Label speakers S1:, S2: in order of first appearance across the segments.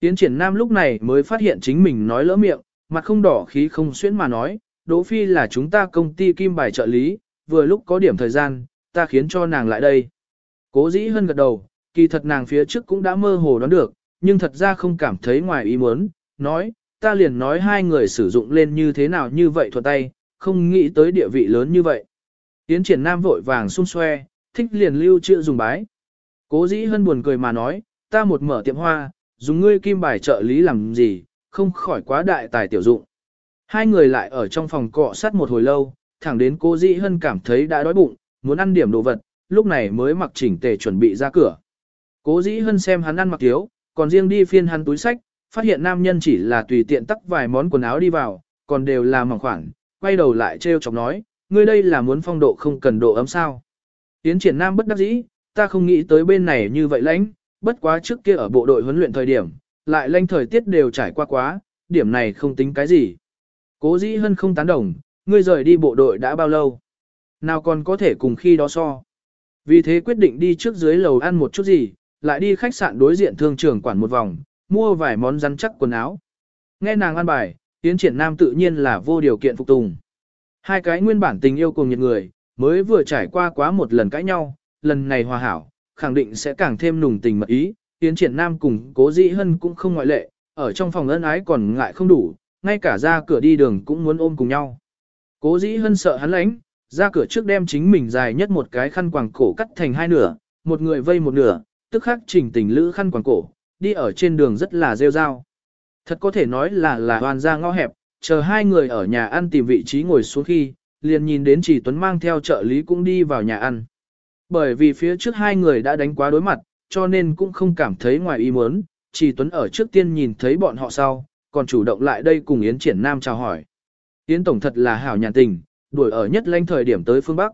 S1: Tiến triển nam lúc này mới phát hiện chính mình nói lỡ miệng, mặt không đỏ khí không xuyễn mà nói, Đỗ Phi là chúng ta công ty kim bài trợ lý, vừa lúc có điểm thời gian, ta khiến cho nàng lại đây. Cố dĩ hơn gật đầu, kỳ thật nàng phía trước cũng đã mơ hồ đoán được, nhưng thật ra không cảm thấy ngoài ý muốn, nói, ta liền nói hai người sử dụng lên như thế nào như vậy thuận tay, không nghĩ tới địa vị lớn như vậy. Tiến triển nam vội vàng xung xoe, thích liền lưu chữ dùng bái. Cố dĩ hơn buồn cười mà nói, ta một mở tiệm hoa, dùng ngươi kim bài trợ lý làm gì, không khỏi quá đại tài tiểu dụng. Hai người lại ở trong phòng cọ sát một hồi lâu, thẳng đến cô dĩ hân cảm thấy đã đói bụng, muốn ăn điểm đồ vật, lúc này mới mặc chỉnh tề chuẩn bị ra cửa. Cố dĩ hân xem hắn ăn mặc thiếu, còn riêng đi phiên hắn túi sách, phát hiện nam nhân chỉ là tùy tiện tắc vài món quần áo đi vào, còn đều là mỏng khoảng quay đầu lại trêu chọc nói, ngươi đây là muốn phong độ không cần độ ấm sao. Tiến triển nam bất đắc dĩ, ta không nghĩ tới bên này như vậy lãnh, bất quá trước kia ở bộ đội huấn luyện thời điểm, lại lãnh thời tiết đều trải qua quá, điểm này không tính cái gì. Cố dĩ hân không tán đồng, ngươi rời đi bộ đội đã bao lâu? Nào còn có thể cùng khi đó so. Vì thế quyết định đi trước dưới lầu ăn một chút gì, lại đi khách sạn đối diện thương trường quản một vòng, mua vài món rắn chắc quần áo. Nghe nàng ăn bài, tiến triển nam tự nhiên là vô điều kiện phục tùng. Hai cái nguyên bản tình yêu cùng nhiệt người, mới vừa trải qua quá một lần cãi nhau, lần này hòa hảo, khẳng định sẽ càng thêm nùng tình mật ý. Tiến triển nam cùng cố dĩ hân cũng không ngoại lệ, ở trong phòng ân ái còn ngại không đủ, ngay cả ra cửa đi đường cũng muốn ôm cùng nhau. Cố dĩ hân sợ hắn lánh ra cửa trước đem chính mình dài nhất một cái khăn quàng cổ cắt thành hai nửa, một người vây một nửa, tức khắc chỉnh tình lữ khăn quàng cổ, đi ở trên đường rất là rêu rao. Thật có thể nói là là hoàn ra ngõ hẹp, chờ hai người ở nhà ăn tìm vị trí ngồi xuống khi, liền nhìn đến chỉ Tuấn mang theo trợ lý cũng đi vào nhà ăn. Bởi vì phía trước hai người đã đánh quá đối mặt, cho nên cũng không cảm thấy ngoài ý muốn, chỉ Tuấn ở trước tiên nhìn thấy bọn họ sau, còn chủ động lại đây cùng Yến Triển Nam chào hỏi. Yến Tổng thật là hảo nhàn tình, đuổi ở nhất lanh thời điểm tới phương Bắc.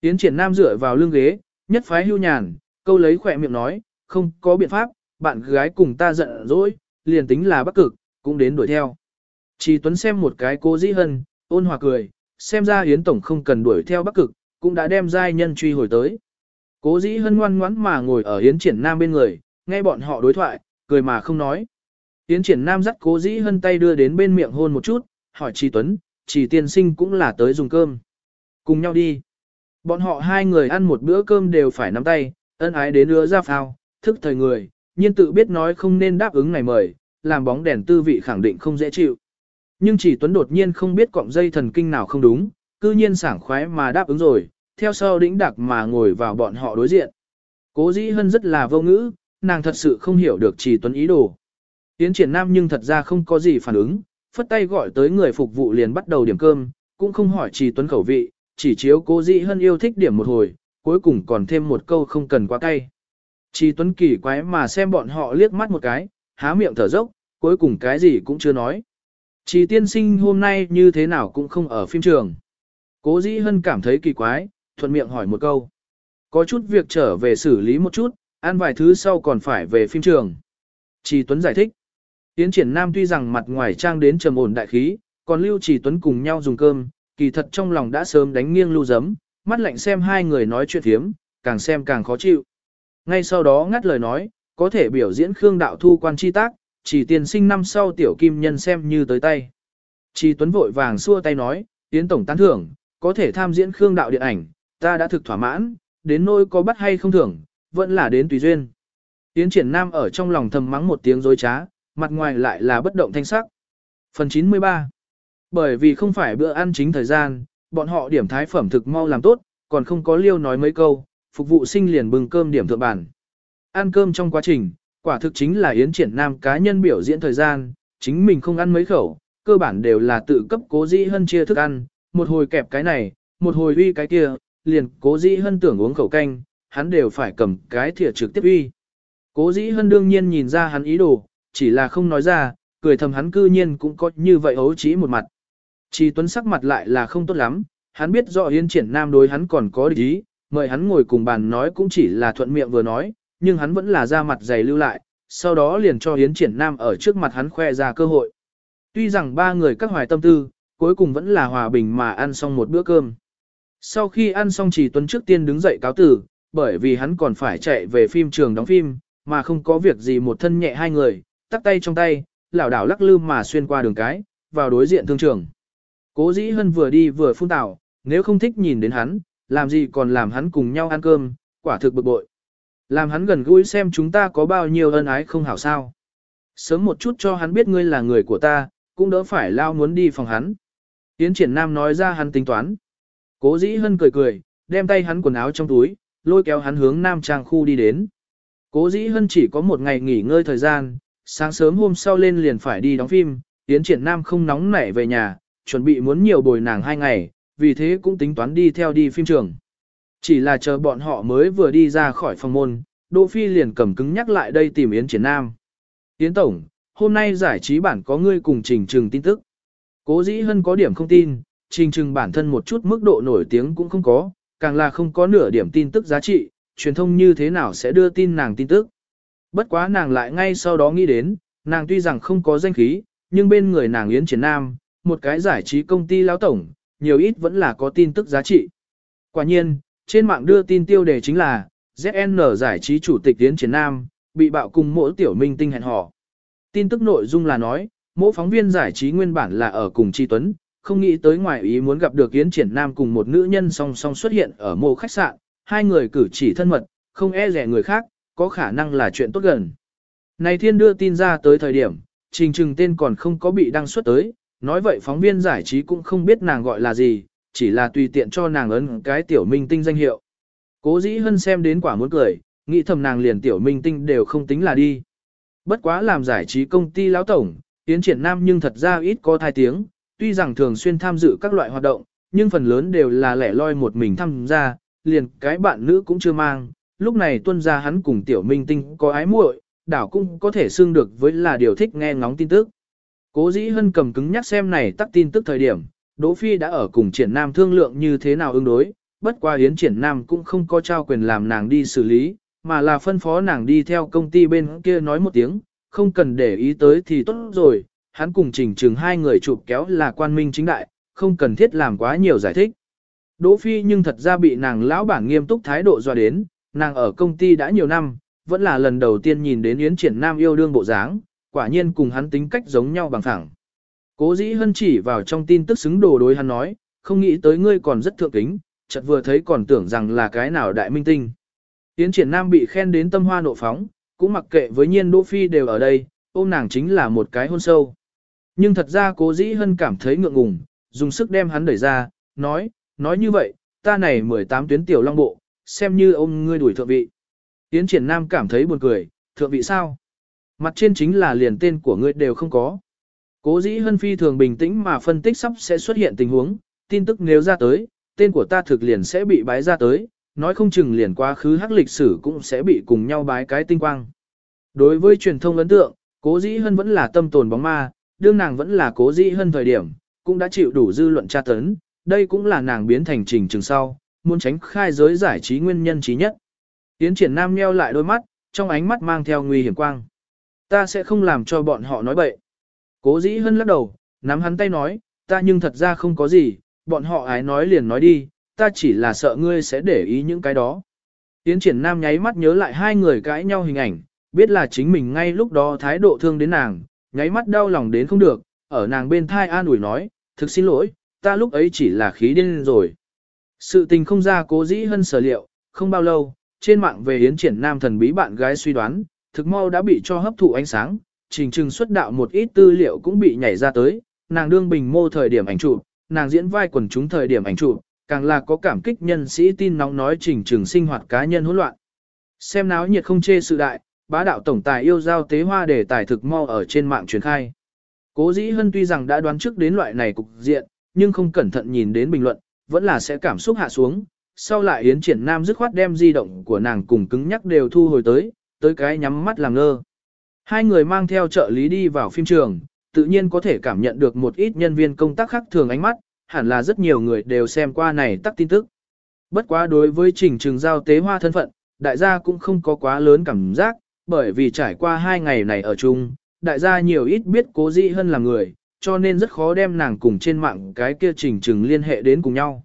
S1: Yến Triển Nam dựa vào lưng ghế, nhất phái hưu nhàn, câu lấy khỏe miệng nói, không có biện pháp, bạn gái cùng ta giận dỗi, liền tính là bắc cực, cũng đến đuổi theo. Chỉ Tuấn xem một cái cô dĩ hân, ôn hòa cười, xem ra Yến Tổng không cần đuổi theo bắc cực, cũng đã đem giai nhân truy hồi tới. Cố dĩ hân ngoan ngoãn mà ngồi ở Yến Triển Nam bên người, nghe bọn họ đối thoại, cười mà không nói. Yến Triển Nam dắt cố dĩ hân tay đưa đến bên miệng hôn một chút, hỏi Trì Tuấn, chỉ tiên sinh cũng là tới dùng cơm. Cùng nhau đi. Bọn họ hai người ăn một bữa cơm đều phải nắm tay, ân ái đến đưa ra phao, thức thời người, nhiên tự biết nói không nên đáp ứng này mời, làm bóng đèn tư vị khẳng định không dễ chịu. Nhưng chỉ Tuấn đột nhiên không biết cọng dây thần kinh nào không đúng, cư nhiên sảng khoái mà đáp ứng rồi, theo sau đĩnh đặc mà ngồi vào bọn họ đối diện. Cố dĩ hân rất là vô ngữ, nàng thật sự không hiểu được chỉ Tuấn ý đồ. Tiến triển nam nhưng thật ra không có gì phản ứng, phất tay gọi tới người phục vụ liền bắt đầu điểm cơm, cũng không hỏi chỉ Tuấn khẩu vị, chỉ chiếu cố dĩ hân yêu thích điểm một hồi, cuối cùng còn thêm một câu không cần quá cay. Chỉ Tuấn kỳ quái mà xem bọn họ liếc mắt một cái, há miệng thở dốc, cuối cùng cái gì cũng chưa nói. Chỉ tiên sinh hôm nay như thế nào cũng không ở phim trường. Cố dĩ hân cảm thấy kỳ quái, thuận miệng hỏi một câu. Có chút việc trở về xử lý một chút, ăn vài thứ sau còn phải về phim trường. Chỉ Tuấn giải thích. Tiến triển nam tuy rằng mặt ngoài trang đến trầm ổn đại khí, còn Lưu Chỉ Tuấn cùng nhau dùng cơm, kỳ thật trong lòng đã sớm đánh nghiêng lưu giấm, mắt lạnh xem hai người nói chuyện thiếm, càng xem càng khó chịu. Ngay sau đó ngắt lời nói, có thể biểu diễn Khương Đạo Thu quan chi tác, chỉ tiền sinh năm sau tiểu kim nhân xem như tới tay. Chỉ Tuấn vội vàng xua tay nói, Tiến Tổng tán thưởng, có thể tham diễn Khương Đạo điện ảnh, ta đã thực thỏa mãn, đến nỗi có bắt hay không thưởng, vẫn là đến tùy duyên. Tiến triển nam ở trong lòng thầm mắng một tiếng dối trá, mặt ngoài lại là bất động thanh sắc. Phần 93 Bởi vì không phải bữa ăn chính thời gian, bọn họ điểm thái phẩm thực mau làm tốt, còn không có liêu nói mấy câu, phục vụ sinh liền bưng cơm điểm thượng bản. Ăn cơm trong quá trình, quả thực chính là Yến Triển Nam cá nhân biểu diễn thời gian, chính mình không ăn mấy khẩu, cơ bản đều là tự cấp cố dĩ hân chia thức ăn, một hồi kẹp cái này, một hồi uy cái kia, liền cố dĩ hân tưởng uống khẩu canh, hắn đều phải cầm cái thìa trực tiếp uy. Cố dĩ hân đương nhiên nhìn ra hắn ý đồ, chỉ là không nói ra, cười thầm hắn cư nhiên cũng có như vậy ấu trí một mặt. Chỉ tuấn sắc mặt lại là không tốt lắm, hắn biết rõ Yến Triển Nam đối hắn còn có địch ý, mời hắn ngồi cùng bàn nói cũng chỉ là thuận miệng vừa nói, nhưng hắn vẫn là ra mặt dày lưu lại, sau đó liền cho Yến Triển Nam ở trước mặt hắn khoe ra cơ hội. Tuy rằng ba người các hoài tâm tư, cuối cùng vẫn là hòa bình mà ăn xong một bữa cơm. Sau khi ăn xong chỉ tuấn trước tiên đứng dậy cáo tử, bởi vì hắn còn phải chạy về phim trường đóng phim, mà không có việc gì một thân nhẹ hai người, tắt tay trong tay, lảo đảo lắc lư mà xuyên qua đường cái, vào đối diện thương trường. Cố dĩ hân vừa đi vừa phun tảo, nếu không thích nhìn đến hắn, làm gì còn làm hắn cùng nhau ăn cơm, quả thực bực bội. Làm hắn gần gũi xem chúng ta có bao nhiêu ân ái không hảo sao. Sớm một chút cho hắn biết ngươi là người của ta, cũng đỡ phải lao muốn đi phòng hắn. Yến triển nam nói ra hắn tính toán. Cố dĩ hân cười cười, đem tay hắn quần áo trong túi, lôi kéo hắn hướng nam trang khu đi đến. Cố dĩ hân chỉ có một ngày nghỉ ngơi thời gian, sáng sớm hôm sau lên liền phải đi đóng phim, Yến triển nam không nóng nảy về nhà, chuẩn bị muốn nhiều bồi nàng hai ngày, vì thế cũng tính toán đi theo đi phim trường. Chỉ là chờ bọn họ mới vừa đi ra khỏi phòng môn, Đỗ Phi liền cầm cứng nhắc lại đây tìm Yến Triển Nam. Yến Tổng, hôm nay giải trí bản có ngươi cùng trình trừng tin tức. Cố dĩ hân có điểm không tin, trình trừng bản thân một chút mức độ nổi tiếng cũng không có, càng là không có nửa điểm tin tức giá trị, truyền thông như thế nào sẽ đưa tin nàng tin tức. Bất quá nàng lại ngay sau đó nghĩ đến, nàng tuy rằng không có danh khí, nhưng bên người nàng Yến Triển Nam, một cái giải trí công ty lão tổng, nhiều ít vẫn là có tin tức giá trị. Quả nhiên, trên mạng đưa tin tiêu đề chính là, ZN giải trí chủ tịch Yến Triển Nam, bị bạo cùng mỗi tiểu minh tinh hẹn hò. Tin tức nội dung là nói, mỗi phóng viên giải trí nguyên bản là ở cùng Tri Tuấn, không nghĩ tới ngoài ý muốn gặp được Yến Triển Nam cùng một nữ nhân song song xuất hiện ở mô khách sạn, hai người cử chỉ thân mật, không e rẻ người khác, có khả năng là chuyện tốt gần. Này thiên đưa tin ra tới thời điểm, trình trừng tên còn không có bị đăng xuất tới, nói vậy phóng viên giải trí cũng không biết nàng gọi là gì, chỉ là tùy tiện cho nàng ấn cái tiểu minh tinh danh hiệu. Cố dĩ hân xem đến quả muốn cười, nghĩ thầm nàng liền tiểu minh tinh đều không tính là đi. Bất quá làm giải trí công ty lão tổng, Yến triển nam nhưng thật ra ít có thai tiếng, tuy rằng thường xuyên tham dự các loại hoạt động, nhưng phần lớn đều là lẻ loi một mình tham gia, liền cái bạn nữ cũng chưa mang, lúc này tuân ra hắn cùng tiểu minh tinh có ái muội, đảo cũng có thể xưng được với là điều thích nghe ngóng tin tức. Cố dĩ hân cầm cứng nhắc xem này tắt tin tức thời điểm, Đỗ Phi đã ở cùng triển nam thương lượng như thế nào ứng đối, bất qua Yến triển nam cũng không có trao quyền làm nàng đi xử lý, mà là phân phó nàng đi theo công ty bên kia nói một tiếng, không cần để ý tới thì tốt rồi, hắn cùng trình trừng hai người chụp kéo là quan minh chính đại, không cần thiết làm quá nhiều giải thích. Đỗ Phi nhưng thật ra bị nàng lão bản nghiêm túc thái độ dọa đến, nàng ở công ty đã nhiều năm, vẫn là lần đầu tiên nhìn đến Yến Triển Nam yêu đương bộ dáng, quả nhiên cùng hắn tính cách giống nhau bằng thẳng. Cố dĩ hân chỉ vào trong tin tức xứng đồ đối hắn nói, không nghĩ tới ngươi còn rất thượng kính, chợt vừa thấy còn tưởng rằng là cái nào đại minh tinh. Yến Triển Nam bị khen đến tâm hoa nộ phóng, cũng mặc kệ với nhiên Đỗ Phi đều ở đây, ôm nàng chính là một cái hôn sâu. Nhưng thật ra cố dĩ hân cảm thấy ngượng ngùng, dùng sức đem hắn đẩy ra, nói, nói như vậy, ta này 18 tuyến tiểu long bộ, xem như ông ngươi đuổi thượng vị. tiến triển nam cảm thấy buồn cười, thượng vị sao? Mặt trên chính là liền tên của ngươi đều không có. Cố dĩ hân phi thường bình tĩnh mà phân tích sắp sẽ xuất hiện tình huống, tin tức nếu ra tới, tên của ta thực liền sẽ bị bái ra tới, nói không chừng liền quá khứ hắc lịch sử cũng sẽ bị cùng nhau bái cái tinh quang. Đối với truyền thông ấn tượng, cố dĩ hân vẫn là tâm tồn bóng ma, đương nàng vẫn là cố dĩ hân thời điểm, cũng đã chịu đủ dư luận tra tấn, đây cũng là nàng biến thành trình trường sau, muốn tránh khai giới giải trí nguyên nhân trí nhất. Tiến triển nam nheo lại đôi mắt, trong ánh mắt mang theo nguy hiểm quang. Ta sẽ không làm cho bọn họ nói bậy. Cố dĩ hân lắc đầu, nắm hắn tay nói, ta nhưng thật ra không có gì, bọn họ ái nói liền nói đi, ta chỉ là sợ ngươi sẽ để ý những cái đó. Tiến triển nam nháy mắt nhớ lại hai người cãi nhau hình ảnh, biết là chính mình ngay lúc đó thái độ thương đến nàng, nháy mắt đau lòng đến không được, ở nàng bên thai an ủi nói, thực xin lỗi, ta lúc ấy chỉ là khí điên rồi. Sự tình không ra cố dĩ hơn sở liệu, không bao lâu, trên mạng về Yến triển nam thần bí bạn gái suy đoán, thực mau đã bị cho hấp thụ ánh sáng, trình trừng xuất đạo một ít tư liệu cũng bị nhảy ra tới, nàng đương bình mô thời điểm ảnh chụp, nàng diễn vai quần chúng thời điểm ảnh chụp, càng là có cảm kích nhân sĩ tin nóng nói trình trường sinh hoạt cá nhân hỗn loạn. Xem náo nhiệt không chê sự đại, bá đạo tổng tài yêu giao tế hoa để tài thực mau ở trên mạng truyền khai. Cố dĩ hân tuy rằng đã đoán trước đến loại này cục diện, nhưng không cẩn thận nhìn đến bình luận, vẫn là sẽ cảm xúc hạ xuống. Sau lại Yến Triển Nam dứt khoát đem di động của nàng cùng cứng nhắc đều thu hồi tới, tới cái nhắm mắt làm ngơ. Hai người mang theo trợ lý đi vào phim trường, tự nhiên có thể cảm nhận được một ít nhân viên công tác khác thường ánh mắt, hẳn là rất nhiều người đều xem qua này tắt tin tức. Bất quá đối với trình trường giao tế hoa thân phận, đại gia cũng không có quá lớn cảm giác, bởi vì trải qua hai ngày này ở chung, đại gia nhiều ít biết cố dĩ hơn là người, cho nên rất khó đem nàng cùng trên mạng cái kia trình trừng liên hệ đến cùng nhau.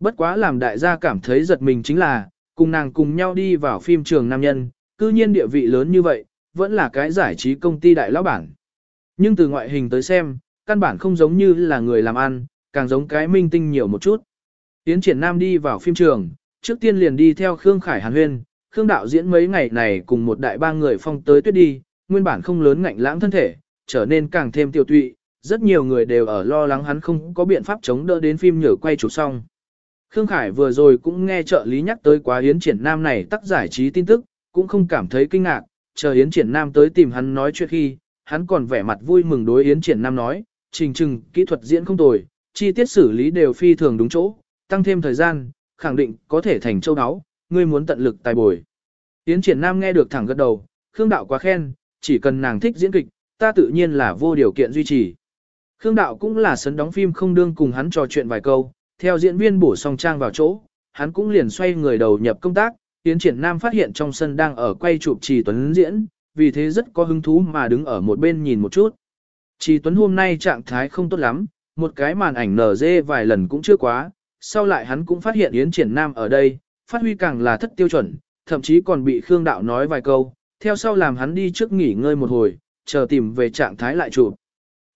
S1: Bất quá làm đại gia cảm thấy giật mình chính là, cùng nàng cùng nhau đi vào phim trường nam nhân, cư nhiên địa vị lớn như vậy, vẫn là cái giải trí công ty đại lão bản. Nhưng từ ngoại hình tới xem, căn bản không giống như là người làm ăn, càng giống cái minh tinh nhiều một chút. Yến Triển Nam đi vào phim trường, trước tiên liền đi theo Khương Khải Hàn Huyên, Khương đạo diễn mấy ngày này cùng một đại ba người phong tới tuyết đi, nguyên bản không lớn ngạnh lãng thân thể, trở nên càng thêm tiêu tụy, rất nhiều người đều ở lo lắng hắn không có biện pháp chống đỡ đến phim nhở quay chụp xong. Khương Khải vừa rồi cũng nghe trợ lý nhắc tới quá Yến Triển Nam này tác giải trí tin tức, cũng không cảm thấy kinh ngạc, chờ Yến Triển Nam tới tìm hắn nói chuyện khi, hắn còn vẻ mặt vui mừng đối Yến Triển Nam nói, trình trừng, kỹ thuật diễn không tồi, chi tiết xử lý đều phi thường đúng chỗ, tăng thêm thời gian, khẳng định có thể thành châu đáo. ngươi muốn tận lực tài bồi. Yến Triển Nam nghe được thẳng gật đầu, Khương Đạo quá khen, chỉ cần nàng thích diễn kịch, ta tự nhiên là vô điều kiện duy trì. Khương Đạo cũng là sấn đóng phim không đương cùng hắn trò chuyện vài câu, theo diễn viên bổ song trang vào chỗ, hắn cũng liền xoay người đầu nhập công tác, Yến Triển Nam phát hiện trong sân đang ở quay chụp Trì Tuấn diễn, vì thế rất có hứng thú mà đứng ở một bên nhìn một chút. Trì Tuấn hôm nay trạng thái không tốt lắm, một cái màn ảnh nở dê vài lần cũng chưa quá, sau lại hắn cũng phát hiện Yến Triển Nam ở đây, phát huy càng là thất tiêu chuẩn, thậm chí còn bị Khương Đạo nói vài câu, theo sau làm hắn đi trước nghỉ ngơi một hồi, chờ tìm về trạng thái lại chụp.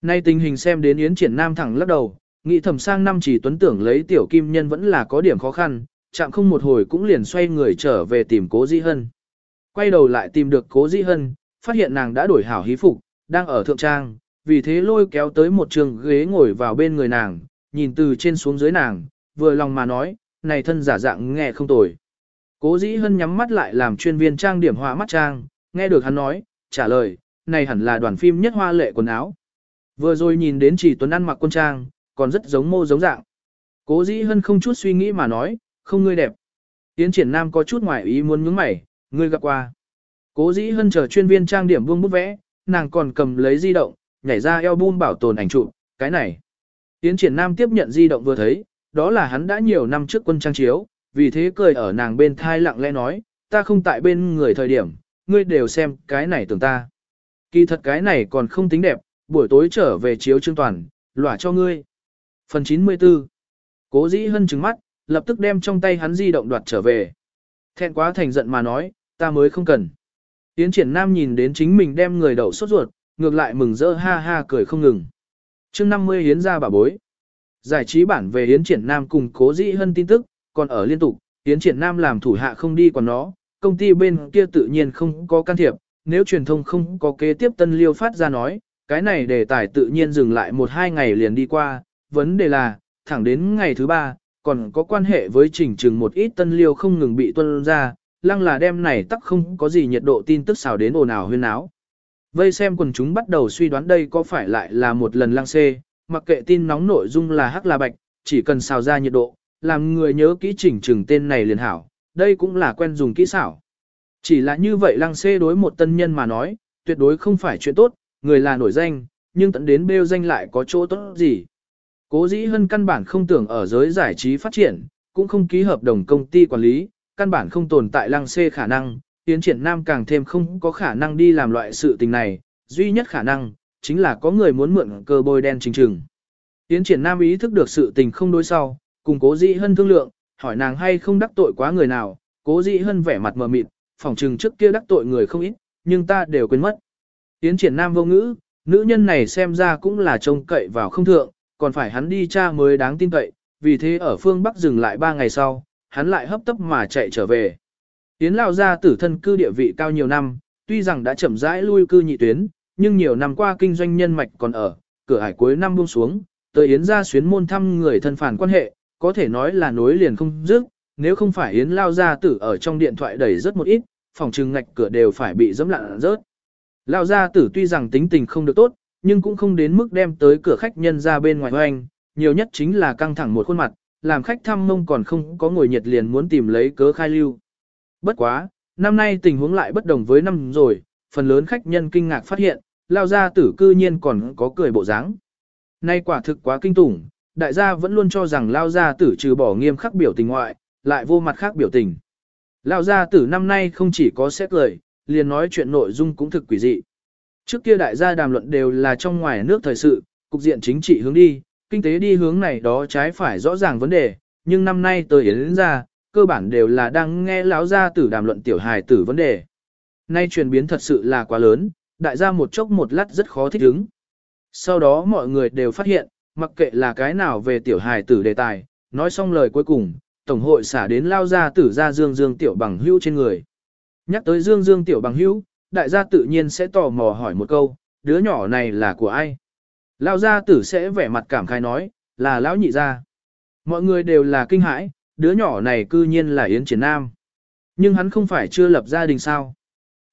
S1: Nay tình hình xem đến Yến Triển Nam thẳng lắc đầu, nghĩ thầm sang năm chỉ tuấn tưởng lấy tiểu kim nhân vẫn là có điểm khó khăn, chạm không một hồi cũng liền xoay người trở về tìm cố Di Hân. Quay đầu lại tìm được cố Di Hân, phát hiện nàng đã đổi hảo hí phục, đang ở thượng trang, vì thế lôi kéo tới một trường ghế ngồi vào bên người nàng, nhìn từ trên xuống dưới nàng, vừa lòng mà nói, này thân giả dạng nghe không tồi. Cố dĩ hân nhắm mắt lại làm chuyên viên trang điểm hóa mắt trang, nghe được hắn nói, trả lời, này hẳn là đoàn phim nhất hoa lệ quần áo. Vừa rồi nhìn đến chỉ tuấn ăn mặc quân trang, còn rất giống mô giống dạng. Cố dĩ hân không chút suy nghĩ mà nói, không ngươi đẹp. Tiến triển nam có chút ngoài ý muốn nhướng mày, ngươi gặp qua. Cố dĩ hân chờ chuyên viên trang điểm buông bút vẽ, nàng còn cầm lấy di động, nhảy ra album bảo tồn ảnh chụp, cái này. Tiến triển nam tiếp nhận di động vừa thấy, đó là hắn đã nhiều năm trước quân trang chiếu, vì thế cười ở nàng bên thai lặng lẽ nói, ta không tại bên người thời điểm, ngươi đều xem cái này tưởng ta. Kỳ thật cái này còn không tính đẹp, buổi tối trở về chiếu trương toàn, lỏa cho ngươi. Phần 94 Cố dĩ hân trứng mắt, lập tức đem trong tay hắn di động đoạt trở về. Thẹn quá thành giận mà nói, ta mới không cần. Tiến triển nam nhìn đến chính mình đem người đậu sốt ruột, ngược lại mừng rỡ ha ha cười không ngừng. chương 50 hiến ra bà bối. Giải trí bản về hiến triển nam cùng cố dĩ hơn tin tức, còn ở liên tục, hiến triển nam làm thủ hạ không đi còn nó, công ty bên kia tự nhiên không có can thiệp, nếu truyền thông không có kế tiếp tân liêu phát ra nói, cái này đề tài tự nhiên dừng lại một hai ngày liền đi qua, vấn đề là, thẳng đến ngày thứ ba, còn có quan hệ với trình trừng một ít tân liêu không ngừng bị tuân ra, lăng là đêm này tắc không có gì nhiệt độ tin tức xào đến ồn ào huyên áo. Vây xem quần chúng bắt đầu suy đoán đây có phải lại là một lần lăng xê, mặc kệ tin nóng nội dung là hắc là bạch, chỉ cần xào ra nhiệt độ, làm người nhớ kỹ chỉnh chừng tên này liền hảo, đây cũng là quen dùng kỹ xảo. Chỉ là như vậy lăng xê đối một tân nhân mà nói, tuyệt đối không phải chuyện tốt, người là nổi danh, nhưng tận đến bêu danh lại có chỗ tốt gì. Cố dĩ hơn căn bản không tưởng ở giới giải trí phát triển, cũng không ký hợp đồng công ty quản lý, căn bản không tồn tại lăng xê khả năng, Yến triển nam càng thêm không có khả năng đi làm loại sự tình này, duy nhất khả năng, chính là có người muốn mượn cơ bôi đen chính trừng. Yến triển nam ý thức được sự tình không đối sau, cùng cố dĩ hân thương lượng, hỏi nàng hay không đắc tội quá người nào, cố dĩ hân vẻ mặt mờ mịt, phỏng trừng trước kia đắc tội người không ít, nhưng ta đều quên mất. Yến triển nam vô ngữ, nữ nhân này xem ra cũng là trông cậy vào không thượng, còn phải hắn đi cha mới đáng tin cậy, vì thế ở phương Bắc dừng lại 3 ngày sau, hắn lại hấp tấp mà chạy trở về. Tiến lao ra tử thân cư địa vị cao nhiều năm, tuy rằng đã chậm rãi lui cư nhị tuyến, nhưng nhiều năm qua kinh doanh nhân mạch còn ở, cửa hải cuối năm buông xuống, tới Yến ra xuyến môn thăm người thân phản quan hệ, có thể nói là nối liền không dứt, nếu không phải Yến lao ra tử ở trong điện thoại đẩy rất một ít, phòng trừng ngạch cửa đều phải bị dẫm lạn rớt. Lao gia tử tuy rằng tính tình không được tốt, nhưng cũng không đến mức đem tới cửa khách nhân ra bên ngoài hoành, nhiều nhất chính là căng thẳng một khuôn mặt, làm khách thăm mông còn không có ngồi nhiệt liền muốn tìm lấy cớ khai lưu. Bất quá, năm nay tình huống lại bất đồng với năm rồi, phần lớn khách nhân kinh ngạc phát hiện, lao gia tử cư nhiên còn có cười bộ dáng. Nay quả thực quá kinh tủng, đại gia vẫn luôn cho rằng lao gia tử trừ bỏ nghiêm khắc biểu tình ngoại, lại vô mặt khác biểu tình. Lao gia tử năm nay không chỉ có xét lời, liền nói chuyện nội dung cũng thực quỷ dị. Trước kia đại gia đàm luận đều là trong ngoài nước thời sự, cục diện chính trị hướng đi, kinh tế đi hướng này đó trái phải rõ ràng vấn đề, nhưng năm nay tới yến ra, cơ bản đều là đang nghe lão gia tử đàm luận tiểu hài tử vấn đề. Nay chuyển biến thật sự là quá lớn, đại gia một chốc một lát rất khó thích ứng. Sau đó mọi người đều phát hiện, mặc kệ là cái nào về tiểu hài tử đề tài, nói xong lời cuối cùng, tổng hội xả đến lao gia tử ra dương dương tiểu bằng hữu trên người. Nhắc tới dương dương tiểu bằng hữu, đại gia tự nhiên sẽ tò mò hỏi một câu, đứa nhỏ này là của ai? Lao gia tử sẽ vẻ mặt cảm khai nói, là lão nhị gia. Mọi người đều là kinh hãi, đứa nhỏ này cư nhiên là Yến Triển Nam. Nhưng hắn không phải chưa lập gia đình sao?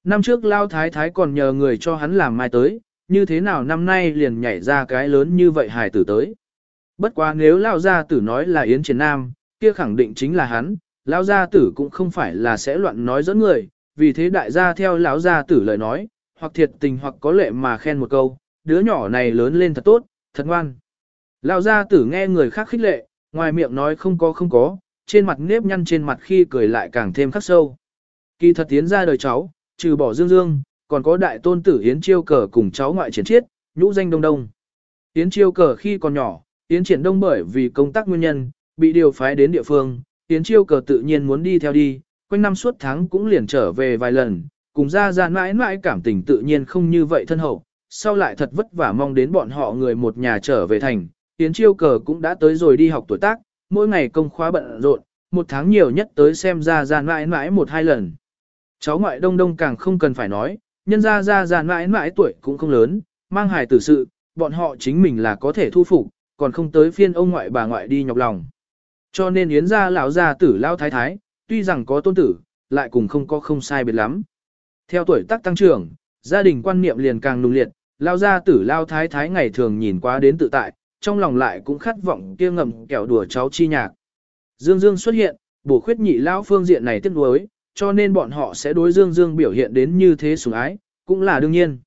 S1: Năm trước Lao Thái Thái còn nhờ người cho hắn làm mai tới, như thế nào năm nay liền nhảy ra cái lớn như vậy hài tử tới. Bất quá nếu Lao Gia Tử nói là Yến Triển Nam, kia khẳng định chính là hắn, Lao Gia Tử cũng không phải là sẽ loạn nói dẫn người, vì thế đại gia theo lão Gia Tử lời nói, hoặc thiệt tình hoặc có lệ mà khen một câu, đứa nhỏ này lớn lên thật tốt, thật ngoan. Lao Gia Tử nghe người khác khích lệ, ngoài miệng nói không có không có, trên mặt nếp nhăn trên mặt khi cười lại càng thêm khắc sâu. Kỳ thật tiến ra đời cháu, trừ bỏ Dương Dương, còn có đại tôn tử Yến Chiêu Cờ cùng cháu ngoại triển chiết, nhũ danh Đông Đông. Yến Chiêu Cờ khi còn nhỏ, Yến Triển Đông bởi vì công tác nguyên nhân, bị điều phái đến địa phương, Yến Chiêu Cờ tự nhiên muốn đi theo đi, quanh năm suốt tháng cũng liền trở về vài lần, cùng ra ra mãi mãi cảm tình tự nhiên không như vậy thân hậu, sau lại thật vất vả mong đến bọn họ người một nhà trở về thành, Yến Chiêu Cờ cũng đã tới rồi đi học tuổi tác, mỗi ngày công khóa bận rộn, một tháng nhiều nhất tới xem ra ra mãi mãi một hai lần. Cháu ngoại đông đông càng không cần phải nói, nhân ra ra ra mãi mãi tuổi cũng không lớn, mang hài tử sự, bọn họ chính mình là có thể thu phục, còn không tới phiên ông ngoại bà ngoại đi nhọc lòng. Cho nên yến gia lão gia tử lao thái thái, tuy rằng có tôn tử, lại cùng không có không sai biệt lắm. Theo tuổi tác tăng trưởng, gia đình quan niệm liền càng nung liệt, lao gia tử lao thái thái ngày thường nhìn quá đến tự tại, trong lòng lại cũng khát vọng kia ngầm kẹo đùa cháu chi nhạc. Dương Dương xuất hiện, bổ khuyết nhị lao phương diện này tiếc nuối, cho nên bọn họ sẽ đối Dương Dương biểu hiện đến như thế sủng ái, cũng là đương nhiên.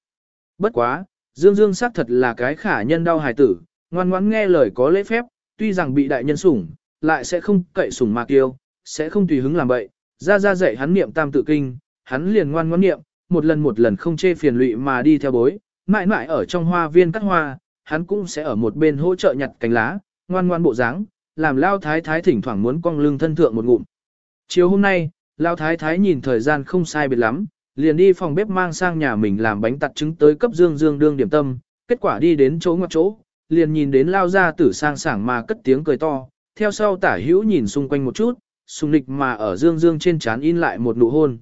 S1: Bất quá, Dương Dương xác thật là cái khả nhân đau hài tử, ngoan ngoãn nghe lời có lễ phép, tuy rằng bị đại nhân sủng, lại sẽ không cậy sủng mà kiêu, sẽ không tùy hứng làm bậy. Ra ra dạy hắn niệm tam tự kinh, hắn liền ngoan ngoãn niệm, một lần một lần không chê phiền lụy mà đi theo bối, mãi mãi ở trong hoa viên cắt hoa, hắn cũng sẽ ở một bên hỗ trợ nhặt cánh lá, ngoan ngoan bộ dáng, làm lao thái thái thỉnh thoảng muốn cong lưng thân thượng một ngụm. Chiều hôm nay, lao thái thái nhìn thời gian không sai biệt lắm, liền đi phòng bếp mang sang nhà mình làm bánh tặt trứng tới cấp Dương Dương đương điểm tâm, kết quả đi đến chỗ ngoặt chỗ, liền nhìn đến lao ra tử sang sảng mà cất tiếng cười to, theo sau tả hữu nhìn xung quanh một chút, xung lịch mà ở Dương Dương trên trán in lại một nụ hôn.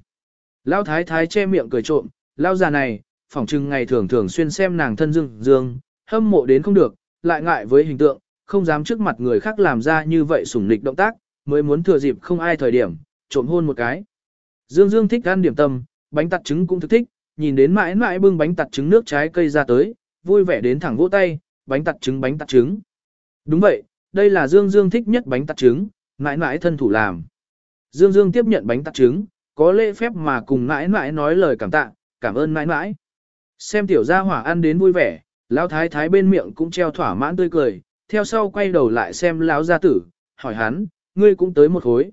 S1: Lao thái thái che miệng cười trộm, lao già này, phỏng chừng ngày thường thường xuyên xem nàng thân Dương Dương, hâm mộ đến không được, lại ngại với hình tượng, không dám trước mặt người khác làm ra như vậy sủng nịch động tác, mới muốn thừa dịp không ai thời điểm, trộm hôn một cái. Dương Dương thích ăn điểm tâm, bánh tặt trứng cũng thức thích, nhìn đến mãi mãi bưng bánh tặt trứng nước trái cây ra tới, vui vẻ đến thẳng vỗ tay, bánh tặt trứng bánh tặt trứng. Đúng vậy, đây là Dương Dương thích nhất bánh tặt trứng, mãi mãi thân thủ làm. Dương Dương tiếp nhận bánh tặt trứng, có lễ phép mà cùng mãi mãi nói lời cảm tạ, cảm ơn mãi mãi. Xem tiểu gia hỏa ăn đến vui vẻ, lão thái thái bên miệng cũng treo thỏa mãn tươi cười, theo sau quay đầu lại xem lão gia tử, hỏi hắn, ngươi cũng tới một khối.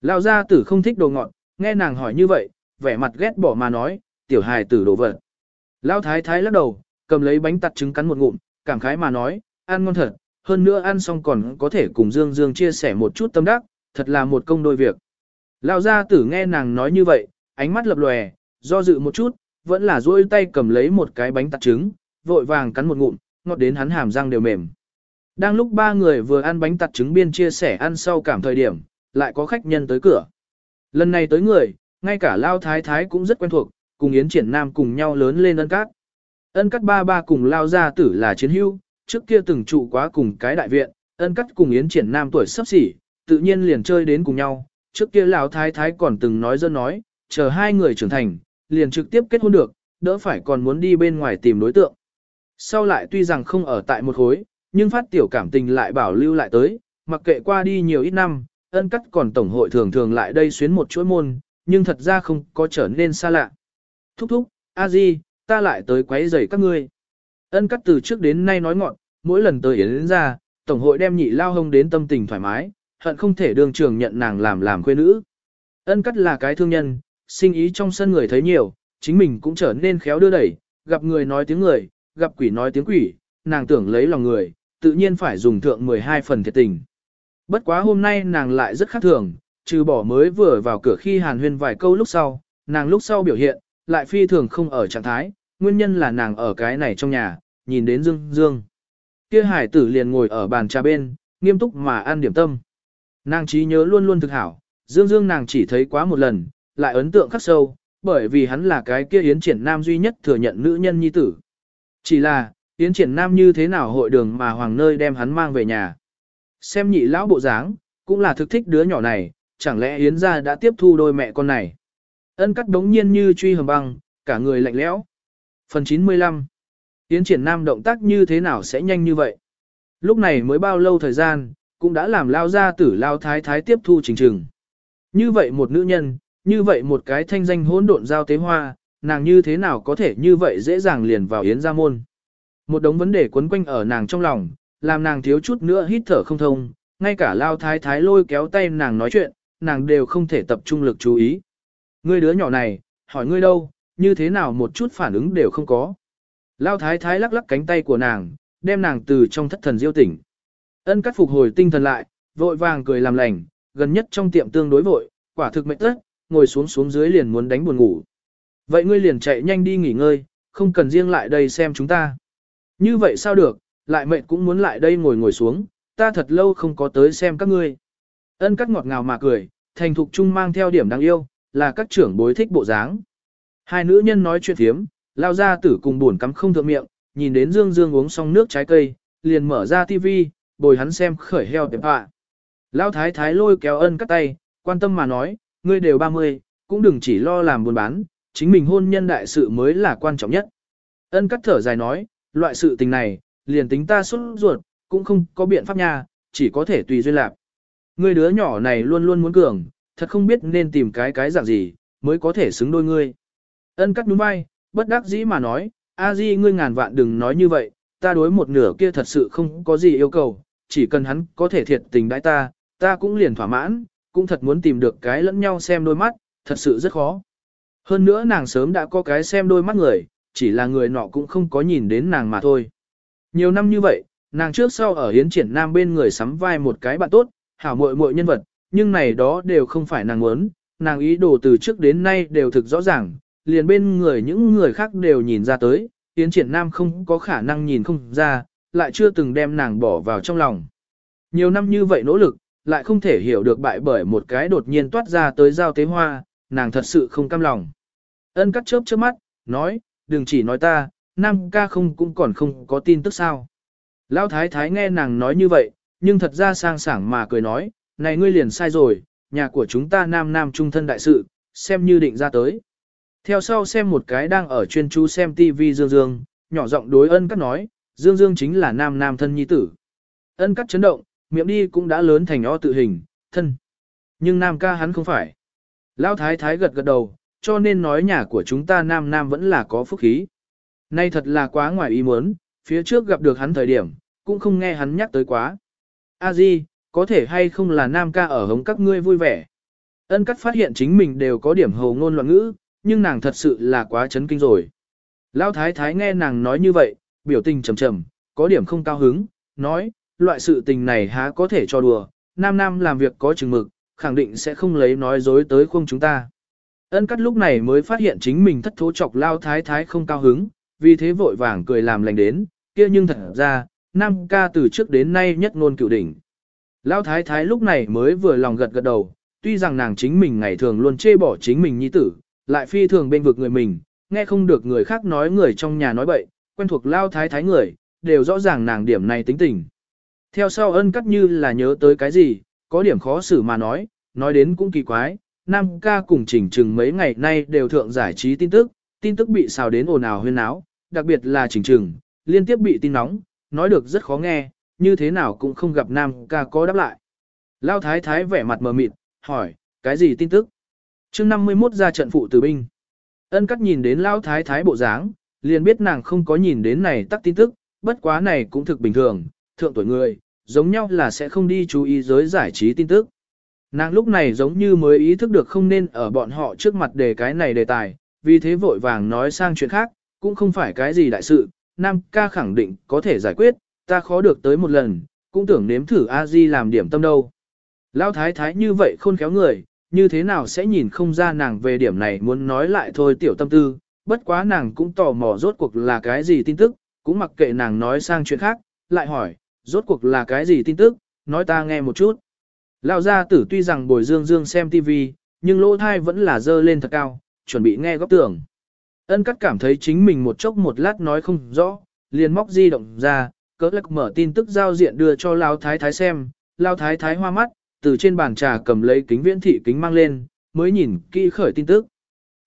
S1: Lão gia tử không thích đồ ngọt, nghe nàng hỏi như vậy, vẻ mặt ghét bỏ mà nói, tiểu hài tử đồ vật. Lão thái thái lắc đầu, cầm lấy bánh tặt trứng cắn một ngụm, cảm khái mà nói, ăn ngon thật, hơn nữa ăn xong còn có thể cùng Dương Dương chia sẻ một chút tâm đắc, thật là một công đôi việc. Lão gia tử nghe nàng nói như vậy, ánh mắt lập lòe, do dự một chút, vẫn là duỗi tay cầm lấy một cái bánh tặt trứng, vội vàng cắn một ngụm, ngọt đến hắn hàm răng đều mềm. Đang lúc ba người vừa ăn bánh tặt trứng biên chia sẻ ăn sau cảm thời điểm, lại có khách nhân tới cửa. Lần này tới người, ngay cả Lao Thái Thái cũng rất quen thuộc, cùng Yến Triển Nam cùng nhau lớn lên ân cát. Ân cát ba ba cùng Lao gia tử là chiến hữu, trước kia từng trụ quá cùng cái đại viện, ân cát cùng Yến Triển Nam tuổi sắp xỉ, tự nhiên liền chơi đến cùng nhau. Trước kia Lão Thái Thái còn từng nói dân nói, chờ hai người trưởng thành, liền trực tiếp kết hôn được, đỡ phải còn muốn đi bên ngoài tìm đối tượng. Sau lại tuy rằng không ở tại một khối, nhưng phát tiểu cảm tình lại bảo lưu lại tới, mặc kệ qua đi nhiều ít năm, ân cắt còn tổng hội thường thường lại đây xuyến một chuỗi môn, nhưng thật ra không có trở nên xa lạ. Thúc thúc, a di, ta lại tới quấy rầy các ngươi. Ân cắt từ trước đến nay nói ngọn, mỗi lần tới yến đến ra, tổng hội đem nhị lao hông đến tâm tình thoải mái, hận không thể đường trường nhận nàng làm làm quê nữ. Ân cắt là cái thương nhân, sinh ý trong sân người thấy nhiều, chính mình cũng trở nên khéo đưa đẩy, gặp người nói tiếng người, gặp quỷ nói tiếng quỷ, nàng tưởng lấy lòng người, tự nhiên phải dùng thượng 12 phần thiệt tình. Bất quá hôm nay nàng lại rất khác thường, trừ bỏ mới vừa vào cửa khi hàn huyên vài câu lúc sau, nàng lúc sau biểu hiện, lại phi thường không ở trạng thái, nguyên nhân là nàng ở cái này trong nhà, nhìn đến Dương Dương. Kia hải tử liền ngồi ở bàn trà bên, nghiêm túc mà ăn điểm tâm. Nàng trí nhớ luôn luôn thực hảo, Dương Dương nàng chỉ thấy quá một lần, lại ấn tượng khắc sâu, bởi vì hắn là cái kia Yến Triển Nam duy nhất thừa nhận nữ nhân nhi tử. Chỉ là, Yến Triển Nam như thế nào hội đường mà hoàng nơi đem hắn mang về nhà. Xem nhị lão bộ dáng, cũng là thực thích đứa nhỏ này, chẳng lẽ Yến gia đã tiếp thu đôi mẹ con này. Ân cắt đống nhiên như truy hầm băng, cả người lạnh lẽo. Phần 95 Yến Triển Nam động tác như thế nào sẽ nhanh như vậy? Lúc này mới bao lâu thời gian, cũng đã làm lao gia tử lao thái thái tiếp thu trình trừng. Như vậy một nữ nhân, như vậy một cái thanh danh hỗn độn giao tế hoa, nàng như thế nào có thể như vậy dễ dàng liền vào yến gia môn. Một đống vấn đề quấn quanh ở nàng trong lòng, làm nàng thiếu chút nữa hít thở không thông, ngay cả lao thái thái lôi kéo tay nàng nói chuyện, nàng đều không thể tập trung lực chú ý. Ngươi đứa nhỏ này, hỏi ngươi đâu, như thế nào một chút phản ứng đều không có. Lao thái thái lắc lắc cánh tay của nàng, đem nàng từ trong thất thần diêu tỉnh. Ân cắt phục hồi tinh thần lại, vội vàng cười làm lành, gần nhất trong tiệm tương đối vội, quả thực mệt tất, ngồi xuống xuống dưới liền muốn đánh buồn ngủ. Vậy ngươi liền chạy nhanh đi nghỉ ngơi, không cần riêng lại đây xem chúng ta. Như vậy sao được, lại mệt cũng muốn lại đây ngồi ngồi xuống, ta thật lâu không có tới xem các ngươi. Ân cắt ngọt ngào mà cười, thành thục trung mang theo điểm đáng yêu, là các trưởng bối thích bộ dáng. Hai nữ nhân nói chuyện thiếm, lao ra tử cùng buồn cắm không thượng miệng, nhìn đến Dương Dương uống xong nước trái cây, liền mở ra tivi, bồi hắn xem khởi heo tiệm họa. Lao thái thái lôi kéo ân cắt tay, quan tâm mà nói, ngươi đều 30, cũng đừng chỉ lo làm buôn bán, chính mình hôn nhân đại sự mới là quan trọng nhất. Ân cắt thở dài nói, loại sự tình này, liền tính ta xuất ruột, cũng không có biện pháp nha, chỉ có thể tùy duyên lạc. Ngươi đứa nhỏ này luôn luôn muốn cường, thật không biết nên tìm cái cái dạng gì, mới có thể xứng đôi ngươi. Ân cắt đúng vai, bất đắc dĩ mà nói, a di ngươi ngàn vạn đừng nói như vậy, ta đối một nửa kia thật sự không có gì yêu cầu, chỉ cần hắn có thể thiệt tình đãi ta, ta cũng liền thỏa mãn, cũng thật muốn tìm được cái lẫn nhau xem đôi mắt, thật sự rất khó. Hơn nữa nàng sớm đã có cái xem đôi mắt người, chỉ là người nọ cũng không có nhìn đến nàng mà thôi. Nhiều năm như vậy, nàng trước sau ở hiến triển nam bên người sắm vai một cái bạn tốt, hảo muội muội nhân vật, nhưng này đó đều không phải nàng muốn, nàng ý đồ từ trước đến nay đều thực rõ ràng, liền bên người những người khác đều nhìn ra tới, hiến triển nam không có khả năng nhìn không ra, lại chưa từng đem nàng bỏ vào trong lòng. Nhiều năm như vậy nỗ lực, lại không thể hiểu được bại bởi một cái đột nhiên toát ra tới giao tế hoa, nàng thật sự không cam lòng. Ân cắt chớp chớp mắt, nói, đừng chỉ nói ta, nam ca không cũng còn không có tin tức sao. Lão thái thái nghe nàng nói như vậy, nhưng thật ra sang sảng mà cười nói, này ngươi liền sai rồi, nhà của chúng ta nam nam trung thân đại sự, xem như định ra tới. Theo sau xem một cái đang ở chuyên chú xem TV Dương Dương, nhỏ giọng đối ân cắt nói, Dương Dương chính là nam nam thân nhi tử. Ân cắt chấn động, miệng đi cũng đã lớn thành o tự hình, thân. Nhưng nam ca hắn không phải. Lão thái thái gật gật đầu, cho nên nói nhà của chúng ta nam nam vẫn là có phúc khí. Nay thật là quá ngoài ý muốn, phía trước gặp được hắn thời điểm, cũng không nghe hắn nhắc tới quá. A Di, có thể hay không là nam ca ở hống các ngươi vui vẻ. Ân cắt phát hiện chính mình đều có điểm hầu ngôn loạn ngữ, nhưng nàng thật sự là quá chấn kinh rồi. Lão thái thái nghe nàng nói như vậy, biểu tình trầm trầm, có điểm không cao hứng, nói, loại sự tình này há có thể cho đùa, nam nam làm việc có chừng mực, khẳng định sẽ không lấy nói dối tới khuôn chúng ta. Ân cắt lúc này mới phát hiện chính mình thất thố chọc lao thái thái không cao hứng, vì thế vội vàng cười làm lành đến, kia nhưng thật ra, nam ca từ trước đến nay nhất ngôn cựu đỉnh. Lao thái thái lúc này mới vừa lòng gật gật đầu, tuy rằng nàng chính mình ngày thường luôn chê bỏ chính mình nhi tử, lại phi thường bên vực người mình, nghe không được người khác nói người trong nhà nói bậy, quen thuộc lao thái thái người, đều rõ ràng nàng điểm này tính tình. Theo sau ân cắt như là nhớ tới cái gì, có điểm khó xử mà nói, nói đến cũng kỳ quái, Nam ca cùng chỉnh trừng mấy ngày nay đều thượng giải trí tin tức, tin tức bị xào đến ồn ào huyên áo, đặc biệt là chỉnh trừng, liên tiếp bị tin nóng, nói được rất khó nghe, như thế nào cũng không gặp Nam ca có đáp lại. Lao thái thái vẻ mặt mờ mịt, hỏi, cái gì tin tức? chương 51 ra trận phụ tử binh. Ân cắt nhìn đến Lao thái thái bộ dáng, liền biết nàng không có nhìn đến này tắc tin tức, bất quá này cũng thực bình thường, thượng tuổi người, giống nhau là sẽ không đi chú ý giới giải trí tin tức. Nàng lúc này giống như mới ý thức được không nên ở bọn họ trước mặt đề cái này đề tài, vì thế vội vàng nói sang chuyện khác, cũng không phải cái gì đại sự, Nam ca khẳng định có thể giải quyết, ta khó được tới một lần, cũng tưởng nếm thử a di làm điểm tâm đâu. Lão thái thái như vậy khôn khéo người, như thế nào sẽ nhìn không ra nàng về điểm này muốn nói lại thôi tiểu tâm tư, bất quá nàng cũng tò mò rốt cuộc là cái gì tin tức, cũng mặc kệ nàng nói sang chuyện khác, lại hỏi, rốt cuộc là cái gì tin tức, nói ta nghe một chút. Lão gia tử tuy rằng bồi dương dương xem TV, nhưng lỗ thai vẫn là dơ lên thật cao, chuẩn bị nghe góc tưởng. Ân cắt cảm thấy chính mình một chốc một lát nói không rõ, liền móc di động ra, cỡ lắc mở tin tức giao diện đưa cho Lao Thái Thái xem, Lao Thái Thái hoa mắt, từ trên bàn trà cầm lấy kính viễn thị kính mang lên, mới nhìn kỹ khởi tin tức.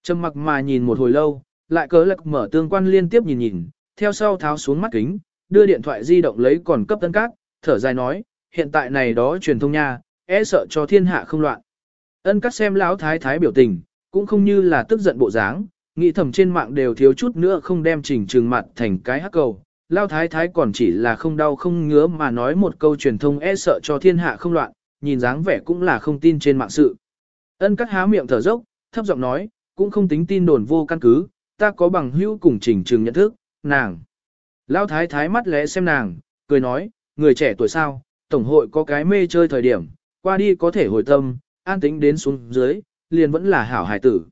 S1: Trầm mặc mà nhìn một hồi lâu, lại cỡ lắc mở tương quan liên tiếp nhìn nhìn, theo sau tháo xuống mắt kính, đưa điện thoại di động lấy còn cấp tân cát, thở dài nói, hiện tại này đó truyền thông nha, e sợ cho thiên hạ không loạn. Ân cắt xem lão thái thái biểu tình, cũng không như là tức giận bộ dáng, nghĩ thầm trên mạng đều thiếu chút nữa không đem chỉnh trừng mặt thành cái hắc cầu. Lão thái thái còn chỉ là không đau không ngứa mà nói một câu truyền thông e sợ cho thiên hạ không loạn, nhìn dáng vẻ cũng là không tin trên mạng sự. Ân cắt há miệng thở dốc, thấp giọng nói, cũng không tính tin đồn vô căn cứ, ta có bằng hữu cùng chỉnh trừng nhận thức, nàng. Lão thái thái mắt lẽ xem nàng, cười nói, người trẻ tuổi sao, tổng hội có cái mê chơi thời điểm, qua đi có thể hồi tâm, an tĩnh đến xuống dưới, liền vẫn là hảo hải tử.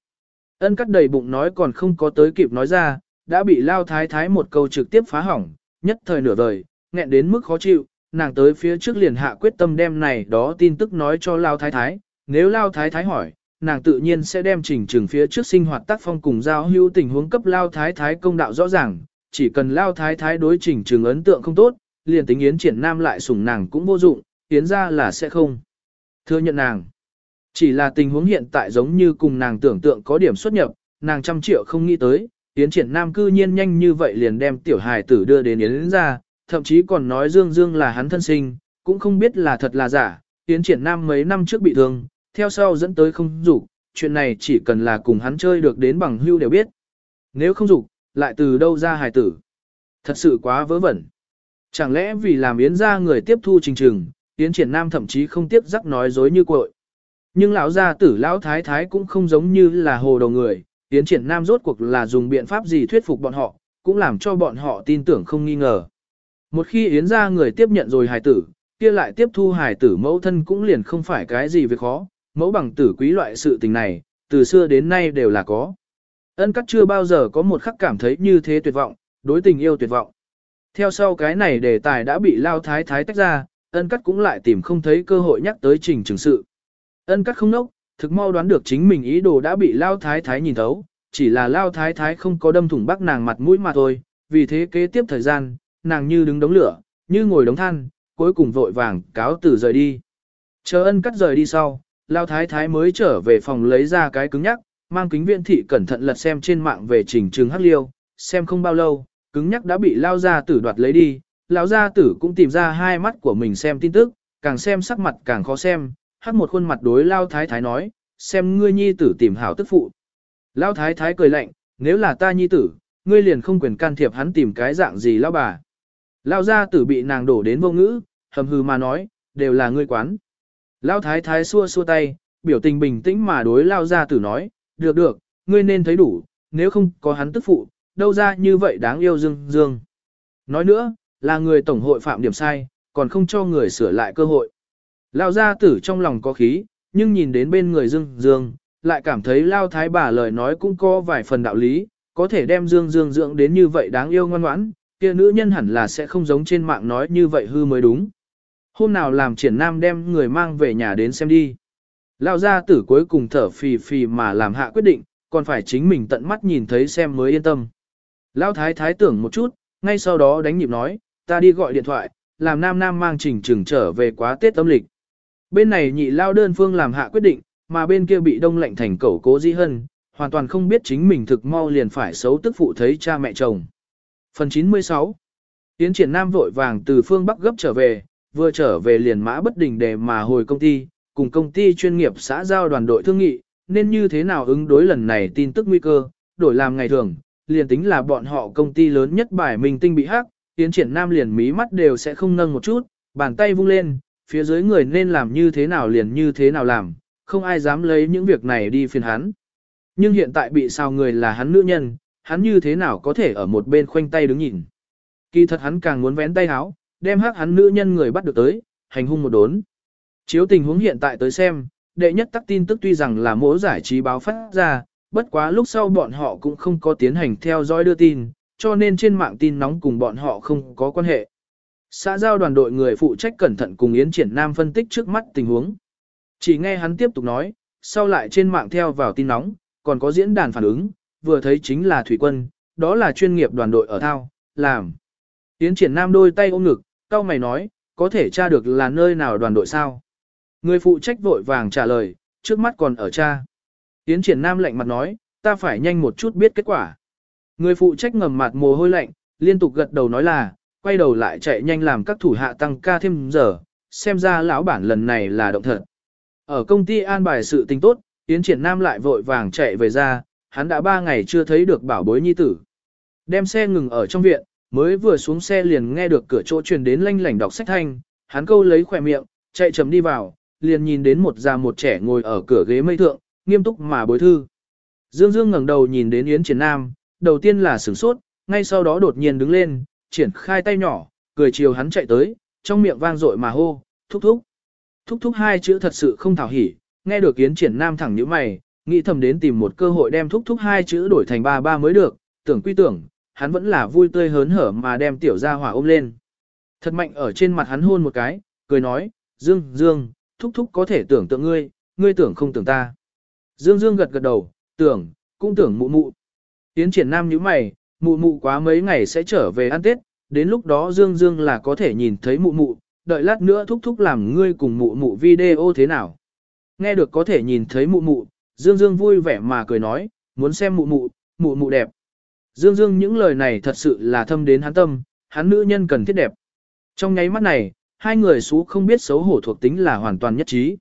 S1: Ân cắt đầy bụng nói còn không có tới kịp nói ra, đã bị lao thái thái một câu trực tiếp phá hỏng, nhất thời nửa đời, nghẹn đến mức khó chịu, nàng tới phía trước liền hạ quyết tâm đem này đó tin tức nói cho lao thái thái, nếu lao thái thái hỏi, nàng tự nhiên sẽ đem trình trường phía trước sinh hoạt tác phong cùng giao hữu tình huống cấp lao thái thái công đạo rõ ràng, chỉ cần lao thái thái đối trình trường ấn tượng không tốt, liền tính yến triển nam lại sủng nàng cũng vô dụng, yến ra là sẽ không. Thừa nhận nàng. Chỉ là tình huống hiện tại giống như cùng nàng tưởng tượng có điểm xuất nhập, nàng trăm triệu không nghĩ tới, Yến triển nam cư nhiên nhanh như vậy liền đem tiểu hài tử đưa đến Yến ra, thậm chí còn nói Dương Dương là hắn thân sinh, cũng không biết là thật là giả, Yến triển nam mấy năm trước bị thương, theo sau dẫn tới không dục chuyện này chỉ cần là cùng hắn chơi được đến bằng hưu đều biết. Nếu không dục lại từ đâu ra hài tử? Thật sự quá vớ vẩn. Chẳng lẽ vì làm Yến ra người tiếp thu trình trừng, Yến triển nam thậm chí không tiếp rắc nói dối như cội. Nhưng lão gia tử lão thái thái cũng không giống như là hồ đầu người, Yến triển nam rốt cuộc là dùng biện pháp gì thuyết phục bọn họ, cũng làm cho bọn họ tin tưởng không nghi ngờ. Một khi Yến gia người tiếp nhận rồi hài tử, kia lại tiếp thu hài tử mẫu thân cũng liền không phải cái gì việc khó, mẫu bằng tử quý loại sự tình này, từ xưa đến nay đều là có. Ân cắt chưa bao giờ có một khắc cảm thấy như thế tuyệt vọng, đối tình yêu tuyệt vọng. Theo sau cái này đề tài đã bị lao thái thái tách ra, ân cắt cũng lại tìm không thấy cơ hội nhắc tới trình trường sự. Ân cắt không nốc, thực mau đoán được chính mình ý đồ đã bị lao thái thái nhìn thấu, chỉ là lao thái thái không có đâm thủng bác nàng mặt mũi mà thôi, vì thế kế tiếp thời gian, nàng như đứng đống lửa, như ngồi đống than, cuối cùng vội vàng cáo từ rời đi. Chờ ân cắt rời đi sau, lao thái thái mới trở về phòng lấy ra cái cứng nhắc, mang kính viện thị cẩn thận lật xem trên mạng về trình trường hắc liêu, xem không bao lâu, cứng nhắc đã bị lao ra tử đoạt lấy đi, lão gia tử cũng tìm ra hai mắt của mình xem tin tức, càng xem sắc mặt càng khó xem, hắc một khuôn mặt đối lao thái thái nói, xem ngươi nhi tử tìm hảo tức phụ. Lao thái thái cười lạnh, nếu là ta nhi tử, ngươi liền không quyền can thiệp hắn tìm cái dạng gì lao bà. Lao gia tử bị nàng đổ đến vô ngữ, hầm hừ mà nói, đều là ngươi quán. Lao thái thái xua xua tay, biểu tình bình tĩnh mà đối lao gia tử nói, được được, ngươi nên thấy đủ, nếu không có hắn tức phụ, đâu ra như vậy đáng yêu dương dương. Nói nữa, là người tổng hội phạm điểm sai, còn không cho người sửa lại cơ hội. Lao gia tử trong lòng có khí, nhưng nhìn đến bên người Dương Dương, lại cảm thấy Lao Thái bà lời nói cũng có vài phần đạo lý, có thể đem Dương Dương dưỡng đến như vậy đáng yêu ngoan ngoãn, kia nữ nhân hẳn là sẽ không giống trên mạng nói như vậy hư mới đúng. Hôm nào làm triển nam đem người mang về nhà đến xem đi. Lao gia tử cuối cùng thở phì phì mà làm hạ quyết định, còn phải chính mình tận mắt nhìn thấy xem mới yên tâm. Lao thái thái tưởng một chút, ngay sau đó đánh nhịp nói, ta đi gọi điện thoại, làm nam nam mang trình trừng trở về quá Tết âm lịch. Bên này nhị lao đơn phương làm hạ quyết định, mà bên kia bị đông lạnh thành cẩu cố di hân, hoàn toàn không biết chính mình thực mau liền phải xấu tức phụ thấy cha mẹ chồng. Phần 96 Tiến triển nam vội vàng từ phương Bắc gấp trở về, vừa trở về liền mã bất đình để mà hồi công ty, cùng công ty chuyên nghiệp xã giao đoàn đội thương nghị, nên như thế nào ứng đối lần này tin tức nguy cơ, đổi làm ngày thường, liền tính là bọn họ công ty lớn nhất bài mình tinh bị hắc, tiến triển nam liền mí mắt đều sẽ không nâng một chút, bàn tay vung lên, phía dưới người nên làm như thế nào liền như thế nào làm, không ai dám lấy những việc này đi phiền hắn. Nhưng hiện tại bị sao người là hắn nữ nhân, hắn như thế nào có thể ở một bên khoanh tay đứng nhìn. Kỳ thật hắn càng muốn vén tay háo, đem hắc hắn nữ nhân người bắt được tới, hành hung một đốn. Chiếu tình huống hiện tại tới xem, đệ nhất tắc tin tức tuy rằng là mỗi giải trí báo phát ra, bất quá lúc sau bọn họ cũng không có tiến hành theo dõi đưa tin, cho nên trên mạng tin nóng cùng bọn họ không có quan hệ. Xã giao đoàn đội người phụ trách cẩn thận cùng Yến Triển Nam phân tích trước mắt tình huống. Chỉ nghe hắn tiếp tục nói, sau lại trên mạng theo vào tin nóng, còn có diễn đàn phản ứng, vừa thấy chính là thủy quân, đó là chuyên nghiệp đoàn đội ở thao, làm. Yến Triển Nam đôi tay ôm ngực, cao mày nói, có thể tra được là nơi nào đoàn đội sao? Người phụ trách vội vàng trả lời, trước mắt còn ở cha. Yến Triển Nam lạnh mặt nói, ta phải nhanh một chút biết kết quả. Người phụ trách ngầm mặt mồ hôi lạnh, liên tục gật đầu nói là, quay đầu lại chạy nhanh làm các thủ hạ tăng ca thêm giờ, xem ra lão bản lần này là động thật. Ở công ty an bài sự tình tốt, Yến Triển Nam lại vội vàng chạy về ra, hắn đã ba ngày chưa thấy được bảo bối nhi tử. Đem xe ngừng ở trong viện, mới vừa xuống xe liền nghe được cửa chỗ truyền đến lanh lảnh đọc sách thanh, hắn câu lấy khỏe miệng, chạy chậm đi vào, liền nhìn đến một già một trẻ ngồi ở cửa ghế mây thượng, nghiêm túc mà bối thư. Dương Dương ngẩng đầu nhìn đến Yến Triển Nam, đầu tiên là sửng sốt, ngay sau đó đột nhiên đứng lên, triển khai tay nhỏ, cười chiều hắn chạy tới, trong miệng vang dội mà hô, thúc thúc. Thúc thúc hai chữ thật sự không thảo hỉ, nghe được kiến Triển Nam thẳng như mày, nghĩ thầm đến tìm một cơ hội đem thúc thúc hai chữ đổi thành ba ba mới được, tưởng quy tưởng, hắn vẫn là vui tươi hớn hở mà đem tiểu gia hỏa ôm lên. Thật mạnh ở trên mặt hắn hôn một cái, cười nói, Dương, Dương, thúc thúc có thể tưởng tượng ngươi, ngươi tưởng không tưởng ta. Dương Dương gật gật đầu, tưởng, cũng tưởng mụ mụ. Tiến triển nam như mày, mụ mụ quá mấy ngày sẽ trở về ăn Tết, đến lúc đó Dương Dương là có thể nhìn thấy mụ mụ, đợi lát nữa thúc thúc làm ngươi cùng mụ mụ video thế nào. Nghe được có thể nhìn thấy mụ mụ, Dương Dương vui vẻ mà cười nói, muốn xem mụ mụ, mụ mụ đẹp. Dương Dương những lời này thật sự là thâm đến hắn tâm, hắn nữ nhân cần thiết đẹp. Trong nháy mắt này, hai người xú không biết xấu hổ thuộc tính là hoàn toàn nhất trí.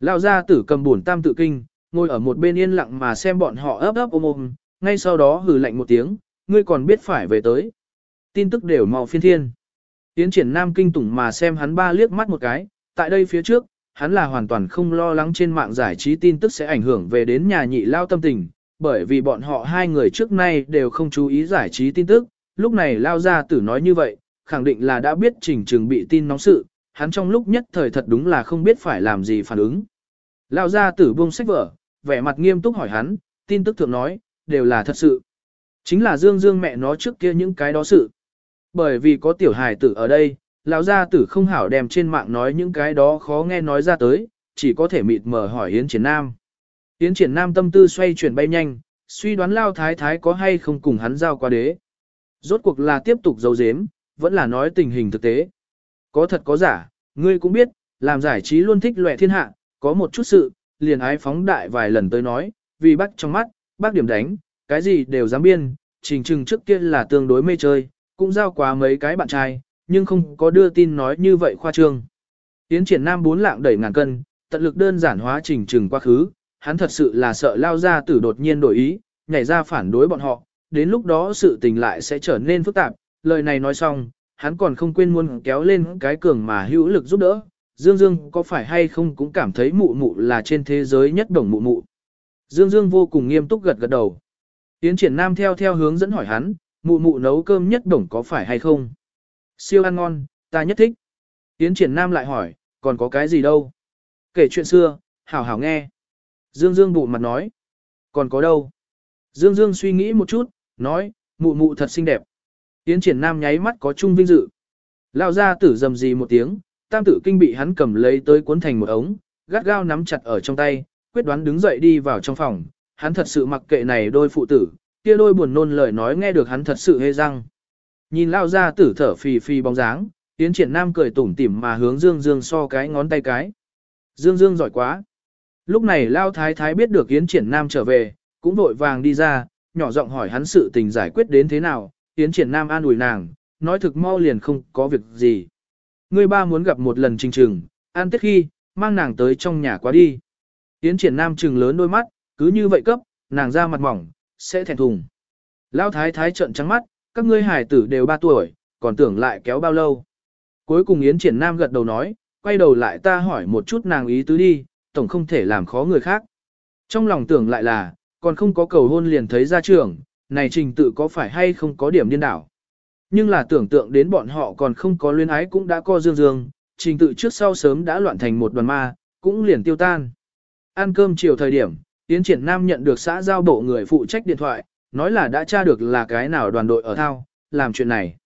S1: Lão gia tử cầm buồn tam tự kinh, ngồi ở một bên yên lặng mà xem bọn họ ấp ấp ôm ôm, ngay sau đó hừ lạnh một tiếng, ngươi còn biết phải về tới. Tin tức đều màu phiên thiên. Tiến triển nam kinh tủng mà xem hắn ba liếc mắt một cái, tại đây phía trước, hắn là hoàn toàn không lo lắng trên mạng giải trí tin tức sẽ ảnh hưởng về đến nhà nhị lao tâm tình, bởi vì bọn họ hai người trước nay đều không chú ý giải trí tin tức, lúc này lao ra tử nói như vậy, khẳng định là đã biết trình trường bị tin nóng sự, hắn trong lúc nhất thời thật đúng là không biết phải làm gì phản ứng. Lao ra tử buông sách vở, vẻ mặt nghiêm túc hỏi hắn, tin tức thượng nói, đều là thật sự. Chính là Dương Dương mẹ nó trước kia những cái đó sự. Bởi vì có tiểu hài tử ở đây, lão gia tử không hảo đem trên mạng nói những cái đó khó nghe nói ra tới, chỉ có thể mịt mờ hỏi Yến Triển Nam. Yến Triển Nam tâm tư xoay chuyển bay nhanh, suy đoán Lao Thái Thái có hay không cùng hắn giao qua đế. Rốt cuộc là tiếp tục giấu giếm, vẫn là nói tình hình thực tế. Có thật có giả, ngươi cũng biết, làm giải trí luôn thích lòe thiên hạ, có một chút sự, liền ái phóng đại vài lần tới nói, vì bắt trong mắt, bác điểm đánh, cái gì đều dám biên, trình trừng trước kia là tương đối mê chơi, cũng giao quá mấy cái bạn trai, nhưng không có đưa tin nói như vậy khoa trương. Tiến triển nam bốn lạng đẩy ngàn cân, tận lực đơn giản hóa trình trừng quá khứ, hắn thật sự là sợ lao ra tử đột nhiên đổi ý, nhảy ra phản đối bọn họ, đến lúc đó sự tình lại sẽ trở nên phức tạp, lời này nói xong, hắn còn không quên muốn kéo lên cái cường mà hữu lực giúp đỡ. Dương Dương có phải hay không cũng cảm thấy mụ mụ là trên thế giới nhất đồng mụ mụ. Dương Dương vô cùng nghiêm túc gật gật đầu. Tiến triển nam theo theo hướng dẫn hỏi hắn, mụ mụ nấu cơm nhất đồng có phải hay không? Siêu ăn ngon, ta nhất thích. Tiến triển nam lại hỏi, còn có cái gì đâu? Kể chuyện xưa, hảo hảo nghe. Dương Dương bụ mặt nói. Còn có đâu? Dương Dương suy nghĩ một chút, nói, mụ mụ thật xinh đẹp. Tiến triển nam nháy mắt có chung vinh dự. Lao ra tử dầm gì một tiếng, tam tử kinh bị hắn cầm lấy tới cuốn thành một ống, gắt gao nắm chặt ở trong tay, quyết đoán đứng dậy đi vào trong phòng. Hắn thật sự mặc kệ này đôi phụ tử, kia đôi buồn nôn lời nói nghe được hắn thật sự hê răng. Nhìn lao ra tử thở phì phì bóng dáng, Yến triển nam cười tủm tỉm mà hướng Dương Dương so cái ngón tay cái. Dương Dương giỏi quá. Lúc này lao thái thái biết được Yến triển nam trở về, cũng vội vàng đi ra, nhỏ giọng hỏi hắn sự tình giải quyết đến thế nào, Yến triển nam an ủi nàng, nói thực mau liền không có việc gì. Người ba muốn gặp một lần trình trừng, an tết khi, mang nàng tới trong nhà quá đi. Yến triển nam trừng lớn đôi mắt, cứ như vậy cấp, nàng ra mặt mỏng, sẽ thẹn thùng. Lao thái thái trợn trắng mắt, các ngươi hải tử đều ba tuổi, còn tưởng lại kéo bao lâu. Cuối cùng Yến triển nam gật đầu nói, quay đầu lại ta hỏi một chút nàng ý tứ đi, tổng không thể làm khó người khác. Trong lòng tưởng lại là, còn không có cầu hôn liền thấy ra trường, này trình tự có phải hay không có điểm điên đảo. Nhưng là tưởng tượng đến bọn họ còn không có luyến ái cũng đã co dương dương, trình tự trước sau sớm đã loạn thành một đoàn ma, cũng liền tiêu tan. Ăn cơm chiều thời điểm, Yến Triển Nam nhận được xã giao bộ người phụ trách điện thoại, nói là đã tra được là cái nào đoàn đội ở thao, làm chuyện này.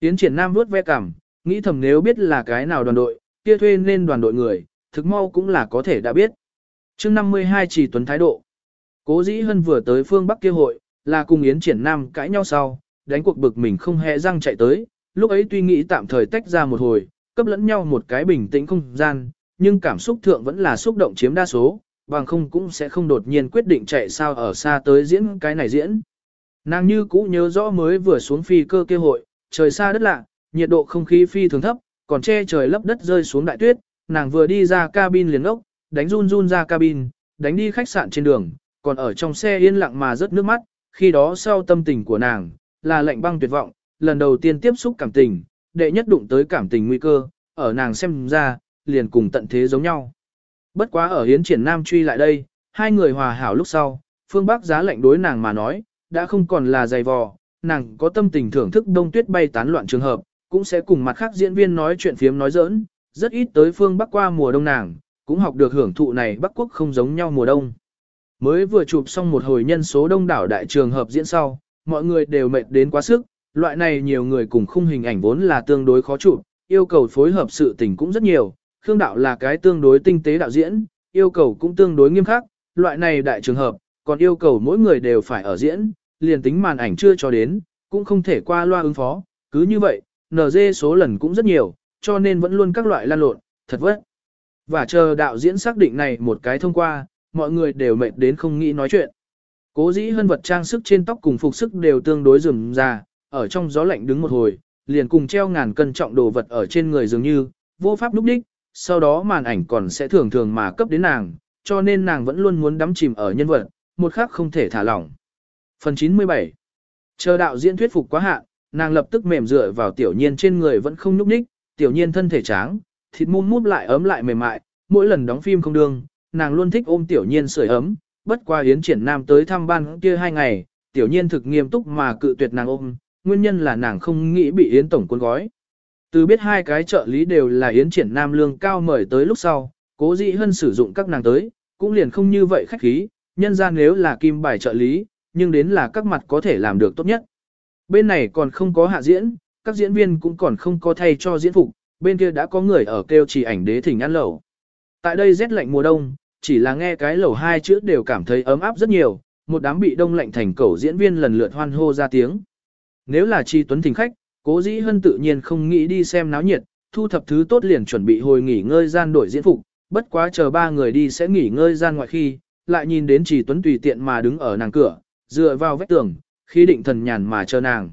S1: Yến Triển Nam vuốt ve cằm, nghĩ thầm nếu biết là cái nào đoàn đội, kia thuê nên đoàn đội người, thực mau cũng là có thể đã biết. chương 52 chỉ tuấn thái độ. Cố dĩ hân vừa tới phương Bắc kia hội, là cùng Yến Triển Nam cãi nhau sau, đánh cuộc bực mình không hề răng chạy tới, lúc ấy tuy nghĩ tạm thời tách ra một hồi, cấp lẫn nhau một cái bình tĩnh không gian, nhưng cảm xúc thượng vẫn là xúc động chiếm đa số, bằng không cũng sẽ không đột nhiên quyết định chạy sao ở xa tới diễn cái này diễn. Nàng như cũ nhớ rõ mới vừa xuống phi cơ kia hội, trời xa đất lạ, nhiệt độ không khí phi thường thấp, còn che trời lấp đất rơi xuống đại tuyết, nàng vừa đi ra cabin liền ốc, đánh run run ra cabin, đánh đi khách sạn trên đường, còn ở trong xe yên lặng mà rớt nước mắt, khi đó sau tâm tình của nàng, là lạnh băng tuyệt vọng, lần đầu tiên tiếp xúc cảm tình, đệ nhất đụng tới cảm tình nguy cơ, ở nàng xem ra, liền cùng tận thế giống nhau. Bất quá ở hiến triển nam truy lại đây, hai người hòa hảo lúc sau, phương Bắc giá lạnh đối nàng mà nói, đã không còn là dày vò, nàng có tâm tình thưởng thức đông tuyết bay tán loạn trường hợp, cũng sẽ cùng mặt khác diễn viên nói chuyện phiếm nói giỡn, rất ít tới phương Bắc qua mùa đông nàng, cũng học được hưởng thụ này Bắc Quốc không giống nhau mùa đông. Mới vừa chụp xong một hồi nhân số đông đảo đại trường hợp diễn sau, mọi người đều mệt đến quá sức, loại này nhiều người cùng khung hình ảnh vốn là tương đối khó chụp, yêu cầu phối hợp sự tình cũng rất nhiều, Khương Đạo là cái tương đối tinh tế đạo diễn, yêu cầu cũng tương đối nghiêm khắc, loại này đại trường hợp, còn yêu cầu mỗi người đều phải ở diễn, liền tính màn ảnh chưa cho đến, cũng không thể qua loa ứng phó, cứ như vậy, NG số lần cũng rất nhiều, cho nên vẫn luôn các loại lan lộn, thật vất. Và chờ đạo diễn xác định này một cái thông qua, mọi người đều mệt đến không nghĩ nói chuyện. Cố dĩ hân vật trang sức trên tóc cùng phục sức đều tương đối rườm ra, ở trong gió lạnh đứng một hồi, liền cùng treo ngàn cân trọng đồ vật ở trên người dường như, vô pháp lúc đích, sau đó màn ảnh còn sẽ thường thường mà cấp đến nàng, cho nên nàng vẫn luôn muốn đắm chìm ở nhân vật, một khắc không thể thả lỏng. Phần 97 Chờ đạo diễn thuyết phục quá hạn, nàng lập tức mềm dựa vào tiểu nhiên trên người vẫn không nhúc nhích, tiểu nhiên thân thể tráng, thịt mum múp lại ấm lại mềm mại, mỗi lần đóng phim không đương, nàng luôn thích ôm tiểu nhiên sưởi ấm, bất qua yến triển nam tới thăm ban kia hai ngày, tiểu nhiên thực nghiêm túc mà cự tuyệt nàng ôm, nguyên nhân là nàng không nghĩ bị yến tổng cuốn gói. Từ biết hai cái trợ lý đều là yến triển nam lương cao mời tới lúc sau, cố dĩ hơn sử dụng các nàng tới, cũng liền không như vậy khách khí, nhân ra nếu là kim bài trợ lý, nhưng đến là các mặt có thể làm được tốt nhất. Bên này còn không có hạ diễn, các diễn viên cũng còn không có thay cho diễn phục, bên kia đã có người ở kêu chỉ ảnh đế thỉnh ăn lẩu. Tại đây rét lạnh mùa đông, chỉ là nghe cái lẩu hai chữ đều cảm thấy ấm áp rất nhiều, một đám bị đông lạnh thành cẩu diễn viên lần lượt hoan hô ra tiếng. Nếu là Chi Tuấn thỉnh khách, cố dĩ hân tự nhiên không nghĩ đi xem náo nhiệt, thu thập thứ tốt liền chuẩn bị hồi nghỉ ngơi gian đổi diễn phục, bất quá chờ ba người đi sẽ nghỉ ngơi gian ngoại khi, lại nhìn đến chỉ Tuấn tùy tiện mà đứng ở nàng cửa, dựa vào vách tường, khi định thần nhàn mà chờ nàng.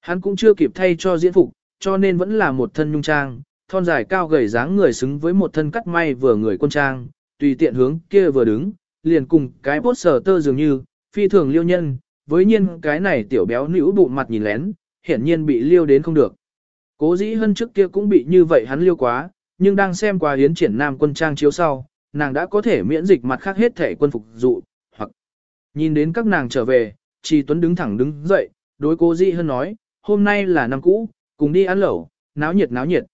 S1: Hắn cũng chưa kịp thay cho diễn phục, cho nên vẫn là một thân nhung trang, thon dài cao gầy dáng người xứng với một thân cắt may vừa người quân trang, tùy tiện hướng kia vừa đứng, liền cùng cái bốt sờ tơ dường như, phi thường liêu nhân, với nhiên cái này tiểu béo nữ bụng mặt nhìn lén, hiển nhiên bị liêu đến không được. Cố dĩ hơn trước kia cũng bị như vậy hắn liêu quá, nhưng đang xem qua hiến triển nam quân trang chiếu sau, nàng đã có thể miễn dịch mặt khác hết thể quân phục dụ, hoặc nhìn đến các nàng trở về, Trì Tuấn đứng thẳng đứng dậy, đối cố dĩ hơn nói, hôm nay là năm cũ, cùng đi ăn lẩu, náo nhiệt náo nhiệt.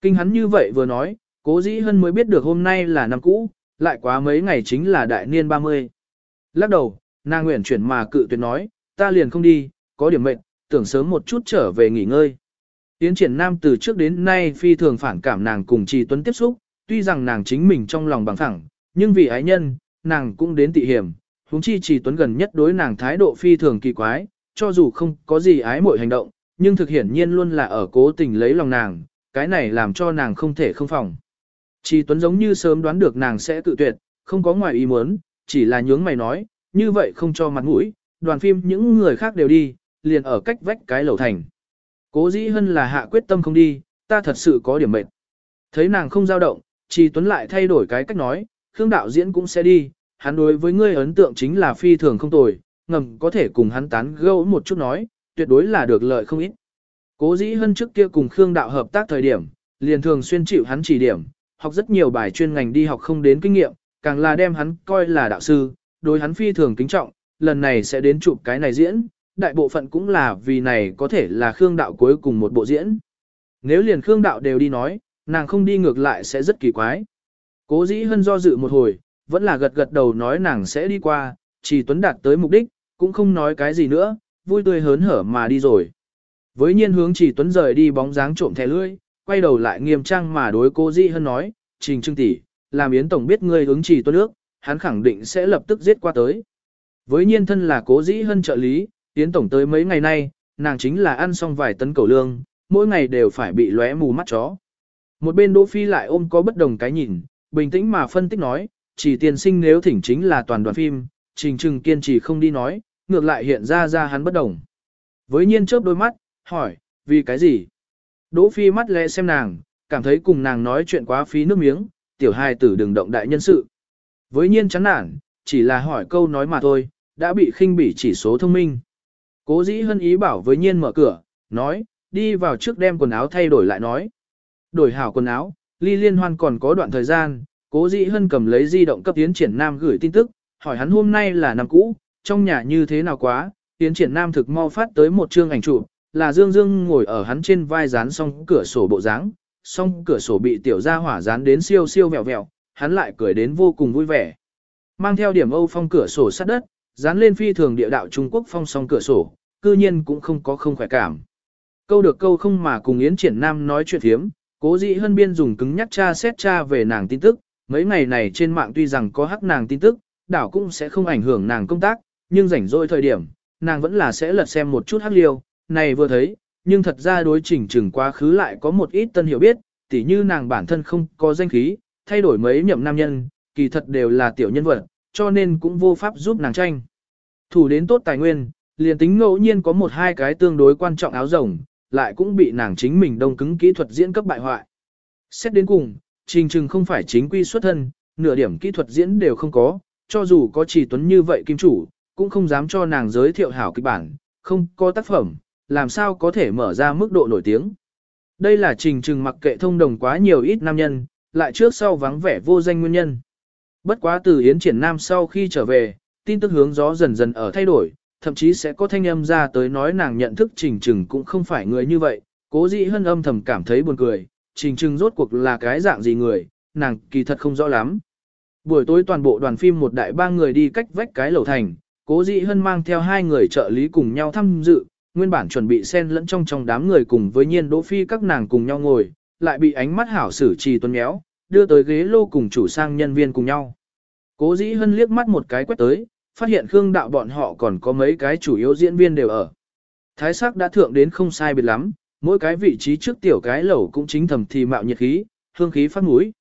S1: Kinh hắn như vậy vừa nói, cố dĩ hơn mới biết được hôm nay là năm cũ, lại quá mấy ngày chính là đại niên 30. Lắc đầu, nàng nguyện chuyển mà cự tuyệt nói, ta liền không đi, có điểm mệnh, tưởng sớm một chút trở về nghỉ ngơi. Tiến triển nam từ trước đến nay phi thường phản cảm nàng cùng Trì Tuấn tiếp xúc, tuy rằng nàng chính mình trong lòng bằng phẳng, nhưng vì ái nhân, nàng cũng đến tị hiểm, huống chi Trì Tuấn gần nhất đối nàng thái độ phi thường kỳ quái, cho dù không có gì ái mội hành động, nhưng thực hiển nhiên luôn là ở cố tình lấy lòng nàng, cái này làm cho nàng không thể không phòng. Trì Tuấn giống như sớm đoán được nàng sẽ tự tuyệt, không có ngoài ý muốn, chỉ là nhướng mày nói, như vậy không cho mặt mũi, đoàn phim những người khác đều đi, liền ở cách vách cái lầu thành. Cố dĩ hơn là hạ quyết tâm không đi, ta thật sự có điểm mệt. Thấy nàng không dao động, Trì Tuấn lại thay đổi cái cách nói, Khương đạo diễn cũng sẽ đi, hắn đối với ngươi ấn tượng chính là phi thường không tồi, ngầm có thể cùng hắn tán gẫu một chút nói, tuyệt đối là được lợi không ít. Cố dĩ hơn trước kia cùng Khương đạo hợp tác thời điểm, liền thường xuyên chịu hắn chỉ điểm, học rất nhiều bài chuyên ngành đi học không đến kinh nghiệm, càng là đem hắn coi là đạo sư, đối hắn phi thường kính trọng, lần này sẽ đến chụp cái này diễn, đại bộ phận cũng là vì này có thể là Khương đạo cuối cùng một bộ diễn. Nếu liền Khương đạo đều đi nói, nàng không đi ngược lại sẽ rất kỳ quái. Cố dĩ hân do dự một hồi, vẫn là gật gật đầu nói nàng sẽ đi qua, chỉ tuấn đạt tới mục đích, cũng không nói cái gì nữa, vui tươi hớn hở mà đi rồi. Với nhiên hướng chỉ tuấn rời đi bóng dáng trộm thẻ lưỡi, quay đầu lại nghiêm trang mà đối cô Dĩ Hân nói, Trình Trưng tỷ, làm Yến Tổng biết ngươi ứng chỉ tuấn nước, hắn khẳng định sẽ lập tức giết qua tới. Với nhiên thân là cố dĩ hân trợ lý, Yến Tổng tới mấy ngày nay, nàng chính là ăn xong vài tấn cầu lương, mỗi ngày đều phải bị lóe mù mắt chó. Một bên Đỗ Phi lại ôm có bất đồng cái nhìn, bình tĩnh mà phân tích nói, chỉ tiền sinh nếu thỉnh chính là toàn đoàn phim, trình trừng kiên trì không đi nói, ngược lại hiện ra ra hắn bất đồng. Với nhiên chớp đôi mắt, hỏi, vì cái gì? Đỗ Phi mắt lẽ xem nàng, cảm thấy cùng nàng nói chuyện quá phí nước miếng, tiểu hài tử đừng động đại nhân sự. Với nhiên chán nản, chỉ là hỏi câu nói mà thôi, đã bị khinh bỉ chỉ số thông minh. Cố dĩ hân ý bảo với nhiên mở cửa, nói, đi vào trước đem quần áo thay đổi lại nói. Đổi hảo quần áo, ly liên hoan còn có đoạn thời gian, cố dĩ hân cầm lấy di động cấp tiến triển nam gửi tin tức, hỏi hắn hôm nay là năm cũ, trong nhà như thế nào quá, tiến triển nam thực mau phát tới một chương ảnh chụp, là Dương Dương ngồi ở hắn trên vai dán xong cửa sổ bộ dáng, xong cửa sổ bị tiểu gia hỏa dán đến siêu siêu vẹo vẹo, hắn lại cười đến vô cùng vui vẻ. Mang theo điểm Âu phong cửa sổ sát đất, dán lên phi thường địa đạo Trung Quốc phong song cửa sổ, cư nhiên cũng không có không khỏe cảm. Câu được câu không mà cùng Yến Triển Nam nói chuyện thiếm, cố dị hân biên dùng cứng nhắc tra xét tra về nàng tin tức, mấy ngày này trên mạng tuy rằng có hắc nàng tin tức, đảo cũng sẽ không ảnh hưởng nàng công tác, nhưng rảnh rỗi thời điểm, nàng vẫn là sẽ lật xem một chút hắc liêu, này vừa thấy, nhưng thật ra đối chỉnh chừng quá khứ lại có một ít tân hiểu biết, tỉ như nàng bản thân không có danh khí, thay đổi mấy nhậm nam nhân, kỳ thật đều là tiểu nhân vật, cho nên cũng vô pháp giúp nàng tranh. Thủ đến tốt tài nguyên, liền tính ngẫu nhiên có một hai cái tương đối quan trọng áo rồng, lại cũng bị nàng chính mình đông cứng kỹ thuật diễn cấp bại hoại. Xét đến cùng, trình trừng không phải chính quy xuất thân, nửa điểm kỹ thuật diễn đều không có, cho dù có chỉ tuấn như vậy kim chủ, cũng không dám cho nàng giới thiệu hảo kịch bản, không có tác phẩm, làm sao có thể mở ra mức độ nổi tiếng. Đây là trình trừng mặc kệ thông đồng quá nhiều ít nam nhân, lại trước sau vắng vẻ vô danh nguyên nhân. Bất quá từ Yến Triển Nam sau khi trở về, tin tức hướng gió dần dần ở thay đổi, thậm chí sẽ có thanh âm ra tới nói nàng nhận thức trình trừng cũng không phải người như vậy, cố dĩ hân âm thầm cảm thấy buồn cười, trình trừng rốt cuộc là cái dạng gì người, nàng kỳ thật không rõ lắm. Buổi tối toàn bộ đoàn phim một đại ba người đi cách vách cái lầu thành, cố dĩ hân mang theo hai người trợ lý cùng nhau tham dự, nguyên bản chuẩn bị xen lẫn trong trong đám người cùng với nhiên đỗ phi các nàng cùng nhau ngồi, lại bị ánh mắt hảo xử trì tuấn méo, đưa tới ghế lô cùng chủ sang nhân viên cùng nhau. Cố dĩ hân liếc mắt một cái quét tới, phát hiện Khương đạo bọn họ còn có mấy cái chủ yếu diễn viên đều ở. Thái sắc đã thượng đến không sai biệt lắm, mỗi cái vị trí trước tiểu cái lẩu cũng chính thầm thì mạo nhiệt khí, hương khí phát mũi.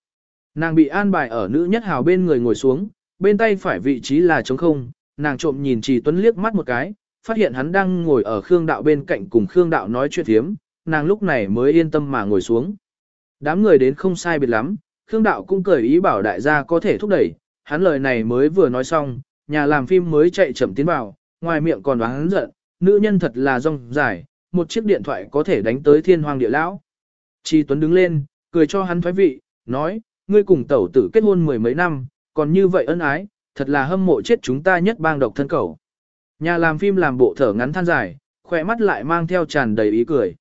S1: Nàng bị an bài ở nữ nhất hào bên người ngồi xuống, bên tay phải vị trí là trống không, nàng trộm nhìn Trì Tuấn liếc mắt một cái, phát hiện hắn đang ngồi ở Khương đạo bên cạnh cùng Khương đạo nói chuyện thiếm, nàng lúc này mới yên tâm mà ngồi xuống. Đám người đến không sai biệt lắm, Khương đạo cũng cười ý bảo đại gia có thể thúc đẩy, hắn lời này mới vừa nói xong, nhà làm phim mới chạy chậm tiến vào, ngoài miệng còn đoán giận, nữ nhân thật là rong dài, một chiếc điện thoại có thể đánh tới thiên hoàng địa lão. Chi Tuấn đứng lên, cười cho hắn thoái vị, nói, ngươi cùng tẩu tử kết hôn mười mấy năm, còn như vậy ân ái, thật là hâm mộ chết chúng ta nhất bang độc thân cầu. Nhà làm phim làm bộ thở ngắn than dài, khỏe mắt lại mang theo tràn đầy ý cười.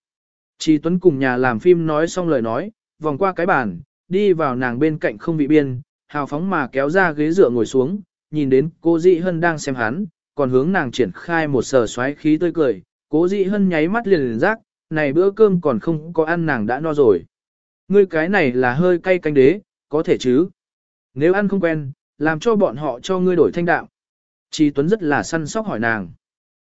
S1: Chi Tuấn cùng nhà làm phim nói xong lời nói, vòng qua cái bàn, đi vào nàng bên cạnh không bị biên, hào phóng mà kéo ra ghế dựa ngồi xuống, nhìn đến cô dị hân đang xem hắn, còn hướng nàng triển khai một sờ xoáy khí tươi cười, cố dị hân nháy mắt liền liền rác, này bữa cơm còn không có ăn nàng đã no rồi. Ngươi cái này là hơi cay canh đế, có thể chứ. Nếu ăn không quen, làm cho bọn họ cho ngươi đổi thanh đạo Chi Tuấn rất là săn sóc hỏi nàng.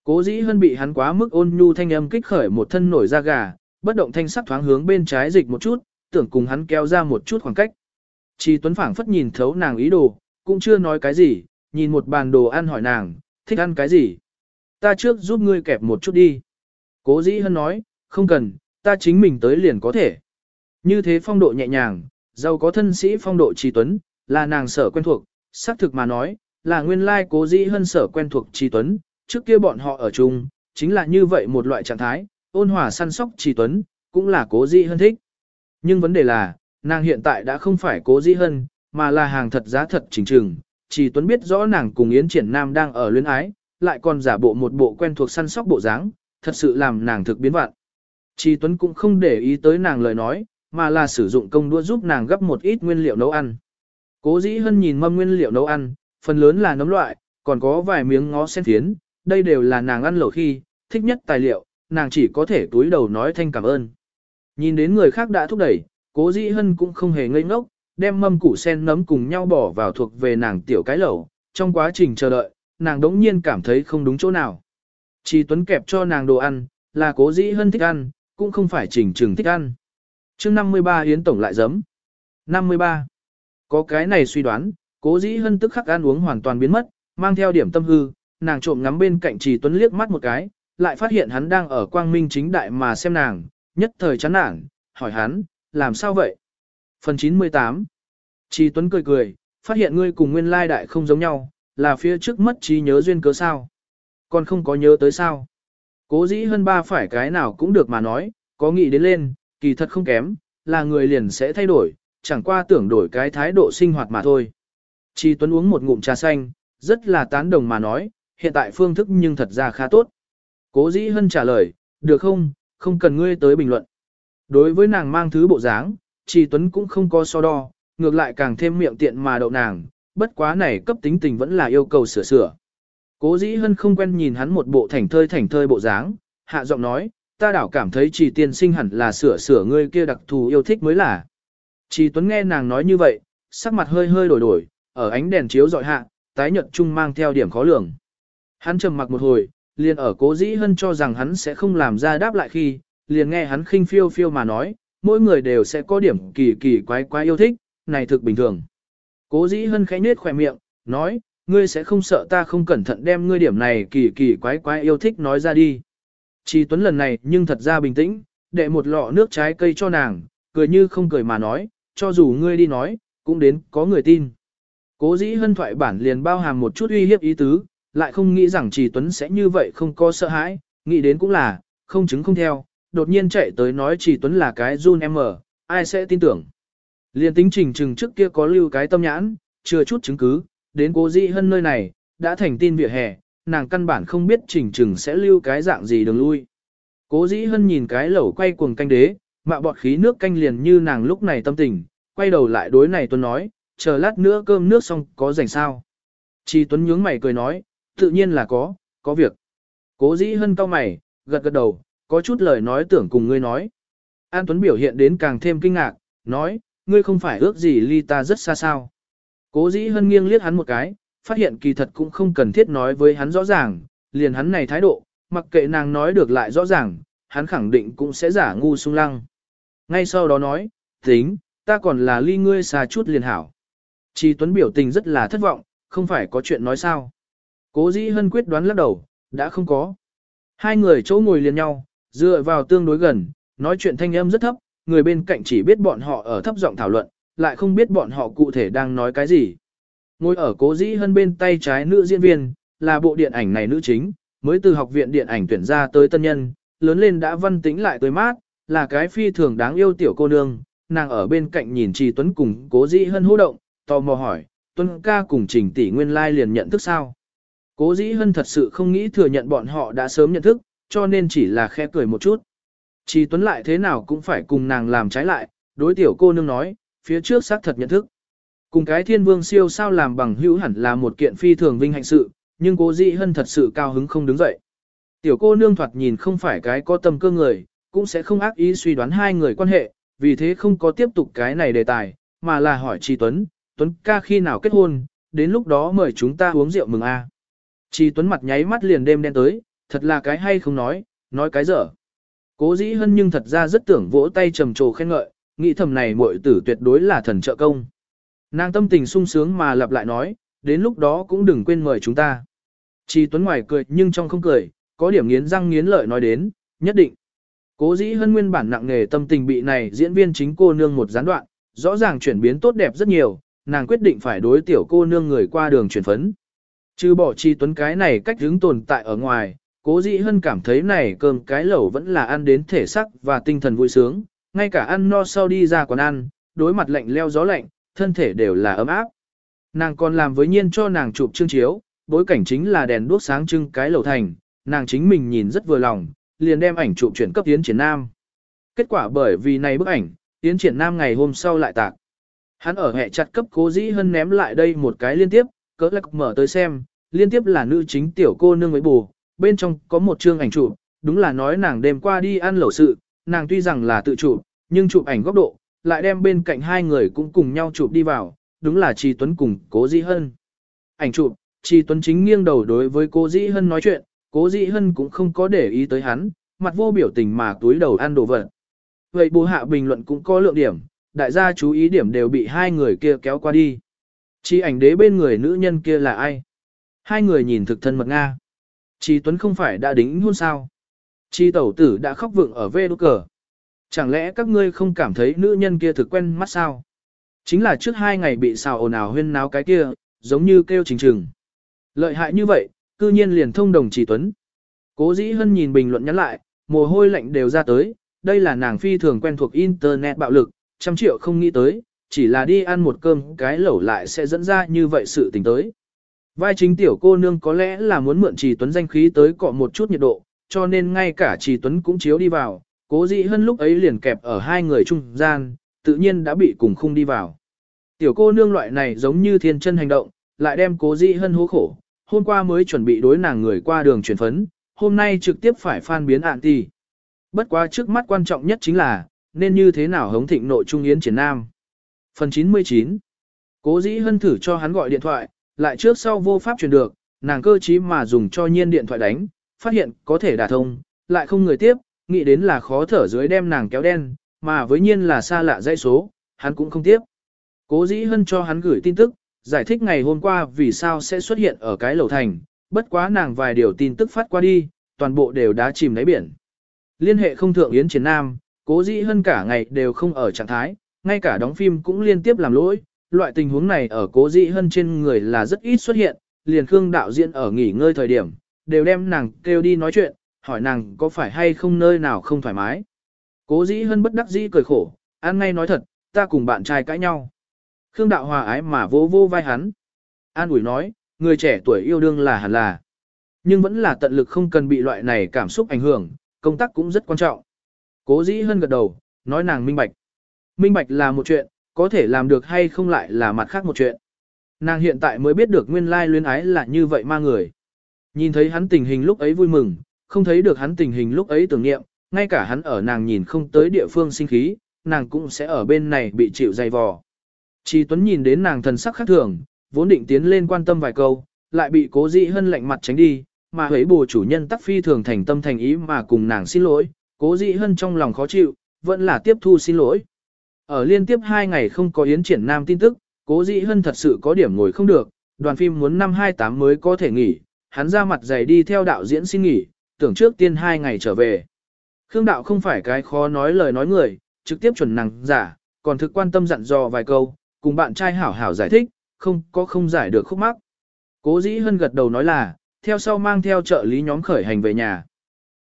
S1: Cố dĩ hân bị hắn quá mức ôn nhu thanh âm kích khởi một thân nổi da gà, bất động thanh sắc thoáng hướng bên trái dịch một chút, tưởng cùng hắn kéo ra một chút khoảng cách. Chi Tuấn phảng phất nhìn thấu nàng ý đồ, cũng chưa nói cái gì, nhìn một bàn đồ ăn hỏi nàng, thích ăn cái gì? Ta trước giúp ngươi kẹp một chút đi. Cố dĩ hân nói, không cần, ta chính mình tới liền có thể. Như thế phong độ nhẹ nhàng, giàu có thân sĩ phong độ Trì tuấn, là nàng sở quen thuộc, xác thực mà nói, là nguyên lai cố dĩ hân sở quen thuộc Trì tuấn, trước kia bọn họ ở chung, chính là như vậy một loại trạng thái, ôn hòa săn sóc Trì tuấn, cũng là cố dĩ hân thích. Nhưng vấn đề là, nàng hiện tại đã không phải cố dĩ hân, mà là hàng thật giá thật chính trừng, chỉ Tuấn biết rõ nàng cùng Yến Triển Nam đang ở luyến ái, lại còn giả bộ một bộ quen thuộc săn sóc bộ dáng, thật sự làm nàng thực biến vạn. Chỉ Tuấn cũng không để ý tới nàng lời nói, mà là sử dụng công đũa giúp nàng gấp một ít nguyên liệu nấu ăn. Cố dĩ hân nhìn mâm nguyên liệu nấu ăn, phần lớn là nấm loại, còn có vài miếng ngó sen thiến, đây đều là nàng ăn lẩu khi, thích nhất tài liệu, nàng chỉ có thể túi đầu nói thanh cảm ơn. Nhìn đến người khác đã thúc đẩy, cố dĩ hân cũng không hề ngây ngốc, đem mâm củ sen nấm cùng nhau bỏ vào thuộc về nàng tiểu cái lẩu, trong quá trình chờ đợi, nàng đống nhiên cảm thấy không đúng chỗ nào. Chỉ tuấn kẹp cho nàng đồ ăn, là cố dĩ hân thích ăn, cũng không phải trình trừng thích ăn. chương 53 Yến Tổng lại giấm. 53. Có cái này suy đoán, cố dĩ hân tức khắc ăn uống hoàn toàn biến mất, mang theo điểm tâm hư, nàng trộm ngắm bên cạnh trì tuấn liếc mắt một cái, lại phát hiện hắn đang ở quang minh chính đại mà xem nàng, nhất thời chán nản, hỏi hắn, làm sao vậy? Phần 98 Trí tuấn cười cười, phát hiện ngươi cùng nguyên lai đại không giống nhau, là phía trước mất trí nhớ duyên cớ sao? Còn không có nhớ tới sao? Cố dĩ hơn ba phải cái nào cũng được mà nói, có nghĩ đến lên, kỳ thật không kém, là người liền sẽ thay đổi, chẳng qua tưởng đổi cái thái độ sinh hoạt mà thôi. Chi Tuấn uống một ngụm trà xanh, rất là tán đồng mà nói, hiện tại phương thức nhưng thật ra khá tốt. Cố dĩ hân trả lời, được không, không cần ngươi tới bình luận. Đối với nàng mang thứ bộ dáng, Trì Tuấn cũng không có so đo, ngược lại càng thêm miệng tiện mà đậu nàng, bất quá này cấp tính tình vẫn là yêu cầu sửa sửa. Cố dĩ hân không quen nhìn hắn một bộ thảnh thơi thảnh thơi bộ dáng, hạ giọng nói, ta đảo cảm thấy Trì tiên sinh hẳn là sửa sửa ngươi kia đặc thù yêu thích mới là. Trì tuấn nghe nàng nói như vậy, sắc mặt hơi hơi đổi đổi, ở ánh đèn chiếu dọi hạ, tái nhợt chung mang theo điểm khó lường. Hắn trầm mặc một hồi, liền ở cố dĩ hân cho rằng hắn sẽ không làm ra đáp lại khi, liền nghe hắn khinh phiêu phiêu mà nói, mỗi người đều sẽ có điểm kỳ kỳ quái quái yêu thích, này thực bình thường. Cố dĩ hân khẽ nết khỏe miệng, nói, ngươi sẽ không sợ ta không cẩn thận đem ngươi điểm này kỳ kỳ quái quái yêu thích nói ra đi. Chỉ tuấn lần này nhưng thật ra bình tĩnh, đệ một lọ nước trái cây cho nàng, cười như không cười mà nói, cho dù ngươi đi nói, cũng đến có người tin. Cố dĩ hân thoại bản liền bao hàm một chút uy hiếp ý tứ, lại không nghĩ rằng Trì Tuấn sẽ như vậy không có sợ hãi, nghĩ đến cũng là, không chứng không theo, đột nhiên chạy tới nói Trì Tuấn là cái run em mở, ai sẽ tin tưởng. Liền tính trình trừng trước kia có lưu cái tâm nhãn, chưa chút chứng cứ, đến cố dĩ hân nơi này, đã thành tin vỉa hè, nàng căn bản không biết trình trừng sẽ lưu cái dạng gì đường lui. Cố dĩ hân nhìn cái lẩu quay cuồng canh đế, mạ bọt khí nước canh liền như nàng lúc này tâm tình, quay đầu lại đối này Tuấn nói, chờ lát nữa cơm nước xong có rảnh sao. Chỉ Tuấn nhướng mày cười nói, tự nhiên là có, có việc. Cố dĩ hân cau mày, gật gật đầu, có chút lời nói tưởng cùng ngươi nói. An Tuấn biểu hiện đến càng thêm kinh ngạc, nói, ngươi không phải ước gì ly ta rất xa sao. Cố dĩ hân nghiêng liếc hắn một cái, phát hiện kỳ thật cũng không cần thiết nói với hắn rõ ràng, liền hắn này thái độ, mặc kệ nàng nói được lại rõ ràng, hắn khẳng định cũng sẽ giả ngu sung lăng. Ngay sau đó nói, tính, ta còn là ly ngươi xa chút liền hảo. Chi Tuấn biểu tình rất là thất vọng, không phải có chuyện nói sao. Cố dĩ hân quyết đoán lắc đầu, đã không có. Hai người chỗ ngồi liền nhau, dựa vào tương đối gần, nói chuyện thanh âm rất thấp, người bên cạnh chỉ biết bọn họ ở thấp giọng thảo luận, lại không biết bọn họ cụ thể đang nói cái gì. Ngồi ở cố dĩ hân bên tay trái nữ diễn viên, là bộ điện ảnh này nữ chính, mới từ học viện điện ảnh tuyển ra tới tân nhân, lớn lên đã văn tính lại tới mát, là cái phi thường đáng yêu tiểu cô nương, nàng ở bên cạnh nhìn Trì Tuấn cùng cố dĩ hân hô động, tò mò hỏi, Tuấn ca cùng trình tỷ nguyên lai liền nhận thức sao? Cố dĩ hân thật sự không nghĩ thừa nhận bọn họ đã sớm nhận thức, cho nên chỉ là khe cười một chút. Chỉ Tuấn lại thế nào cũng phải cùng nàng làm trái lại, đối tiểu cô nương nói, phía trước xác thật nhận thức. Cùng cái thiên vương siêu sao làm bằng hữu hẳn là một kiện phi thường vinh hạnh sự, nhưng cố dĩ hân thật sự cao hứng không đứng dậy. Tiểu cô nương thoạt nhìn không phải cái có tâm cơ người, cũng sẽ không ác ý suy đoán hai người quan hệ, vì thế không có tiếp tục cái này đề tài, mà là hỏi Chi Tuấn, Tuấn ca khi nào kết hôn, đến lúc đó mời chúng ta uống rượu mừng a. À. Chi Tuấn mặt nháy mắt liền đêm đen tới, thật là cái hay không nói, nói cái dở. Cố dĩ hân nhưng thật ra rất tưởng vỗ tay trầm trồ khen ngợi, nghĩ thầm này muội tử tuyệt đối là thần trợ công. Nàng tâm tình sung sướng mà lặp lại nói, đến lúc đó cũng đừng quên mời chúng ta. Chi Tuấn ngoài cười nhưng trong không cười, có điểm nghiến răng nghiến lợi nói đến, nhất định. Cố dĩ hân nguyên bản nặng nghề tâm tình bị này diễn viên chính cô nương một gián đoạn, rõ ràng chuyển biến tốt đẹp rất nhiều, nàng quyết định phải đối tiểu cô nương người qua đường chuyển phấn. Chứ bỏ chi tuấn cái này cách hướng tồn tại ở ngoài, cố dĩ hân cảm thấy này cơm cái lẩu vẫn là ăn đến thể sắc và tinh thần vui sướng, ngay cả ăn no sau đi ra quán ăn, đối mặt lạnh leo gió lạnh, thân thể đều là ấm áp. Nàng còn làm với nhiên cho nàng chụp chương chiếu, bối cảnh chính là đèn đuốc sáng trưng cái lẩu thành, nàng chính mình nhìn rất vừa lòng, liền đem ảnh chụp chuyển cấp Tiến Triển Nam. Kết quả bởi vì này bức ảnh, Tiến Triển Nam ngày hôm sau lại tạc. Hắn ở hẹ chặt cấp cố dĩ hân ném lại đây một cái liên tiếp, cỡ lạc mở tới xem, liên tiếp là nữ chính tiểu cô nương với bù, bên trong có một chương ảnh chụp, đúng là nói nàng đêm qua đi ăn lẩu sự, nàng tuy rằng là tự chụp, nhưng chụp ảnh góc độ, lại đem bên cạnh hai người cũng cùng nhau chụp đi vào, đúng là Trì Tuấn cùng Cố Dĩ Hân. Ảnh chụp, Trì Tuấn chính nghiêng đầu đối với Cố Dĩ Hân nói chuyện, Cố Dĩ Hân cũng không có để ý tới hắn, mặt vô biểu tình mà túi đầu ăn đồ vật. Vậy bố hạ bình luận cũng có lượng điểm, đại gia chú ý điểm đều bị hai người kia kéo qua đi. Chi ảnh đế bên người nữ nhân kia là ai? Hai người nhìn thực thân mật Nga. Chi Tuấn không phải đã đính hôn sao? Chi tẩu tử đã khóc vượng ở vê đốt cờ. Chẳng lẽ các ngươi không cảm thấy nữ nhân kia thực quen mắt sao? Chính là trước hai ngày bị xào ồn ào huyên náo cái kia, giống như kêu trình trừng. Lợi hại như vậy, cư nhiên liền thông đồng Chi Tuấn. Cố dĩ hân nhìn bình luận nhắn lại, mồ hôi lạnh đều ra tới, đây là nàng phi thường quen thuộc internet bạo lực, trăm triệu không nghĩ tới, chỉ là đi ăn một cơm cái lẩu lại sẽ dẫn ra như vậy sự tình tới. Vai chính tiểu cô nương có lẽ là muốn mượn Trì Tuấn danh khí tới cọ một chút nhiệt độ, cho nên ngay cả Trì Tuấn cũng chiếu đi vào, cố dị hơn lúc ấy liền kẹp ở hai người trung gian, tự nhiên đã bị cùng khung đi vào. Tiểu cô nương loại này giống như thiên chân hành động, lại đem cố dị hân hố khổ, hôm qua mới chuẩn bị đối nàng người qua đường chuyển phấn, hôm nay trực tiếp phải phan biến ạn ti. Bất quá trước mắt quan trọng nhất chính là, nên như thế nào hống thịnh nội trung yến triển nam. Phần 99 Cố dĩ hân thử cho hắn gọi điện thoại, lại trước sau vô pháp truyền được, nàng cơ trí mà dùng cho nhiên điện thoại đánh, phát hiện có thể đả thông, lại không người tiếp, nghĩ đến là khó thở dưới đem nàng kéo đen, mà với nhiên là xa lạ dãy số, hắn cũng không tiếp. Cố dĩ hân cho hắn gửi tin tức, giải thích ngày hôm qua vì sao sẽ xuất hiện ở cái lầu thành, bất quá nàng vài điều tin tức phát qua đi, toàn bộ đều đã chìm đáy biển. Liên hệ không thượng Yến Triển Nam, cố dĩ Hân cả ngày đều không ở trạng thái, ngay cả đóng phim cũng liên tiếp làm lỗi. Loại tình huống này ở cố dĩ Hân trên người là rất ít xuất hiện, liền Khương đạo diễn ở nghỉ ngơi thời điểm, đều đem nàng kêu đi nói chuyện, hỏi nàng có phải hay không nơi nào không thoải mái. Cố dĩ Hân bất đắc dĩ cười khổ, an ngay nói thật, ta cùng bạn trai cãi nhau. Khương đạo hòa ái mà vô vô vai hắn. An ủi nói, người trẻ tuổi yêu đương là hẳn là. Nhưng vẫn là tận lực không cần bị loại này cảm xúc ảnh hưởng, công tác cũng rất quan trọng. Cố dĩ Hân gật đầu, nói nàng minh bạch. Minh bạch là một chuyện, có thể làm được hay không lại là mặt khác một chuyện. Nàng hiện tại mới biết được nguyên lai luyến ái là như vậy ma người. Nhìn thấy hắn tình hình lúc ấy vui mừng, không thấy được hắn tình hình lúc ấy tưởng niệm, ngay cả hắn ở nàng nhìn không tới địa phương sinh khí, nàng cũng sẽ ở bên này bị chịu dày vò. Chi Tuấn nhìn đến nàng thần sắc khác thường, vốn định tiến lên quan tâm vài câu, lại bị cố dị hân lạnh mặt tránh đi, mà hấy bồ chủ nhân tắc phi thường thành tâm thành ý mà cùng nàng xin lỗi, cố dị hân trong lòng khó chịu, vẫn là tiếp thu xin lỗi. Ở liên tiếp hai ngày không có yến triển nam tin tức, cố dĩ hân thật sự có điểm ngồi không được, đoàn phim muốn năm 28 mới có thể nghỉ, hắn ra mặt dày đi theo đạo diễn xin nghỉ, tưởng trước tiên hai ngày trở về. Khương đạo không phải cái khó nói lời nói người, trực tiếp chuẩn năng giả, còn thực quan tâm dặn dò vài câu, cùng bạn trai hảo hảo giải thích, không có không giải được khúc mắc. Cố dĩ hân gật đầu nói là, theo sau mang theo trợ lý nhóm khởi hành về nhà.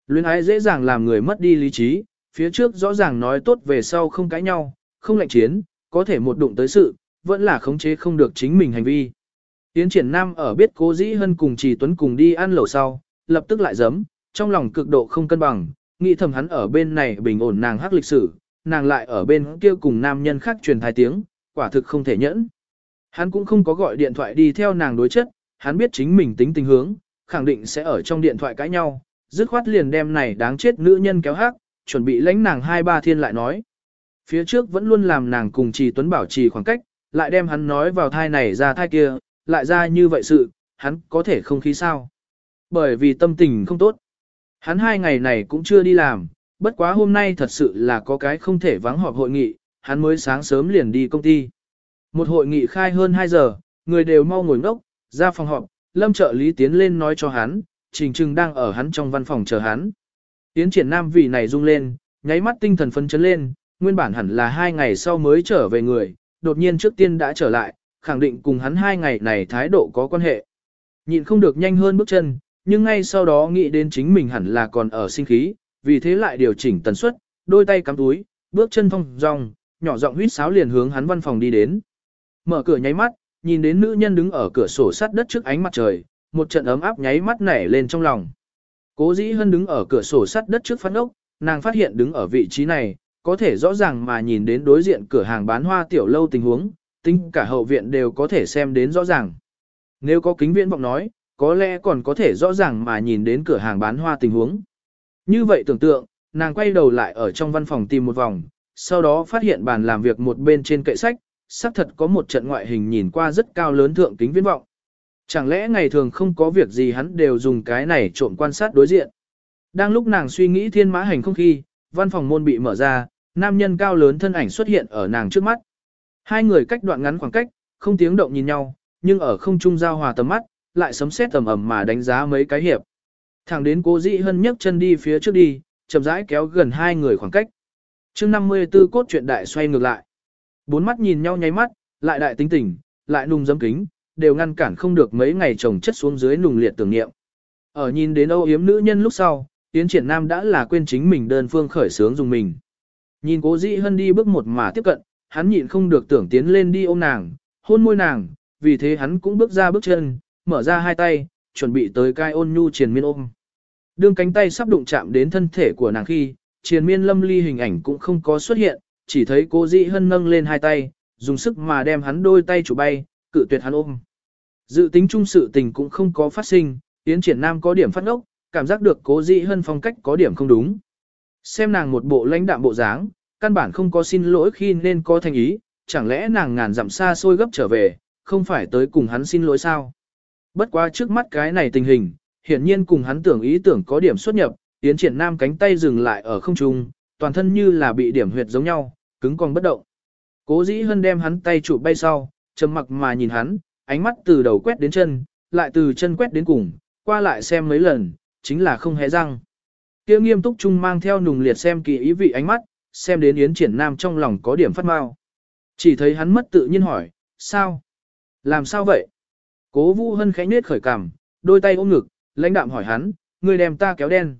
S1: Luyến ái dễ dàng làm người mất đi lý trí, phía trước rõ ràng nói tốt về sau không cãi nhau, không lạnh chiến, có thể một đụng tới sự, vẫn là khống chế không được chính mình hành vi. Tiến triển nam ở biết cố dĩ hân cùng trì tuấn cùng đi ăn lẩu sau, lập tức lại giấm, trong lòng cực độ không cân bằng, nghĩ thầm hắn ở bên này bình ổn nàng hắc lịch sử, nàng lại ở bên kia cùng nam nhân khác truyền thai tiếng, quả thực không thể nhẫn. Hắn cũng không có gọi điện thoại đi theo nàng đối chất, hắn biết chính mình tính tình hướng, khẳng định sẽ ở trong điện thoại cãi nhau, dứt khoát liền đem này đáng chết nữ nhân kéo hắc, chuẩn bị lãnh nàng hai ba thiên lại nói. Phía trước vẫn luôn làm nàng cùng trì tuấn bảo trì khoảng cách, lại đem hắn nói vào thai này ra thai kia, lại ra như vậy sự, hắn có thể không khí sao. Bởi vì tâm tình không tốt. Hắn hai ngày này cũng chưa đi làm, bất quá hôm nay thật sự là có cái không thể vắng họp hội nghị, hắn mới sáng sớm liền đi công ty. Một hội nghị khai hơn 2 giờ, người đều mau ngồi ngốc, ra phòng họp, lâm trợ lý tiến lên nói cho hắn, trình trừng đang ở hắn trong văn phòng chờ hắn. Tiến triển nam vì này rung lên, nháy mắt tinh thần phấn chấn lên, nguyên bản hẳn là hai ngày sau mới trở về người, đột nhiên trước tiên đã trở lại, khẳng định cùng hắn hai ngày này thái độ có quan hệ. Nhịn không được nhanh hơn bước chân, nhưng ngay sau đó nghĩ đến chính mình hẳn là còn ở sinh khí, vì thế lại điều chỉnh tần suất, đôi tay cắm túi, bước chân thong dong, nhỏ giọng huýt sáo liền hướng hắn văn phòng đi đến. Mở cửa nháy mắt, nhìn đến nữ nhân đứng ở cửa sổ sắt đất trước ánh mặt trời, một trận ấm áp nháy mắt nảy lên trong lòng. Cố dĩ hân đứng ở cửa sổ sắt đất trước phát ốc, nàng phát hiện đứng ở vị trí này, có thể rõ ràng mà nhìn đến đối diện cửa hàng bán hoa tiểu lâu tình huống, tính cả hậu viện đều có thể xem đến rõ ràng. Nếu có kính viễn vọng nói, có lẽ còn có thể rõ ràng mà nhìn đến cửa hàng bán hoa tình huống. Như vậy tưởng tượng, nàng quay đầu lại ở trong văn phòng tìm một vòng, sau đó phát hiện bàn làm việc một bên trên kệ sách, xác thật có một trận ngoại hình nhìn qua rất cao lớn thượng kính viễn vọng. Chẳng lẽ ngày thường không có việc gì hắn đều dùng cái này trộm quan sát đối diện. Đang lúc nàng suy nghĩ thiên mã hành không khi, văn phòng môn bị mở ra, nam nhân cao lớn thân ảnh xuất hiện ở nàng trước mắt. Hai người cách đoạn ngắn khoảng cách, không tiếng động nhìn nhau, nhưng ở không trung giao hòa tầm mắt, lại sấm sét tầm ầm mà đánh giá mấy cái hiệp. Thẳng đến cố dĩ hân nhấc chân đi phía trước đi, chậm rãi kéo gần hai người khoảng cách. chương 54 cốt truyện đại xoay ngược lại. Bốn mắt nhìn nhau nháy mắt, lại đại tính tình, lại nung dấm kính, đều ngăn cản không được mấy ngày chồng chất xuống dưới nùng liệt tưởng niệm. Ở nhìn đến âu yếm nữ nhân lúc sau, Tiến triển nam đã là quên chính mình đơn phương khởi sướng dùng mình. Nhìn cố dĩ hân đi bước một mà tiếp cận, hắn nhịn không được tưởng tiến lên đi ôm nàng, hôn môi nàng, vì thế hắn cũng bước ra bước chân, mở ra hai tay, chuẩn bị tới cai ôn nhu triền miên ôm. Đương cánh tay sắp đụng chạm đến thân thể của nàng khi, triền miên lâm ly hình ảnh cũng không có xuất hiện, chỉ thấy cố dĩ hân nâng lên hai tay, dùng sức mà đem hắn đôi tay chủ bay, cự tuyệt hắn ôm. Dự tính chung sự tình cũng không có phát sinh, tiến triển nam có điểm phát ốc, cảm giác được cố dĩ hân phong cách có điểm không đúng. Xem nàng một bộ lãnh đạm bộ dáng, căn bản không có xin lỗi khi nên có thành ý, chẳng lẽ nàng ngàn dặm xa xôi gấp trở về, không phải tới cùng hắn xin lỗi sao? Bất quá trước mắt cái này tình hình, hiển nhiên cùng hắn tưởng ý tưởng có điểm xuất nhập, tiến triển nam cánh tay dừng lại ở không trung, toàn thân như là bị điểm huyệt giống nhau, cứng còn bất động. Cố dĩ hân đem hắn tay chụp bay sau, trầm mặc mà nhìn hắn, ánh mắt từ đầu quét đến chân, lại từ chân quét đến cùng, qua lại xem mấy lần, chính là không hé răng. Kia nghiêm túc chung mang theo nùng liệt xem kỳ ý vị ánh mắt, xem đến Yến Triển Nam trong lòng có điểm phát mau. Chỉ thấy hắn mất tự nhiên hỏi, sao? Làm sao vậy? Cố Vũ Hân khẽ nết khởi cằm, đôi tay ôm ngực, lãnh đạm hỏi hắn, ngươi đem ta kéo đen.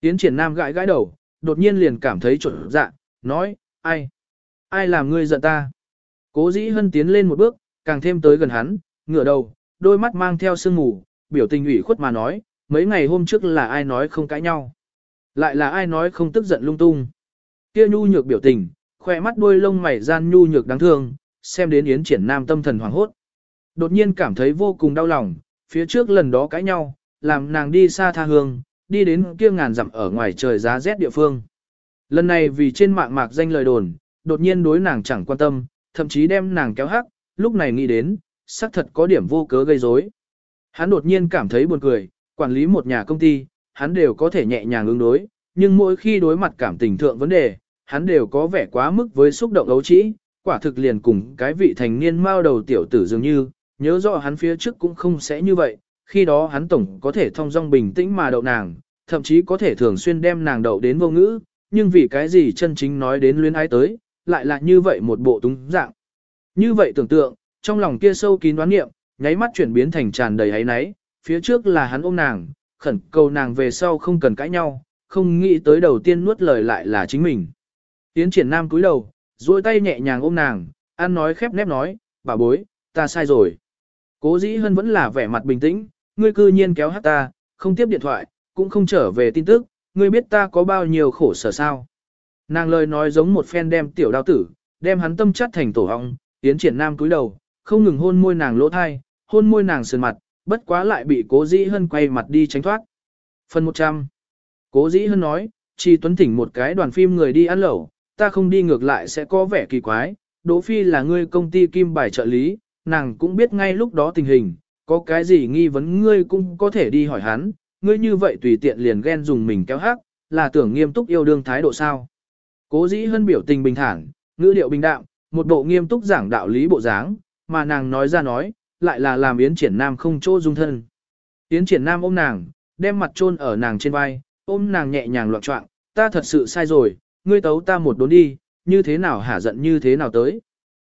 S1: Yến Triển Nam gãi gãi đầu, đột nhiên liền cảm thấy trộn dạ, nói, ai? Ai làm ngươi giận ta? Cố Dĩ Hân tiến lên một bước, càng thêm tới gần hắn, ngửa đầu, đôi mắt mang theo sương mù, biểu tình ủy khuất mà nói, mấy ngày hôm trước là ai nói không cãi nhau. Lại là ai nói không tức giận lung tung. Kia nhu nhược biểu tình, khoe mắt đuôi lông mày gian nhu nhược đáng thương, xem đến Yến Triển Nam tâm thần hoảng hốt. Đột nhiên cảm thấy vô cùng đau lòng, phía trước lần đó cãi nhau, làm nàng đi xa tha hương, đi đến kia ngàn dặm ở ngoài trời giá rét địa phương. Lần này vì trên mạng mạc danh lời đồn, đột nhiên đối nàng chẳng quan tâm, thậm chí đem nàng kéo hắc, lúc này nghĩ đến, xác thật có điểm vô cớ gây rối. Hắn đột nhiên cảm thấy buồn cười, quản lý một nhà công ty, hắn đều có thể nhẹ nhàng ứng đối, nhưng mỗi khi đối mặt cảm tình thượng vấn đề, hắn đều có vẻ quá mức với xúc động ấu trĩ, quả thực liền cùng cái vị thành niên mao đầu tiểu tử dường như, nhớ rõ hắn phía trước cũng không sẽ như vậy, khi đó hắn tổng có thể thông dong bình tĩnh mà đậu nàng, thậm chí có thể thường xuyên đem nàng đậu đến vô ngữ, nhưng vì cái gì chân chính nói đến luyến ái tới, lại là như vậy một bộ túng dạng. Như vậy tưởng tượng, trong lòng kia sâu kín đoán nghiệm, nháy mắt chuyển biến thành tràn đầy ấy náy, phía trước là hắn ôm nàng, khẩn cầu nàng về sau không cần cãi nhau, không nghĩ tới đầu tiên nuốt lời lại là chính mình. Tiến triển nam cúi đầu, duỗi tay nhẹ nhàng ôm nàng, ăn nói khép nép nói, bà bối, ta sai rồi. Cố dĩ hân vẫn là vẻ mặt bình tĩnh, ngươi cư nhiên kéo hát ta, không tiếp điện thoại, cũng không trở về tin tức, ngươi biết ta có bao nhiêu khổ sở sao. Nàng lời nói giống một phen đem tiểu đao tử, đem hắn tâm chất thành tổ hong, tiến triển nam cúi đầu, không ngừng hôn môi nàng lỗ thai, hôn môi nàng sườn mặt, bất quá lại bị cố dĩ hân quay mặt đi tránh thoát. Phần 100 Cố dĩ hân nói, chỉ tuấn thỉnh một cái đoàn phim người đi ăn lẩu, ta không đi ngược lại sẽ có vẻ kỳ quái, Đỗ Phi là ngươi công ty kim bài trợ lý, nàng cũng biết ngay lúc đó tình hình, có cái gì nghi vấn ngươi cũng có thể đi hỏi hắn, ngươi như vậy tùy tiện liền ghen dùng mình kéo hắc, là tưởng nghiêm túc yêu đương thái độ sao. Cố dĩ hân biểu tình bình thản, ngữ điệu bình đạm, một bộ nghiêm túc giảng đạo lý bộ dáng, mà nàng nói ra nói, lại là làm Yến Triển Nam không chỗ dung thân. Yến Triển Nam ôm nàng, đem mặt chôn ở nàng trên vai, ôm nàng nhẹ nhàng loạn trọng, ta thật sự sai rồi, ngươi tấu ta một đốn đi, như thế nào hả giận như thế nào tới.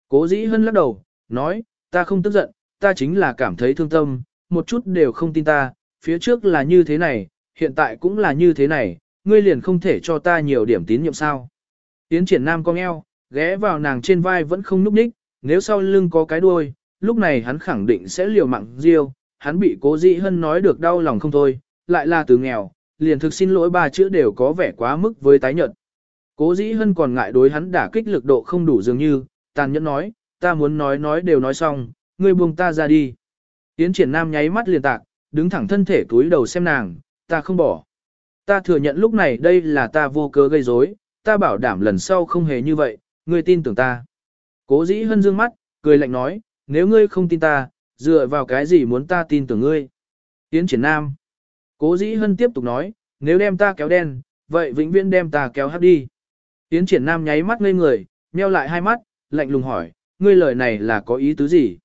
S1: Cố dĩ hân lắc đầu, nói, ta không tức giận, ta chính là cảm thấy thương tâm, một chút đều không tin ta, phía trước là như thế này, hiện tại cũng là như thế này, ngươi liền không thể cho ta nhiều điểm tín nhiệm sao. Tiến triển nam cong eo, ghé vào nàng trên vai vẫn không núp ních, nếu sau lưng có cái đuôi, lúc này hắn khẳng định sẽ liều mạng riêu, hắn bị cố dĩ hân nói được đau lòng không thôi, lại là từ nghèo, liền thực xin lỗi ba chữ đều có vẻ quá mức với tái nhợt. Cố dĩ hân còn ngại đối hắn đả kích lực độ không đủ dường như, tàn nhẫn nói, ta muốn nói nói đều nói xong, ngươi buông ta ra đi. Yến triển nam nháy mắt liền tạc, đứng thẳng thân thể túi đầu xem nàng, ta không bỏ. Ta thừa nhận lúc này đây là ta vô cớ gây rối, ta bảo đảm lần sau không hề như vậy, ngươi tin tưởng ta. Cố dĩ hân dương mắt, cười lạnh nói, nếu ngươi không tin ta, dựa vào cái gì muốn ta tin tưởng ngươi. Yến triển nam. Cố dĩ hân tiếp tục nói, nếu đem ta kéo đen, vậy vĩnh viễn đem ta kéo hấp đi. Yến triển nam nháy mắt ngây người, nheo lại hai mắt, lạnh lùng hỏi, ngươi lời này là có ý tứ gì?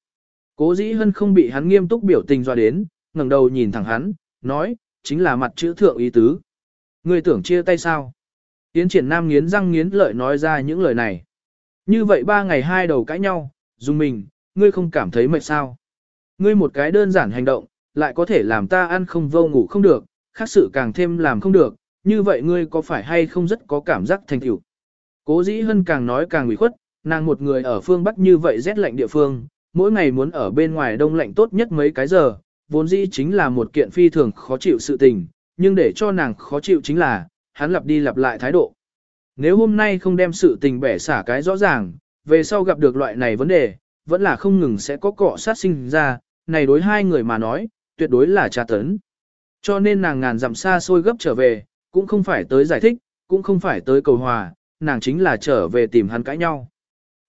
S1: Cố dĩ hân không bị hắn nghiêm túc biểu tình dọa đến, ngẩng đầu nhìn thẳng hắn, nói, chính là mặt chữ thượng ý tứ. Ngươi tưởng chia tay sao? Yến triển nam nghiến răng nghiến lợi nói ra những lời này. Như vậy ba ngày hai đầu cãi nhau, dùng mình, ngươi không cảm thấy mệt sao? Ngươi một cái đơn giản hành động, lại có thể làm ta ăn không vô ngủ không được, khác sự càng thêm làm không được, như vậy ngươi có phải hay không rất có cảm giác thành tựu? Cố dĩ hân càng nói càng ủy khuất, nàng một người ở phương Bắc như vậy rét lạnh địa phương, mỗi ngày muốn ở bên ngoài đông lạnh tốt nhất mấy cái giờ, vốn dĩ chính là một kiện phi thường khó chịu sự tình, nhưng để cho nàng khó chịu chính là, hắn lặp đi lặp lại thái độ. Nếu hôm nay không đem sự tình bẻ xả cái rõ ràng, về sau gặp được loại này vấn đề, vẫn là không ngừng sẽ có cọ sát sinh ra, này đối hai người mà nói, tuyệt đối là tra tấn. Cho nên nàng ngàn dặm xa xôi gấp trở về, cũng không phải tới giải thích, cũng không phải tới cầu hòa, nàng chính là trở về tìm hắn cãi nhau.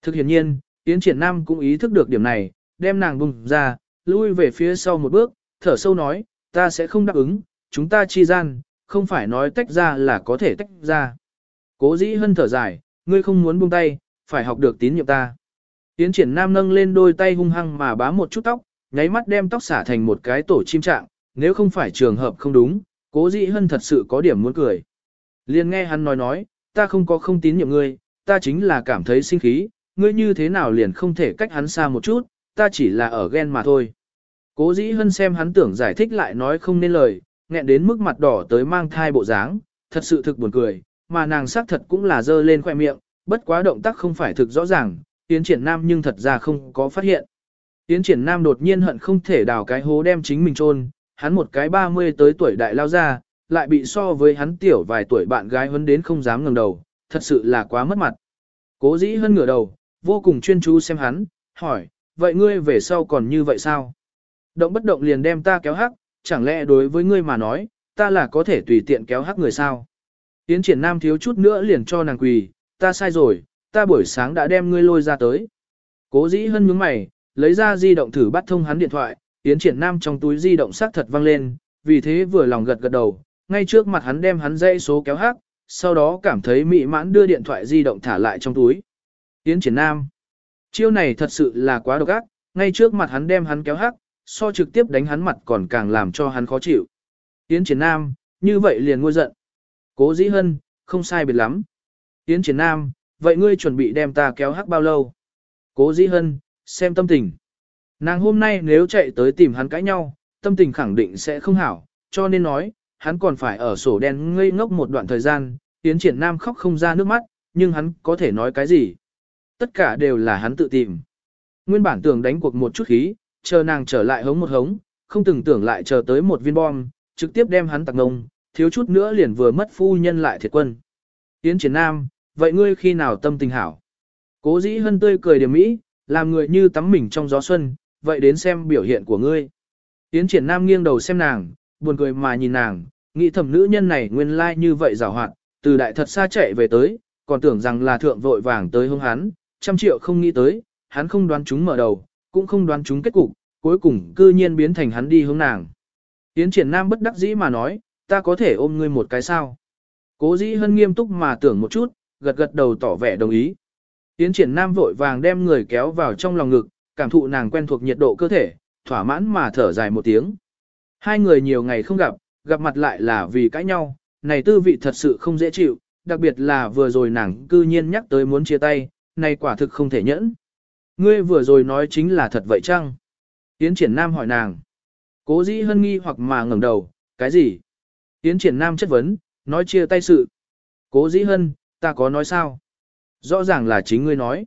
S1: Thực hiện nhiên, Yến Triển Nam cũng ý thức được điểm này, đem nàng bùng ra, lui về phía sau một bước, thở sâu nói, ta sẽ không đáp ứng, chúng ta chi gian, không phải nói tách ra là có thể tách ra. Cố dĩ hân thở dài, ngươi không muốn buông tay, phải học được tín nhiệm ta. Yến Triển Nam nâng lên đôi tay hung hăng mà bám một chút tóc, nháy mắt đem tóc xả thành một cái tổ chim trạng, nếu không phải trường hợp không đúng, cố dĩ hân thật sự có điểm muốn cười. Liền nghe hắn nói nói, ta không có không tín nhiệm ngươi, ta chính là cảm thấy sinh khí, ngươi như thế nào liền không thể cách hắn xa một chút, ta chỉ là ở ghen mà thôi. Cố dĩ hân xem hắn tưởng giải thích lại nói không nên lời, nghẹn đến mức mặt đỏ tới mang thai bộ dáng, thật sự thực buồn cười, mà nàng xác thật cũng là dơ lên khoe miệng, bất quá động tác không phải thực rõ ràng, tiến Triển Nam nhưng thật ra không có phát hiện. Tiến Triển Nam đột nhiên hận không thể đào cái hố đem chính mình chôn, hắn một cái 30 tới tuổi đại lao ra, lại bị so với hắn tiểu vài tuổi bạn gái huấn đến không dám ngẩng đầu, thật sự là quá mất mặt. Cố dĩ hơn ngửa đầu, vô cùng chuyên chú xem hắn, hỏi, vậy ngươi về sau còn như vậy sao? Động bất động liền đem ta kéo hắc, chẳng lẽ đối với ngươi mà nói, ta là có thể tùy tiện kéo hắc người sao? Tiến triển nam thiếu chút nữa liền cho nàng quỳ, ta sai rồi, ta buổi sáng đã đem ngươi lôi ra tới. Cố dĩ hân nhướng mày, lấy ra di động thử bắt thông hắn điện thoại, Tiến triển nam trong túi di động xác thật vang lên, vì thế vừa lòng gật gật đầu, ngay trước mặt hắn đem hắn dây số kéo hắc, sau đó cảm thấy mị mãn đưa điện thoại di động thả lại trong túi. Yến triển nam. Chiêu này thật sự là quá độc ác, ngay trước mặt hắn đem hắn kéo hắc, so trực tiếp đánh hắn mặt còn càng làm cho hắn khó chịu. Yến triển nam, như vậy liền ngôi giận. Cố dĩ hân, không sai biệt lắm. Yến triển nam, vậy ngươi chuẩn bị đem ta kéo hắc bao lâu? Cố dĩ hân, xem tâm tình. Nàng hôm nay nếu chạy tới tìm hắn cãi nhau, tâm tình khẳng định sẽ không hảo, cho nên nói, hắn còn phải ở sổ đen ngây ngốc một đoạn thời gian, Yến triển nam khóc không ra nước mắt, nhưng hắn có thể nói cái gì? Tất cả đều là hắn tự tìm. Nguyên bản tưởng đánh cuộc một chút khí, chờ nàng trở lại hống một hống, không từng tưởng lại chờ tới một viên bom, trực tiếp đem hắn tạc ngông, thiếu chút nữa liền vừa mất phu nhân lại thiệt quân. Yến triển nam, vậy ngươi khi nào tâm tình hảo? Cố dĩ hân tươi cười điểm mỹ, làm người như tắm mình trong gió xuân, vậy đến xem biểu hiện của ngươi. Yến triển nam nghiêng đầu xem nàng, buồn cười mà nhìn nàng, nghĩ thầm nữ nhân này nguyên lai like như vậy giảo hoạt, từ đại thật xa chạy về tới, còn tưởng rằng là thượng vội vàng tới hông hắn, trăm triệu không nghĩ tới, hắn không đoán chúng mở đầu, cũng không đoán chúng kết cục, cuối cùng cư nhiên biến thành hắn đi hướng nàng. Yến triển nam bất đắc dĩ mà nói, ta có thể ôm ngươi một cái sao. Cố dĩ hân nghiêm túc mà tưởng một chút, gật gật đầu tỏ vẻ đồng ý. Yến triển nam vội vàng đem người kéo vào trong lòng ngực, cảm thụ nàng quen thuộc nhiệt độ cơ thể, thỏa mãn mà thở dài một tiếng. Hai người nhiều ngày không gặp, gặp mặt lại là vì cãi nhau, này tư vị thật sự không dễ chịu, đặc biệt là vừa rồi nàng cư nhiên nhắc tới muốn chia tay, này quả thực không thể nhẫn. Ngươi vừa rồi nói chính là thật vậy chăng? Yến triển nam hỏi nàng. Cố dĩ hân nghi hoặc mà ngẩng đầu, cái gì? Yến triển nam chất vấn, nói chia tay sự. Cố dĩ hân, ta có nói sao? Rõ ràng là chính ngươi nói.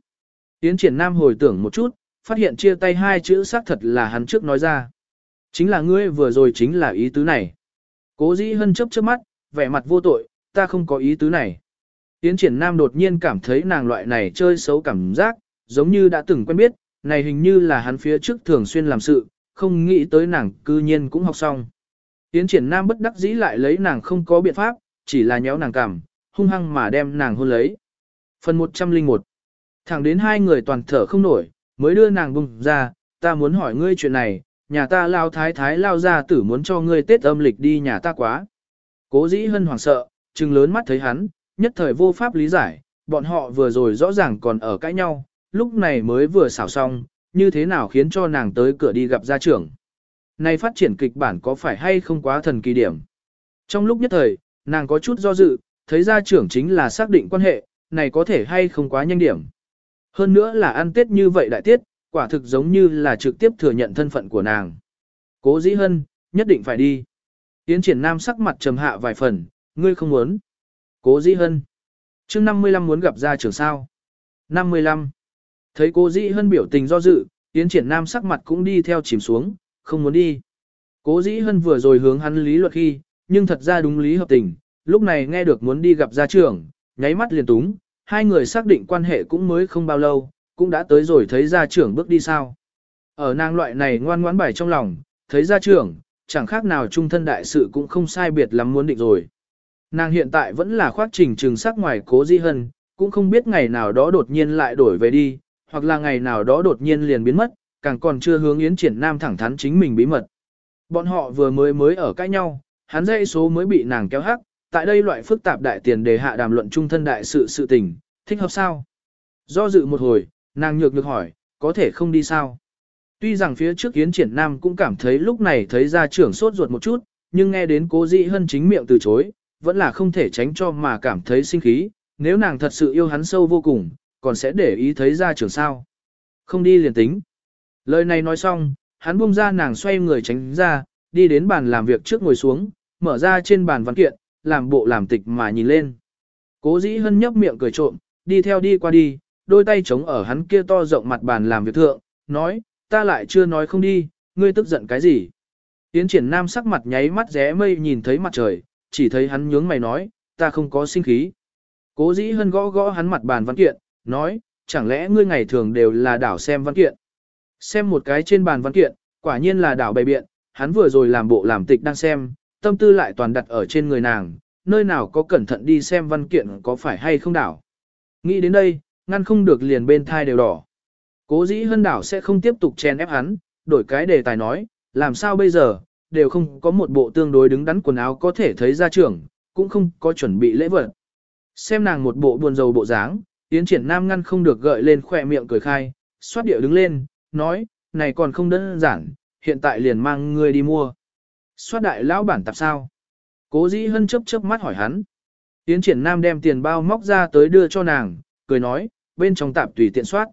S1: Yến triển nam hồi tưởng một chút, phát hiện chia tay hai chữ xác thật là hắn trước nói ra. Chính là ngươi vừa rồi chính là ý tứ này. Cố dĩ hân chấp trước mắt, vẻ mặt vô tội, ta không có ý tứ này. tiến triển nam đột nhiên cảm thấy nàng loại này chơi xấu cảm giác, giống như đã từng quen biết, này hình như là hắn phía trước thường xuyên làm sự, không nghĩ tới nàng cư nhiên cũng học xong. Tiến triển nam bất đắc dĩ lại lấy nàng không có biện pháp, chỉ là nhéo nàng cảm hung hăng mà đem nàng hôn lấy. Phần 101 Thẳng đến hai người toàn thở không nổi, mới đưa nàng bùng ra, ta muốn hỏi ngươi chuyện này, nhà ta lao thái thái lao ra tử muốn cho ngươi tết âm lịch đi nhà ta quá. Cố dĩ hân hoảng sợ, trừng lớn mắt thấy hắn, nhất thời vô pháp lý giải, bọn họ vừa rồi rõ ràng còn ở cãi nhau, lúc này mới vừa xảo xong, như thế nào khiến cho nàng tới cửa đi gặp gia trưởng. Này phát triển kịch bản có phải hay không quá thần kỳ điểm. Trong lúc nhất thời, nàng có chút do dự, thấy gia trưởng chính là xác định quan hệ, này có thể hay không quá nhanh điểm. Hơn nữa là ăn tết như vậy đại tiết, quả thực giống như là trực tiếp thừa nhận thân phận của nàng. Cố dĩ hân, nhất định phải đi. Yến triển nam sắc mặt trầm hạ vài phần, ngươi không muốn. Cố dĩ hân. chương 55 muốn gặp gia trưởng sao. 55. Thấy cố dĩ hân biểu tình do dự, Yến triển nam sắc mặt cũng đi theo chìm xuống, không muốn đi. Cố dĩ hân vừa rồi hướng hắn lý luật khi, nhưng thật ra đúng lý hợp tình, lúc này nghe được muốn đi gặp gia trưởng, nháy mắt liền túng, hai người xác định quan hệ cũng mới không bao lâu, cũng đã tới rồi thấy gia trưởng bước đi sao. Ở nàng loại này ngoan ngoãn bài trong lòng, thấy gia trưởng, chẳng khác nào trung thân đại sự cũng không sai biệt lắm muốn định rồi. Nàng hiện tại vẫn là khoác trình trừng sắc ngoài cố di hân, cũng không biết ngày nào đó đột nhiên lại đổi về đi, hoặc là ngày nào đó đột nhiên liền biến mất, càng còn chưa hướng Yến Triển Nam thẳng thắn chính mình bí mật. Bọn họ vừa mới mới ở cãi nhau, hắn dây số mới bị nàng kéo hắc, tại đây loại phức tạp đại tiền đề hạ đàm luận trung thân đại sự sự tình, thích hợp sao? Do dự một hồi, nàng nhược nhược hỏi, có thể không đi sao? Tuy rằng phía trước Yến Triển Nam cũng cảm thấy lúc này thấy ra trưởng sốt ruột một chút, nhưng nghe đến cố dĩ hân chính miệng từ chối, vẫn là không thể tránh cho mà cảm thấy sinh khí, nếu nàng thật sự yêu hắn sâu vô cùng, còn sẽ để ý thấy ra trưởng sao. Không đi liền tính. Lời này nói xong, hắn buông ra nàng xoay người tránh ra, đi đến bàn làm việc trước ngồi xuống, mở ra trên bàn văn kiện, làm bộ làm tịch mà nhìn lên. Cố dĩ hân nhấp miệng cười trộm, đi theo đi qua đi, đôi tay chống ở hắn kia to rộng mặt bàn làm việc thượng, nói, ta lại chưa nói không đi, ngươi tức giận cái gì. Tiến triển nam sắc mặt nháy mắt ré mây nhìn thấy mặt trời, chỉ thấy hắn nhướng mày nói, ta không có sinh khí. Cố dĩ hân gõ gõ hắn mặt bàn văn kiện, nói, chẳng lẽ ngươi ngày thường đều là đảo xem văn kiện. Xem một cái trên bàn văn kiện, quả nhiên là đảo bày biện, hắn vừa rồi làm bộ làm tịch đang xem, tâm tư lại toàn đặt ở trên người nàng, nơi nào có cẩn thận đi xem văn kiện có phải hay không đảo. Nghĩ đến đây, ngăn không được liền bên thai đều đỏ. Cố dĩ hân đảo sẽ không tiếp tục chen ép hắn, đổi cái đề tài nói, làm sao bây giờ, đều không có một bộ tương đối đứng đắn quần áo có thể thấy ra trưởng, cũng không có chuẩn bị lễ vật. Xem nàng một bộ buồn rầu bộ dáng, Yến triển nam ngăn không được gợi lên khỏe miệng cười khai, xoát điệu đứng lên, nói, này còn không đơn giản, hiện tại liền mang ngươi đi mua. Xoát đại lão bản tạp sao? Cố dĩ hân chớp chớp mắt hỏi hắn. Yến triển nam đem tiền bao móc ra tới đưa cho nàng, cười nói, bên trong tạp tùy tiện soát.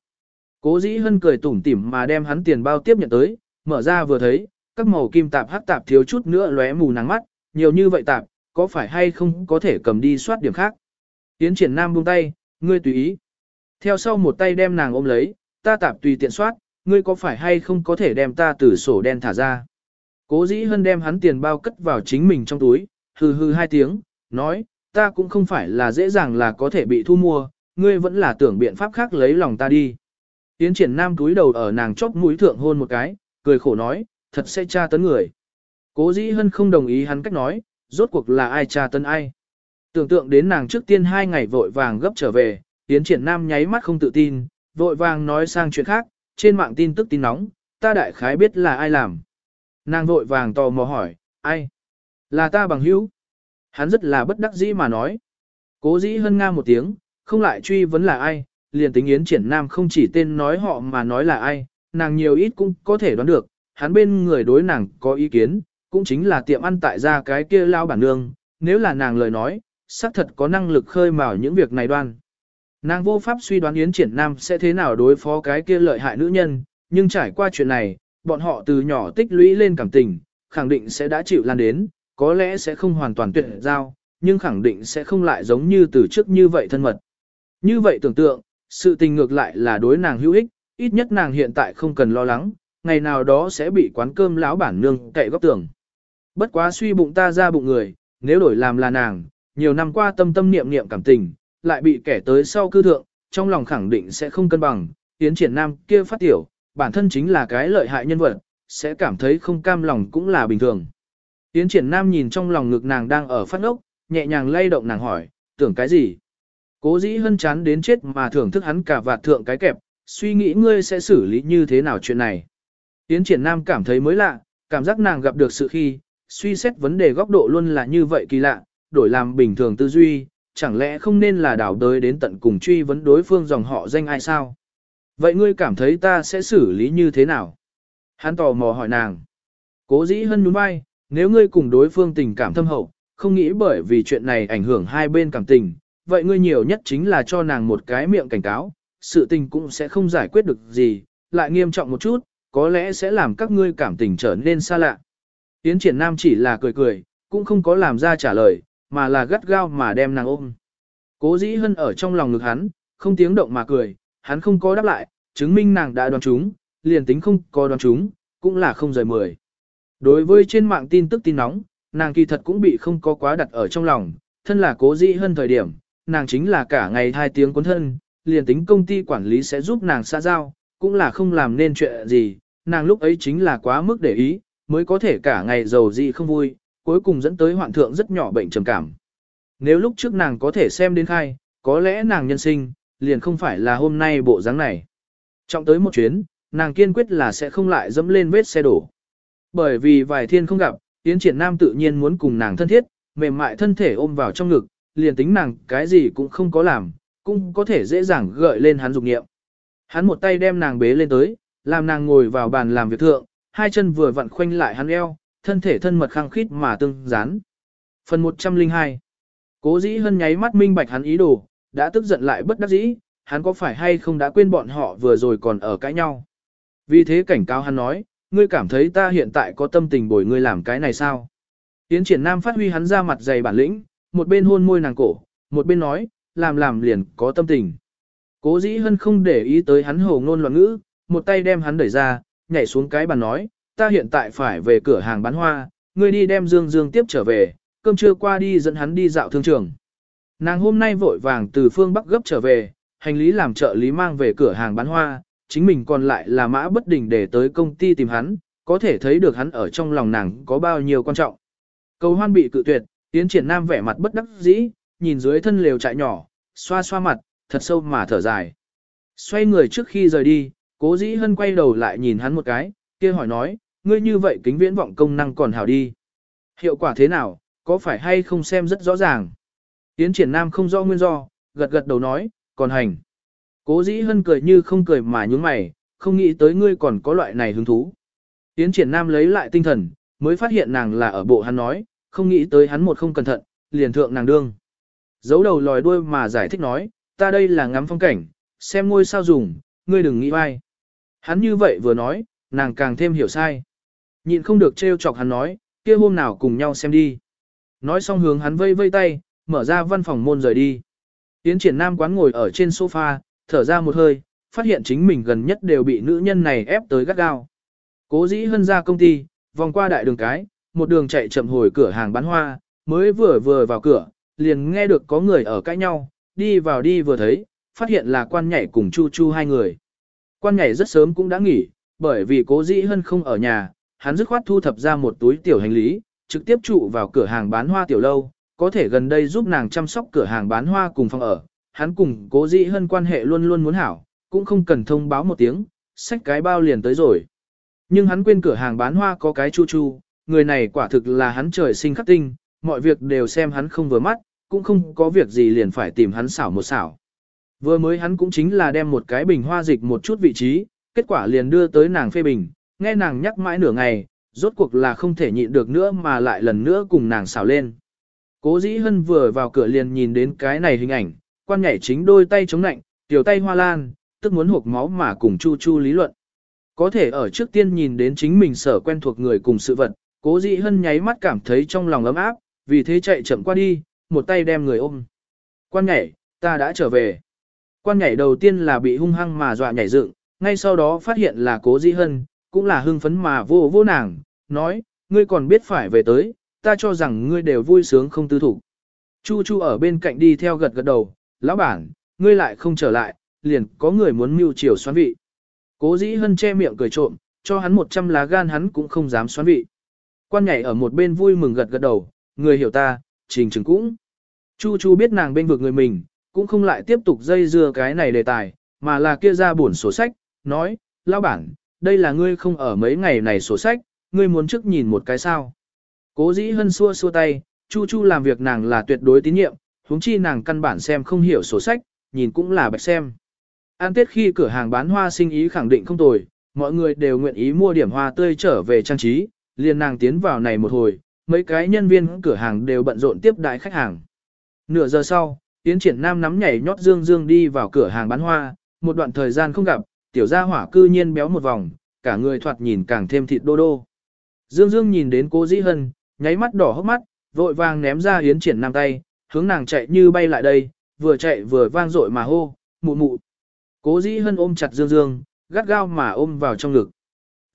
S1: Cố dĩ hân cười tủm tỉm mà đem hắn tiền bao tiếp nhận tới, mở ra vừa thấy, các màu kim tạp hắc tạp thiếu chút nữa lóe mù nắng mắt, nhiều như vậy tạp, có phải hay không có thể cầm đi soát điểm khác. tiến triển nam buông tay, ngươi tùy ý. Theo sau một tay đem nàng ôm lấy, ta tạp tùy tiện soát, ngươi có phải hay không có thể đem ta từ sổ đen thả ra. Cố dĩ hân đem hắn tiền bao cất vào chính mình trong túi, hừ hừ hai tiếng, nói, ta cũng không phải là dễ dàng là có thể bị thu mua, ngươi vẫn là tưởng biện pháp khác lấy lòng ta đi. Tiến triển nam túi đầu ở nàng chóp mũi thượng hôn một cái, cười khổ nói, thật sẽ tra tấn người. Cố dĩ hân không đồng ý hắn cách nói, rốt cuộc là ai tra tấn ai. Tưởng tượng đến nàng trước tiên hai ngày vội vàng gấp trở về, tiến triển nam nháy mắt không tự tin, vội vàng nói sang chuyện khác, trên mạng tin tức tin nóng, ta đại khái biết là ai làm. Nàng vội vàng tò mò hỏi, ai? Là ta bằng hữu. Hắn rất là bất đắc dĩ mà nói. Cố dĩ hân nga một tiếng, không lại truy vấn là ai, liền tính yến triển nam không chỉ tên nói họ mà nói là ai, nàng nhiều ít cũng có thể đoán được, hắn bên người đối nàng có ý kiến, cũng chính là tiệm ăn tại gia cái kia lao bản nương, nếu là nàng lời nói, xác thật có năng lực khơi mào những việc này đoan. Nàng vô pháp suy đoán Yến Triển Nam sẽ thế nào đối phó cái kia lợi hại nữ nhân, nhưng trải qua chuyện này, bọn họ từ nhỏ tích lũy lên cảm tình, khẳng định sẽ đã chịu lan đến, có lẽ sẽ không hoàn toàn tuyệt giao, nhưng khẳng định sẽ không lại giống như từ trước như vậy thân mật. Như vậy tưởng tượng, sự tình ngược lại là đối nàng hữu ích, ít nhất nàng hiện tại không cần lo lắng, ngày nào đó sẽ bị quán cơm lão bản nương cậy góc tường. Bất quá suy bụng ta ra bụng người, nếu đổi làm là nàng, nhiều năm qua tâm tâm niệm niệm cảm tình, lại bị kẻ tới sau cư thượng, trong lòng khẳng định sẽ không cân bằng, Yến Triển Nam kia phát tiểu, bản thân chính là cái lợi hại nhân vật, sẽ cảm thấy không cam lòng cũng là bình thường. Yến Triển Nam nhìn trong lòng ngực nàng đang ở phát ốc, nhẹ nhàng lay động nàng hỏi, tưởng cái gì? Cố dĩ hân chán đến chết mà thưởng thức hắn cả vạt thượng cái kẹp, suy nghĩ ngươi sẽ xử lý như thế nào chuyện này. Tiến Triển Nam cảm thấy mới lạ, cảm giác nàng gặp được sự khi, suy xét vấn đề góc độ luôn là như vậy kỳ lạ, đổi làm bình thường tư duy, chẳng lẽ không nên là đảo đới đến tận cùng truy vấn đối phương dòng họ danh ai sao? Vậy ngươi cảm thấy ta sẽ xử lý như thế nào? Hắn tò mò hỏi nàng. Cố dĩ hân nhún vai, nếu ngươi cùng đối phương tình cảm thâm hậu, không nghĩ bởi vì chuyện này ảnh hưởng hai bên cảm tình, vậy ngươi nhiều nhất chính là cho nàng một cái miệng cảnh cáo, sự tình cũng sẽ không giải quyết được gì, lại nghiêm trọng một chút, có lẽ sẽ làm các ngươi cảm tình trở nên xa lạ. Yến triển nam chỉ là cười cười, cũng không có làm ra trả lời, mà là gắt gao mà đem nàng ôm. Cố dĩ hân ở trong lòng ngực hắn, không tiếng động mà cười, hắn không có đáp lại, chứng minh nàng đã đoán chúng, liền tính không có đoán chúng, cũng là không rời mười. Đối với trên mạng tin tức tin nóng, nàng kỳ thật cũng bị không có quá đặt ở trong lòng, thân là cố dĩ hơn thời điểm, nàng chính là cả ngày hai tiếng cuốn thân, liền tính công ty quản lý sẽ giúp nàng xa giao, cũng là không làm nên chuyện gì, nàng lúc ấy chính là quá mức để ý, mới có thể cả ngày giàu gì không vui, cuối cùng dẫn tới hoạn thượng rất nhỏ bệnh trầm cảm. Nếu lúc trước nàng có thể xem đến khai, có lẽ nàng nhân sinh, liền không phải là hôm nay bộ dáng này. Trọng tới một chuyến, nàng kiên quyết là sẽ không lại dẫm lên vết xe đổ. Bởi vì vài thiên không gặp, Yến Triển Nam tự nhiên muốn cùng nàng thân thiết, mềm mại thân thể ôm vào trong ngực, liền tính nàng cái gì cũng không có làm, cũng có thể dễ dàng gợi lên hắn dục nghiệm. Hắn một tay đem nàng bế lên tới, làm nàng ngồi vào bàn làm việc thượng, hai chân vừa vặn khoanh lại hắn eo, thân thể thân mật khăng khít mà tương dán. Phần 102 Cố dĩ hân nháy mắt minh bạch hắn ý đồ, đã tức giận lại bất đắc dĩ, hắn có phải hay không đã quên bọn họ vừa rồi còn ở cãi nhau. Vì thế cảnh cáo hắn nói, ngươi cảm thấy ta hiện tại có tâm tình bồi ngươi làm cái này sao? Tiến triển nam phát huy hắn ra mặt dày bản lĩnh, một bên hôn môi nàng cổ, một bên nói, làm làm liền có tâm tình. Cố dĩ hân không để ý tới hắn hồ ngôn loạn ngữ, một tay đem hắn đẩy ra, nhảy xuống cái bàn nói, ta hiện tại phải về cửa hàng bán hoa, ngươi đi đem Dương Dương tiếp trở về, cơm trưa qua đi dẫn hắn đi dạo thương trường. Nàng hôm nay vội vàng từ phương Bắc gấp trở về, hành lý làm trợ lý mang về cửa hàng bán hoa, chính mình còn lại là mã bất đình để tới công ty tìm hắn, có thể thấy được hắn ở trong lòng nàng có bao nhiêu quan trọng. Cầu hoan bị cự tuyệt, tiến triển nam vẻ mặt bất đắc dĩ, nhìn dưới thân lều trại nhỏ, xoa xoa mặt, thật sâu mà thở dài. Xoay người trước khi rời đi, cố dĩ hân quay đầu lại nhìn hắn một cái, kia hỏi nói, ngươi như vậy kính viễn vọng công năng còn hảo đi. Hiệu quả thế nào, có phải hay không xem rất rõ ràng. Tiến triển nam không rõ nguyên do, gật gật đầu nói, còn hành. Cố dĩ hân cười như không cười mà nhúng mày, không nghĩ tới ngươi còn có loại này hứng thú. Tiến triển nam lấy lại tinh thần, mới phát hiện nàng là ở bộ hắn nói, không nghĩ tới hắn một không cẩn thận, liền thượng nàng đương. Giấu đầu lòi đuôi mà giải thích nói, ta đây là ngắm phong cảnh, xem ngôi sao dùng, ngươi đừng nghĩ vai. Hắn như vậy vừa nói, nàng càng thêm hiểu sai. Nhịn không được trêu chọc hắn nói, kia hôm nào cùng nhau xem đi. Nói xong hướng hắn vây vây tay, mở ra văn phòng môn rời đi. Tiến triển nam quán ngồi ở trên sofa, thở ra một hơi, phát hiện chính mình gần nhất đều bị nữ nhân này ép tới gắt gao. Cố dĩ hân ra công ty, vòng qua đại đường cái, một đường chạy chậm hồi cửa hàng bán hoa, mới vừa vừa vào cửa, liền nghe được có người ở cãi nhau, đi vào đi vừa thấy, phát hiện là quan nhảy cùng chu chu hai người. Quan nhảy rất sớm cũng đã nghỉ, bởi vì cố dĩ hân không ở nhà, hắn dứt khoát thu thập ra một túi tiểu hành lý, trực tiếp trụ vào cửa hàng bán hoa tiểu lâu, có thể gần đây giúp nàng chăm sóc cửa hàng bán hoa cùng phòng ở, hắn cùng cố dĩ hơn quan hệ luôn luôn muốn hảo, cũng không cần thông báo một tiếng, xách cái bao liền tới rồi. Nhưng hắn quên cửa hàng bán hoa có cái chu chu, người này quả thực là hắn trời sinh khắc tinh, mọi việc đều xem hắn không vừa mắt, cũng không có việc gì liền phải tìm hắn xảo một xảo. Vừa mới hắn cũng chính là đem một cái bình hoa dịch một chút vị trí, kết quả liền đưa tới nàng phê bình, nghe nàng nhắc mãi nửa ngày, rốt cuộc là không thể nhịn được nữa mà lại lần nữa cùng nàng xảo lên. Cố dĩ hân vừa vào cửa liền nhìn đến cái này hình ảnh, quan nhảy chính đôi tay chống nạnh, tiểu tay hoa lan, tức muốn hộp máu mà cùng chu chu lý luận. Có thể ở trước tiên nhìn đến chính mình sở quen thuộc người cùng sự vật, cố dị hân nháy mắt cảm thấy trong lòng ấm áp, vì thế chạy chậm qua đi, một tay đem người ôm. Quan nhảy, ta đã trở về. Quan nhảy đầu tiên là bị hung hăng mà dọa nhảy dựng, ngay sau đó phát hiện là cố dị hân, cũng là hưng phấn mà vô vô nàng, nói, ngươi còn biết phải về tới, ta cho rằng ngươi đều vui sướng không tư thủ. Chu Chu ở bên cạnh đi theo gật gật đầu, lão bản, ngươi lại không trở lại, liền có người muốn mưu chiều xoán vị. Cố dĩ hân che miệng cười trộm, cho hắn 100 lá gan hắn cũng không dám xoán vị. Quan nhảy ở một bên vui mừng gật gật đầu, người hiểu ta, trình trừng cũng. Chu Chu biết nàng bên vực người mình, cũng không lại tiếp tục dây dưa cái này đề tài, mà là kia ra buồn sổ sách, nói, lão bản, đây là ngươi không ở mấy ngày này sổ sách, ngươi muốn trước nhìn một cái sao. Cố dĩ hân xua xua tay, Chu Chu làm việc nàng là tuyệt đối tín nhiệm, huống chi nàng căn bản xem không hiểu sổ sách, nhìn cũng là bạch xem. An Tết khi cửa hàng bán hoa sinh ý khẳng định không tồi, mọi người đều nguyện ý mua điểm hoa tươi trở về trang trí, liền nàng tiến vào này một hồi, mấy cái nhân viên cửa hàng đều bận rộn tiếp đại khách hàng. Nửa giờ sau, Yến Triển Nam nắm nhảy nhót dương dương đi vào cửa hàng bán hoa, một đoạn thời gian không gặp, tiểu gia hỏa cư nhiên béo một vòng, cả người thoạt nhìn càng thêm thịt đô đô. Dương Dương nhìn đến cô Dĩ Hân, nháy mắt đỏ hốc mắt, vội vàng ném ra Yến Triển Nam tay, hướng nàng chạy như bay lại đây, vừa chạy vừa vang dội mà hô, mụ mụ. Cố Dĩ Hân ôm chặt Dương Dương, gắt gao mà ôm vào trong ngực.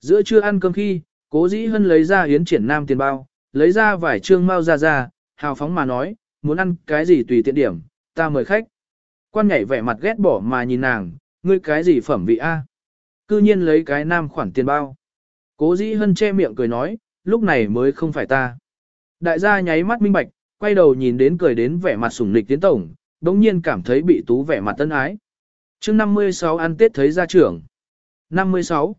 S1: Giữa trưa ăn cơm khi, Cố Dĩ Hân lấy ra Yến Triển Nam tiền bao, lấy ra vải trương mau ra ra, hào phóng mà nói, muốn ăn cái gì tùy tiện điểm, ta mời khách. Quan nhảy vẻ mặt ghét bỏ mà nhìn nàng, ngươi cái gì phẩm vị a? Cư nhiên lấy cái nam khoản tiền bao. Cố dĩ hân che miệng cười nói, lúc này mới không phải ta. Đại gia nháy mắt minh bạch, quay đầu nhìn đến cười đến vẻ mặt sủng nịch tiến tổng, đống nhiên cảm thấy bị tú vẻ mặt tân ái. chương 56 ăn Tết thấy gia trưởng. 56.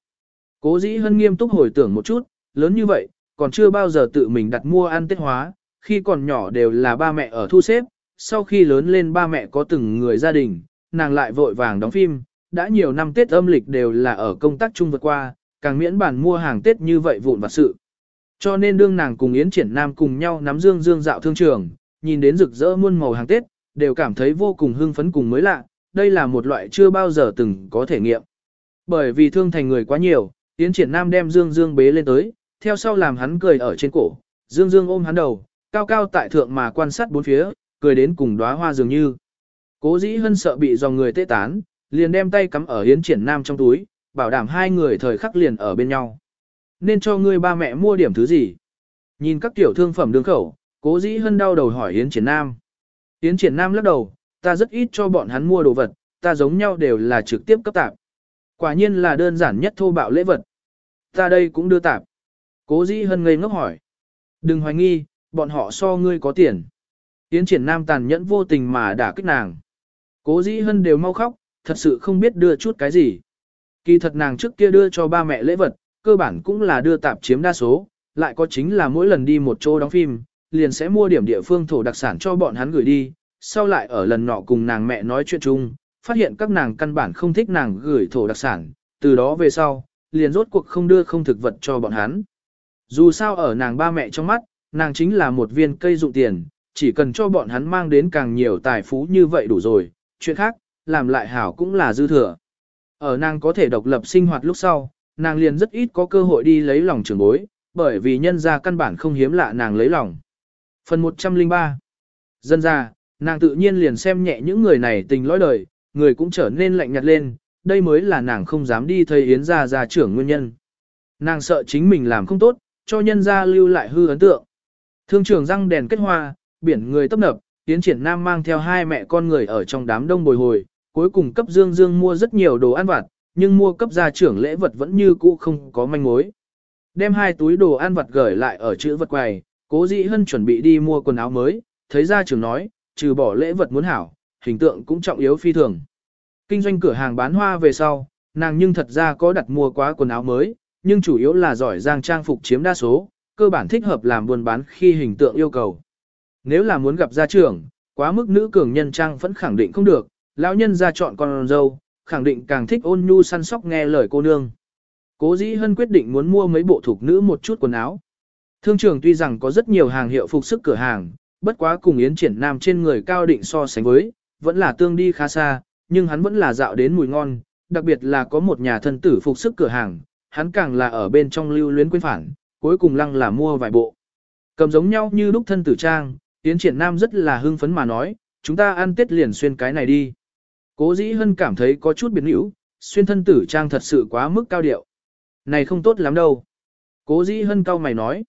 S1: Cố dĩ hân nghiêm túc hồi tưởng một chút, lớn như vậy, còn chưa bao giờ tự mình đặt mua ăn Tết hóa, khi còn nhỏ đều là ba mẹ ở thu xếp, sau khi lớn lên ba mẹ có từng người gia đình, nàng lại vội vàng đóng phim, đã nhiều năm Tết âm lịch đều là ở công tác chung vượt qua, càng miễn bản mua hàng Tết như vậy vụn vặt sự. Cho nên đương nàng cùng Yến Triển Nam cùng nhau nắm dương dương dạo thương trường, nhìn đến rực rỡ muôn màu hàng Tết, đều cảm thấy vô cùng hưng phấn cùng mới lạ, đây là một loại chưa bao giờ từng có thể nghiệm. Bởi vì thương thành người quá nhiều, Yến Triển Nam đem Dương Dương bế lên tới, theo sau làm hắn cười ở trên cổ, Dương Dương ôm hắn đầu, cao cao tại thượng mà quan sát bốn phía, cười đến cùng đóa hoa dường như. Cố dĩ hân sợ bị dòng người tê tán, liền đem tay cắm ở Yến Triển Nam trong túi, bảo đảm hai người thời khắc liền ở bên nhau. Nên cho ngươi ba mẹ mua điểm thứ gì? Nhìn các tiểu thương phẩm đường khẩu, cố dĩ hân đau đầu hỏi Yến Triển Nam. Yến Triển Nam lắc đầu, ta rất ít cho bọn hắn mua đồ vật, ta giống nhau đều là trực tiếp cấp tạp. Quả nhiên là đơn giản nhất thô bạo lễ vật. Ta đây cũng đưa tạp. Cố dĩ hân ngây ngốc hỏi. Đừng hoài nghi, bọn họ so ngươi có tiền. Yến Triển Nam tàn nhẫn vô tình mà đả kích nàng. Cố dĩ hân đều mau khóc, thật sự không biết đưa chút cái gì. Kỳ thật nàng trước kia đưa cho ba mẹ lễ vật, cơ bản cũng là đưa tạp chiếm đa số, lại có chính là mỗi lần đi một chỗ đóng phim, liền sẽ mua điểm địa phương thổ đặc sản cho bọn hắn gửi đi, sau lại ở lần nọ cùng nàng mẹ nói chuyện chung, phát hiện các nàng căn bản không thích nàng gửi thổ đặc sản, từ đó về sau, liền rốt cuộc không đưa không thực vật cho bọn hắn. Dù sao ở nàng ba mẹ trong mắt, nàng chính là một viên cây dụng tiền, chỉ cần cho bọn hắn mang đến càng nhiều tài phú như vậy đủ rồi, chuyện khác, làm lại hảo cũng là dư thừa. Ở nàng có thể độc lập sinh hoạt lúc sau, nàng liền rất ít có cơ hội đi lấy lòng trưởng bối, bởi vì nhân gia căn bản không hiếm lạ nàng lấy lòng. Phần 103 Dân ra, nàng tự nhiên liền xem nhẹ những người này tình lõi đời, người cũng trở nên lạnh nhạt lên, đây mới là nàng không dám đi thấy Yến gia gia trưởng nguyên nhân. Nàng sợ chính mình làm không tốt, cho nhân gia lưu lại hư ấn tượng. Thương trường răng đèn kết hoa, biển người tấp nập, Yến triển nam mang theo hai mẹ con người ở trong đám đông bồi hồi, cuối cùng cấp Dương Dương mua rất nhiều đồ ăn vặt, nhưng mua cấp gia trưởng lễ vật vẫn như cũ không có manh mối. Đem hai túi đồ ăn vặt gửi lại ở chữ vật quầy, cố dĩ hân chuẩn bị đi mua quần áo mới, thấy gia trưởng nói, trừ bỏ lễ vật muốn hảo, hình tượng cũng trọng yếu phi thường. Kinh doanh cửa hàng bán hoa về sau, nàng nhưng thật ra có đặt mua quá quần áo mới, nhưng chủ yếu là giỏi giang trang phục chiếm đa số, cơ bản thích hợp làm buôn bán khi hình tượng yêu cầu. Nếu là muốn gặp gia trưởng, quá mức nữ cường nhân trang vẫn khẳng định không được, lão nhân ra chọn con dâu, khẳng định càng thích ôn nhu săn sóc nghe lời cô nương. Cố dĩ hân quyết định muốn mua mấy bộ thuộc nữ một chút quần áo. Thương trường tuy rằng có rất nhiều hàng hiệu phục sức cửa hàng, bất quá cùng Yến triển nam trên người cao định so sánh với, vẫn là tương đi khá xa, nhưng hắn vẫn là dạo đến mùi ngon, đặc biệt là có một nhà thân tử phục sức cửa hàng, hắn càng là ở bên trong lưu luyến quên phản, cuối cùng lăng là mua vài bộ. Cầm giống nhau như lúc thân tử trang, Yến triển nam rất là hưng phấn mà nói, chúng ta ăn tết liền xuyên cái này đi. Cố dĩ hân cảm thấy có chút biến hữu, xuyên thân tử trang thật sự quá mức cao điệu. Này không tốt lắm đâu. Cố dĩ hân cao mày nói.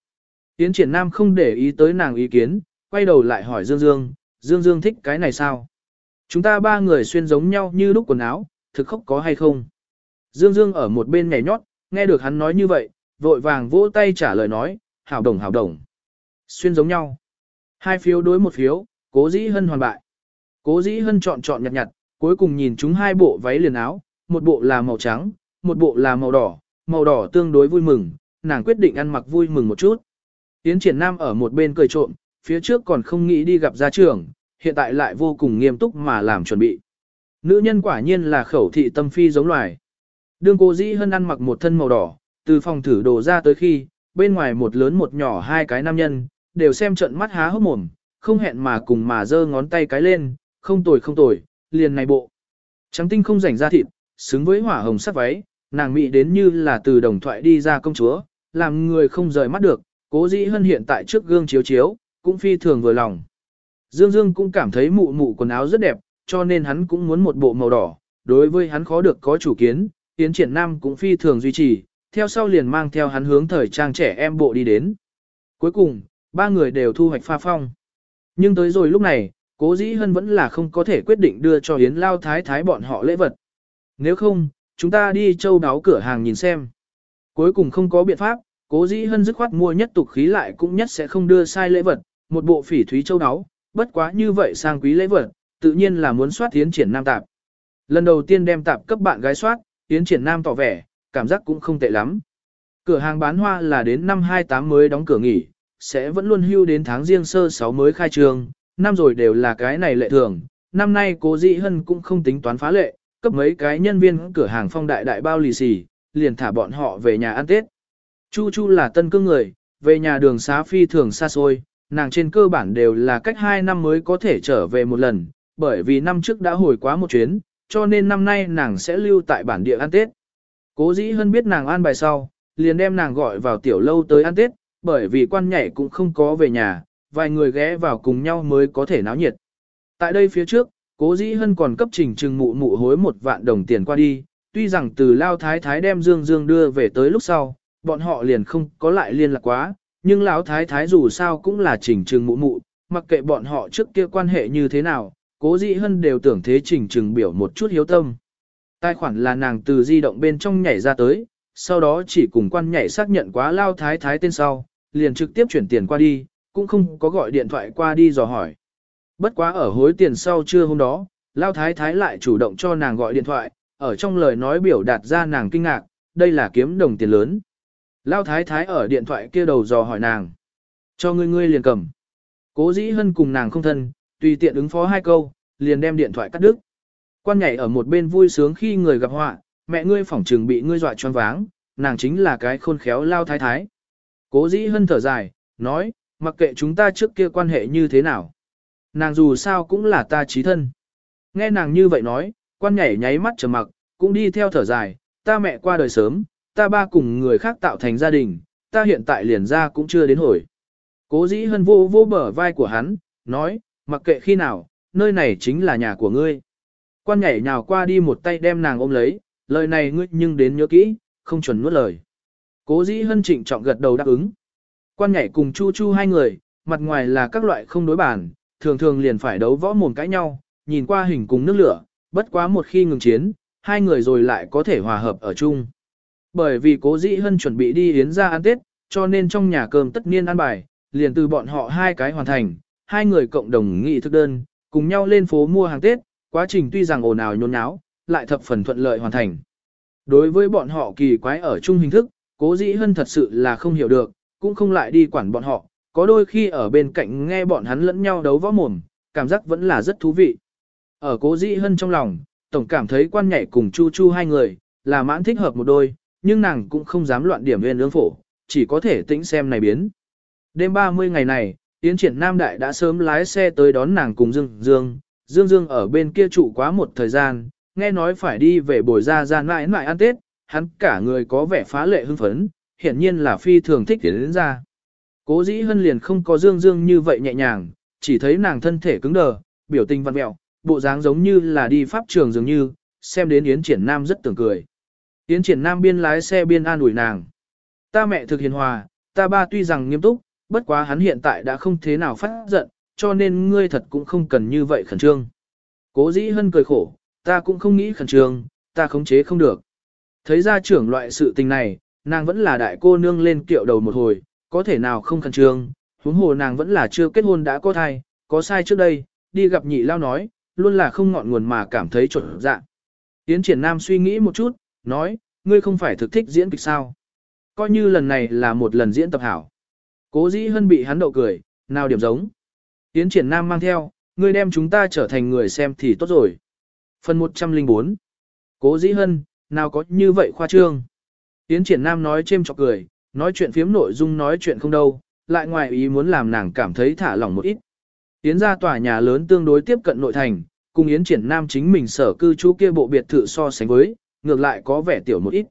S1: Yến triển nam không để ý tới nàng ý kiến, quay đầu lại hỏi Dương Dương, Dương Dương thích cái này sao? Chúng ta ba người xuyên giống nhau như lúc quần áo, thực khóc có hay không. Dương Dương ở một bên nhảy nhót, nghe được hắn nói như vậy, vội vàng vỗ tay trả lời nói, hảo đồng hảo đồng. Xuyên giống nhau. Hai phiếu đối một phiếu, cố dĩ hân hoàn bại. Cố dĩ hân chọn chọn nhặt nhặt, cuối cùng nhìn chúng hai bộ váy liền áo, một bộ là màu trắng, một bộ là màu đỏ, màu đỏ tương đối vui mừng, nàng quyết định ăn mặc vui mừng một chút. Tiến triển nam ở một bên cười trộm, phía trước còn không nghĩ đi gặp gia trưởng, hiện tại lại vô cùng nghiêm túc mà làm chuẩn bị. Nữ nhân quả nhiên là khẩu thị tâm phi giống loài. Đương cô dĩ hân ăn mặc một thân màu đỏ, từ phòng thử đồ ra tới khi, bên ngoài một lớn một nhỏ hai cái nam nhân, đều xem trận mắt há hốc mồm, không hẹn mà cùng mà giơ ngón tay cái lên, không tồi không tồi, liền này bộ. Trắng tinh không rảnh ra thịt, xứng với hỏa hồng sắc váy, nàng mị đến như là từ đồng thoại đi ra công chúa, làm người không rời mắt được, cố dĩ hân hiện tại trước gương chiếu chiếu, cũng phi thường vừa lòng. Dương Dương cũng cảm thấy mụ mụ quần áo rất đẹp, cho nên hắn cũng muốn một bộ màu đỏ, đối với hắn khó được có chủ kiến, Yến triển nam cũng phi thường duy trì, theo sau liền mang theo hắn hướng thời trang trẻ em bộ đi đến. Cuối cùng, ba người đều thu hoạch pha phong. Nhưng tới rồi lúc này, cố dĩ hân vẫn là không có thể quyết định đưa cho Yến Lao Thái Thái bọn họ lễ vật. Nếu không, chúng ta đi châu đáo cửa hàng nhìn xem. Cuối cùng không có biện pháp, cố dĩ hân dứt khoát mua nhất tục khí lại cũng nhất sẽ không đưa sai lễ vật, một bộ phỉ thúy châu đáo, bất quá như vậy sang quý lễ vật, tự nhiên là muốn soát tiến triển nam tạp. Lần đầu tiên đem tạp cấp bạn gái soát, tiến triển nam tỏ vẻ, cảm giác cũng không tệ lắm. Cửa hàng bán hoa là đến năm 28 mới đóng cửa nghỉ, sẽ vẫn luôn hưu đến tháng riêng sơ 6 mới khai trương, năm rồi đều là cái này lệ thường, năm nay cố dị hân cũng không tính toán phá lệ, cấp mấy cái nhân viên cửa hàng phong đại đại bao lì xì, liền thả bọn họ về nhà ăn Tết. Chu Chu là tân cương người, về nhà đường xá phi thường xa xôi, nàng trên cơ bản đều là cách 2 năm mới có thể trở về một lần, bởi vì năm trước đã hồi quá một chuyến, cho nên năm nay nàng sẽ lưu tại bản địa ăn Tết. Cố dĩ hơn biết nàng an bài sau, liền đem nàng gọi vào tiểu lâu tới ăn Tết, bởi vì quan nhảy cũng không có về nhà, vài người ghé vào cùng nhau mới có thể náo nhiệt. Tại đây phía trước, cố dĩ hân còn cấp trình trừng mụ mụ hối một vạn đồng tiền qua đi, tuy rằng từ lao thái thái đem dương dương đưa về tới lúc sau, bọn họ liền không có lại liên lạc quá, nhưng lão thái thái dù sao cũng là trình trừng mụ mụ, mặc kệ bọn họ trước kia quan hệ như thế nào, cố dĩ hân đều tưởng thế trình trừng biểu một chút hiếu tâm. Tài khoản là nàng từ di động bên trong nhảy ra tới, sau đó chỉ cùng quan nhảy xác nhận quá lao thái thái tên sau, liền trực tiếp chuyển tiền qua đi, cũng không có gọi điện thoại qua đi dò hỏi. Bất quá ở hối tiền sau trưa hôm đó, lao thái thái lại chủ động cho nàng gọi điện thoại, ở trong lời nói biểu đạt ra nàng kinh ngạc, đây là kiếm đồng tiền lớn. Lao thái thái ở điện thoại kia đầu dò hỏi nàng. Cho ngươi ngươi liền cầm. Cố dĩ hân cùng nàng không thân, tùy tiện ứng phó hai câu, liền đem điện thoại cắt đứt. Quan nhảy ở một bên vui sướng khi người gặp họa, mẹ ngươi phỏng trừng bị ngươi dọa choáng váng, nàng chính là cái khôn khéo lao thái thái. Cố dĩ hân thở dài, nói, mặc kệ chúng ta trước kia quan hệ như thế nào. Nàng dù sao cũng là ta trí thân. Nghe nàng như vậy nói, quan nhảy nháy mắt trầm mặc, cũng đi theo thở dài, ta mẹ qua đời sớm, ta ba cùng người khác tạo thành gia đình, ta hiện tại liền ra cũng chưa đến hồi. Cố dĩ hân vô vô bờ vai của hắn, nói, mặc kệ khi nào, nơi này chính là nhà của ngươi. Quan nhảy nhào qua đi một tay đem nàng ôm lấy, lời này ngươi nhưng đến nhớ kỹ, không chuẩn nuốt lời. Cố dĩ hân trịnh trọng gật đầu đáp ứng. Quan nhảy cùng chu chu hai người, mặt ngoài là các loại không đối bản, thường thường liền phải đấu võ mồm cãi nhau, nhìn qua hình cùng nước lửa, bất quá một khi ngừng chiến, hai người rồi lại có thể hòa hợp ở chung. Bởi vì cố dĩ hân chuẩn bị đi yến ra ăn Tết, cho nên trong nhà cơm tất niên ăn bài, liền từ bọn họ hai cái hoàn thành, hai người cộng đồng nghị thức đơn, cùng nhau lên phố mua hàng Tết, quá trình tuy rằng ồn ào nhốn nháo, lại thập phần thuận lợi hoàn thành. Đối với bọn họ kỳ quái ở chung hình thức, cố dĩ hân thật sự là không hiểu được, cũng không lại đi quản bọn họ, có đôi khi ở bên cạnh nghe bọn hắn lẫn nhau đấu võ mồm, cảm giác vẫn là rất thú vị. Ở cố dĩ hân trong lòng, tổng cảm thấy quan nhảy cùng chu chu hai người, là mãn thích hợp một đôi, nhưng nàng cũng không dám loạn điểm viên ương phổ, chỉ có thể tĩnh xem này biến. Đêm 30 ngày này, yến triển Nam Đại đã sớm lái xe tới đón nàng cùng Dương Dương, Dương Dương ở bên kia trụ quá một thời gian, nghe nói phải đi về bồi ra ra mãi mãi ăn Tết, hắn cả người có vẻ phá lệ hưng phấn, hiển nhiên là phi thường thích tiến đến ra. Cố dĩ hân liền không có Dương Dương như vậy nhẹ nhàng, chỉ thấy nàng thân thể cứng đờ, biểu tình văn mẹo, bộ dáng giống như là đi pháp trường dường như, xem đến Yến Triển Nam rất tưởng cười. Yến Triển Nam biên lái xe biên an ủi nàng. Ta mẹ thực hiền hòa, ta ba tuy rằng nghiêm túc, bất quá hắn hiện tại đã không thế nào phát giận, cho nên ngươi thật cũng không cần như vậy khẩn trương. Cố dĩ hân cười khổ, ta cũng không nghĩ khẩn trương, ta khống chế không được. Thấy ra trưởng loại sự tình này, nàng vẫn là đại cô nương lên kiệu đầu một hồi, có thể nào không khẩn trương, huống hồ nàng vẫn là chưa kết hôn đã có thai, có sai trước đây, đi gặp nhị lao nói, luôn là không ngọn nguồn mà cảm thấy trộn dạng. Yến triển nam suy nghĩ một chút, nói, ngươi không phải thực thích diễn kịch sao. Coi như lần này là một lần diễn tập hảo. Cố dĩ hân bị hắn đậu cười, nào điểm giống. Yến triển nam mang theo, ngươi đem chúng ta trở thành người xem thì tốt rồi. Phần 104 Cố dĩ hân, nào có như vậy khoa trương. Yến triển nam nói chêm chọc cười, nói chuyện phiếm nội dung nói chuyện không đâu, lại ngoài ý muốn làm nàng cảm thấy thả lỏng một ít. Yến ra tòa nhà lớn tương đối tiếp cận nội thành, cùng Yến triển nam chính mình sở cư trú kia bộ biệt thự so sánh với, ngược lại có vẻ tiểu một ít.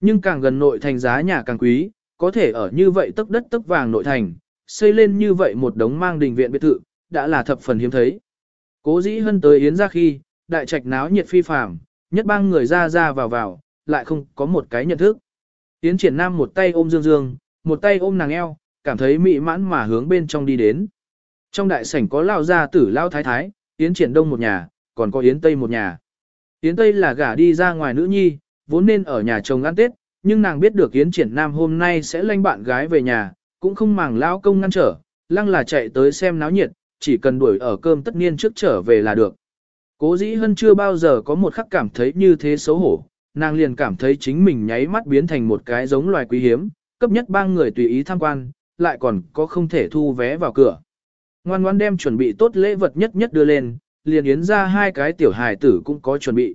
S1: Nhưng càng gần nội thành giá nhà càng quý, có thể ở như vậy tức đất tức vàng nội thành, xây lên như vậy một đống mang đình viện biệt thự, đã là thập phần hiếm thấy. Cố dĩ hân tới Yến ra khi, đại trạch náo nhiệt phi phàm, nhất bang người ra ra vào vào, lại không có một cái nhận thức. Yến triển nam một tay ôm dương dương, một tay ôm nàng eo, cảm thấy mị mãn mà hướng bên trong đi đến. Trong đại sảnh có lao gia tử lao thái thái, Yến triển đông một nhà, còn có Yến tây một nhà. Yến tây là gả đi ra ngoài nữ nhi, vốn nên ở nhà chồng ăn tết, nhưng nàng biết được Yến triển nam hôm nay sẽ lanh bạn gái về nhà, cũng không màng lão công ngăn trở, lăng là chạy tới xem náo nhiệt, chỉ cần đuổi ở cơm tất niên trước trở về là được. Cố dĩ hân chưa bao giờ có một khắc cảm thấy như thế xấu hổ, nàng liền cảm thấy chính mình nháy mắt biến thành một cái giống loài quý hiếm, cấp nhất ba người tùy ý tham quan, lại còn có không thể thu vé vào cửa. Ngoan ngoan đem chuẩn bị tốt lễ vật nhất nhất đưa lên, liền yến ra hai cái tiểu hài tử cũng có chuẩn bị.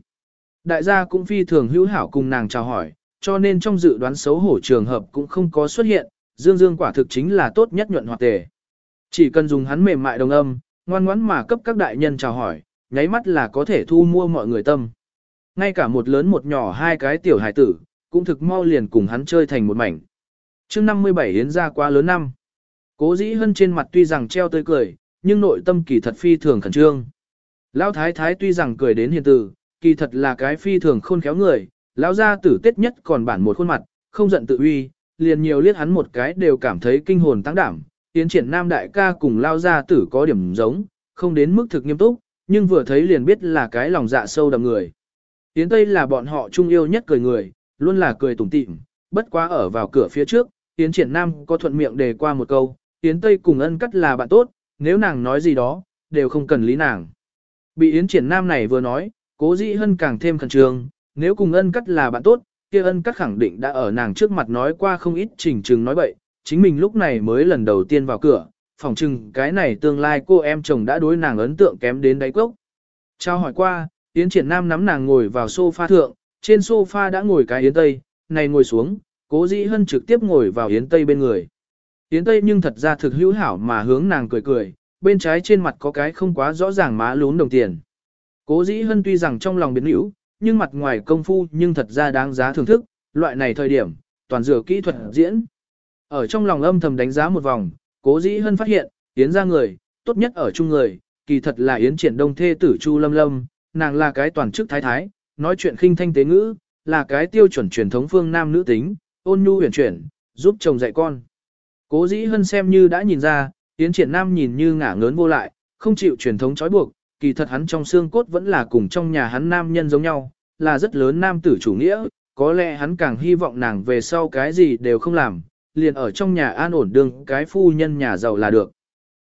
S1: Đại gia cũng phi thường hữu hảo cùng nàng chào hỏi, cho nên trong dự đoán xấu hổ trường hợp cũng không có xuất hiện, Dương Dương quả thực chính là tốt nhất nhuận hoạt tề. Chỉ cần dùng hắn mềm mại đồng âm, ngoan ngoãn mà cấp các đại nhân chào hỏi, nháy mắt là có thể thu mua mọi người tâm. Ngay cả một lớn một nhỏ hai cái tiểu hải tử, cũng thực mau liền cùng hắn chơi thành một mảnh. chương 57 yến ra quá lớn năm. Cố dĩ hân trên mặt tuy rằng treo tươi cười, nhưng nội tâm kỳ thật phi thường khẩn trương. Lão thái thái tuy rằng cười đến hiền từ, kỳ thật là cái phi thường khôn khéo người, lão gia tử tết nhất còn bản một khuôn mặt, không giận tự uy, liền nhiều liếc hắn một cái đều cảm thấy kinh hồn tăng đảm. Tiến triển nam đại ca cùng lao gia tử có điểm giống, không đến mức thực nghiêm túc, nhưng vừa thấy liền biết là cái lòng dạ sâu đậm người. Tiến Tây là bọn họ trung yêu nhất cười người, luôn là cười tủm tỉm, bất quá ở vào cửa phía trước, Tiến Triển Nam có thuận miệng đề qua một câu, Tiến Tây cùng ân cắt là bạn tốt, nếu nàng nói gì đó, đều không cần lý nàng. Bị Yến Triển Nam này vừa nói, cố dĩ hân càng thêm khẩn trương, nếu cùng ân cắt là bạn tốt, kia ân cắt khẳng định đã ở nàng trước mặt nói qua không ít trình trừng nói bậy, chính mình lúc này mới lần đầu tiên vào cửa, phòng chừng cái này tương lai cô em chồng đã đối nàng ấn tượng kém đến đáy cốc. Trao hỏi qua, Yến Triển Nam nắm nàng ngồi vào sofa thượng, trên sofa đã ngồi cái Yến Tây, này ngồi xuống, cố dĩ hân trực tiếp ngồi vào Yến Tây bên người. Yến Tây nhưng thật ra thực hữu hảo mà hướng nàng cười cười, bên trái trên mặt có cái không quá rõ ràng má lún đồng tiền. Cố dĩ hân tuy rằng trong lòng biến hữu, nhưng mặt ngoài công phu nhưng thật ra đáng giá thưởng thức, loại này thời điểm, toàn dựa kỹ thuật diễn. Ở trong lòng âm thầm đánh giá một vòng, cố dĩ hân phát hiện, Yến ra người, tốt nhất ở chung người, kỳ thật là Yến triển đông thê tử Chu Lâm Lâm, nàng là cái toàn chức thái thái, nói chuyện khinh thanh tế ngữ, là cái tiêu chuẩn truyền thống phương nam nữ tính, ôn nhu huyền chuyển, giúp chồng dạy con. Cố dĩ hân xem như đã nhìn ra, Yến triển nam nhìn như ngả ngớn vô lại, không chịu truyền thống trói buộc, kỳ thật hắn trong xương cốt vẫn là cùng trong nhà hắn nam nhân giống nhau, là rất lớn nam tử chủ nghĩa, có lẽ hắn càng hy vọng nàng về sau cái gì đều không làm, liền ở trong nhà an ổn đương cái phu nhân nhà giàu là được.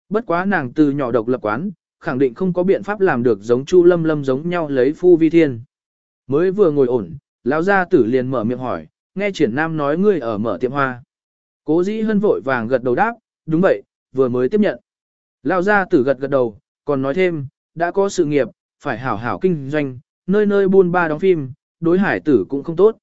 S1: Bất quá nàng từ nhỏ độc lập quán, khẳng định không có biện pháp làm được giống Chu Lâm Lâm giống nhau lấy phu vi thiên. Mới vừa ngồi ổn, lão gia tử liền mở miệng hỏi, nghe triển nam nói ngươi ở mở tiệm hoa. Cố dĩ hân vội vàng gật đầu đáp, đúng vậy, vừa mới tiếp nhận. Lão gia tử gật gật đầu, còn nói thêm, đã có sự nghiệp, phải hảo hảo kinh doanh, nơi nơi buôn ba đóng phim, đối hải tử cũng không tốt.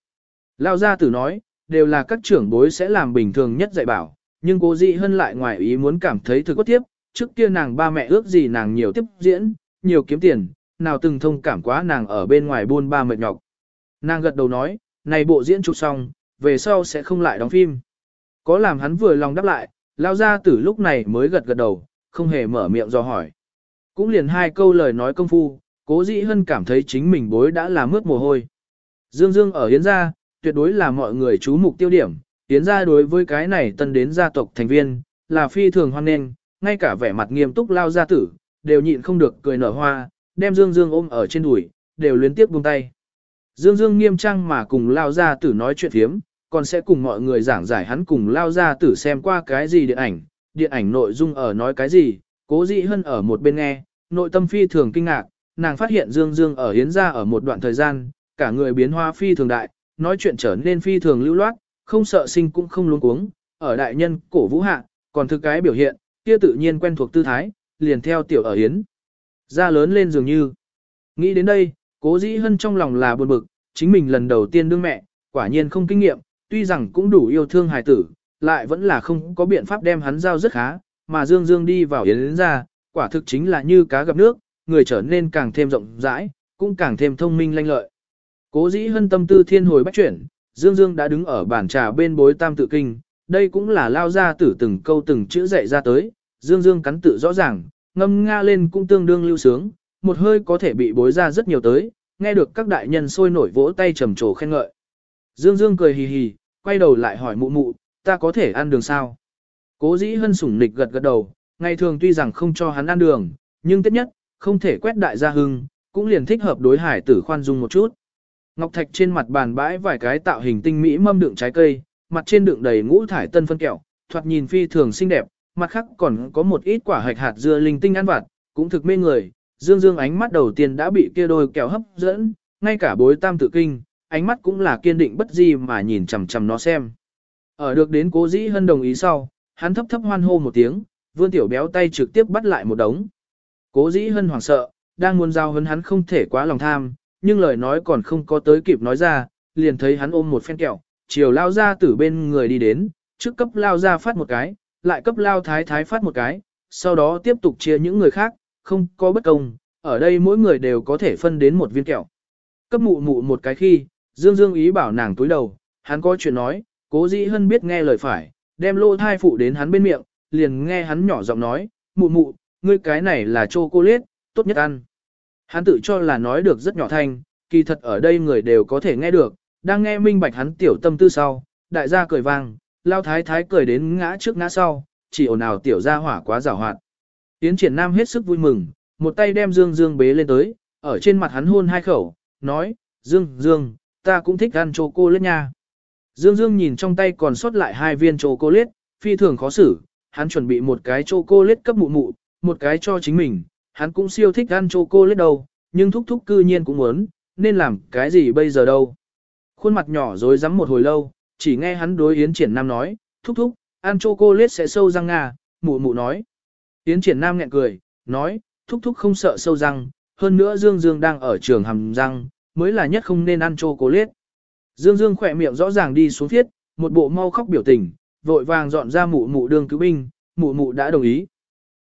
S1: Lão gia tử nói, đều là các trưởng bối sẽ làm bình thường nhất dạy bảo, nhưng cố dị hân lại ngoài ý muốn cảm thấy thực có tiếp, trước kia nàng ba mẹ ước gì nàng nhiều tiếp diễn, nhiều kiếm tiền, nào từng thông cảm quá nàng ở bên ngoài buôn ba mệt nhọc. Nàng gật đầu nói, này bộ diễn chụp xong, về sau sẽ không lại đóng phim. Có làm hắn vừa lòng đáp lại, lao ra từ lúc này mới gật gật đầu, không hề mở miệng do hỏi. Cũng liền hai câu lời nói công phu, cố dĩ hân cảm thấy chính mình bối đã là mướt mồ hôi. Dương Dương ở Yến gia, tuyệt đối là mọi người chú mục tiêu điểm, Yến gia đối với cái này tân đến gia tộc thành viên, là phi thường hoan nghênh, ngay cả vẻ mặt nghiêm túc lao gia tử, đều nhịn không được cười nở hoa, đem Dương Dương ôm ở trên đùi, đều luyến tiếp buông tay. Dương Dương nghiêm trang mà cùng lao gia tử nói chuyện thiếm, còn sẽ cùng mọi người giảng giải hắn cùng lao ra tử xem qua cái gì điện ảnh, điện ảnh nội dung ở nói cái gì, cố dị hân ở một bên nghe, nội tâm phi thường kinh ngạc, nàng phát hiện Dương Dương ở hiến ra ở một đoạn thời gian, cả người biến hóa phi thường đại, nói chuyện trở nên phi thường lưu loát, không sợ sinh cũng không luống cuống, ở đại nhân cổ vũ hạ, còn thực cái biểu hiện, kia tự nhiên quen thuộc tư thái, liền theo tiểu ở hiến. Ra lớn lên dường như. Nghĩ đến đây, cố dĩ hân trong lòng là buồn bực, chính mình lần đầu tiên đương mẹ, quả nhiên không kinh nghiệm, tuy rằng cũng đủ yêu thương hài tử, lại vẫn là không có biện pháp đem hắn giao rất khá, mà Dương Dương đi vào yến ra, quả thực chính là như cá gặp nước, người trở nên càng thêm rộng rãi, cũng càng thêm thông minh lanh lợi. Cố dĩ hân tâm tư thiên hồi bách chuyển, Dương Dương đã đứng ở bàn trà bên bối tam tự kinh, đây cũng là lao ra tử từng câu từng chữ dạy ra tới, Dương Dương cắn tự rõ ràng, ngâm nga lên cũng tương đương lưu sướng, một hơi có thể bị bối ra rất nhiều tới, nghe được các đại nhân sôi nổi vỗ tay trầm trồ khen ngợi. Dương Dương cười hì hì, quay đầu lại hỏi mụ mụ, ta có thể ăn đường sao? Cố dĩ hân sủng nịch gật gật đầu, ngày thường tuy rằng không cho hắn ăn đường, nhưng tất nhất, không thể quét đại gia hưng, cũng liền thích hợp đối hải tử khoan dung một chút. Ngọc thạch trên mặt bàn bãi vài cái tạo hình tinh mỹ mâm đựng trái cây, mặt trên đựng đầy ngũ thải tân phân kẹo, thoạt nhìn phi thường xinh đẹp, mặt khác còn có một ít quả hạch hạt dưa linh tinh ăn vặt, cũng thực mê người. Dương Dương ánh mắt đầu tiên đã bị kia đôi kẹo hấp dẫn, ngay cả bối tam tự kinh, ánh mắt cũng là kiên định bất di mà nhìn chằm chằm nó xem. Ở được đến cố dĩ hân đồng ý sau, hắn thấp thấp hoan hô một tiếng, vươn tiểu béo tay trực tiếp bắt lại một đống. Cố dĩ hân hoảng sợ, đang muốn giao hấn hắn không thể quá lòng tham, nhưng lời nói còn không có tới kịp nói ra, liền thấy hắn ôm một phen kẹo, chiều lao ra từ bên người đi đến, trước cấp lao ra phát một cái, lại cấp lao thái thái phát một cái, sau đó tiếp tục chia những người khác, không có bất công, ở đây mỗi người đều có thể phân đến một viên kẹo. Cấp mụ mụ một cái khi, Dương Dương ý bảo nàng túi đầu, hắn có chuyện nói, cố dĩ hân biết nghe lời phải, đem lô thai phụ đến hắn bên miệng, liền nghe hắn nhỏ giọng nói, mụ mụ, ngươi cái này là chocolate, tốt nhất ăn. Hắn tự cho là nói được rất nhỏ thanh, kỳ thật ở đây người đều có thể nghe được, đang nghe minh bạch hắn tiểu tâm tư sau, đại gia cười vang, lao thái thái cười đến ngã trước ngã sau, chỉ ồn ào tiểu gia hỏa quá rào hoạt. Tiến triển nam hết sức vui mừng, một tay đem Dương Dương bế lên tới, ở trên mặt hắn hôn hai khẩu, nói, Dương, Dương, ta cũng thích ăn chocolate nha. Dương Dương nhìn trong tay còn sót lại hai viên chocolate, phi thường khó xử, hắn chuẩn bị một cái chocolate cấp mụ mụ, một cái cho chính mình, hắn cũng siêu thích ăn chocolate đâu, nhưng thúc thúc cư nhiên cũng muốn, nên làm cái gì bây giờ đâu. Khuôn mặt nhỏ rối rắm một hồi lâu, chỉ nghe hắn đối Yến Triển Nam nói, thúc thúc, ăn chocolate sẽ sâu răng nga, mụ mụ nói. Yến Triển Nam nghẹn cười, nói, thúc thúc không sợ sâu răng, hơn nữa Dương Dương đang ở trường hầm răng, mới là nhất không nên ăn chocolate. Dương Dương khỏe miệng rõ ràng đi xuống thiết, một bộ mau khóc biểu tình, vội vàng dọn ra mụ mụ đường cứu binh, mụ mụ đã đồng ý.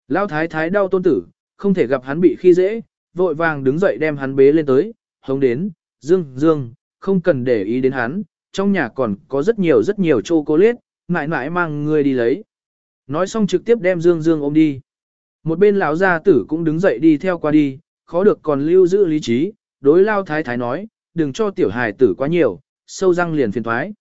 S1: Lão thái thái đau tôn tử, không thể gặp hắn bị khi dễ, vội vàng đứng dậy đem hắn bế lên tới, hống đến, Dương, Dương, không cần để ý đến hắn, trong nhà còn có rất nhiều rất nhiều chocolate, mãi mãi mang người đi lấy. Nói xong trực tiếp đem Dương Dương ôm đi. Một bên lão gia tử cũng đứng dậy đi theo qua đi, khó được còn lưu giữ lý trí, đối lao thái thái nói, đừng cho tiểu hài tử quá nhiều, sâu răng liền phiền thoái.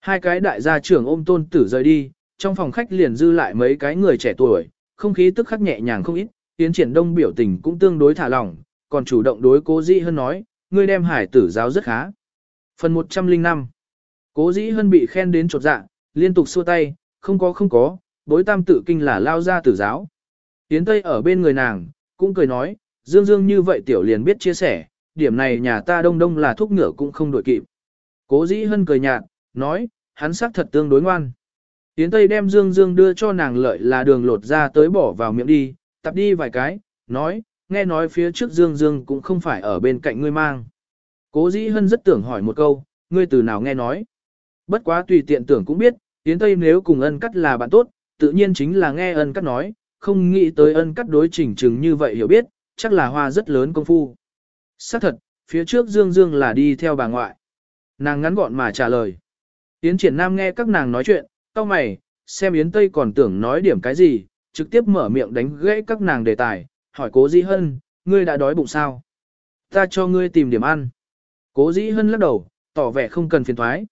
S1: Hai cái đại gia trưởng ôm tôn tử rời đi, trong phòng khách liền dư lại mấy cái người trẻ tuổi, không khí tức khắc nhẹ nhàng không ít, tiến triển đông biểu tình cũng tương đối thả lỏng, còn chủ động đối cố dĩ hơn nói, ngươi đem hải tử giáo rất khá. Phần 105 Cố dĩ hơn bị khen đến chột dạ, liên tục xua tay, không có không có, bối tam tự kinh là lao ra tử giáo. Tiến Tây ở bên người nàng, cũng cười nói, dương dương như vậy tiểu liền biết chia sẻ, điểm này nhà ta đông đông là thúc ngựa cũng không đổi kịp. Cố dĩ hân cười nhạt, nói, hắn sắc thật tương đối ngoan. Tiến Tây đem Dương Dương đưa cho nàng lợi là đường lột ra tới bỏ vào miệng đi, tập đi vài cái, nói, nghe nói phía trước Dương Dương cũng không phải ở bên cạnh ngươi mang. Cố dĩ hân rất tưởng hỏi một câu, ngươi từ nào nghe nói. Bất quá tùy tiện tưởng cũng biết, Tiến Tây nếu cùng ân cắt là bạn tốt, tự nhiên chính là nghe ân cắt nói, không nghĩ tới ân cắt đối chỉnh chừng như vậy hiểu biết, chắc là hoa rất lớn công phu. Xác thật, phía trước Dương Dương là đi theo bà ngoại. Nàng ngắn gọn mà trả lời. Yến triển nam nghe các nàng nói chuyện, tao mày, xem Yến Tây còn tưởng nói điểm cái gì, trực tiếp mở miệng đánh gãy các nàng đề tài, hỏi cố dĩ hân, ngươi đã đói bụng sao? Ta cho ngươi tìm điểm ăn. Cố dĩ hân lắc đầu, tỏ vẻ không cần phiền thoái.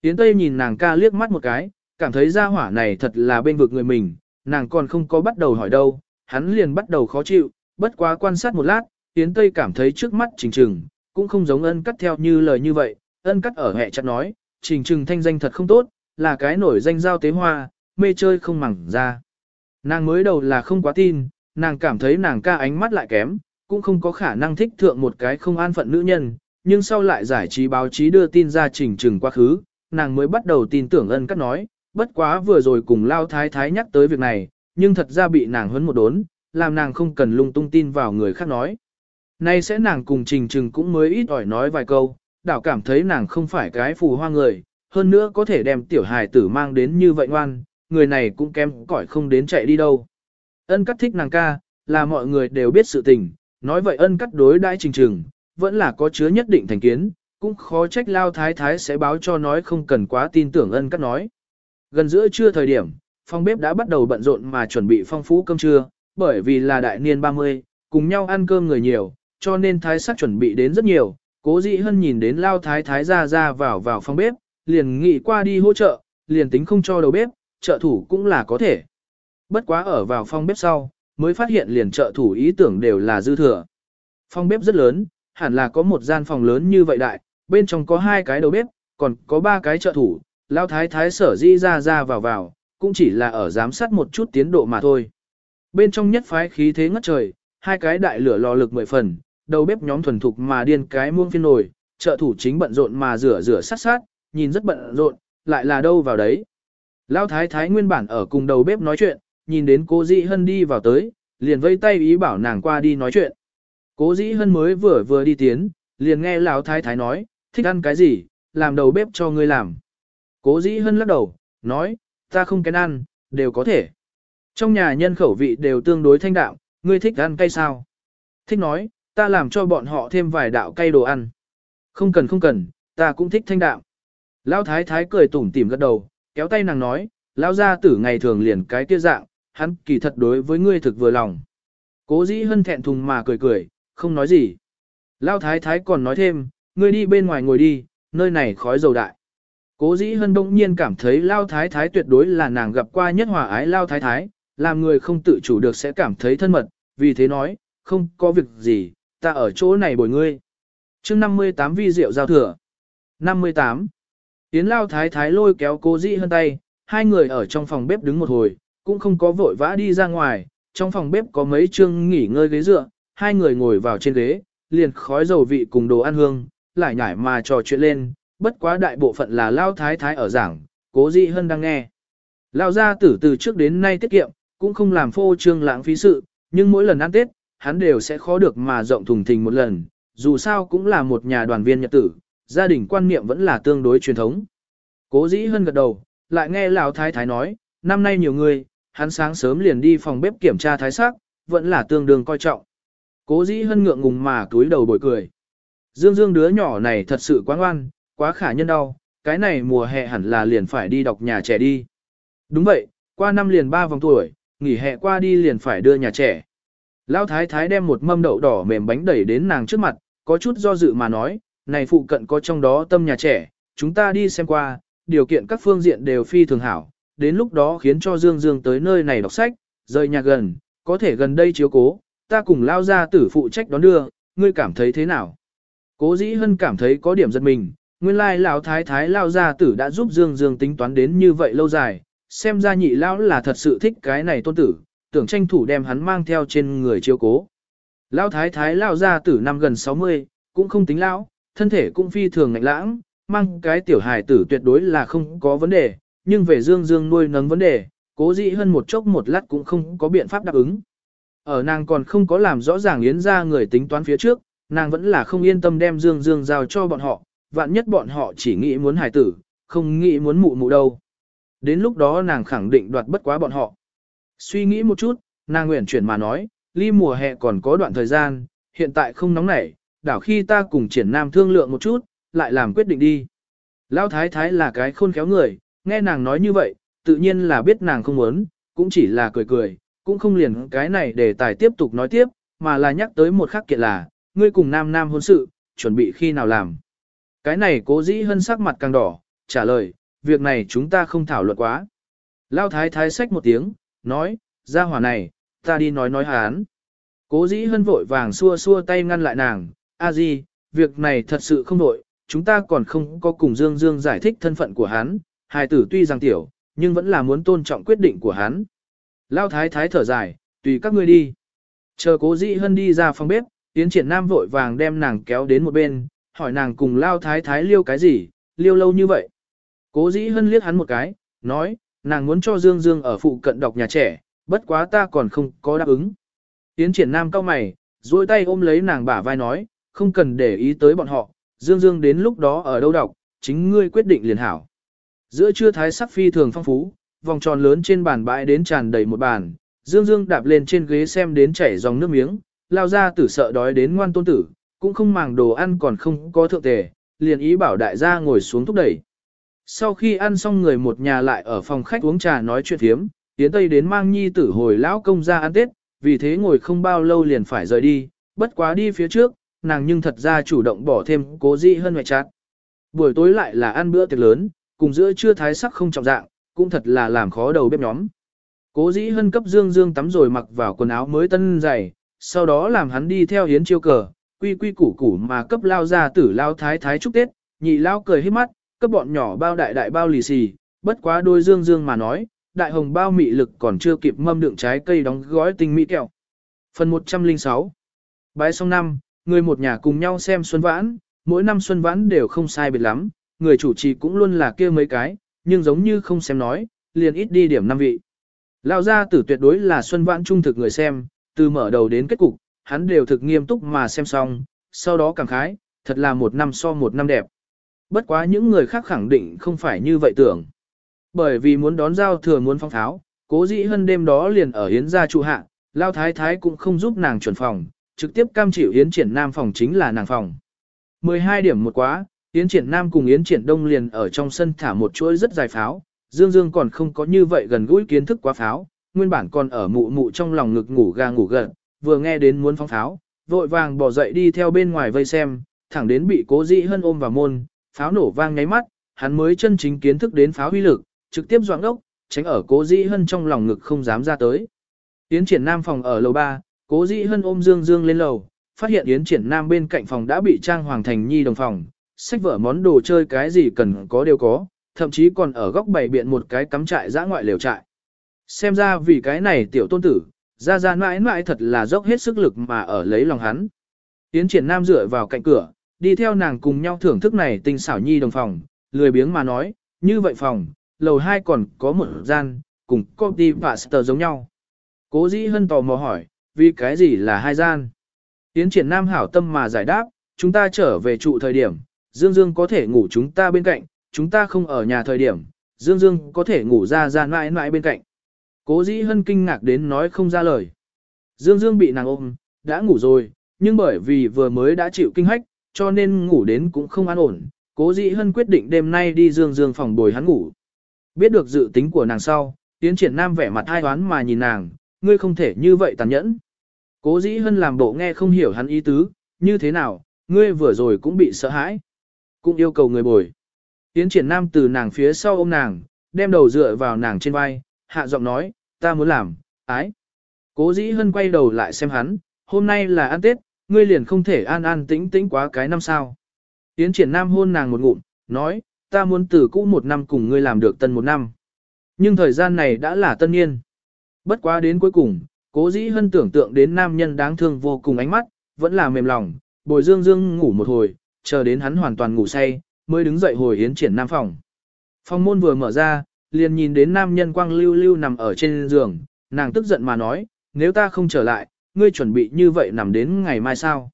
S1: Yến Tây nhìn nàng ca liếc mắt một cái, cảm thấy gia hỏa này thật là bên vực người mình, nàng còn không có bắt đầu hỏi đâu, hắn liền bắt đầu khó chịu, bất quá quan sát một lát, Yến Tây cảm thấy trước mắt Trình trừng, cũng không giống ân cắt theo như lời như vậy, ân cắt ở hẹ chặt nói, trình trừng thanh danh thật không tốt, là cái nổi danh giao tế hoa, mê chơi không mẳng ra. Nàng mới đầu là không quá tin, nàng cảm thấy nàng ca ánh mắt lại kém, cũng không có khả năng thích thượng một cái không an phận nữ nhân, nhưng sau lại giải trí báo chí đưa tin ra trình trừng quá khứ, nàng mới bắt đầu tin tưởng ân cắt nói, bất quá vừa rồi cùng lao thái thái nhắc tới việc này, nhưng thật ra bị nàng huấn một đốn, làm nàng không cần lung tung tin vào người khác nói. Nay sẽ nàng cùng trình trừng cũng mới ít ỏi nói vài câu, đảo cảm thấy nàng không phải cái phù hoa người, hơn nữa có thể đem tiểu hài tử mang đến như vậy ngoan, người này cũng kém cỏi không đến chạy đi đâu. Ân cắt thích nàng ca, là mọi người đều biết sự tình, nói vậy ân cắt đối đãi trình trừng, vẫn là có chứa nhất định thành kiến, cũng khó trách lao thái thái sẽ báo cho nói không cần quá tin tưởng ân cắt nói. Gần giữa trưa thời điểm, phòng bếp đã bắt đầu bận rộn mà chuẩn bị phong phú cơm trưa, bởi vì là đại niên 30, cùng nhau ăn cơm người nhiều, cho nên thái sắc chuẩn bị đến rất nhiều. Cố dĩ hân nhìn đến lao thái thái ra ra vào vào phòng bếp, liền nghĩ qua đi hỗ trợ, liền tính không cho đầu bếp, trợ thủ cũng là có thể. Bất quá ở vào phòng bếp sau, mới phát hiện liền trợ thủ ý tưởng đều là dư thừa. Phòng bếp rất lớn, hẳn là có một gian phòng lớn như vậy đại, bên trong có hai cái đầu bếp, còn có ba cái trợ thủ, lao thái thái sở di ra ra vào vào, cũng chỉ là ở giám sát một chút tiến độ mà thôi. Bên trong nhất phái khí thế ngất trời, hai cái đại lửa lò lực mười phần, đầu bếp nhóm thuần thục mà điên cái muông phiên nồi, trợ thủ chính bận rộn mà rửa rửa sát sát, nhìn rất bận rộn, lại là đâu vào đấy. Lao thái thái nguyên bản ở cùng đầu bếp nói chuyện, nhìn đến cô dĩ hân đi vào tới, liền vây tay ý bảo nàng qua đi nói chuyện. Cố dĩ hân mới vừa vừa đi tiến, liền nghe lão thái thái nói, thích ăn cái gì, làm đầu bếp cho ngươi làm. Cố dĩ hân lắc đầu, nói, ta không kén ăn, đều có thể. Trong nhà nhân khẩu vị đều tương đối thanh đạm, ngươi thích ăn cay sao? Thích nói, ta làm cho bọn họ thêm vài đạo cay đồ ăn. Không cần không cần, ta cũng thích thanh đạm. Lão thái thái cười tủm tỉm gật đầu, kéo tay nàng nói, lão gia tử ngày thường liền cái kia dạng, hắn kỳ thật đối với ngươi thực vừa lòng. Cố dĩ hân thẹn thùng mà cười cười, không nói gì. Lão thái thái còn nói thêm, ngươi đi bên ngoài ngồi đi, nơi này khói dầu đại. Cố dĩ hân đông nhiên cảm thấy Lao Thái Thái tuyệt đối là nàng gặp qua nhất hòa ái Lao Thái Thái, làm người không tự chủ được sẽ cảm thấy thân mật, vì thế nói, không có việc gì, ta ở chỗ này bồi ngươi. chương 58 vi rượu giao thừa. 58. Tiến Lao Thái Thái lôi kéo cố dĩ hơn tay, hai người ở trong phòng bếp đứng một hồi, cũng không có vội vã đi ra ngoài, trong phòng bếp có mấy chương nghỉ ngơi ghế dựa, hai người ngồi vào trên ghế, liền khói dầu vị cùng đồ ăn hương, lại nhảy mà trò chuyện lên, bất quá đại bộ phận là Lao Thái Thái ở giảng, cố dị hơn đang nghe. Lao gia tử từ trước đến nay tiết kiệm, cũng không làm phô trương lãng phí sự, nhưng mỗi lần ăn Tết, hắn đều sẽ khó được mà rộng thùng thình một lần, dù sao cũng là một nhà đoàn viên nhật tử, gia đình quan niệm vẫn là tương đối truyền thống. Cố dĩ hơn gật đầu, lại nghe Lão Thái Thái nói, năm nay nhiều người, hắn sáng sớm liền đi phòng bếp kiểm tra thái sắc, vẫn là tương đương coi trọng. Cố dĩ hân ngượng ngùng mà túi đầu bồi cười. Dương Dương đứa nhỏ này thật sự quá ngoan, quá khả nhân đau, cái này mùa hè hẳn là liền phải đi đọc nhà trẻ đi. Đúng vậy, qua năm liền ba vòng tuổi, nghỉ hè qua đi liền phải đưa nhà trẻ. Lão thái thái đem một mâm đậu đỏ mềm bánh đẩy đến nàng trước mặt, có chút do dự mà nói, này phụ cận có trong đó tâm nhà trẻ, chúng ta đi xem qua, điều kiện các phương diện đều phi thường hảo, đến lúc đó khiến cho Dương Dương tới nơi này đọc sách, rời nhà gần, có thể gần đây chiếu cố, ta cùng lao ra tử phụ trách đón đưa, ngươi cảm thấy thế nào? Cố dĩ hân cảm thấy có điểm giật mình, nguyên lai lão thái thái lao gia tử đã giúp Dương Dương tính toán đến như vậy lâu dài, xem ra nhị lão là thật sự thích cái này tôn tử, tưởng tranh thủ đem hắn mang theo trên người chiếu cố. Lão thái thái lao gia tử năm gần 60, cũng không tính lão, thân thể cũng phi thường ngạnh lãng, mang cái tiểu hài tử tuyệt đối là không có vấn đề, nhưng về Dương Dương nuôi nấng vấn đề, cố dĩ hơn một chốc một lát cũng không có biện pháp đáp ứng. Ở nàng còn không có làm rõ ràng yến ra người tính toán phía trước, nàng vẫn là không yên tâm đem Dương Dương giao cho bọn họ, vạn nhất bọn họ chỉ nghĩ muốn hài tử, không nghĩ muốn mụ mụ đâu. Đến lúc đó nàng khẳng định đoạt bất quá bọn họ. Suy nghĩ một chút, nàng nguyện chuyển mà nói, ly mùa hè còn có đoạn thời gian, hiện tại không nóng nảy, đảo khi ta cùng triển nam thương lượng một chút, lại làm quyết định đi. Lão thái thái là cái khôn khéo người, nghe nàng nói như vậy, tự nhiên là biết nàng không muốn, cũng chỉ là cười cười, cũng không liền cái này để tài tiếp tục nói tiếp, mà là nhắc tới một khắc kiện là, ngươi cùng nam nam hôn sự, chuẩn bị khi nào làm. Cái này cố dĩ hân sắc mặt càng đỏ, trả lời, việc này chúng ta không thảo luận quá. Lao thái thái xách một tiếng, nói, ra hỏa này, ta đi nói nói hán. Cố dĩ hân vội vàng xua xua tay ngăn lại nàng, a di, việc này thật sự không đội, chúng ta còn không có cùng Dương Dương giải thích thân phận của hắn, hài tử tuy rằng tiểu, nhưng vẫn là muốn tôn trọng quyết định của hắn. Lao thái thái thở dài, tùy các ngươi đi. Chờ cố dĩ hân đi ra phòng bếp, Yến triển nam vội vàng đem nàng kéo đến một bên, hỏi nàng cùng Lao thái thái liêu cái gì, liêu lâu như vậy. Cố dĩ hân liếc hắn một cái, nói, nàng muốn cho Dương Dương ở phụ cận đọc nhà trẻ, bất quá ta còn không có đáp ứng. Yến triển nam cao mày, duỗi tay ôm lấy nàng bả vai nói, không cần để ý tới bọn họ, Dương Dương đến lúc đó ở đâu đọc, chính ngươi quyết định liền hảo. Giữa trưa thái sắc phi thường phong phú, vòng tròn lớn trên bàn bãi đến tràn đầy một bàn, Dương Dương đạp lên trên ghế xem đến chảy dòng nước miếng, lao ra tử sợ đói đến ngoan tôn tử, cũng không màng đồ ăn còn không có thượng tề, liền ý bảo đại gia ngồi xuống thúc đẩy. Sau khi ăn xong người một nhà lại ở phòng khách uống trà nói chuyện thiếm, tiến tây đến mang nhi tử hồi lão công ra ăn tết, vì thế ngồi không bao lâu liền phải rời đi, bất quá đi phía trước, nàng nhưng thật ra chủ động bỏ thêm cố dị hơn ngoại chát. Buổi tối lại là ăn bữa tiệc lớn, cùng giữa trưa thái sắc không trọng dạng, cũng thật là làm khó đầu bếp nhóm. Cố dĩ hân cấp dương dương tắm rồi mặc vào quần áo mới tân dày, sau đó làm hắn đi theo hiến chiêu cờ, quy quy củ củ mà cấp lao ra tử lao thái thái chúc Tết, nhị lao cười hết mắt, cấp bọn nhỏ bao đại đại bao lì xì, bất quá đôi dương dương mà nói, đại hồng bao mị lực còn chưa kịp mâm đựng trái cây đóng gói tinh mỹ kẹo. Phần 106 Bái xong năm, người một nhà cùng nhau xem xuân vãn, mỗi năm xuân vãn đều không sai biệt lắm, người chủ trì cũng luôn là kia mấy cái, nhưng giống như không xem nói, liền ít đi điểm năm vị. Lão gia tử tuyệt đối là xuân vãn trung thực người xem, từ mở đầu đến kết cục, hắn đều thực nghiêm túc mà xem xong, sau đó cảm khái, thật là một năm so một năm đẹp. Bất quá những người khác khẳng định không phải như vậy tưởng. Bởi vì muốn đón giao thừa muốn phong tháo, cố dĩ hơn đêm đó liền ở hiến gia trụ hạ, lao thái thái cũng không giúp nàng chuẩn phòng, trực tiếp cam chịu hiến triển nam phòng chính là nàng phòng. 12 điểm một quá, Yến Triển Nam cùng Yến Triển Đông liền ở trong sân thả một chuỗi rất dài pháo, Dương Dương còn không có như vậy gần gũi kiến thức quá pháo, nguyên bản còn ở mụ mụ trong lòng ngực ngủ ga ngủ gật, vừa nghe đến muốn phóng pháo, vội vàng bỏ dậy đi theo bên ngoài vây xem, thẳng đến bị cố dĩ hân ôm vào môn, pháo nổ vang nháy mắt, hắn mới chân chính kiến thức đến pháo huy lực, trực tiếp doãn ốc, tránh ở cố dĩ hân trong lòng ngực không dám ra tới. Yến Triển Nam phòng ở lầu 3, cố dĩ hân ôm Dương Dương lên lầu, phát hiện Yến Triển Nam bên cạnh phòng đã bị trang hoàng thành nhi đồng phòng, sách vở món đồ chơi cái gì cần có đều có, thậm chí còn ở góc bày biện một cái cắm trại giã ngoại lều trại. Xem ra vì cái này tiểu tôn tử, ra ra mãi mãi thật là dốc hết sức lực mà ở lấy lòng hắn. Tiến triển nam dựa vào cạnh cửa, đi theo nàng cùng nhau thưởng thức này tinh xảo nhi đồng phòng, lười biếng mà nói, như vậy phòng, lầu hai còn có một gian, cùng copy pastor giống nhau. Cố dĩ hân tò mò hỏi, vì cái gì là hai gian? Tiến triển nam hảo tâm mà giải đáp, chúng ta trở về trụ thời điểm, Dương Dương có thể ngủ chúng ta bên cạnh, chúng ta không ở nhà thời điểm, Dương Dương có thể ngủ ra ra mãi mãi bên cạnh. Cố dĩ hân kinh ngạc đến nói không ra lời. Dương Dương bị nàng ôm, đã ngủ rồi, nhưng bởi vì vừa mới đã chịu kinh hách, cho nên ngủ đến cũng không an ổn. Cố dĩ hân quyết định đêm nay đi Dương Dương phòng bồi hắn ngủ. Biết được dự tính của nàng sau, tiến triển nam vẻ mặt hai toán mà nhìn nàng, ngươi không thể như vậy tàn nhẫn. Cố dĩ hân làm bộ nghe không hiểu hắn ý tứ, như thế nào, ngươi vừa rồi cũng bị sợ hãi. Cũng yêu cầu người bồi. Tiến triển nam từ nàng phía sau ôm nàng, đem đầu dựa vào nàng trên vai, hạ giọng nói, ta muốn làm, ái. Cố dĩ hân quay đầu lại xem hắn, hôm nay là ăn Tết, ngươi liền không thể an an tĩnh tĩnh quá cái năm sao. Yến triển nam hôn nàng một ngụm, nói, ta muốn từ cũ một năm cùng ngươi làm được tân một năm. Nhưng thời gian này đã là tân niên. Bất quá đến cuối cùng, cố dĩ hân tưởng tượng đến nam nhân đáng thương vô cùng ánh mắt, vẫn là mềm lòng, bồi dương dương ngủ một hồi, chờ đến hắn hoàn toàn ngủ say, mới đứng dậy hồi yến triển nam phòng. Phòng môn vừa mở ra, liền nhìn đến nam nhân quang lưu lưu nằm ở trên giường, nàng tức giận mà nói, nếu ta không trở lại, ngươi chuẩn bị như vậy nằm đến ngày mai sao.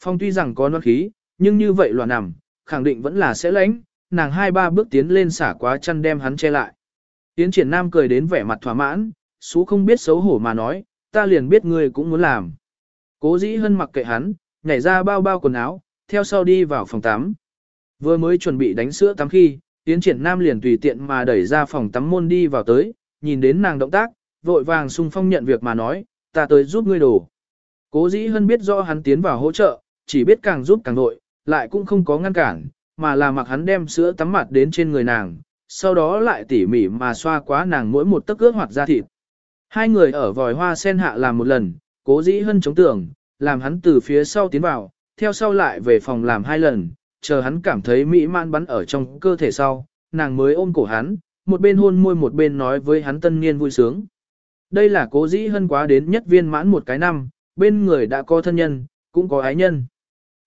S1: Phong tuy rằng có noan khí, nhưng như vậy loạn nằm, khẳng định vẫn là sẽ lãnh, nàng hai ba bước tiến lên xả quá chăn đem hắn che lại. Tiến triển nam cười đến vẻ mặt thỏa mãn, xú không biết xấu hổ mà nói, ta liền biết ngươi cũng muốn làm. Cố dĩ hân mặc kệ hắn, nhảy ra bao bao quần áo, theo sau đi vào phòng tắm. Vừa mới chuẩn bị đánh sữa tắm khi, Tiến Triển Nam liền tùy tiện mà đẩy ra phòng tắm môn đi vào tới, nhìn đến nàng động tác, vội vàng sung phong nhận việc mà nói, ta tới giúp ngươi đổ. Cố dĩ hân biết do hắn tiến vào hỗ trợ, chỉ biết càng giúp càng nội, lại cũng không có ngăn cản, mà là mặc hắn đem sữa tắm mặt đến trên người nàng, sau đó lại tỉ mỉ mà xoa quá nàng mỗi một tấc ướt hoặc da thịt. Hai người ở vòi hoa sen hạ làm một lần, cố dĩ hân chống tưởng, làm hắn từ phía sau tiến vào, theo sau lại về phòng làm hai lần, chờ hắn cảm thấy mỹ man bắn ở trong cơ thể sau, nàng mới ôm cổ hắn, một bên hôn môi một bên nói với hắn tân niên vui sướng. Đây là cố dĩ hân quá đến nhất viên mãn một cái năm, bên người đã có thân nhân, cũng có ái nhân.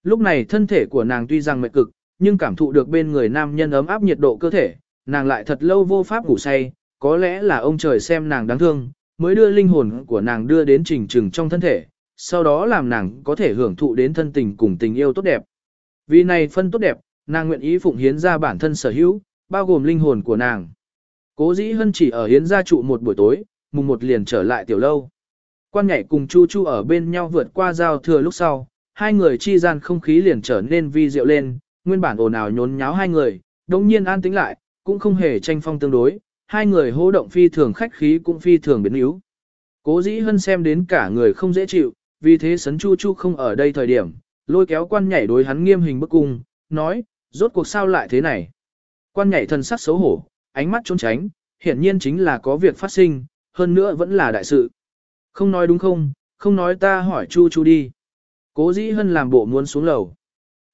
S1: Lúc này thân thể của nàng tuy rằng mệt cực, nhưng cảm thụ được bên người nam nhân ấm áp nhiệt độ cơ thể, nàng lại thật lâu vô pháp ngủ say, có lẽ là ông trời xem nàng đáng thương, mới đưa linh hồn của nàng đưa đến trình trừng trong thân thể, sau đó làm nàng có thể hưởng thụ đến thân tình cùng tình yêu tốt đẹp. Vì này phân tốt đẹp, nàng nguyện ý phụng hiến ra bản thân sở hữu, bao gồm linh hồn của nàng. Cố dĩ hân chỉ ở hiến gia trụ một buổi tối, mùng một liền trở lại tiểu lâu. Quan nhảy cùng Chu Chu ở bên nhau vượt qua giao thừa lúc sau, hai người chi gian không khí liền trở nên vi diệu lên, nguyên bản ồn ào nhốn nháo hai người, đồng nhiên an tĩnh lại, cũng không hề tranh phong tương đối, hai người hô động phi thường khách khí cũng phi thường biến yếu. Cố dĩ hân xem đến cả người không dễ chịu, vì thế sấn Chu Chu không ở đây thời điểm, lôi kéo quan nhảy đối hắn nghiêm hình bức cung, nói, rốt cuộc sao lại thế này. Quan nhảy thân sắc xấu hổ, ánh mắt trốn tránh, hiển nhiên chính là có việc phát sinh, hơn nữa vẫn là đại sự. Không nói đúng không, không nói ta hỏi Chu Chu đi. Cố dĩ hân làm bộ muốn xuống lầu.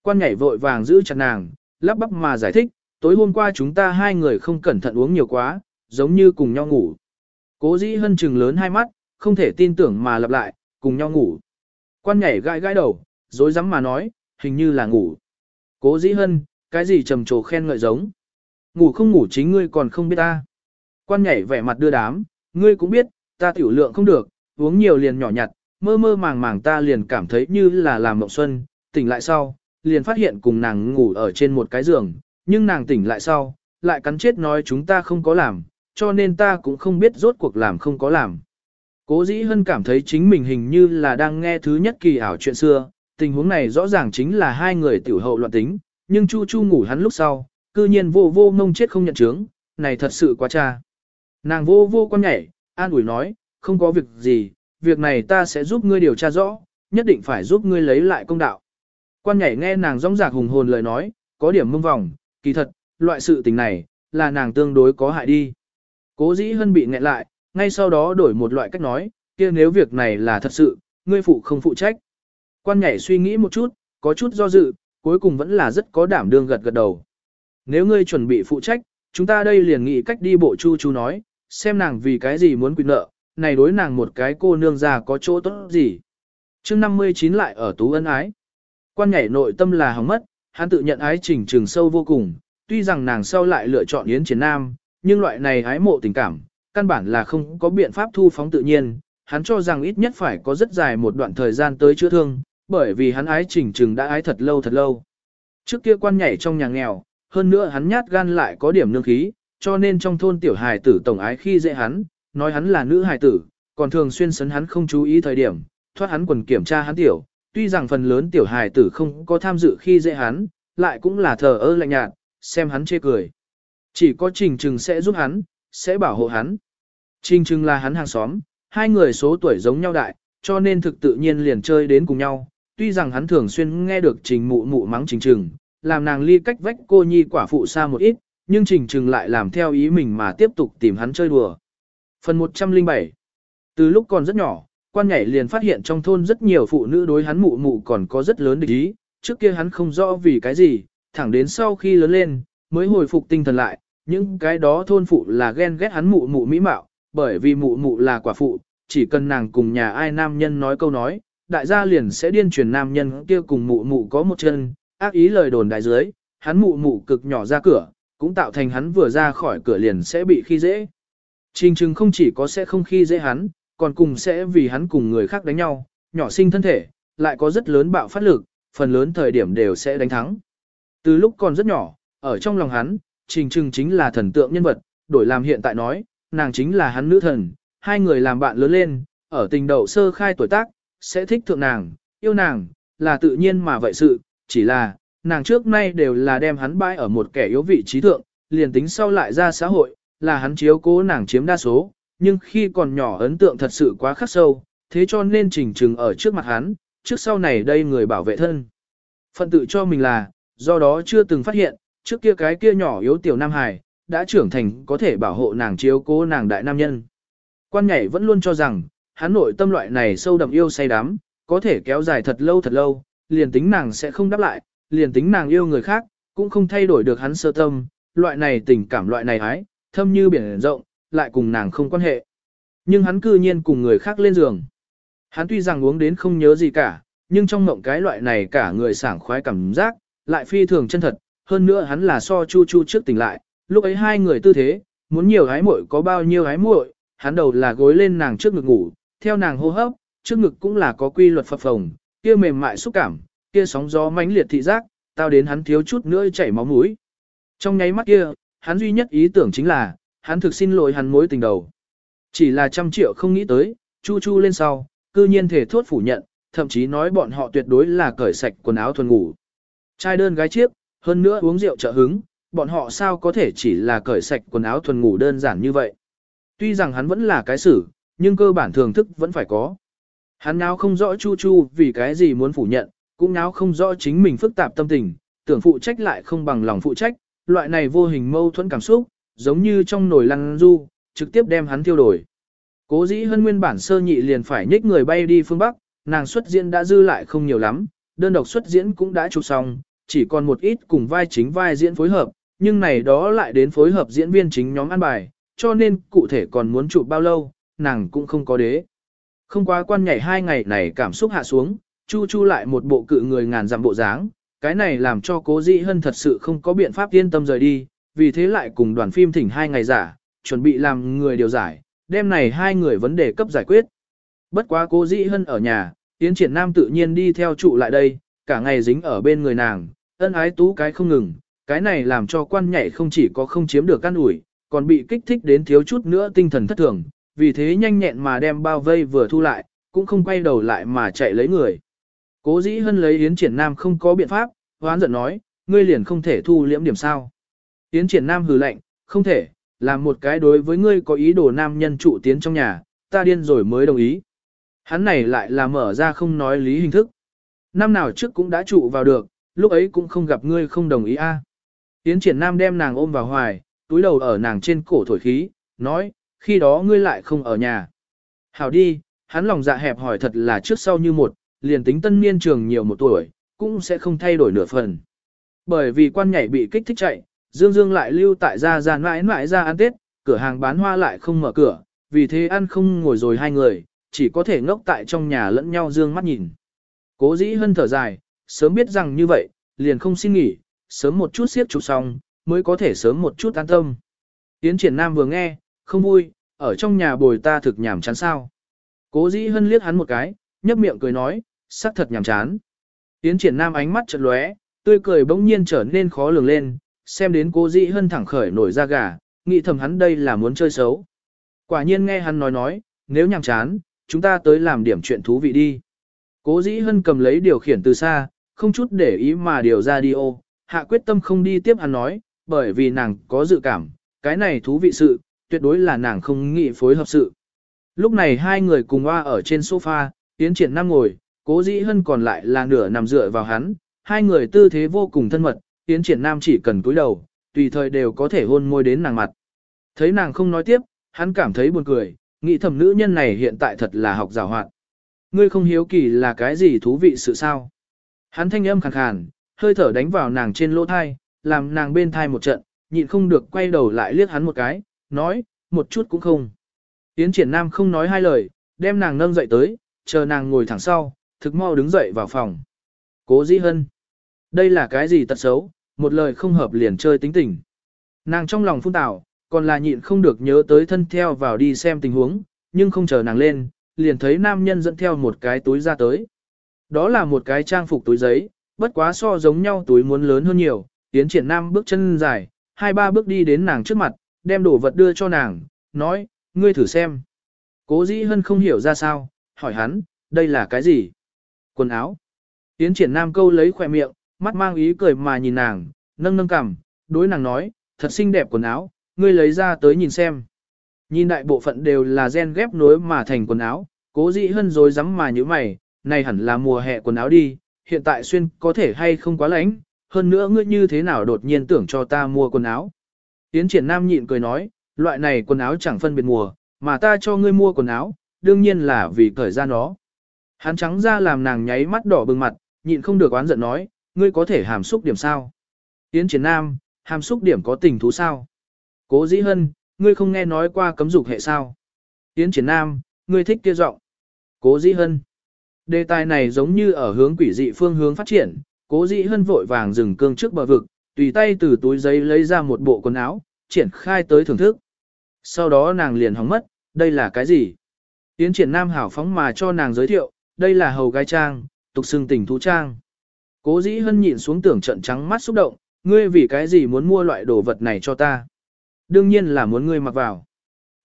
S1: Quan nhảy vội vàng giữ chặt nàng, lắp bắp mà giải thích, tối hôm qua chúng ta hai người không cẩn thận uống nhiều quá, giống như cùng nhau ngủ. Cố dĩ hân trừng lớn hai mắt, không thể tin tưởng mà lặp lại, cùng nhau ngủ. Quan nhảy gãi gãi đầu, dối rắm mà nói, hình như là ngủ. Cố dĩ hân, cái gì trầm trồ khen ngợi giống. Ngủ không ngủ chính ngươi còn không biết ta. Quan nhảy vẻ mặt đưa đám, ngươi cũng biết, ta tiểu lượng không được, uống nhiều liền nhỏ nhặt, mơ mơ màng màng ta liền cảm thấy như là làm mộng xuân, tỉnh lại sau, liền phát hiện cùng nàng ngủ ở trên một cái giường, nhưng nàng tỉnh lại sau, lại cắn chết nói chúng ta không có làm, cho nên ta cũng không biết rốt cuộc làm không có làm. Cố dĩ hân cảm thấy chính mình hình như là đang nghe thứ nhất kỳ ảo chuyện xưa, tình huống này rõ ràng chính là hai người tiểu hậu loạn tính, nhưng Chu Chu ngủ hắn lúc sau, cư nhiên vô vô ngông chết không nhận chứng, này thật sự quá cha. Nàng vô vô con nhảy, an ủi nói, không có việc gì, việc này ta sẽ giúp ngươi điều tra rõ, nhất định phải giúp ngươi lấy lại công đạo. Quan nhảy nghe nàng rong rạc hùng hồn lời nói, có điểm mông vòng, kỳ thật, loại sự tình này, là nàng tương đối có hại đi. Cố dĩ hân bị nghẹn lại, ngay sau đó đổi một loại cách nói, kia nếu việc này là thật sự, ngươi phụ không phụ trách. Quan nhảy suy nghĩ một chút, có chút do dự, cuối cùng vẫn là rất có đảm đương gật gật đầu. Nếu ngươi chuẩn bị phụ trách, chúng ta đây liền nghĩ cách đi bộ chu chu nói, xem nàng vì cái gì muốn quyền nợ, này đối nàng một cái cô nương già có chỗ tốt gì. chương 59 lại ở tú ân ái. Quan nhảy nội tâm là hóng mất, hắn tự nhận ái trình trường sâu vô cùng, tuy rằng nàng sau lại lựa chọn Yến Chiến Nam, nhưng loại này ái mộ tình cảm, căn bản là không có biện pháp thu phóng tự nhiên, hắn cho rằng ít nhất phải có rất dài một đoạn thời gian tới chữa thương, bởi vì hắn ái trình trừng đã ái thật lâu thật lâu. Trước kia quan nhảy trong nhà nghèo, hơn nữa hắn nhát gan lại có điểm nương khí, cho nên trong thôn tiểu hài tử tổng ái khi dễ hắn, nói hắn là nữ hài tử, còn thường xuyên sấn hắn không chú ý thời điểm, thoát hắn quần kiểm tra hắn tiểu, tuy rằng phần lớn tiểu hài tử không có tham dự khi dễ hắn, lại cũng là thờ ơ lạnh nhạt, xem hắn chê cười. Chỉ có trình trừng sẽ giúp hắn, sẽ bảo hộ hắn. Trình trừng là hắn hàng xóm, hai người số tuổi giống nhau đại, cho nên thực tự nhiên liền chơi đến cùng nhau. Tuy rằng hắn thường xuyên nghe được trình mụ mụ mắng trình trừng, làm nàng ly cách vách cô nhi quả phụ xa một ít, nhưng trình trừng lại làm theo ý mình mà tiếp tục tìm hắn chơi đùa. Phần 107 Từ lúc còn rất nhỏ, quan nhảy liền phát hiện trong thôn rất nhiều phụ nữ đối hắn mụ mụ còn có rất lớn địch ý, trước kia hắn không rõ vì cái gì, thẳng đến sau khi lớn lên, mới hồi phục tinh thần lại, những cái đó thôn phụ là ghen ghét hắn mụ mụ mỹ mạo, bởi vì mụ mụ là quả phụ, chỉ cần nàng cùng nhà ai nam nhân nói câu nói, đại gia liền sẽ điên truyền nam nhân kia cùng mụ mụ có một chân, ác ý lời đồn đại dưới, hắn mụ mụ cực nhỏ ra cửa, cũng tạo thành hắn vừa ra khỏi cửa liền sẽ bị khi dễ. Trình trừng không chỉ có sẽ không khi dễ hắn, còn cùng sẽ vì hắn cùng người khác đánh nhau, nhỏ sinh thân thể, lại có rất lớn bạo phát lực, phần lớn thời điểm đều sẽ đánh thắng. Từ lúc còn rất nhỏ, ở trong lòng hắn, trình trừng chính là thần tượng nhân vật, đổi làm hiện tại nói, nàng chính là hắn nữ thần, hai người làm bạn lớn lên, ở tình đầu sơ khai tuổi tác, sẽ thích thượng nàng, yêu nàng, là tự nhiên mà vậy sự, chỉ là, nàng trước nay đều là đem hắn bãi ở một kẻ yếu vị trí thượng, liền tính sau lại ra xã hội, là hắn chiếu cố nàng chiếm đa số, nhưng khi còn nhỏ ấn tượng thật sự quá khắc sâu, thế cho nên trình trừng ở trước mặt hắn, trước sau này đây người bảo vệ thân. Phận tự cho mình là, do đó chưa từng phát hiện, trước kia cái kia nhỏ yếu tiểu Nam Hải, đã trưởng thành có thể bảo hộ nàng chiếu cố nàng đại nam nhân. Quan nhảy vẫn luôn cho rằng, hắn nội tâm loại này sâu đậm yêu say đắm, có thể kéo dài thật lâu thật lâu, liền tính nàng sẽ không đáp lại, liền tính nàng yêu người khác, cũng không thay đổi được hắn sơ tâm, loại này tình cảm loại này ái, thâm như biển rộng, lại cùng nàng không quan hệ. Nhưng hắn cư nhiên cùng người khác lên giường. Hắn tuy rằng uống đến không nhớ gì cả, nhưng trong mộng cái loại này cả người sảng khoái cảm giác, lại phi thường chân thật, hơn nữa hắn là so chu chu trước tỉnh lại, lúc ấy hai người tư thế, muốn nhiều hái muội có bao nhiêu hái muội, hắn đầu là gối lên nàng trước ngực ngủ, theo nàng hô hấp, trước ngực cũng là có quy luật phập phồng, kia mềm mại xúc cảm, kia sóng gió mãnh liệt thị giác, tao đến hắn thiếu chút nữa chảy máu mũi. Trong nháy mắt kia, hắn duy nhất ý tưởng chính là, hắn thực xin lỗi hắn mối tình đầu. Chỉ là trăm triệu không nghĩ tới, chu chu lên sau, cư nhiên thể thốt phủ nhận, thậm chí nói bọn họ tuyệt đối là cởi sạch quần áo thuần ngủ. Trai đơn gái chiếc, hơn nữa uống rượu trợ hứng, bọn họ sao có thể chỉ là cởi sạch quần áo thuần ngủ đơn giản như vậy. Tuy rằng hắn vẫn là cái xử, nhưng cơ bản thường thức vẫn phải có. Hắn nào không rõ Chu Chu vì cái gì muốn phủ nhận, cũng náo không rõ chính mình phức tạp tâm tình, tưởng phụ trách lại không bằng lòng phụ trách, loại này vô hình mâu thuẫn cảm xúc, giống như trong nồi lăn du, trực tiếp đem hắn thiêu đổi. Cố dĩ hơn nguyên bản sơ nhị liền phải nhích người bay đi phương Bắc, nàng xuất diễn đã dư lại không nhiều lắm, đơn độc xuất diễn cũng đã chụp xong, chỉ còn một ít cùng vai chính vai diễn phối hợp, nhưng này đó lại đến phối hợp diễn viên chính nhóm ăn bài, cho nên cụ thể còn muốn chụp bao lâu, nàng cũng không có đế. Không quá quan nhảy hai ngày này cảm xúc hạ xuống, chu chu lại một bộ cự người ngàn dặm bộ dáng, cái này làm cho cố dĩ hân thật sự không có biện pháp yên tâm rời đi, vì thế lại cùng đoàn phim thỉnh hai ngày giả, chuẩn bị làm người điều giải, đêm này hai người vấn đề cấp giải quyết. Bất quá cố dĩ hân ở nhà, tiến triển nam tự nhiên đi theo trụ lại đây, cả ngày dính ở bên người nàng, ân ái tú cái không ngừng, cái này làm cho quan nhảy không chỉ có không chiếm được căn ủi, còn bị kích thích đến thiếu chút nữa tinh thần thất thường, vì thế nhanh nhẹn mà đem bao vây vừa thu lại, cũng không quay đầu lại mà chạy lấy người. Cố dĩ hân lấy Yến Triển Nam không có biện pháp, hoán giận nói, ngươi liền không thể thu liễm điểm sao. Yến Triển Nam hừ lạnh, không thể, làm một cái đối với ngươi có ý đồ nam nhân trụ tiến trong nhà, ta điên rồi mới đồng ý. Hắn này lại là mở ra không nói lý hình thức. Năm nào trước cũng đã trụ vào được, lúc ấy cũng không gặp ngươi không đồng ý a. Yến Triển Nam đem nàng ôm vào hoài, túi đầu ở nàng trên cổ thổi khí, nói, khi đó ngươi lại không ở nhà. Hảo đi, hắn lòng dạ hẹp hỏi thật là trước sau như một, liền tính tân niên trường nhiều một tuổi, cũng sẽ không thay đổi nửa phần. Bởi vì quan nhảy bị kích thích chạy, Dương Dương lại lưu tại gia gian mãi mãi ra ăn Tết, cửa hàng bán hoa lại không mở cửa, vì thế ăn không ngồi rồi hai người, chỉ có thể ngốc tại trong nhà lẫn nhau dương mắt nhìn. Cố dĩ hân thở dài, sớm biết rằng như vậy, liền không xin nghỉ, sớm một chút siết chụp xong, mới có thể sớm một chút an tâm. Tiến triển nam vừa nghe, không vui, ở trong nhà bồi ta thực nhảm chán sao. Cố dĩ hân liếc hắn một cái, nhấp miệng cười nói, sắc thật nhàm chán. Yến triển nam ánh mắt chợt lóe, tươi cười bỗng nhiên trở nên khó lường lên, xem đến cố dĩ hân thẳng khởi nổi da gà, nghĩ thầm hắn đây là muốn chơi xấu. Quả nhiên nghe hắn nói nói, nếu nhàm chán, chúng ta tới làm điểm chuyện thú vị đi. Cố dĩ hân cầm lấy điều khiển từ xa, không chút để ý mà điều ra đi ô, hạ quyết tâm không đi tiếp hắn nói, bởi vì nàng có dự cảm, cái này thú vị sự, tuyệt đối là nàng không nghĩ phối hợp sự. Lúc này hai người cùng hoa ở trên sofa, tiến triển nam ngồi, cố dĩ hân còn lại là nửa nằm dựa vào hắn, hai người tư thế vô cùng thân mật, tiến triển nam chỉ cần cúi đầu, tùy thời đều có thể hôn môi đến nàng mặt. Thấy nàng không nói tiếp, hắn cảm thấy buồn cười, nghĩ thầm nữ nhân này hiện tại thật là học rào hoạt. Ngươi không hiếu kỳ là cái gì thú vị sự sao? Hắn thanh âm khàn khàn, hơi thở đánh vào nàng trên lỗ thai, làm nàng bên thai một trận, nhịn không được quay đầu lại liếc hắn một cái, nói, một chút cũng không. Tiến triển nam không nói hai lời, đem nàng nâng dậy tới, chờ nàng ngồi thẳng sau, thực mau đứng dậy vào phòng. Cố dĩ hân. Đây là cái gì tật xấu, một lời không hợp liền chơi tính tình. Nàng trong lòng phun tảo, còn là nhịn không được nhớ tới thân theo vào đi xem tình huống, nhưng không chờ nàng lên, liền thấy nam nhân dẫn theo một cái túi ra tới. Đó là một cái trang phục túi giấy, bất quá so giống nhau túi muốn lớn hơn nhiều, tiến triển nam bước chân dài, hai ba bước đi đến nàng trước mặt, đem đồ vật đưa cho nàng, nói, ngươi thử xem. Cố dĩ hân không hiểu ra sao, hỏi hắn, đây là cái gì? Quần áo. Tiến triển nam câu lấy khỏe miệng, mắt mang ý cười mà nhìn nàng, nâng nâng cằm, đối nàng nói, thật xinh đẹp quần áo, ngươi lấy ra tới nhìn xem. Nhìn đại bộ phận đều là gen ghép nối mà thành quần áo, cố dị hân rồi rắm mà như mày, này hẳn là mùa hè quần áo đi, hiện tại xuyên có thể hay không quá lạnh, hơn nữa ngươi như thế nào đột nhiên tưởng cho ta mua quần áo. Tiến triển nam nhịn cười nói, loại này quần áo chẳng phân biệt mùa, mà ta cho ngươi mua quần áo, đương nhiên là vì cởi ra nó. Hắn trắng ra làm nàng nháy mắt đỏ bừng mặt, nhịn không được oán giận nói, ngươi có thể hàm xúc điểm sao? Yến Triển Nam, hàm xúc điểm có tình thú sao? Cố Dĩ Hân, ngươi không nghe nói qua cấm dục hệ sao? Yến Triển Nam, ngươi thích kia giọng. Cố Dĩ Hân. Đề tài này giống như ở hướng quỷ dị phương hướng phát triển, Cố Dĩ Hân vội vàng dừng cương trước bờ vực, tùy tay từ túi giấy lấy ra một bộ quần áo, triển khai tới thưởng thức. Sau đó nàng liền hóng mất, đây là cái gì? Yến Triển Nam hảo phóng mà cho nàng giới thiệu, đây là hầu gái trang, tục xưng tình thú trang. Cố dĩ hân nhịn xuống tưởng trận trắng mắt xúc động, ngươi vì cái gì muốn mua loại đồ vật này cho ta? Đương nhiên là muốn ngươi mặc vào.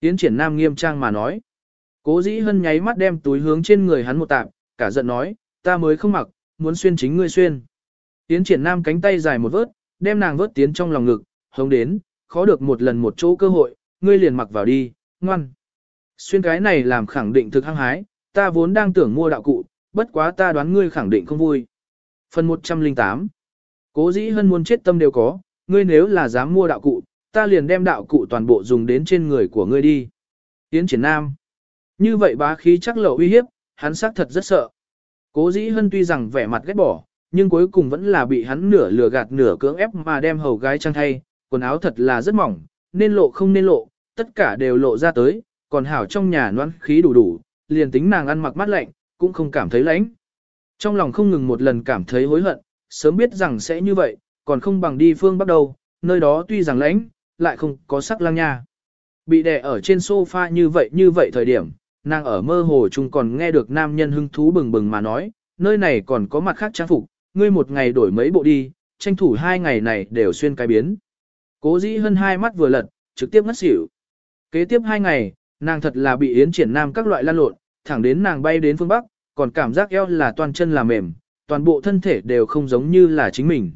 S1: Tiến triển nam nghiêm trang mà nói. Cố dĩ hân nháy mắt đem túi hướng trên người hắn một tạp, cả giận nói, ta mới không mặc, muốn xuyên chính ngươi xuyên. Tiến triển nam cánh tay dài một vớt, đem nàng vớt tiến trong lòng ngực, hống đến, khó được một lần một chỗ cơ hội, ngươi liền mặc vào đi, ngoan. Xuyên cái này làm khẳng định thực hăng hái, ta vốn đang tưởng mua đạo cụ, bất quá ta đoán ngươi khẳng định không vui. Phần 108 Cố dĩ hân muốn chết tâm đều có, ngươi nếu là dám mua đạo cụ, ta liền đem đạo cụ toàn bộ dùng đến trên người của ngươi đi. Tiến triển nam. Như vậy bá khí chắc lậu uy hiếp, hắn xác thật rất sợ. Cố dĩ hân tuy rằng vẻ mặt ghét bỏ, nhưng cuối cùng vẫn là bị hắn nửa lừa gạt nửa cưỡng ép mà đem hầu gái trang thay, quần áo thật là rất mỏng, nên lộ không nên lộ, tất cả đều lộ ra tới, còn hảo trong nhà noan khí đủ đủ, liền tính nàng ăn mặc mát lạnh, cũng không cảm thấy lạnh. Trong lòng không ngừng một lần cảm thấy hối hận, sớm biết rằng sẽ như vậy, còn không bằng đi phương bắt đầu, nơi đó tuy rằng lạnh, lại không có sắc lang nha. Bị đè ở trên sofa như vậy như vậy thời điểm, nàng ở mơ hồ chung còn nghe được nam nhân hưng thú bừng bừng mà nói, nơi này còn có mặt khác trang phục, ngươi một ngày đổi mấy bộ đi, tranh thủ hai ngày này đều xuyên cái biến. Cố dĩ hơn hai mắt vừa lật, trực tiếp ngất xỉu. Kế tiếp hai ngày, nàng thật là bị yến triển nam các loại lan lộn, thẳng đến nàng bay đến phương Bắc, còn cảm giác eo là toàn chân là mềm, toàn bộ thân thể đều không giống như là chính mình.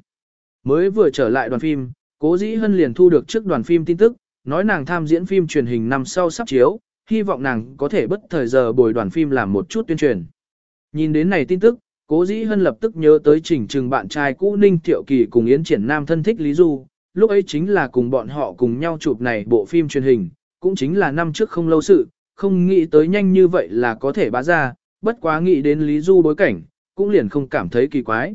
S1: Mới vừa trở lại đoàn phim, cố dĩ hân liền thu được trước đoàn phim tin tức, nói nàng tham diễn phim truyền hình năm sau sắp chiếu, hy vọng nàng có thể bất thời giờ bồi đoàn phim làm một chút tuyên truyền. Nhìn đến này tin tức, cố dĩ hân lập tức nhớ tới trình trừng bạn trai cũ Ninh Thiệu Kỳ cùng Yến Triển Nam thân thích Lý Du, lúc ấy chính là cùng bọn họ cùng nhau chụp này bộ phim truyền hình, cũng chính là năm trước không lâu sự, không nghĩ tới nhanh như vậy là có thể bá ra, bất quá nghĩ đến Lý Du bối cảnh, cũng liền không cảm thấy kỳ quái.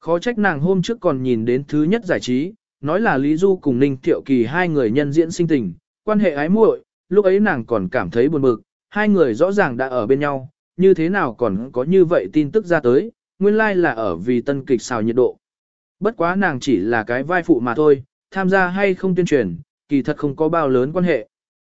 S1: Khó trách nàng hôm trước còn nhìn đến thứ nhất giải trí, nói là Lý Du cùng Ninh Thiệu Kỳ hai người nhân diễn sinh tình, quan hệ ái muội, lúc ấy nàng còn cảm thấy buồn bực, hai người rõ ràng đã ở bên nhau, như thế nào còn có như vậy tin tức ra tới, nguyên lai like là ở vì tân kịch xào nhiệt độ. Bất quá nàng chỉ là cái vai phụ mà thôi, tham gia hay không tuyên truyền, kỳ thật không có bao lớn quan hệ.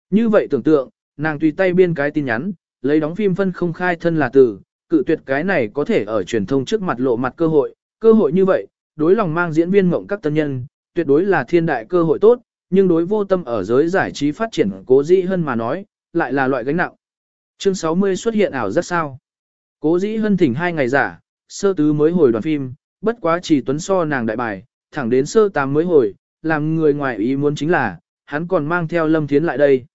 S1: Như vậy tưởng tượng, nàng tùy tay biên cái tin nhắn, lấy đóng phim phân không khai thân là từ, cự tuyệt cái này có thể ở truyền thông trước mặt lộ mặt cơ hội, cơ hội như vậy, đối lòng mang diễn viên mộng các tân nhân, tuyệt đối là thiên đại cơ hội tốt, nhưng đối vô tâm ở giới giải trí phát triển cố dĩ hơn mà nói, lại là loại gánh nặng. Chương 60 xuất hiện ảo rất sao. Cố dĩ hân thỉnh hai ngày giả, sơ tứ mới hồi đoàn phim, bất quá chỉ tuấn so nàng đại bài, thẳng đến sơ tám mới hồi, làm người ngoài ý muốn chính là, hắn còn mang theo Lâm Thiến lại đây.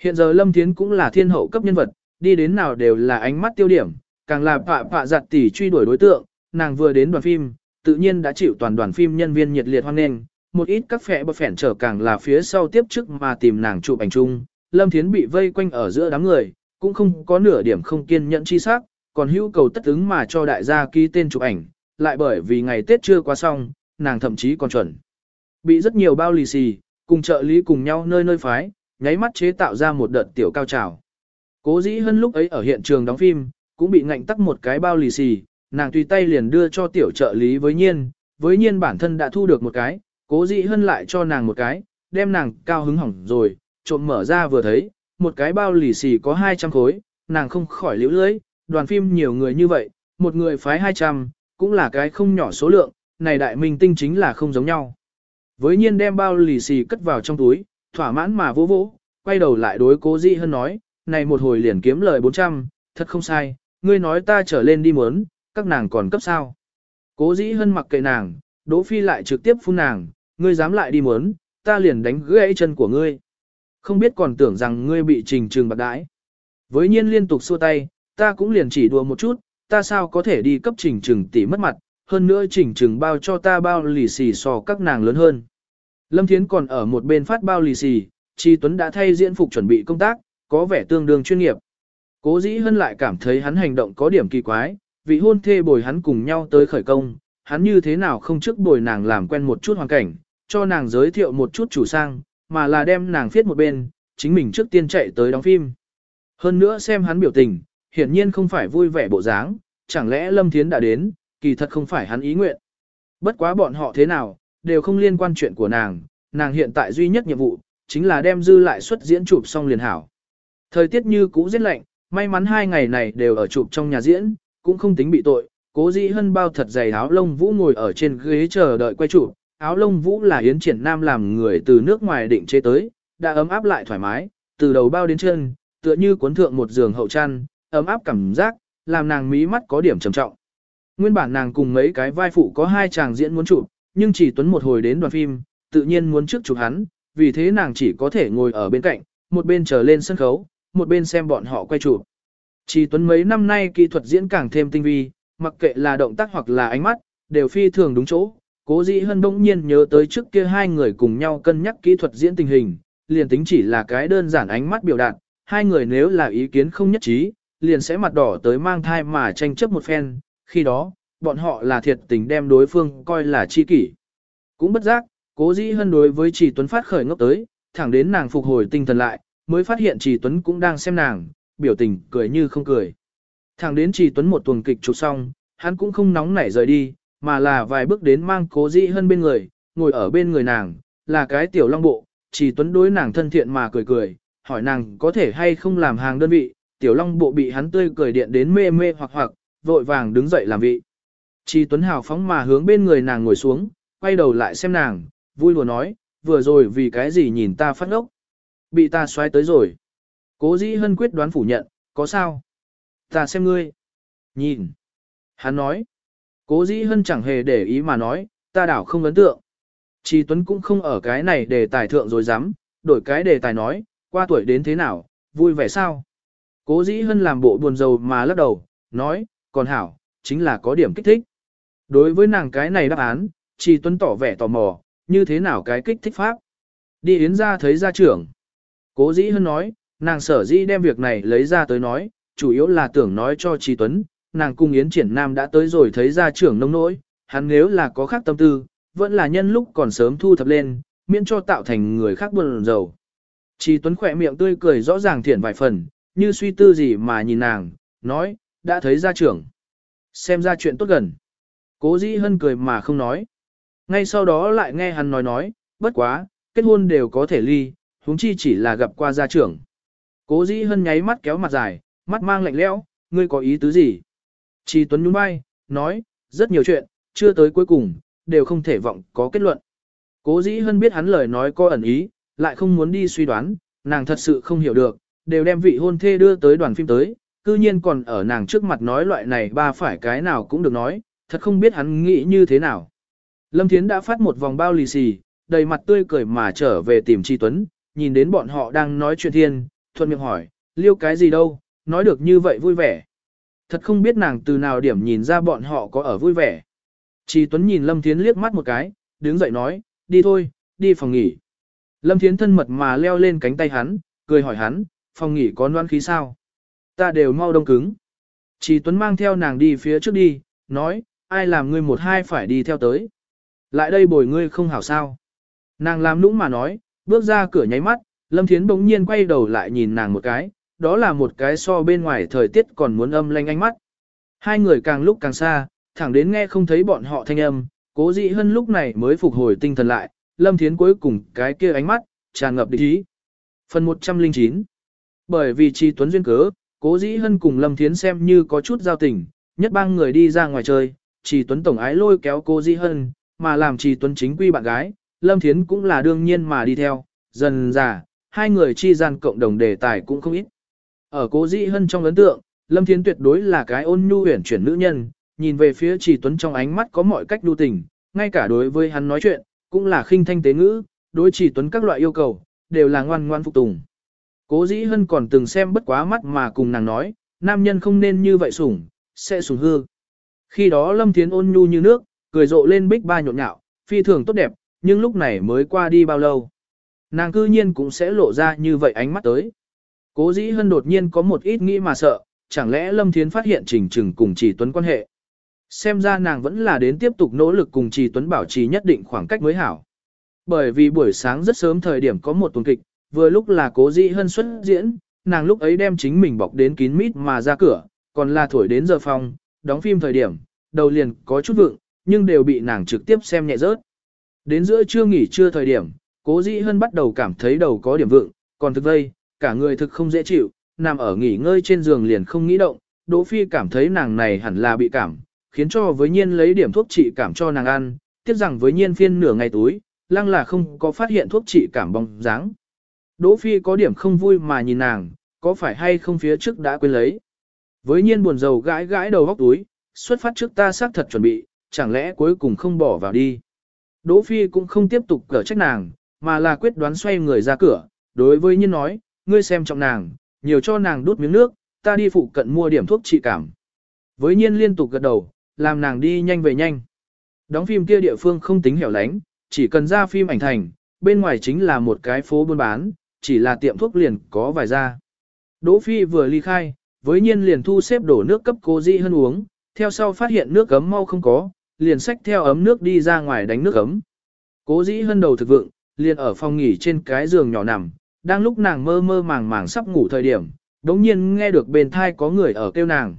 S1: Hiện giờ Lâm Thiến cũng là thiên hậu cấp nhân vật, đi đến nào đều là ánh mắt tiêu điểm, càng là phạ phạ giặt tỷ truy đuổi đối tượng, nàng vừa đến đoàn phim, tự nhiên đã chịu toàn đoàn phim nhân viên nhiệt liệt hoan nghênh, một ít các phẻ bật phèn trở càng là phía sau tiếp trước mà tìm nàng chụp ảnh chung, Lâm Thiến bị vây quanh ở giữa đám người, cũng không có nửa điểm không kiên nhẫn chi sắc, còn hữu cầu tất ứng mà cho đại gia ký tên chụp ảnh, lại bởi vì ngày Tết chưa qua xong, nàng thậm chí còn chuẩn. Bị rất nhiều bao lì xì, cùng trợ lý cùng nhau nơi nơi phái, nháy mắt chế tạo ra một đợt tiểu cao trào. Cố dĩ hơn lúc ấy ở hiện trường đóng phim, cũng bị ngạnh tắc một cái bao lì xì, nàng tùy tay liền đưa cho tiểu trợ lý với nhiên, với nhiên bản thân đã thu được một cái, cố dĩ hơn lại cho nàng một cái, đem nàng cao hứng hỏng rồi, trộm mở ra vừa thấy, một cái bao lì xì có 200 khối, nàng không khỏi liễu lưới, đoàn phim nhiều người như vậy, một người phái 200, cũng là cái không nhỏ số lượng, này đại minh tinh chính là không giống nhau. Với nhiên đem bao lì xì cất vào trong túi, thỏa mãn mà vỗ vỗ, quay đầu lại đối cố dĩ hơn nói, này một hồi liền kiếm lời 400, thật không sai, ngươi nói ta trở lên đi muốn, các nàng còn cấp sao. Cố dĩ hân mặc kệ nàng, Đỗ Phi lại trực tiếp phun nàng, ngươi dám lại đi muốn, ta liền đánh gãy chân của ngươi. Không biết còn tưởng rằng ngươi bị trình trừng bạc đãi. Với nhiên liên tục xua tay, ta cũng liền chỉ đùa một chút, ta sao có thể đi cấp trình trừng tỷ mất mặt, hơn nữa trình trừng bao cho ta bao lì xì so các nàng lớn hơn. Lâm Thiến còn ở một bên phát bao lì xì, Chi Tuấn đã thay diễn phục chuẩn bị công tác, có vẻ tương đương chuyên nghiệp. Cố dĩ hân lại cảm thấy hắn hành động có điểm kỳ quái, vị hôn thê bồi hắn cùng nhau tới khởi công, hắn như thế nào không trước bồi nàng làm quen một chút hoàn cảnh, cho nàng giới thiệu một chút chủ sang, mà là đem nàng viết một bên, chính mình trước tiên chạy tới đóng phim. Hơn nữa xem hắn biểu tình, hiển nhiên không phải vui vẻ bộ dáng, chẳng lẽ Lâm Thiến đã đến, kỳ thật không phải hắn ý nguyện. Bất quá bọn họ thế nào, đều không liên quan chuyện của nàng, nàng hiện tại duy nhất nhiệm vụ, chính là đem dư lại suất diễn chụp xong liền hảo. Thời tiết như cũ rất lạnh, may mắn hai ngày này đều ở chụp trong nhà diễn, cũng không tính bị tội. Cố dĩ hân bao thật dày áo lông vũ ngồi ở trên ghế chờ đợi quay chụp. Áo lông vũ là Yến Triển Nam làm người từ nước ngoài định chế tới, đã ấm áp lại thoải mái, từ đầu bao đến chân, tựa như cuốn thượng một giường hậu chăn, ấm áp cảm giác, làm nàng mí mắt có điểm trầm trọng. Nguyên bản nàng cùng mấy cái vai phụ có hai chàng diễn muốn chụp, nhưng chỉ tuấn một hồi đến đoàn phim, tự nhiên muốn trước chụp hắn, vì thế nàng chỉ có thể ngồi ở bên cạnh, một bên chờ lên sân khấu, một bên xem bọn họ quay chụp. Chỉ tuấn mấy năm nay kỹ thuật diễn càng thêm tinh vi, mặc kệ là động tác hoặc là ánh mắt, đều phi thường đúng chỗ. Cố dĩ hân bỗng nhiên nhớ tới trước kia hai người cùng nhau cân nhắc kỹ thuật diễn tình hình, liền tính chỉ là cái đơn giản ánh mắt biểu đạt, hai người nếu là ý kiến không nhất trí, liền sẽ mặt đỏ tới mang thai mà tranh chấp một phen, khi đó, bọn họ là thiệt tình đem đối phương coi là chi kỷ. Cũng bất giác, cố dĩ hân đối với Trì Tuấn phát khởi ngốc tới, thẳng đến nàng phục hồi tinh thần lại, mới phát hiện Trì Tuấn cũng đang xem nàng, biểu tình cười như không cười. Thẳng đến Trì Tuấn một tuần kịch chụp xong, hắn cũng không nóng nảy rời đi, mà là vài bước đến mang cố dĩ hân bên người, ngồi ở bên người nàng, là cái tiểu long bộ, Trì Tuấn đối nàng thân thiện mà cười cười, hỏi nàng có thể hay không làm hàng đơn vị, tiểu long bộ bị hắn tươi cười điện đến mê mê hoặc hoặc, vội vàng đứng dậy làm vị. Chi Tuấn hào phóng mà hướng bên người nàng ngồi xuống, quay đầu lại xem nàng, vui lùa nói, vừa rồi vì cái gì nhìn ta phát ngốc. Bị ta xoay tới rồi. Cố dĩ hân quyết đoán phủ nhận, có sao? Ta xem ngươi. Nhìn. Hắn nói. Cố dĩ hân chẳng hề để ý mà nói, ta đảo không ấn tượng. Chi Tuấn cũng không ở cái này để tài thượng rồi dám, đổi cái đề tài nói, qua tuổi đến thế nào, vui vẻ sao? Cố dĩ hân làm bộ buồn rầu mà lắc đầu, nói, còn hảo, chính là có điểm kích thích. Đối với nàng cái này đáp án, Trì Tuấn tỏ vẻ tò mò, như thế nào cái kích thích pháp. Đi Yến ra thấy gia trưởng. Cố dĩ hơn nói, nàng sở dĩ đem việc này lấy ra tới nói, chủ yếu là tưởng nói cho Trì Tuấn, nàng cung Yến triển nam đã tới rồi thấy gia trưởng nông nỗi, hắn nếu là có khác tâm tư, vẫn là nhân lúc còn sớm thu thập lên, miễn cho tạo thành người khác buồn rầu. Trì Tuấn khỏe miệng tươi cười rõ ràng thiện vài phần, như suy tư gì mà nhìn nàng, nói, đã thấy gia trưởng. Xem ra chuyện tốt gần. Cố dĩ hân cười mà không nói. Ngay sau đó lại nghe hắn nói nói, bất quá, kết hôn đều có thể ly, huống chi chỉ là gặp qua gia trưởng. Cố dĩ hân nháy mắt kéo mặt dài, mắt mang lạnh lẽo, ngươi có ý tứ gì? Chi Tuấn nhún vai, nói, rất nhiều chuyện, chưa tới cuối cùng, đều không thể vọng có kết luận. Cố dĩ hân biết hắn lời nói có ẩn ý, lại không muốn đi suy đoán, nàng thật sự không hiểu được, đều đem vị hôn thê đưa tới đoàn phim tới, cư nhiên còn ở nàng trước mặt nói loại này ba phải cái nào cũng được nói, thật không biết hắn nghĩ như thế nào. Lâm Thiến đã phát một vòng bao lì xì, đầy mặt tươi cười mà trở về tìm Tri Tuấn, nhìn đến bọn họ đang nói chuyện thiên, thuận miệng hỏi, liêu cái gì đâu, nói được như vậy vui vẻ. Thật không biết nàng từ nào điểm nhìn ra bọn họ có ở vui vẻ. Tri Tuấn nhìn Lâm Thiến liếc mắt một cái, đứng dậy nói, đi thôi, đi phòng nghỉ. Lâm Thiến thân mật mà leo lên cánh tay hắn, cười hỏi hắn, phòng nghỉ có noan khí sao? Ta đều mau đông cứng. Chỉ Tuấn mang theo nàng đi phía trước đi, nói, ai làm ngươi một hai phải đi theo tới. Lại đây bồi ngươi không hảo sao. Nàng làm nũng mà nói, bước ra cửa nháy mắt, Lâm Thiến bỗng nhiên quay đầu lại nhìn nàng một cái, đó là một cái so bên ngoài thời tiết còn muốn âm lanh ánh mắt. Hai người càng lúc càng xa, thẳng đến nghe không thấy bọn họ thanh âm, cố dị hơn lúc này mới phục hồi tinh thần lại, Lâm Thiến cuối cùng cái kia ánh mắt, tràn ngập địch ý. Phần 109 Bởi vì Chi Tuấn duyên cớ, cố dĩ hân cùng Lâm Thiến xem như có chút giao tình, nhất bang người đi ra ngoài chơi, Trì Tuấn tổng ái lôi kéo cô Di hân, mà làm Trì Tuấn chính quy bạn gái, Lâm Thiến cũng là đương nhiên mà đi theo, dần dà, hai người chi gian cộng đồng đề tài cũng không ít. Ở cố Di hân trong ấn tượng, Lâm Thiến tuyệt đối là cái ôn nhu huyển chuyển nữ nhân, nhìn về phía Trì Tuấn trong ánh mắt có mọi cách đu tình, ngay cả đối với hắn nói chuyện, cũng là khinh thanh tế ngữ, đối Trì Tuấn các loại yêu cầu, đều là ngoan ngoan phục tùng. Cố dĩ hân còn từng xem bất quá mắt mà cùng nàng nói, nam nhân không nên như vậy sủng, sẽ sủng hư. Khi đó Lâm Thiến ôn nhu như nước, cười rộ lên bích ba nhộn nhạo, phi thường tốt đẹp, nhưng lúc này mới qua đi bao lâu. Nàng cư nhiên cũng sẽ lộ ra như vậy ánh mắt tới. Cố dĩ hân đột nhiên có một ít nghĩ mà sợ, chẳng lẽ Lâm Thiến phát hiện Trình Trừng cùng Trì Tuấn quan hệ. Xem ra nàng vẫn là đến tiếp tục nỗ lực cùng Trì Tuấn bảo trì nhất định khoảng cách mới hảo. Bởi vì buổi sáng rất sớm thời điểm có một tuần kịch, vừa lúc là cố dĩ hân xuất diễn, nàng lúc ấy đem chính mình bọc đến kín mít mà ra cửa, còn là thổi đến giờ phòng, đóng phim thời điểm, đầu liền có chút vượng, nhưng đều bị nàng trực tiếp xem nhẹ rớt. Đến giữa trưa nghỉ trưa thời điểm, cố dĩ hân bắt đầu cảm thấy đầu có điểm vượng, còn thực vây, cả người thực không dễ chịu, nằm ở nghỉ ngơi trên giường liền không nghĩ động, Đỗ Phi cảm thấy nàng này hẳn là bị cảm, khiến cho với nhiên lấy điểm thuốc trị cảm cho nàng ăn, tiếc rằng với nhiên phiên nửa ngày túi, lăng là không có phát hiện thuốc trị cảm bóng dáng. Đỗ Phi có điểm không vui mà nhìn nàng, có phải hay không phía trước đã quên lấy. Với nhiên buồn rầu gãi gãi đầu góc túi, xuất phát trước ta xác thật chuẩn bị, chẳng lẽ cuối cùng không bỏ vào đi. Đỗ Phi cũng không tiếp tục cở trách nàng, mà là quyết đoán xoay người ra cửa, đối với nhiên nói, ngươi xem trọng nàng, nhiều cho nàng đút miếng nước, ta đi phụ cận mua điểm thuốc trị cảm. Với nhiên liên tục gật đầu, làm nàng đi nhanh về nhanh. Đóng phim kia địa phương không tính hẻo lánh, chỉ cần ra phim ảnh thành, bên ngoài chính là một cái phố buôn bán, chỉ là tiệm thuốc liền có vài ra. Đỗ Phi vừa ly khai, với nhiên liền thu xếp đổ nước cấp cô Di Hân uống, theo sau phát hiện nước ấm mau không có, liền xách theo ấm nước đi ra ngoài đánh nước ấm. Cố dĩ hân đầu thực vượng, liền ở phòng nghỉ trên cái giường nhỏ nằm, đang lúc nàng mơ mơ màng màng sắp ngủ thời điểm, đống nhiên nghe được bên thai có người ở kêu nàng.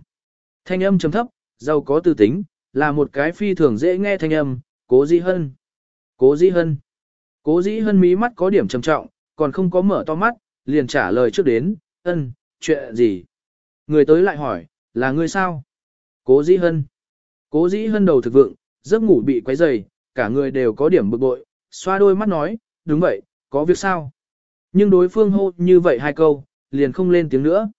S1: Thanh âm trầm thấp, giàu có tư tính, là một cái phi thường dễ nghe thanh âm, cố dĩ hân. Cố dĩ hân. Cố dĩ hân mí mắt có điểm trầm trọng, còn không có mở to mắt, liền trả lời trước đến, ân, chuyện gì? Người tới lại hỏi, là ngươi sao? Cố dĩ hân. Cố dĩ hân đầu thực vượng, giấc ngủ bị quấy dày, cả người đều có điểm bực bội, xoa đôi mắt nói, đúng vậy, có việc sao? Nhưng đối phương hô như vậy hai câu, liền không lên tiếng nữa.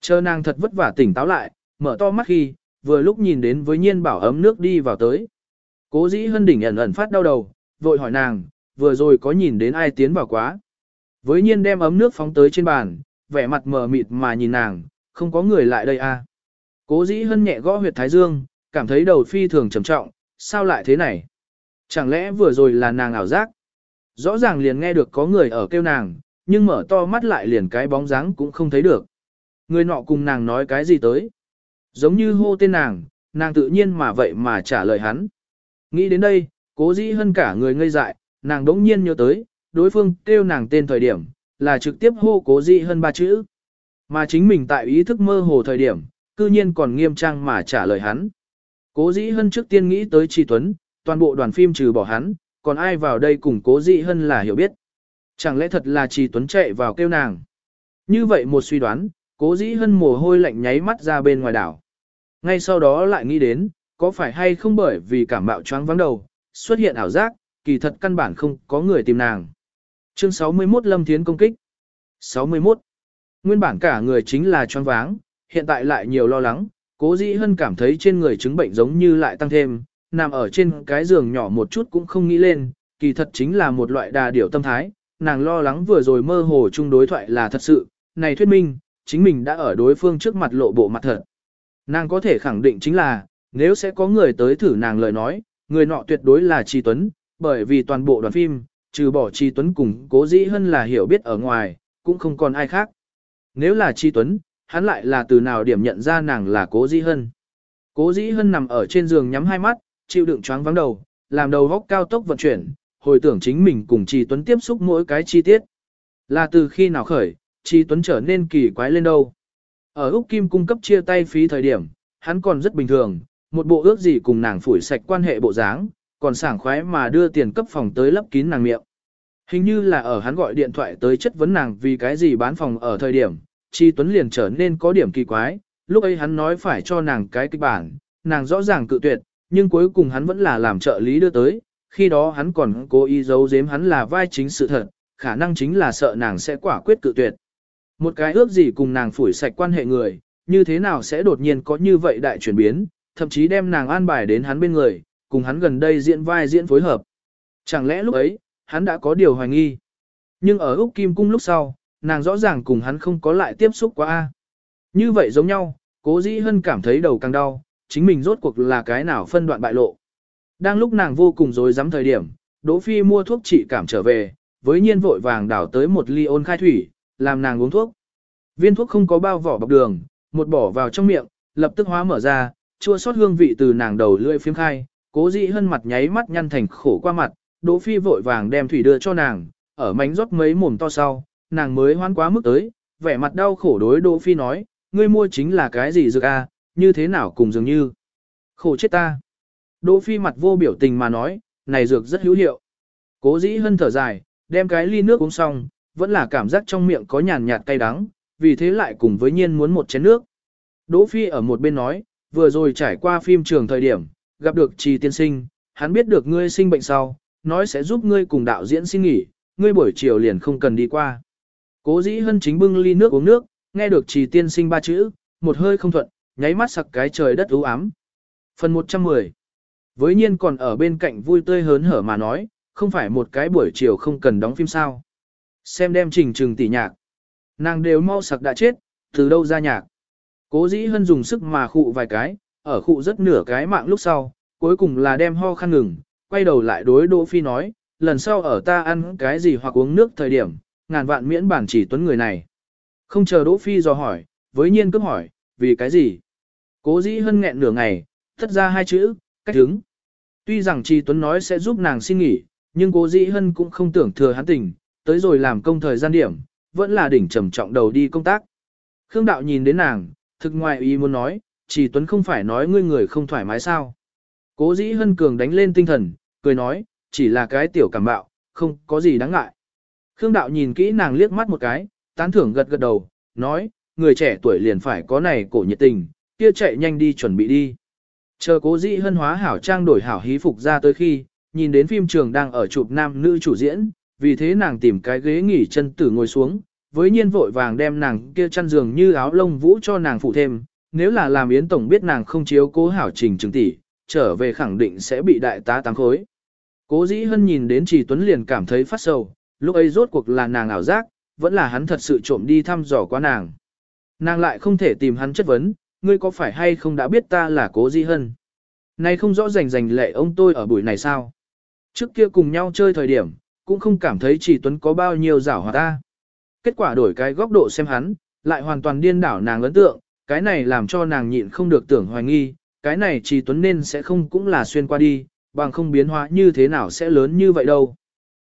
S1: Chờ nàng thật vất vả tỉnh táo lại, mở to mắt khi, vừa lúc nhìn đến với nhiên bảo ấm nước đi vào tới. Cố dĩ hân đỉnh ẩn ẩn phát đau đầu, vội hỏi nàng, vừa rồi có nhìn đến ai tiến vào quá. Với nhiên đem ấm nước phóng tới trên bàn, vẻ mặt mờ mịt mà nhìn nàng, không có người lại đây à. Cố dĩ hân nhẹ gõ huyệt thái dương, cảm thấy đầu phi thường trầm trọng, sao lại thế này? Chẳng lẽ vừa rồi là nàng ảo giác? Rõ ràng liền nghe được có người ở kêu nàng, nhưng mở to mắt lại liền cái bóng dáng cũng không thấy được. Người nọ cùng nàng nói cái gì tới? Giống như hô tên nàng, nàng tự nhiên mà vậy mà trả lời hắn. Nghĩ đến đây, cố dĩ hơn cả người ngây dại, nàng đống nhiên nhớ tới, đối phương kêu nàng tên thời điểm, là trực tiếp hô cố dĩ hơn ba chữ. Mà chính mình tại ý thức mơ hồ thời điểm, cư nhiên còn nghiêm trang mà trả lời hắn. Cố dĩ hân trước tiên nghĩ tới Tri Tuấn, toàn bộ đoàn phim trừ bỏ hắn, còn ai vào đây cùng cố dĩ hân là hiểu biết. Chẳng lẽ thật là Tri Tuấn chạy vào kêu nàng. Như vậy một suy đoán, cố dĩ hân mồ hôi lạnh nháy mắt ra bên ngoài đảo. Ngay sau đó lại nghĩ đến, có phải hay không bởi vì cảm bạo choáng vắng đầu, xuất hiện ảo giác, kỳ thật căn bản không có người tìm nàng. Chương 61 Lâm Thiến công kích 61 Nguyên bản cả người chính là choáng váng, hiện tại lại nhiều lo lắng, cố dĩ hân cảm thấy trên người chứng bệnh giống như lại tăng thêm, nằm ở trên cái giường nhỏ một chút cũng không nghĩ lên, kỳ thật chính là một loại đà điểu tâm thái, nàng lo lắng vừa rồi mơ hồ chung đối thoại là thật sự, này thuyết minh, chính mình đã ở đối phương trước mặt lộ bộ mặt thật. Nàng có thể khẳng định chính là, nếu sẽ có người tới thử nàng lời nói, người nọ tuyệt đối là Tri Tuấn, bởi vì toàn bộ đoàn phim, trừ bỏ Tri Tuấn cùng cố dĩ hân là hiểu biết ở ngoài, cũng không còn ai khác. Nếu là Tri Tuấn, hắn lại là từ nào điểm nhận ra nàng là cố dĩ hân. Cố dĩ hân nằm ở trên giường nhắm hai mắt, chịu đựng choáng vắng đầu, làm đầu góc cao tốc vận chuyển, hồi tưởng chính mình cùng Chi Tuấn tiếp xúc mỗi cái chi tiết. Là từ khi nào khởi, Chi Tuấn trở nên kỳ quái lên đâu. Ở Úc Kim cung cấp chia tay phí thời điểm, hắn còn rất bình thường, một bộ ước gì cùng nàng phủi sạch quan hệ bộ dáng, còn sảng khoái mà đưa tiền cấp phòng tới lấp kín nàng miệng. Hình như là ở hắn gọi điện thoại tới chất vấn nàng vì cái gì bán phòng ở thời điểm, Chi Tuấn liền trở nên có điểm kỳ quái, lúc ấy hắn nói phải cho nàng cái kịch bản, nàng rõ ràng cự tuyệt, nhưng cuối cùng hắn vẫn là làm trợ lý đưa tới, khi đó hắn còn cố ý giấu giếm hắn là vai chính sự thật, khả năng chính là sợ nàng sẽ quả quyết cự tuyệt. Một cái ước gì cùng nàng phủi sạch quan hệ người, như thế nào sẽ đột nhiên có như vậy đại chuyển biến, thậm chí đem nàng an bài đến hắn bên người, cùng hắn gần đây diễn vai diễn phối hợp. Chẳng lẽ lúc ấy, hắn đã có điều hoài nghi. Nhưng ở Úc Kim Cung lúc sau, nàng rõ ràng cùng hắn không có lại tiếp xúc quá a. Như vậy giống nhau, cố dĩ hân cảm thấy đầu càng đau, chính mình rốt cuộc là cái nào phân đoạn bại lộ. Đang lúc nàng vô cùng rối rắm thời điểm, Đỗ Phi mua thuốc trị cảm trở về, với nhiên vội vàng đảo tới một ly ôn khai thủy, làm nàng uống thuốc. Viên thuốc không có bao vỏ bọc đường, một bỏ vào trong miệng, lập tức hóa mở ra, chua sót hương vị từ nàng đầu lưỡi phiếm khai, cố dĩ hân mặt nháy mắt nhăn thành khổ qua mặt, Đỗ Phi vội vàng đem thủy đưa cho nàng, ở mánh rót mấy mồm to sau, nàng mới hoan quá mức tới, vẻ mặt đau khổ đối Đỗ Phi nói, ngươi mua chính là cái gì dược a, như thế nào cùng dường như. Khổ chết ta. Đỗ Phi mặt vô biểu tình mà nói, này dược rất hữu hiệu. Cố dĩ hân thở dài, đem cái ly nước uống xong, vẫn là cảm giác trong miệng có nhàn nhạt cay đắng, vì thế lại cùng với nhiên muốn một chén nước. Đỗ Phi ở một bên nói, vừa rồi trải qua phim trường thời điểm, gặp được trì tiên sinh, hắn biết được ngươi sinh bệnh sau, nói sẽ giúp ngươi cùng đạo diễn xin nghỉ, ngươi buổi chiều liền không cần đi qua. Cố dĩ hân chính bưng ly nước uống nước, nghe được trì tiên sinh ba chữ, một hơi không thuận, nháy mắt sặc cái trời đất u ám. Phần 110 Với nhiên còn ở bên cạnh vui tươi hớn hở mà nói, không phải một cái buổi chiều không cần đóng phim sao. Xem đem trình trừng tỉ nhạc. Nàng đều mau sặc đã chết, từ đâu ra nhạc. Cố dĩ hân dùng sức mà khụ vài cái, ở khụ rất nửa cái mạng lúc sau, cuối cùng là đem ho khăn ngừng, quay đầu lại đối Đỗ Phi nói, lần sau ở ta ăn cái gì hoặc uống nước thời điểm, ngàn vạn miễn bản chỉ tuấn người này. Không chờ Đỗ Phi dò hỏi, với nhiên cướp hỏi, vì cái gì? Cố dĩ hân nghẹn nửa ngày, thất ra hai chữ, cách hứng. Tuy rằng Trì Tuấn nói sẽ giúp nàng xin nghỉ, nhưng cố dĩ hân cũng không tưởng thừa hắn tình, tới rồi làm công thời gian điểm, vẫn là đỉnh trầm trọng đầu đi công tác. Khương Đạo nhìn đến nàng, thực ngoài ý muốn nói, Trì Tuấn không phải nói ngươi người không thoải mái sao. Cố dĩ hân cường đánh lên tinh thần, cười nói, chỉ là cái tiểu cảm bạo, không có gì đáng ngại. Khương Đạo nhìn kỹ nàng liếc mắt một cái, tán thưởng gật gật đầu, nói, người trẻ tuổi liền phải có này cổ nhiệt tình, kia chạy nhanh đi chuẩn bị đi. Chờ cố dĩ hân hóa hảo trang đổi hảo hí phục ra tới khi, nhìn đến phim trường đang ở chụp nam nữ chủ diễn, vì thế nàng tìm cái ghế nghỉ chân tử ngồi xuống, với nhiên vội vàng đem nàng kia chăn giường như áo lông vũ cho nàng phụ thêm, nếu là làm yến tổng biết nàng không chiếu cố hảo trình chứng tỷ, trở về khẳng định sẽ bị đại tá tăng khối. Cố dĩ hân nhìn đến Trì Tuấn liền cảm thấy phát sầu, lúc ấy rốt cuộc là nàng ảo giác, vẫn là hắn thật sự trộm đi thăm dò qua nàng. Nàng lại không thể tìm hắn chất vấn, ngươi có phải hay không đã biết ta là cố dĩ hân. Này không rõ rành rành lệ ông tôi ở buổi này sao. Trước kia cùng nhau chơi thời điểm, cũng không cảm thấy Trì Tuấn có bao nhiêu giảo hòa ta. Kết quả đổi cái góc độ xem hắn, lại hoàn toàn điên đảo nàng ấn tượng, cái này làm cho nàng nhịn không được tưởng hoài nghi, cái này Trì Tuấn nên sẽ không cũng là xuyên qua đi, bằng không biến hóa như thế nào sẽ lớn như vậy đâu.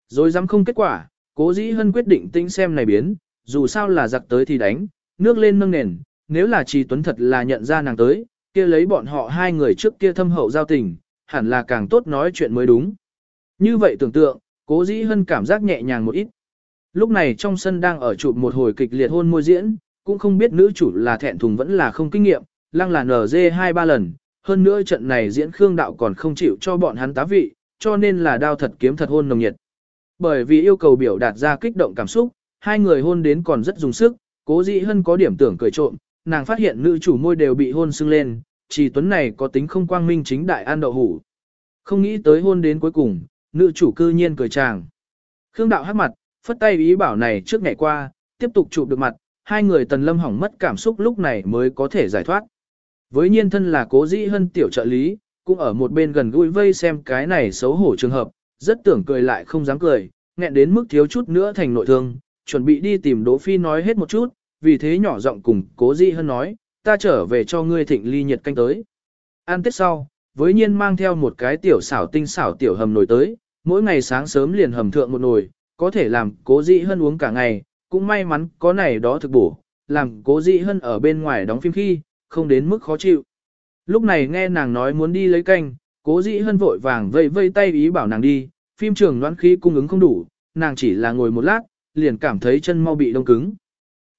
S1: Rồi dám không kết quả, cố dĩ hân quyết định tính xem này biến, dù sao là giặc tới thì đánh, nước lên nâng nền, nếu là Trì Tuấn thật là nhận ra nàng tới, kia lấy bọn họ hai người trước kia thâm hậu giao tình, hẳn là càng tốt nói chuyện mới đúng. Như vậy tưởng tượng, cố dĩ hân cảm giác nhẹ nhàng một ít. Lúc này trong sân đang ở chụp một hồi kịch liệt hôn môi diễn, cũng không biết nữ chủ là thẹn thùng vẫn là không kinh nghiệm, lăng là nở dê hai ba lần, hơn nữa trận này diễn Khương Đạo còn không chịu cho bọn hắn tá vị, cho nên là đao thật kiếm thật hôn nồng nhiệt. Bởi vì yêu cầu biểu đạt ra kích động cảm xúc, hai người hôn đến còn rất dùng sức, cố dĩ hân có điểm tưởng cười trộm, nàng phát hiện nữ chủ môi đều bị hôn sưng lên, chỉ tuấn này có tính không quang minh chính đại an đậu hủ. Không nghĩ tới hôn đến cuối cùng, nữ chủ cư nhiên cười chàng. Khương Đạo hát mặt, phất tay ý bảo này trước ngày qua, tiếp tục chụp được mặt, hai người tần lâm hỏng mất cảm xúc lúc này mới có thể giải thoát. Với nhiên thân là cố dĩ hân tiểu trợ lý, cũng ở một bên gần gũi vây xem cái này xấu hổ trường hợp, rất tưởng cười lại không dám cười, nghẹn đến mức thiếu chút nữa thành nội thương, chuẩn bị đi tìm Đỗ Phi nói hết một chút, vì thế nhỏ giọng cùng cố dĩ hân nói, ta trở về cho ngươi thịnh ly nhiệt canh tới. An tết sau, với nhiên mang theo một cái tiểu xảo tinh xảo tiểu hầm nồi tới, mỗi ngày sáng sớm liền hầm thượng một nồi, có thể làm cố dĩ hân uống cả ngày, cũng may mắn có này đó thực bổ, làm cố dĩ hân ở bên ngoài đóng phim khi, không đến mức khó chịu. Lúc này nghe nàng nói muốn đi lấy canh, cố dĩ hân vội vàng vây vây tay ý bảo nàng đi, phim trường đoán khí cung ứng không đủ, nàng chỉ là ngồi một lát, liền cảm thấy chân mau bị đông cứng.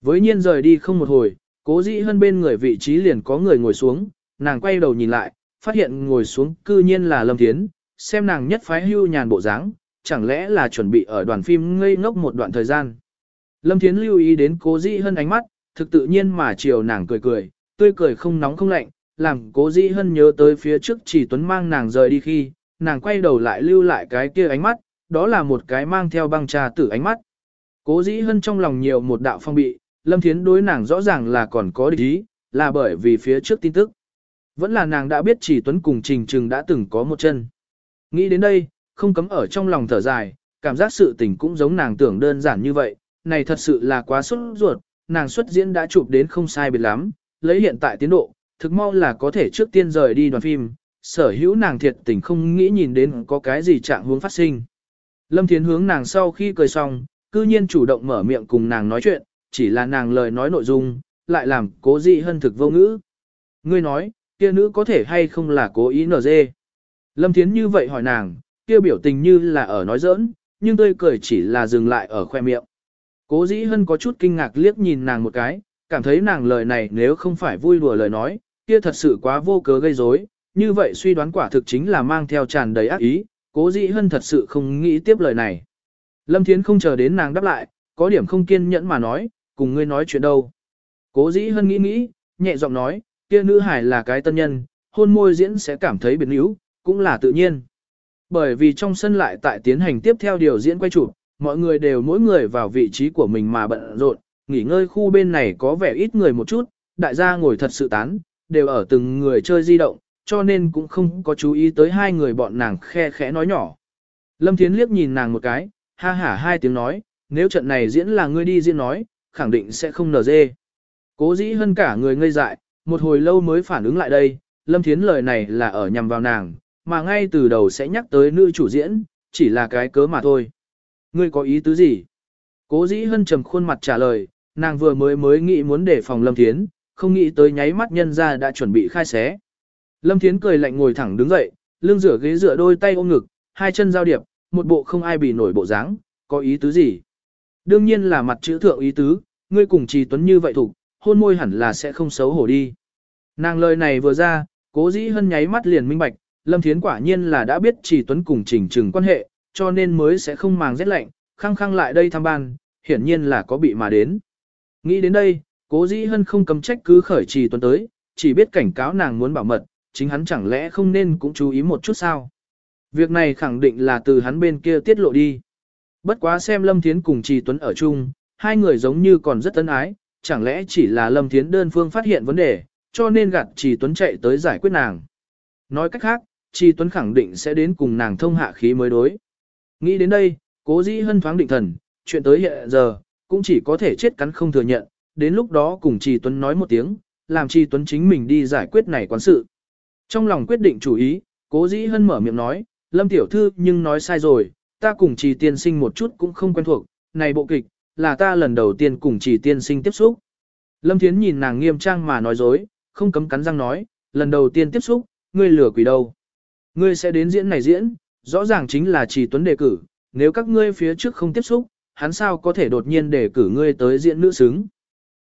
S1: Với nhiên rời đi không một hồi, cố dĩ hân bên người vị trí liền có người ngồi xuống, nàng quay đầu nhìn lại, phát hiện ngồi xuống cư nhiên là Lâm Thiến, xem nàng nhất phái hưu nhàn bộ dáng, chẳng lẽ là chuẩn bị ở đoàn phim ngây ngốc một đoạn thời gian. Lâm Thiến lưu ý đến cố dĩ hân ánh mắt, thực tự nhiên mà chiều nàng cười cười, tươi cười không nóng không lạnh, làm cố dĩ hân nhớ tới phía trước chỉ tuấn mang nàng rời đi khi, nàng quay đầu lại lưu lại cái kia ánh mắt, đó là một cái mang theo băng trà tử ánh mắt. Cố dĩ hân trong lòng nhiều một đạo phong bị, lâm thiến đối nàng rõ ràng là còn có địch ý, là bởi vì phía trước tin tức. Vẫn là nàng đã biết chỉ tuấn cùng trình trừng đã từng có một chân. Nghĩ đến đây, không cấm ở trong lòng thở dài, cảm giác sự tình cũng giống nàng tưởng đơn giản như vậy, này thật sự là quá xuất ruột, nàng xuất diễn đã chụp đến không sai biệt lắm, lấy hiện tại tiến độ, thực mau là có thể trước tiên rời đi đoàn phim, sở hữu nàng thiệt tình không nghĩ nhìn đến có cái gì trạng hướng phát sinh. Lâm Thiến hướng nàng sau khi cười xong, cư nhiên chủ động mở miệng cùng nàng nói chuyện, chỉ là nàng lời nói nội dung, lại làm cố dị hân thực vô ngữ. Ngươi nói, kia nữ có thể hay không là cố ý nở dê. Lâm Thiến như vậy hỏi nàng, kia biểu tình như là ở nói giỡn, nhưng tươi cười chỉ là dừng lại ở khoe miệng. Cố dĩ hân có chút kinh ngạc liếc nhìn nàng một cái, cảm thấy nàng lời này nếu không phải vui đùa lời nói, kia thật sự quá vô cớ gây rối. như vậy suy đoán quả thực chính là mang theo tràn đầy ác ý, cố dĩ hân thật sự không nghĩ tiếp lời này. Lâm Thiến không chờ đến nàng đáp lại, có điểm không kiên nhẫn mà nói, cùng ngươi nói chuyện đâu. Cố dĩ hân nghĩ nghĩ, nhẹ giọng nói, kia nữ hải là cái tân nhân, hôn môi diễn sẽ cảm thấy biến yếu, cũng là tự nhiên. Bởi vì trong sân lại tại tiến hành tiếp theo điều diễn quay chụp, mọi người đều mỗi người vào vị trí của mình mà bận rộn, nghỉ ngơi khu bên này có vẻ ít người một chút, đại gia ngồi thật sự tán, đều ở từng người chơi di động, cho nên cũng không có chú ý tới hai người bọn nàng khe khẽ nói nhỏ. Lâm Thiến liếc nhìn nàng một cái, ha hả hai tiếng nói, nếu trận này diễn là ngươi đi diễn nói, khẳng định sẽ không nở dê. Cố dĩ hơn cả người ngây dại, một hồi lâu mới phản ứng lại đây, Lâm Thiến lời này là ở nhằm vào nàng, mà ngay từ đầu sẽ nhắc tới nữ chủ diễn, chỉ là cái cớ mà thôi. Ngươi có ý tứ gì? Cố dĩ hân trầm khuôn mặt trả lời, nàng vừa mới mới nghĩ muốn đề phòng Lâm Thiến, không nghĩ tới nháy mắt nhân ra đã chuẩn bị khai xé. Lâm Thiến cười lạnh ngồi thẳng đứng dậy, lưng rửa ghế rửa đôi tay ôm ngực, hai chân giao điệp, một bộ không ai bị nổi bộ dáng, có ý tứ gì? Đương nhiên là mặt chữ thượng ý tứ, ngươi cùng Trì Tuấn như vậy thủ, hôn môi hẳn là sẽ không xấu hổ đi. Nàng lời này vừa ra, cố dĩ hân nháy mắt liền minh bạch, Lâm Thiến quả nhiên là đã biết Trì Tuấn cùng Trình Trừng quan hệ, cho nên mới sẽ không màng rét lạnh, khăng khăng lại đây thăm ban, hiển nhiên là có bị mà đến. Nghĩ đến đây, cố dĩ hân không cầm trách cứ khởi Trì Tuấn tới, chỉ biết cảnh cáo nàng muốn bảo mật, chính hắn chẳng lẽ không nên cũng chú ý một chút sao. Việc này khẳng định là từ hắn bên kia tiết lộ đi. Bất quá xem Lâm Thiến cùng Trì Tuấn ở chung, hai người giống như còn rất ân ái, chẳng lẽ chỉ là Lâm Thiến đơn phương phát hiện vấn đề, cho nên gạt Trì Tuấn chạy tới giải quyết nàng. Nói cách khác, Trì Tuấn khẳng định sẽ đến cùng nàng thông hạ khí mới đối. Nghĩ đến đây, cố dĩ hân thoáng định thần, chuyện tới hiện giờ, cũng chỉ có thể chết cắn không thừa nhận, đến lúc đó cùng Trì Tuấn nói một tiếng, làm Trì Tuấn chính mình đi giải quyết này quán sự. Trong lòng quyết định chủ ý, cố dĩ hân mở miệng nói, Lâm Tiểu Thư nhưng nói sai rồi, ta cùng Trì Tiên Sinh một chút cũng không quen thuộc, này bộ kịch, là ta lần đầu tiên cùng Trì Tiên Sinh tiếp xúc. Lâm Thiến nhìn nàng nghiêm trang mà nói dối, không cấm cắn răng nói, lần đầu tiên tiếp xúc, ngươi lừa quỷ đâu. Ngươi sẽ đến diễn này diễn, rõ ràng chính là Trì Tuấn đề cử, nếu các ngươi phía trước không tiếp xúc, hắn sao có thể đột nhiên đề cử ngươi tới diễn nữ xứng.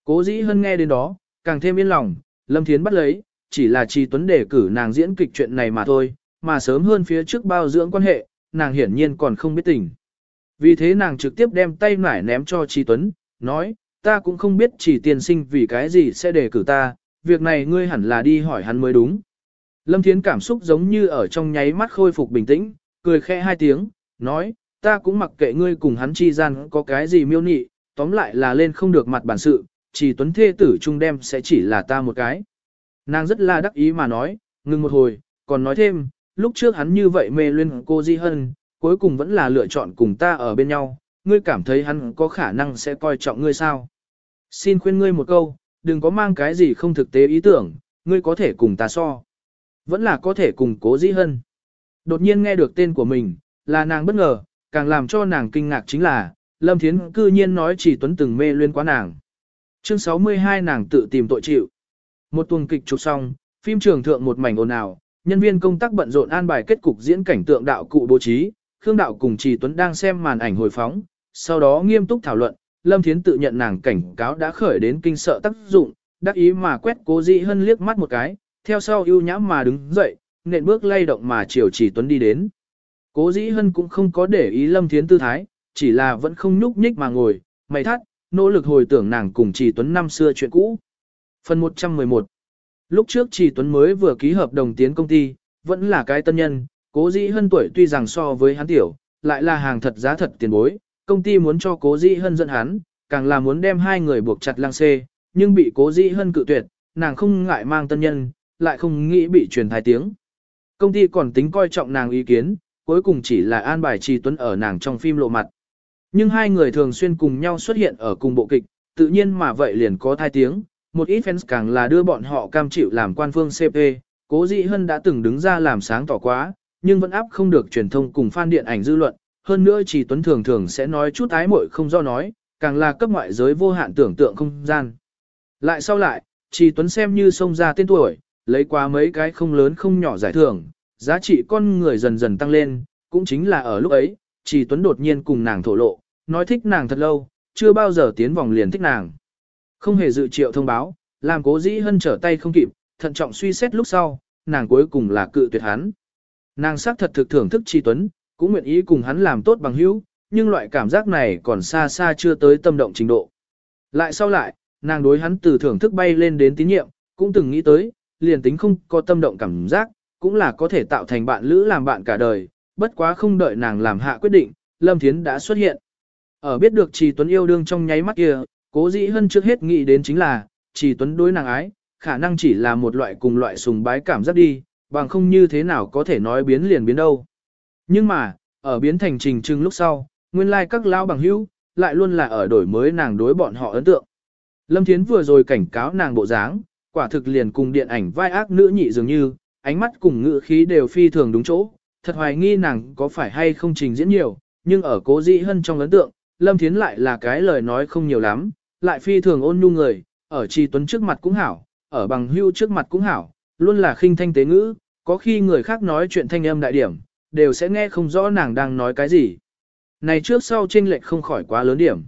S1: Cố dĩ hơn nghe đến đó, càng thêm yên lòng, Lâm Thiến bắt lấy, chỉ là Trì Tuấn đề cử nàng diễn kịch chuyện này mà thôi, mà sớm hơn phía trước bao dưỡng quan hệ, nàng hiển nhiên còn không biết tình. Vì thế nàng trực tiếp đem tay nải ném cho Trì Tuấn, nói, ta cũng không biết chỉ tiền sinh vì cái gì sẽ đề cử ta, việc này ngươi hẳn là đi hỏi hắn mới đúng. Lâm Thiến cảm xúc giống như ở trong nháy mắt khôi phục bình tĩnh, cười khẽ hai tiếng, nói, ta cũng mặc kệ ngươi cùng hắn chi gian có cái gì miêu nị, tóm lại là lên không được mặt bản sự, chỉ tuấn thê tử trung đem sẽ chỉ là ta một cái. Nàng rất là đắc ý mà nói, ngừng một hồi, còn nói thêm, lúc trước hắn như vậy mê luyên cô Di Hân, cuối cùng vẫn là lựa chọn cùng ta ở bên nhau, ngươi cảm thấy hắn có khả năng sẽ coi trọng ngươi sao. Xin khuyên ngươi một câu, đừng có mang cái gì không thực tế ý tưởng, ngươi có thể cùng ta so. Vẫn là có thể cùng cố Di Hân. Đột nhiên nghe được tên của mình, là nàng bất ngờ, càng làm cho nàng kinh ngạc chính là, Lâm Thiến cư nhiên nói chỉ tuấn từng mê luyên quá nàng. Chương 62 nàng tự tìm tội chịu. Một tuần kịch chụp xong, phim trường thượng một mảnh ồn ào, nhân viên công tác bận rộn an bài kết cục diễn cảnh tượng đạo cụ bố trí, Khương Đạo cùng Trì Tuấn đang xem màn ảnh hồi phóng, sau đó nghiêm túc thảo luận, Lâm Thiến tự nhận nàng cảnh cáo đã khởi đến kinh sợ tác dụng, đắc ý mà quét cố Dĩ hân liếc mắt một cái, theo sau ưu nhã mà đứng dậy, nện bước lay động mà chiều Trì Tuấn đi đến. Cố dĩ hân cũng không có để ý Lâm Thiến tư thái, chỉ là vẫn không nhúc nhích mà ngồi, mày thắt, nỗ lực hồi tưởng nàng cùng Trì Tuấn năm xưa chuyện cũ. Phần 111 Lúc trước Trì Tuấn mới vừa ký hợp đồng tiến công ty, vẫn là cái tân nhân, cố dĩ hân tuổi tuy rằng so với hắn tiểu, lại là hàng thật giá thật tiền bối, công ty muốn cho cố dĩ hân dẫn hắn, càng là muốn đem hai người buộc chặt lang xê, nhưng bị cố dĩ hân cự tuyệt, nàng không ngại mang tân nhân, lại không nghĩ bị truyền thái tiếng. Công ty còn tính coi trọng nàng ý kiến, cuối cùng chỉ là an bài Trì Tuấn ở nàng trong phim lộ mặt. Nhưng hai người thường xuyên cùng nhau xuất hiện ở cùng bộ kịch, tự nhiên mà vậy liền có thai tiếng, một ít fans càng là đưa bọn họ cam chịu làm quan phương CP, cố dị hân đã từng đứng ra làm sáng tỏ quá, nhưng vẫn áp không được truyền thông cùng fan điện ảnh dư luận, hơn nữa chỉ tuấn thường thường sẽ nói chút ái muội không do nói, càng là cấp ngoại giới vô hạn tưởng tượng không gian. Lại sau lại, chỉ tuấn xem như xông ra tên tuổi, lấy qua mấy cái không lớn không nhỏ giải thưởng, giá trị con người dần dần tăng lên, cũng chính là ở lúc ấy, Trì tuấn đột nhiên cùng nàng thổ lộ, nói thích nàng thật lâu, chưa bao giờ tiến vòng liền thích nàng. Không hề dự triệu thông báo, làm cố dĩ hân trở tay không kịp, thận trọng suy xét lúc sau, nàng cuối cùng là cự tuyệt hắn. Nàng xác thật thực thưởng thức Trì Tuấn, cũng nguyện ý cùng hắn làm tốt bằng hữu, nhưng loại cảm giác này còn xa xa chưa tới tâm động trình độ. Lại sau lại, nàng đối hắn từ thưởng thức bay lên đến tín nhiệm, cũng từng nghĩ tới, liền tính không có tâm động cảm giác, cũng là có thể tạo thành bạn lữ làm bạn cả đời, bất quá không đợi nàng làm hạ quyết định, Lâm Thiến đã xuất hiện. Ở biết được Trì Tuấn yêu đương trong nháy mắt kia, cố dĩ hơn trước hết nghĩ đến chính là, Trì Tuấn đối nàng ái, khả năng chỉ là một loại cùng loại sùng bái cảm giác đi, bằng không như thế nào có thể nói biến liền biến đâu. Nhưng mà, ở biến thành trình trưng lúc sau, nguyên lai like các lao bằng hữu, lại luôn là ở đổi mới nàng đối bọn họ ấn tượng. Lâm Thiến vừa rồi cảnh cáo nàng bộ dáng, quả thực liền cùng điện ảnh vai ác nữ nhị dường như, ánh mắt cùng ngữ khí đều phi thường đúng chỗ, thật hoài nghi nàng có phải hay không trình diễn nhiều, nhưng ở cố dĩ hân trong ấn tượng, Lâm Thiến lại là cái lời nói không nhiều lắm, lại phi thường ôn nhu người, ở trì Tuấn trước mặt cũng hảo, ở bằng hưu trước mặt cũng hảo, luôn là khinh thanh tế ngữ, có khi người khác nói chuyện thanh âm đại điểm, đều sẽ nghe không rõ nàng đang nói cái gì. Này trước sau chênh lệch không khỏi quá lớn điểm.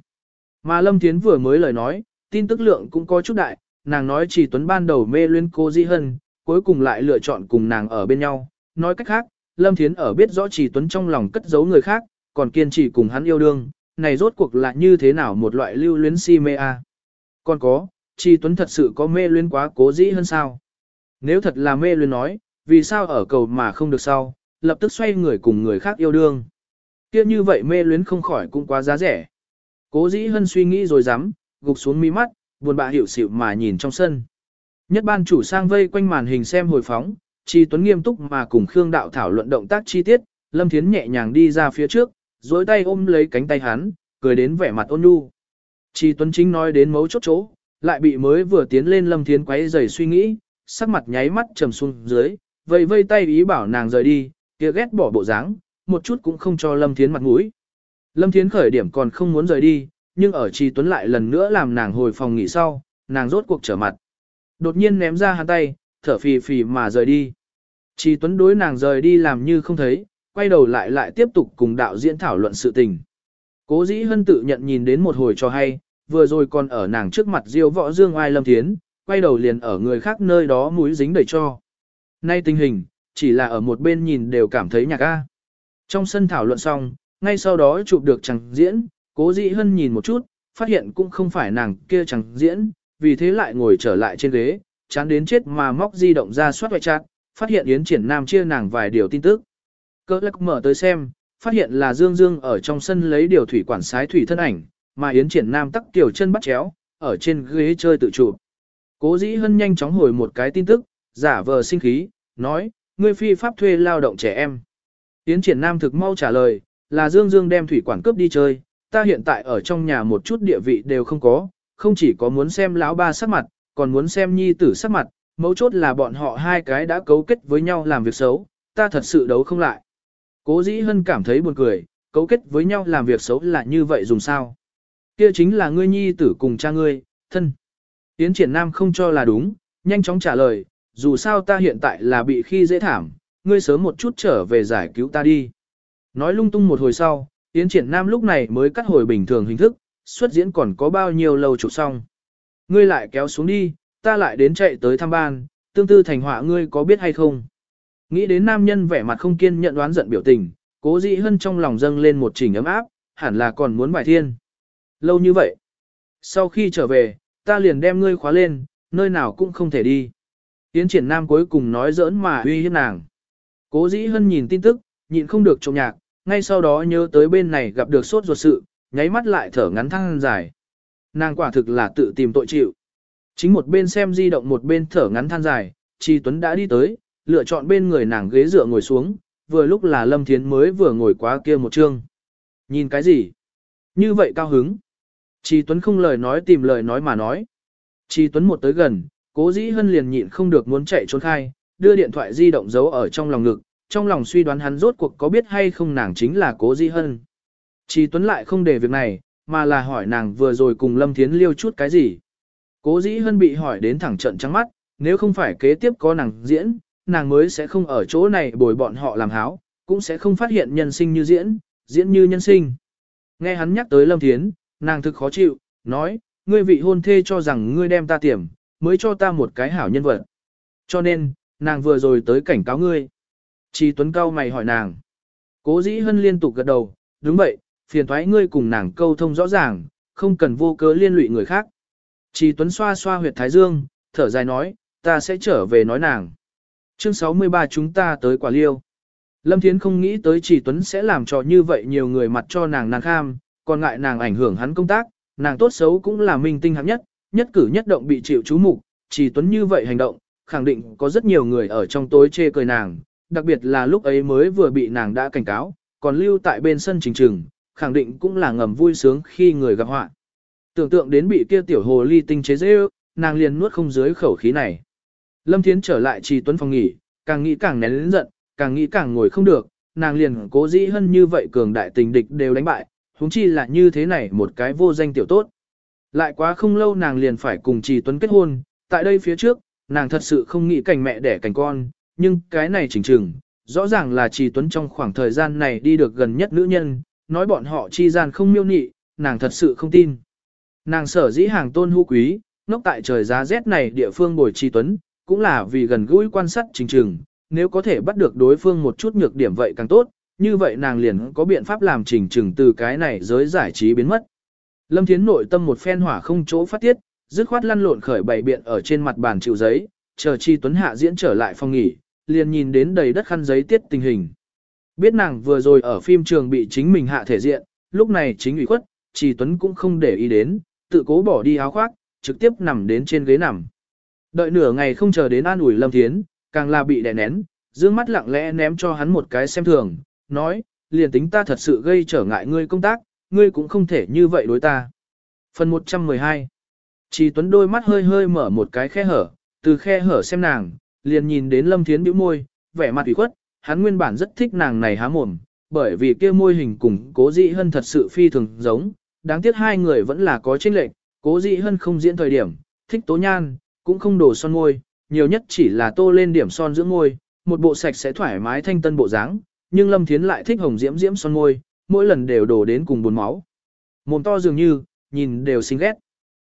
S1: Mà Lâm Thiến vừa mới lời nói, tin tức lượng cũng có chút đại, nàng nói chỉ tuấn ban đầu mê luyến cô Di Hân, cuối cùng lại lựa chọn cùng nàng ở bên nhau. Nói cách khác, Lâm Thiến ở biết rõ Trì tuấn trong lòng cất giấu người khác, còn kiên trì cùng hắn yêu đương, này rốt cuộc là như thế nào một loại lưu luyến si mê a. Còn có, Trì tuấn thật sự có mê luyến quá cố dĩ hơn sao? Nếu thật là mê luyến nói, vì sao ở cầu mà không được sau, lập tức xoay người cùng người khác yêu đương. Kia như vậy mê luyến không khỏi cũng quá giá rẻ. Cố dĩ hân suy nghĩ rồi dám, gục xuống mi mắt, buồn bã hiểu xịu mà nhìn trong sân. Nhất ban chủ sang vây quanh màn hình xem hồi phóng, Tri Tuấn nghiêm túc mà cùng Khương Đạo thảo luận động tác chi tiết, Lâm Thiến nhẹ nhàng đi ra phía trước, duỗi tay ôm lấy cánh tay hắn, cười đến vẻ mặt ôn nhu. Tri Tuấn chính nói đến mấu chốt chỗ, lại bị mới vừa tiến lên Lâm Thiến quấy rầy suy nghĩ, sắc mặt nháy mắt trầm xuống dưới, vây vây tay ý bảo nàng rời đi, kia ghét bỏ bộ dáng, một chút cũng không cho Lâm Thiến mặt mũi. Lâm Thiến khởi điểm còn không muốn rời đi, nhưng ở Tri Tuấn lại lần nữa làm nàng hồi phòng nghỉ sau, nàng rốt cuộc trở mặt. Đột nhiên ném ra hắn tay, thở phì phì mà rời đi. Chỉ Tuấn đối nàng rời đi làm như không thấy, quay đầu lại lại tiếp tục cùng đạo diễn thảo luận sự tình. Cố dĩ hân tự nhận nhìn đến một hồi cho hay, vừa rồi còn ở nàng trước mặt diêu võ dương ai lâm thiến, quay đầu liền ở người khác nơi đó mũi dính đầy cho. Nay tình hình, chỉ là ở một bên nhìn đều cảm thấy nhạc a. Trong sân thảo luận xong, ngay sau đó chụp được chẳng diễn, cố dĩ hân nhìn một chút, phát hiện cũng không phải nàng kia chẳng diễn, vì thế lại ngồi trở lại trên ghế, chán đến chết mà móc di động ra soát ngoại chặt, phát hiện Yến Triển Nam chia nàng vài điều tin tức. Cơ lắc mở tới xem, phát hiện là Dương Dương ở trong sân lấy điều thủy quản sái thủy thân ảnh, mà Yến Triển Nam tắc tiểu chân bắt chéo, ở trên ghế chơi tự chụp. Cố dĩ hân nhanh chóng hồi một cái tin tức, giả vờ sinh khí, nói, ngươi phi pháp thuê lao động trẻ em. Yến Triển Nam thực mau trả lời, là Dương Dương đem thủy quản cướp đi chơi, ta hiện tại ở trong nhà một chút địa vị đều không có, không chỉ có muốn xem lão ba sắc mặt, còn muốn xem nhi tử sắc mặt, mấu chốt là bọn họ hai cái đã cấu kết với nhau làm việc xấu, ta thật sự đấu không lại. Cố dĩ hân cảm thấy buồn cười, cấu kết với nhau làm việc xấu là như vậy dùng sao? Kia chính là ngươi nhi tử cùng cha ngươi, thân. Yến triển nam không cho là đúng, nhanh chóng trả lời, dù sao ta hiện tại là bị khi dễ thảm, ngươi sớm một chút trở về giải cứu ta đi. Nói lung tung một hồi sau, Yến triển nam lúc này mới cắt hồi bình thường hình thức, xuất diễn còn có bao nhiêu lâu chụp xong. Ngươi lại kéo xuống đi, ta lại đến chạy tới thăm ban, tương tư thành họa ngươi có biết hay không. Nghĩ đến nam nhân vẻ mặt không kiên nhận đoán giận biểu tình, cố dĩ hân trong lòng dâng lên một trình ấm áp, hẳn là còn muốn bài thiên. Lâu như vậy. Sau khi trở về, ta liền đem ngươi khóa lên, nơi nào cũng không thể đi. Tiến triển nam cuối cùng nói giỡn mà uy hiếp nàng. Cố dĩ hân nhìn tin tức, nhịn không được trộm nhạc, ngay sau đó nhớ tới bên này gặp được sốt ruột sự, nháy mắt lại thở ngắn thăng dài. Nàng quả thực là tự tìm tội chịu. Chính một bên xem di động một bên thở ngắn than dài, Chi Tuấn đã đi tới, lựa chọn bên người nàng ghế dựa ngồi xuống, vừa lúc là Lâm Thiến mới vừa ngồi quá kia một chương. Nhìn cái gì? Như vậy cao hứng. Chi Tuấn không lời nói tìm lời nói mà nói. Chi Tuấn một tới gần, cố dĩ hân liền nhịn không được muốn chạy trốn khai, đưa điện thoại di động giấu ở trong lòng ngực, trong lòng suy đoán hắn rốt cuộc có biết hay không nàng chính là cố dĩ hân. Chi Tuấn lại không để việc này, mà là hỏi nàng vừa rồi cùng Lâm Thiến liêu chút cái gì. Cố dĩ hân bị hỏi đến thẳng trận trắng mắt, nếu không phải kế tiếp có nàng diễn, nàng mới sẽ không ở chỗ này bồi bọn họ làm háo, cũng sẽ không phát hiện nhân sinh như diễn, diễn như nhân sinh. Nghe hắn nhắc tới Lâm Thiến, nàng thực khó chịu, nói, ngươi vị hôn thê cho rằng ngươi đem ta tiềm, mới cho ta một cái hảo nhân vật. Cho nên, nàng vừa rồi tới cảnh cáo ngươi. Chi Tuấn cao mày hỏi nàng. Cố dĩ hân liên tục gật đầu, đúng vậy, phiền thoái ngươi cùng nàng câu thông rõ ràng, không cần vô cớ liên lụy người khác. Chỉ Tuấn xoa xoa huyệt thái dương, thở dài nói, ta sẽ trở về nói nàng. Chương 63 chúng ta tới quả liêu. Lâm Thiến không nghĩ tới Chỉ Tuấn sẽ làm cho như vậy nhiều người mặt cho nàng nàng kham, còn ngại nàng ảnh hưởng hắn công tác, nàng tốt xấu cũng là minh tinh hạng nhất, nhất cử nhất động bị chịu chú mục, Chỉ Tuấn như vậy hành động, khẳng định có rất nhiều người ở trong tối chê cười nàng, đặc biệt là lúc ấy mới vừa bị nàng đã cảnh cáo, còn lưu tại bên sân trình trừng, khẳng định cũng là ngầm vui sướng khi người gặp họa. Tưởng tượng đến bị kia tiểu hồ ly tinh chế dễ nàng liền nuốt không dưới khẩu khí này. Lâm Thiến trở lại Trì Tuấn phòng nghỉ, càng nghĩ càng nén lớn giận, càng nghĩ càng ngồi không được, nàng liền cố dĩ hơn như vậy cường đại tình địch đều đánh bại, huống chi là như thế này một cái vô danh tiểu tốt. Lại quá không lâu nàng liền phải cùng Trì Tuấn kết hôn, tại đây phía trước, nàng thật sự không nghĩ cảnh mẹ đẻ cảnh con, nhưng cái này chỉnh chừng, rõ ràng là Trì Tuấn trong khoảng thời gian này đi được gần nhất nữ nhân, nói bọn họ chi gian không miêu nị, nàng thật sự không tin. Nàng sở dĩ hàng tôn hữu quý, nốc tại trời giá rét này địa phương bồi Trì Tuấn, cũng là vì gần gũi quan sát trình trừng, nếu có thể bắt được đối phương một chút nhược điểm vậy càng tốt, như vậy nàng liền có biện pháp làm trình trừng từ cái này giới giải trí biến mất. Lâm Thiến nội tâm một phen hỏa không chỗ phát tiết, dứt khoát lăn lộn khởi bày biện ở trên mặt bàn chịu giấy, chờ Chi Tuấn Hạ diễn trở lại phòng nghỉ, liền nhìn đến đầy đất khăn giấy tiết tình hình. Biết nàng vừa rồi ở phim trường bị chính mình hạ thể diện, lúc này chính ủy khuất, Trì Tuấn cũng không để ý đến, tự cố bỏ đi áo khoác, trực tiếp nằm đến trên ghế nằm. Đợi nửa ngày không chờ đến an ủi Lâm Thiến, càng là bị đè nén, dương mắt lặng lẽ ném cho hắn một cái xem thường, nói, liền tính ta thật sự gây trở ngại ngươi công tác, ngươi cũng không thể như vậy đối ta. Phần 112 Trì Tuấn đôi mắt hơi hơi mở một cái khe hở, từ khe hở xem nàng, liền nhìn đến Lâm Thiến bĩu môi, vẻ mặt ủy khuất, hắn nguyên bản rất thích nàng này há mồm, bởi vì kia môi hình cùng cố dị hân thật sự phi thường giống, đáng tiếc hai người vẫn là có chênh lệch, cố dị hân không diễn thời điểm, thích tố nhan, cũng không đổ son môi, nhiều nhất chỉ là tô lên điểm son giữa môi, một bộ sạch sẽ thoải mái thanh tân bộ dáng, nhưng Lâm Thiến lại thích hồng diễm diễm son môi, mỗi lần đều đổ đến cùng buồn máu. Mồm to dường như, nhìn đều xinh ghét.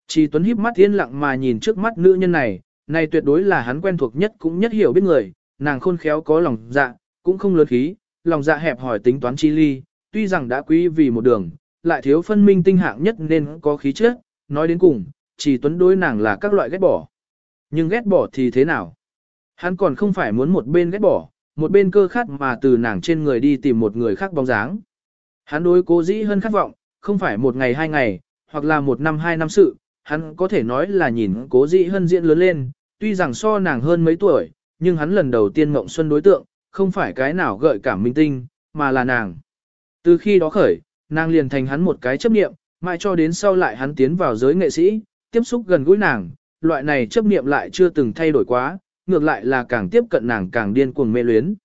S1: Chỉ Tuấn híp mắt yên lặng mà nhìn trước mắt nữ nhân này, này tuyệt đối là hắn quen thuộc nhất cũng nhất hiểu biết người, nàng khôn khéo có lòng dạ, cũng không lớn khí, lòng dạ hẹp hỏi tính toán chi ly, tuy rằng đã quý vì một đường, lại thiếu phân minh tinh hạng nhất nên có khí chất, nói đến cùng, chỉ Tuấn đối nàng là các loại ghét bỏ. Nhưng ghét bỏ thì thế nào? Hắn còn không phải muốn một bên ghét bỏ, một bên cơ khát mà từ nàng trên người đi tìm một người khác bóng dáng. Hắn đối cố dĩ hơn khát vọng, không phải một ngày hai ngày, hoặc là một năm hai năm sự, hắn có thể nói là nhìn cố dĩ hơn diễn lớn lên, tuy rằng so nàng hơn mấy tuổi, nhưng hắn lần đầu tiên mộng xuân đối tượng, không phải cái nào gợi cảm minh tinh, mà là nàng. Từ khi đó khởi, nàng liền thành hắn một cái chấp niệm, mãi cho đến sau lại hắn tiến vào giới nghệ sĩ, tiếp xúc gần gũi nàng, loại này chấp niệm lại chưa từng thay đổi quá, ngược lại là càng tiếp cận nàng càng điên cuồng mê luyến.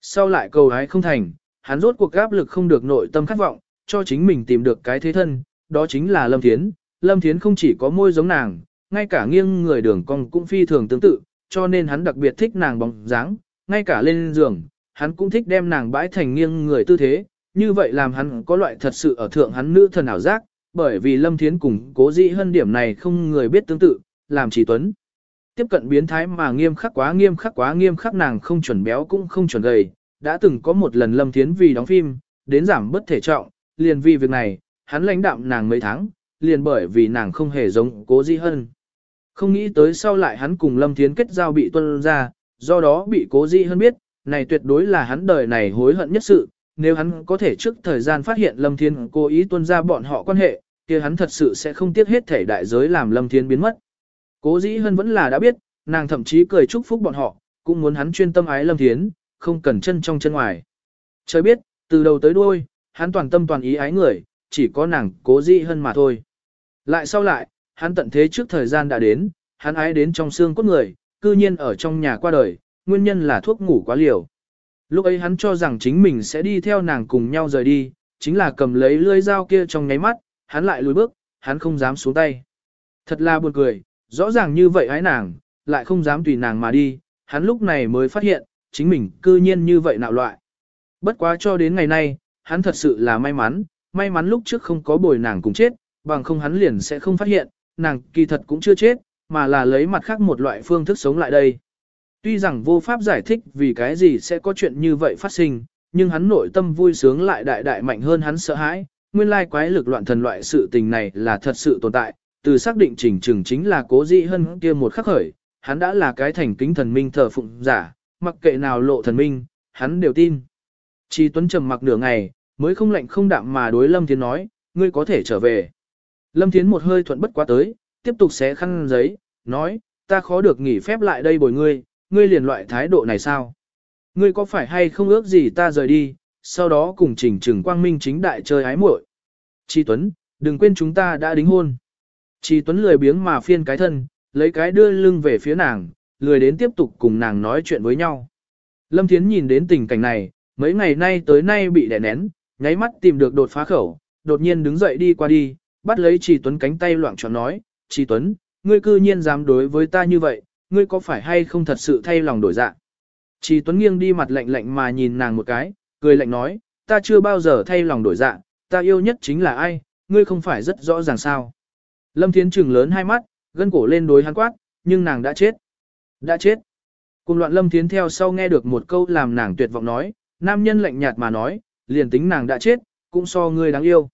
S1: Sau lại cầu hái không thành, hắn rốt cuộc áp lực không được nội tâm khát vọng, cho chính mình tìm được cái thế thân, đó chính là Lâm Thiến. Lâm Thiến không chỉ có môi giống nàng, ngay cả nghiêng người đường cong cũng phi thường tương tự, cho nên hắn đặc biệt thích nàng bóng dáng, ngay cả lên giường, hắn cũng thích đem nàng bãi thành nghiêng người tư thế, như vậy làm hắn có loại thật sự ở thượng hắn nữ thần ảo giác, bởi vì Lâm Thiến cùng cố dĩ hơn điểm này không người biết tương tự, làm chỉ tuấn. Tiếp cận biến thái mà nghiêm khắc quá nghiêm khắc quá nghiêm khắc nàng không chuẩn béo cũng không chuẩn gầy, đã từng có một lần Lâm Thiến vì đóng phim, đến giảm bất thể trọng, liền vì việc này, hắn lãnh đạm nàng mấy tháng, liền bởi vì nàng không hề giống cố dĩ hơn. Không nghĩ tới sau lại hắn cùng Lâm Thiến kết giao bị tuân ra, do đó bị cố di hân biết, này tuyệt đối là hắn đời này hối hận nhất sự, nếu hắn có thể trước thời gian phát hiện Lâm Thiến cố ý tuân ra bọn họ quan hệ, kia hắn thật sự sẽ không tiếc hết thể đại giới làm Lâm Thiến biến mất. Cố dĩ hân vẫn là đã biết, nàng thậm chí cười chúc phúc bọn họ, cũng muốn hắn chuyên tâm ái Lâm Thiến, không cần chân trong chân ngoài. Trời biết, từ đầu tới đuôi, hắn toàn tâm toàn ý ái người, chỉ có nàng cố dĩ hân mà thôi. Lại sau lại, hắn tận thế trước thời gian đã đến, hắn ái đến trong xương cốt người, cư nhiên ở trong nhà qua đời, nguyên nhân là thuốc ngủ quá liều. Lúc ấy hắn cho rằng chính mình sẽ đi theo nàng cùng nhau rời đi, chính là cầm lấy lưỡi dao kia trong nháy mắt, hắn lại lùi bước, hắn không dám xuống tay. Thật là buồn cười, rõ ràng như vậy ái nàng, lại không dám tùy nàng mà đi, hắn lúc này mới phát hiện, chính mình cư nhiên như vậy nạo loại. Bất quá cho đến ngày nay, hắn thật sự là may mắn, may mắn lúc trước không có bồi nàng cùng chết, bằng không hắn liền sẽ không phát hiện, nàng kỳ thật cũng chưa chết, mà là lấy mặt khác một loại phương thức sống lại đây. Tuy rằng vô pháp giải thích vì cái gì sẽ có chuyện như vậy phát sinh, nhưng hắn nội tâm vui sướng lại đại đại mạnh hơn hắn sợ hãi, nguyên lai quái lực loạn thần loại sự tình này là thật sự tồn tại, từ xác định chỉnh chừng chính là cố dị hơn kia một khắc khởi, hắn đã là cái thành kính thần minh thờ phụng giả, mặc kệ nào lộ thần minh, hắn đều tin. Chi Tuấn trầm mặc nửa ngày, mới không lạnh không đạm mà đối Lâm Thiên nói, ngươi có thể trở về. Lâm Thiến một hơi thuận bất quá tới, tiếp tục xé khăn giấy, nói, ta khó được nghỉ phép lại đây bồi ngươi, ngươi liền loại thái độ này sao? Ngươi có phải hay không ước gì ta rời đi, sau đó cùng chỉnh trừng quang minh chính đại chơi ái muội. Chi Tuấn, đừng quên chúng ta đã đính hôn. Chi Tuấn lười biếng mà phiên cái thân, lấy cái đưa lưng về phía nàng, lười đến tiếp tục cùng nàng nói chuyện với nhau. Lâm Thiến nhìn đến tình cảnh này, mấy ngày nay tới nay bị đè nén, nháy mắt tìm được đột phá khẩu, đột nhiên đứng dậy đi qua đi, bắt lấy Trì Tuấn cánh tay loạn tròn nói, Trì Tuấn, ngươi cư nhiên dám đối với ta như vậy, ngươi có phải hay không thật sự thay lòng đổi dạ? Trì Tuấn nghiêng đi mặt lạnh lạnh mà nhìn nàng một cái, cười lạnh nói, ta chưa bao giờ thay lòng đổi dạ, ta yêu nhất chính là ai, ngươi không phải rất rõ ràng sao. Lâm Thiến trừng lớn hai mắt, gân cổ lên đối hắn quát, nhưng nàng đã chết. Đã chết. Cùng loạn Lâm Thiến theo sau nghe được một câu làm nàng tuyệt vọng nói, nam nhân lạnh nhạt mà nói, liền tính nàng đã chết, cũng so ngươi đáng yêu.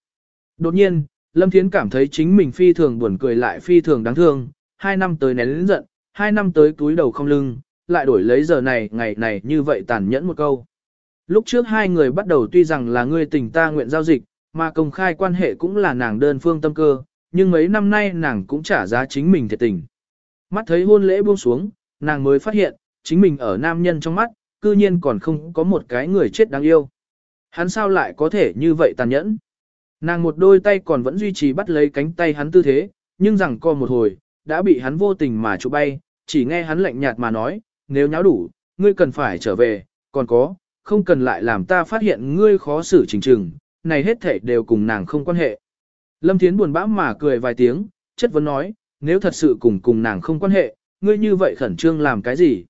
S1: Đột nhiên, Lâm Thiến cảm thấy chính mình phi thường buồn cười lại phi thường đáng thương, hai năm tới nén lĩnh giận, hai năm tới túi đầu không lưng, lại đổi lấy giờ này ngày này như vậy tàn nhẫn một câu. Lúc trước hai người bắt đầu tuy rằng là ngươi tình ta nguyện giao dịch, mà công khai quan hệ cũng là nàng đơn phương tâm cơ, nhưng mấy năm nay nàng cũng trả giá chính mình thiệt tình. Mắt thấy hôn lễ buông xuống, nàng mới phát hiện, chính mình ở nam nhân trong mắt, cư nhiên còn không có một cái người chết đáng yêu. Hắn sao lại có thể như vậy tàn nhẫn? Nàng một đôi tay còn vẫn duy trì bắt lấy cánh tay hắn tư thế, nhưng rằng co một hồi, đã bị hắn vô tình mà chụp bay, chỉ nghe hắn lạnh nhạt mà nói, nếu nháo đủ, ngươi cần phải trở về, còn có, không cần lại làm ta phát hiện ngươi khó xử trình trừng, này hết thể đều cùng nàng không quan hệ. Lâm Thiến buồn bã mà cười vài tiếng, chất vấn nói, nếu thật sự cùng cùng nàng không quan hệ, ngươi như vậy khẩn trương làm cái gì?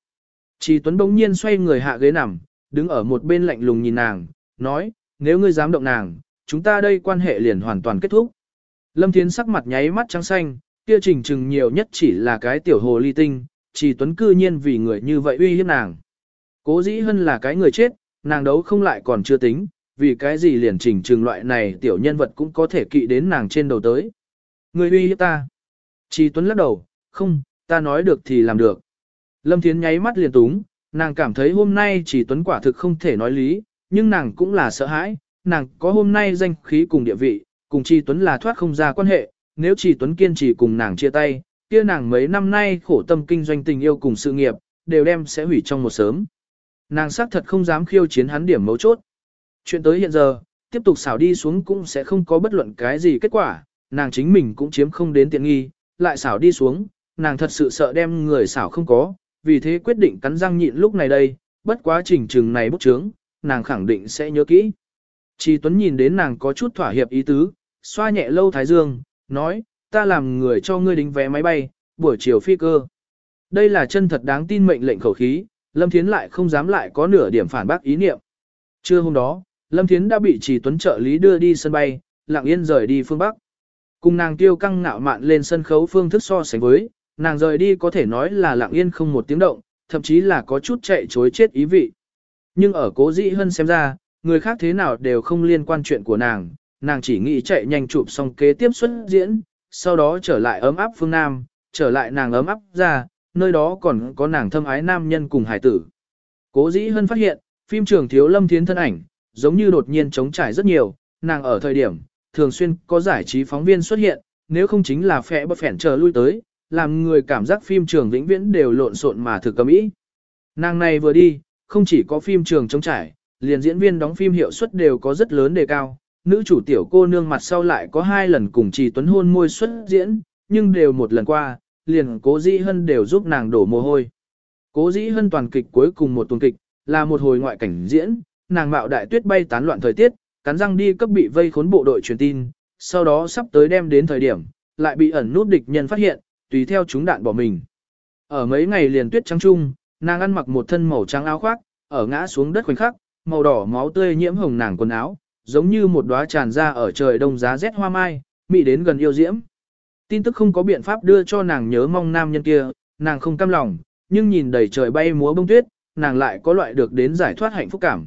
S1: Chỉ Tuấn bỗng nhiên xoay người hạ ghế nằm, đứng ở một bên lạnh lùng nhìn nàng, nói, nếu ngươi dám động nàng, chúng ta đây quan hệ liền hoàn toàn kết thúc. Lâm Thiến sắc mặt nháy mắt trắng xanh, kia trình trừng nhiều nhất chỉ là cái tiểu hồ ly tinh, chỉ Tuấn cư nhiên vì người như vậy uy hiếp nàng. Cố dĩ hơn là cái người chết, nàng đấu không lại còn chưa tính, vì cái gì liền trình trừng loại này tiểu nhân vật cũng có thể kỵ đến nàng trên đầu tới. Người uy hiếp ta. Chỉ Tuấn lắc đầu, không, ta nói được thì làm được. Lâm Thiến nháy mắt liền túng, nàng cảm thấy hôm nay chỉ Tuấn quả thực không thể nói lý, nhưng nàng cũng là sợ hãi, nàng có hôm nay danh khí cùng địa vị, cùng Tri Tuấn là thoát không ra quan hệ, nếu Tri Tuấn kiên trì cùng nàng chia tay, kia nàng mấy năm nay khổ tâm kinh doanh tình yêu cùng sự nghiệp, đều đem sẽ hủy trong một sớm. Nàng xác thật không dám khiêu chiến hắn điểm mấu chốt. Chuyện tới hiện giờ, tiếp tục xảo đi xuống cũng sẽ không có bất luận cái gì kết quả, nàng chính mình cũng chiếm không đến tiện nghi, lại xảo đi xuống, nàng thật sự sợ đem người xảo không có, vì thế quyết định cắn răng nhịn lúc này đây, bất quá trình trừng này bốc trướng, nàng khẳng định sẽ nhớ kỹ. Chi Tuấn nhìn đến nàng có chút thỏa hiệp ý tứ, xoa nhẹ lâu thái dương, nói, ta làm người cho ngươi đính vé máy bay, buổi chiều phi cơ. Đây là chân thật đáng tin mệnh lệnh khẩu khí, Lâm Thiến lại không dám lại có nửa điểm phản bác ý niệm. Trưa hôm đó, Lâm Thiến đã bị Trì Tuấn trợ lý đưa đi sân bay, lặng yên rời đi phương Bắc. Cùng nàng tiêu căng ngạo mạn lên sân khấu phương thức so sánh với, nàng rời đi có thể nói là lặng yên không một tiếng động, thậm chí là có chút chạy chối chết ý vị. Nhưng ở cố dĩ hơn xem ra, người khác thế nào đều không liên quan chuyện của nàng, nàng chỉ nghĩ chạy nhanh chụp xong kế tiếp xuất diễn, sau đó trở lại ấm áp phương Nam, trở lại nàng ấm áp ra, nơi đó còn có nàng thâm ái nam nhân cùng hải tử. Cố dĩ hơn phát hiện, phim trường thiếu lâm thiến thân ảnh, giống như đột nhiên trống trải rất nhiều, nàng ở thời điểm, thường xuyên có giải trí phóng viên xuất hiện, nếu không chính là phẹ bất phẻn chờ lui tới, làm người cảm giác phim trường vĩnh viễn đều lộn xộn mà thực cầm ý. Nàng này vừa đi, không chỉ có phim trường trống trải, liền diễn viên đóng phim hiệu suất đều có rất lớn đề cao. Nữ chủ tiểu cô nương mặt sau lại có hai lần cùng Trì Tuấn hôn môi xuất diễn, nhưng đều một lần qua, liền cố dĩ hân đều giúp nàng đổ mồ hôi. Cố dĩ hân toàn kịch cuối cùng một tuần kịch, là một hồi ngoại cảnh diễn, nàng mạo đại tuyết bay tán loạn thời tiết, cắn răng đi cấp bị vây khốn bộ đội truyền tin, sau đó sắp tới đem đến thời điểm, lại bị ẩn nút địch nhân phát hiện, tùy theo chúng đạn bỏ mình. Ở mấy ngày liền tuyết trắng trung, nàng ăn mặc một thân màu trắng áo khoác, ở ngã xuống đất khoảnh khắc, màu đỏ máu tươi nhiễm hồng nàng quần áo, giống như một đóa tràn ra ở trời đông giá rét hoa mai, mị đến gần yêu diễm. Tin tức không có biện pháp đưa cho nàng nhớ mong nam nhân kia, nàng không cam lòng, nhưng nhìn đầy trời bay múa bông tuyết, nàng lại có loại được đến giải thoát hạnh phúc cảm.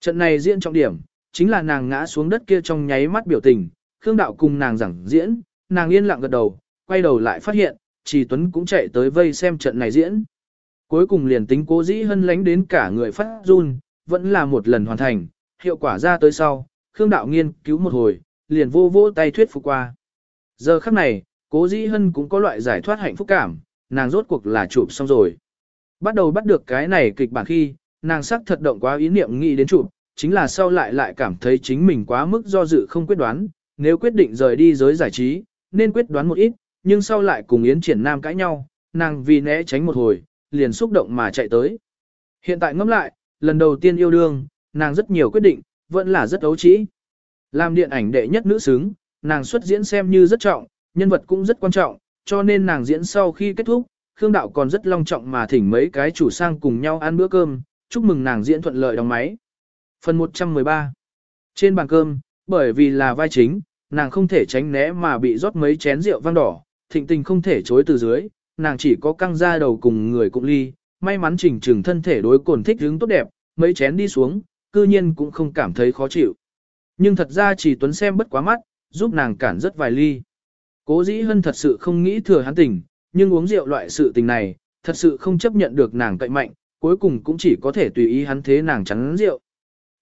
S1: Trận này diễn trọng điểm, chính là nàng ngã xuống đất kia trong nháy mắt biểu tình, Khương Đạo cùng nàng giảng diễn, nàng yên lặng gật đầu, quay đầu lại phát hiện, Trì Tuấn cũng chạy tới vây xem trận này diễn. Cuối cùng liền tính cố dĩ hân lánh đến cả người phát run, vẫn là một lần hoàn thành, hiệu quả ra tới sau, Khương Đạo nghiên cứu một hồi, liền vô vô tay thuyết phục qua. Giờ khắc này, cố dĩ hân cũng có loại giải thoát hạnh phúc cảm, nàng rốt cuộc là chụp xong rồi. Bắt đầu bắt được cái này kịch bản khi, nàng sắc thật động quá ý niệm nghĩ đến chụp, chính là sau lại lại cảm thấy chính mình quá mức do dự không quyết đoán, nếu quyết định rời đi giới giải trí, nên quyết đoán một ít, nhưng sau lại cùng Yến Triển Nam cãi nhau, nàng vì né tránh một hồi, liền xúc động mà chạy tới. Hiện tại ngẫm lại, lần đầu tiên yêu đương, nàng rất nhiều quyết định, vẫn là rất ấu trĩ. Làm điện ảnh đệ nhất nữ xứng, nàng xuất diễn xem như rất trọng, nhân vật cũng rất quan trọng, cho nên nàng diễn sau khi kết thúc, Khương Đạo còn rất long trọng mà thỉnh mấy cái chủ sang cùng nhau ăn bữa cơm, chúc mừng nàng diễn thuận lợi đóng máy. Phần 113 Trên bàn cơm, bởi vì là vai chính, nàng không thể tránh né mà bị rót mấy chén rượu vang đỏ, thịnh tình không thể chối từ dưới, nàng chỉ có căng ra đầu cùng người cùng ly, may mắn chỉnh trừng thân thể đối cồn thích hứng tốt đẹp, mấy chén đi xuống, cư nhiên cũng không cảm thấy khó chịu. Nhưng thật ra chỉ tuấn xem bất quá mắt, giúp nàng cản rất vài ly. Cố dĩ hân thật sự không nghĩ thừa hắn tình, nhưng uống rượu loại sự tình này, thật sự không chấp nhận được nàng cậy mạnh, cuối cùng cũng chỉ có thể tùy ý hắn thế nàng chắn rượu.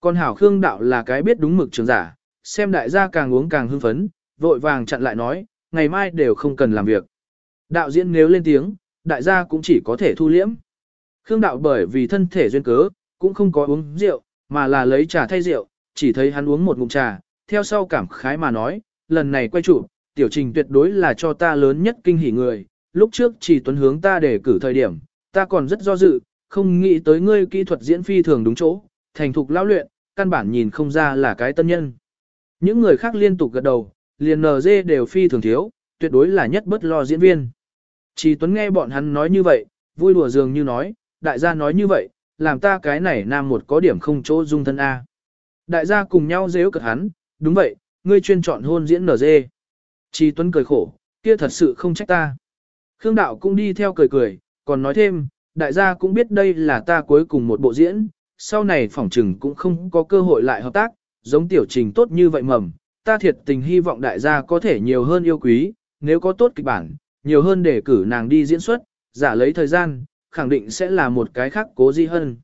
S1: Còn hảo Khương đạo là cái biết đúng mực trường giả, xem đại gia càng uống càng hưng phấn, vội vàng chặn lại nói, ngày mai đều không cần làm việc. Đạo diễn nếu lên tiếng, đại gia cũng chỉ có thể thu liễm. Khương đạo bởi vì thân thể duyên cớ, cũng không có uống rượu, mà là lấy trà thay rượu, chỉ thấy hắn uống một ngụm trà, theo sau cảm khái mà nói, lần này quay trụ, tiểu trình tuyệt đối là cho ta lớn nhất kinh hỉ người, lúc trước chỉ tuấn hướng ta để cử thời điểm, ta còn rất do dự, không nghĩ tới ngươi kỹ thuật diễn phi thường đúng chỗ, thành thục lao luyện, căn bản nhìn không ra là cái tân nhân. Những người khác liên tục gật đầu, liền NG đều phi thường thiếu, tuyệt đối là nhất bất lo diễn viên. Chỉ Tuấn nghe bọn hắn nói như vậy, vui đùa dường như nói, đại gia nói như vậy, làm ta cái này nam một có điểm không chỗ dung thân A. Đại gia cùng nhau dễ cật hắn, đúng vậy, ngươi chuyên chọn hôn diễn NG. Chi Tuấn cười khổ, kia thật sự không trách ta. Khương Đạo cũng đi theo cười cười, còn nói thêm, đại gia cũng biết đây là ta cuối cùng một bộ diễn, sau này phỏng trừng cũng không có cơ hội lại hợp tác, giống tiểu trình tốt như vậy mầm, ta thiệt tình hy vọng đại gia có thể nhiều hơn yêu quý, nếu có tốt kịch bản, nhiều hơn để cử nàng đi diễn xuất, giả lấy thời gian, khẳng định sẽ là một cái khác cố di hân.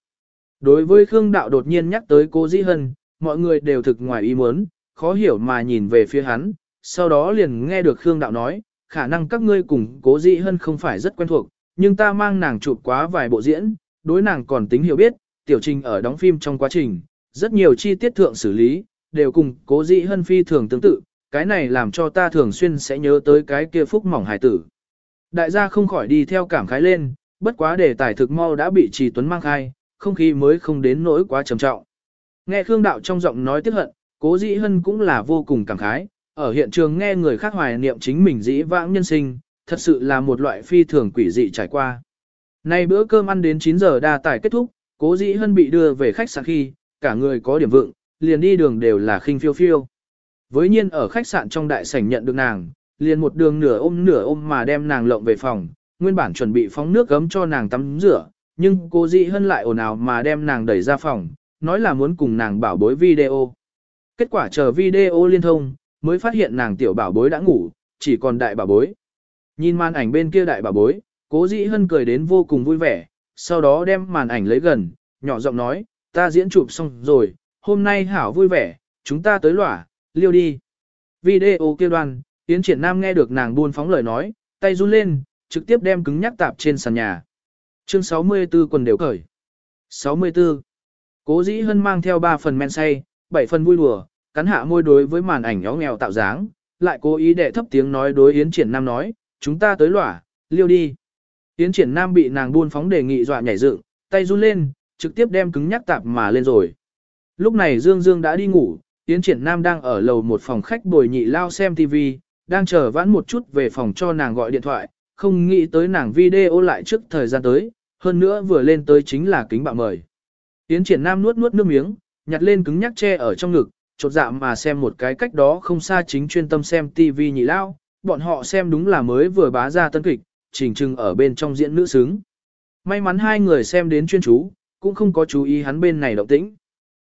S1: Đối với Khương Đạo đột nhiên nhắc tới cố di hân, mọi người đều thực ngoài ý muốn, khó hiểu mà nhìn về phía hắn, sau đó liền nghe được Khương Đạo nói, khả năng các ngươi cùng cố di hân không phải rất quen thuộc, nhưng ta mang nàng chụp quá vài bộ diễn, đối nàng còn tính hiểu biết, tiểu trình ở đóng phim trong quá trình, rất nhiều chi tiết thượng xử lý, đều cùng cố di hân phi thường tương tự, cái này làm cho ta thường xuyên sẽ nhớ tới cái kia phúc mỏng hải tử. Đại gia không khỏi đi theo cảm khái lên, bất quá đề tài thực mau đã bị trì tuấn mang khai, không khí mới không đến nỗi quá trầm trọng. Nghe Khương Đạo trong giọng nói tiếc hận, cố dĩ hân cũng là vô cùng cảm khái, ở hiện trường nghe người khác hoài niệm chính mình dĩ vãng nhân sinh, thật sự là một loại phi thường quỷ dị trải qua. Nay bữa cơm ăn đến 9 giờ đa tải kết thúc, cố dĩ hân bị đưa về khách sạn khi, cả người có điểm vượng, liền đi đường đều là khinh phiêu phiêu. Với nhiên ở khách sạn trong đại sảnh nhận được nàng, liền một đường nửa ôm nửa ôm mà đem nàng lộng về phòng, nguyên bản chuẩn bị phóng nước gấm cho nàng tắm rửa, nhưng cô dị hân lại ồn ào mà đem nàng đẩy ra phòng, nói là muốn cùng nàng bảo bối video. Kết quả chờ video liên thông, mới phát hiện nàng tiểu bảo bối đã ngủ, chỉ còn đại bảo bối. Nhìn màn ảnh bên kia đại bảo bối, cố dĩ hân cười đến vô cùng vui vẻ, sau đó đem màn ảnh lấy gần, nhỏ giọng nói, ta diễn chụp xong rồi, hôm nay hảo vui vẻ, chúng ta tới lỏa, liêu đi. Video kêu đoàn, Yến Triển Nam nghe được nàng buôn phóng lời nói, tay run lên, trực tiếp đem cứng nhắc tạp trên sàn nhà. Chương 64 quần đều cởi. 64. Cố dĩ hân mang theo 3 phần men say, 7 phần vui đùa, cắn hạ môi đối với màn ảnh nhó nghèo tạo dáng, lại cố ý để thấp tiếng nói đối Yến Triển Nam nói, chúng ta tới lỏa, liêu đi. Yến triển nam bị nàng buôn phóng đề nghị dọa nhảy dựng, tay run lên, trực tiếp đem cứng nhắc tạp mà lên rồi. Lúc này Dương Dương đã đi ngủ, Yến triển nam đang ở lầu một phòng khách bồi nhị lao xem TV, đang chờ vãn một chút về phòng cho nàng gọi điện thoại, không nghĩ tới nàng video lại trước thời gian tới, hơn nữa vừa lên tới chính là kính bạo mời. Yến triển nam nuốt nuốt nước miếng, nhặt lên cứng nhắc che ở trong ngực, chột dạ mà xem một cái cách đó không xa chính chuyên tâm xem TV nhị lao, bọn họ xem đúng là mới vừa bá ra tân kịch, trình trưng ở bên trong diễn nữ xứng. May mắn hai người xem đến chuyên chú, cũng không có chú ý hắn bên này động tĩnh.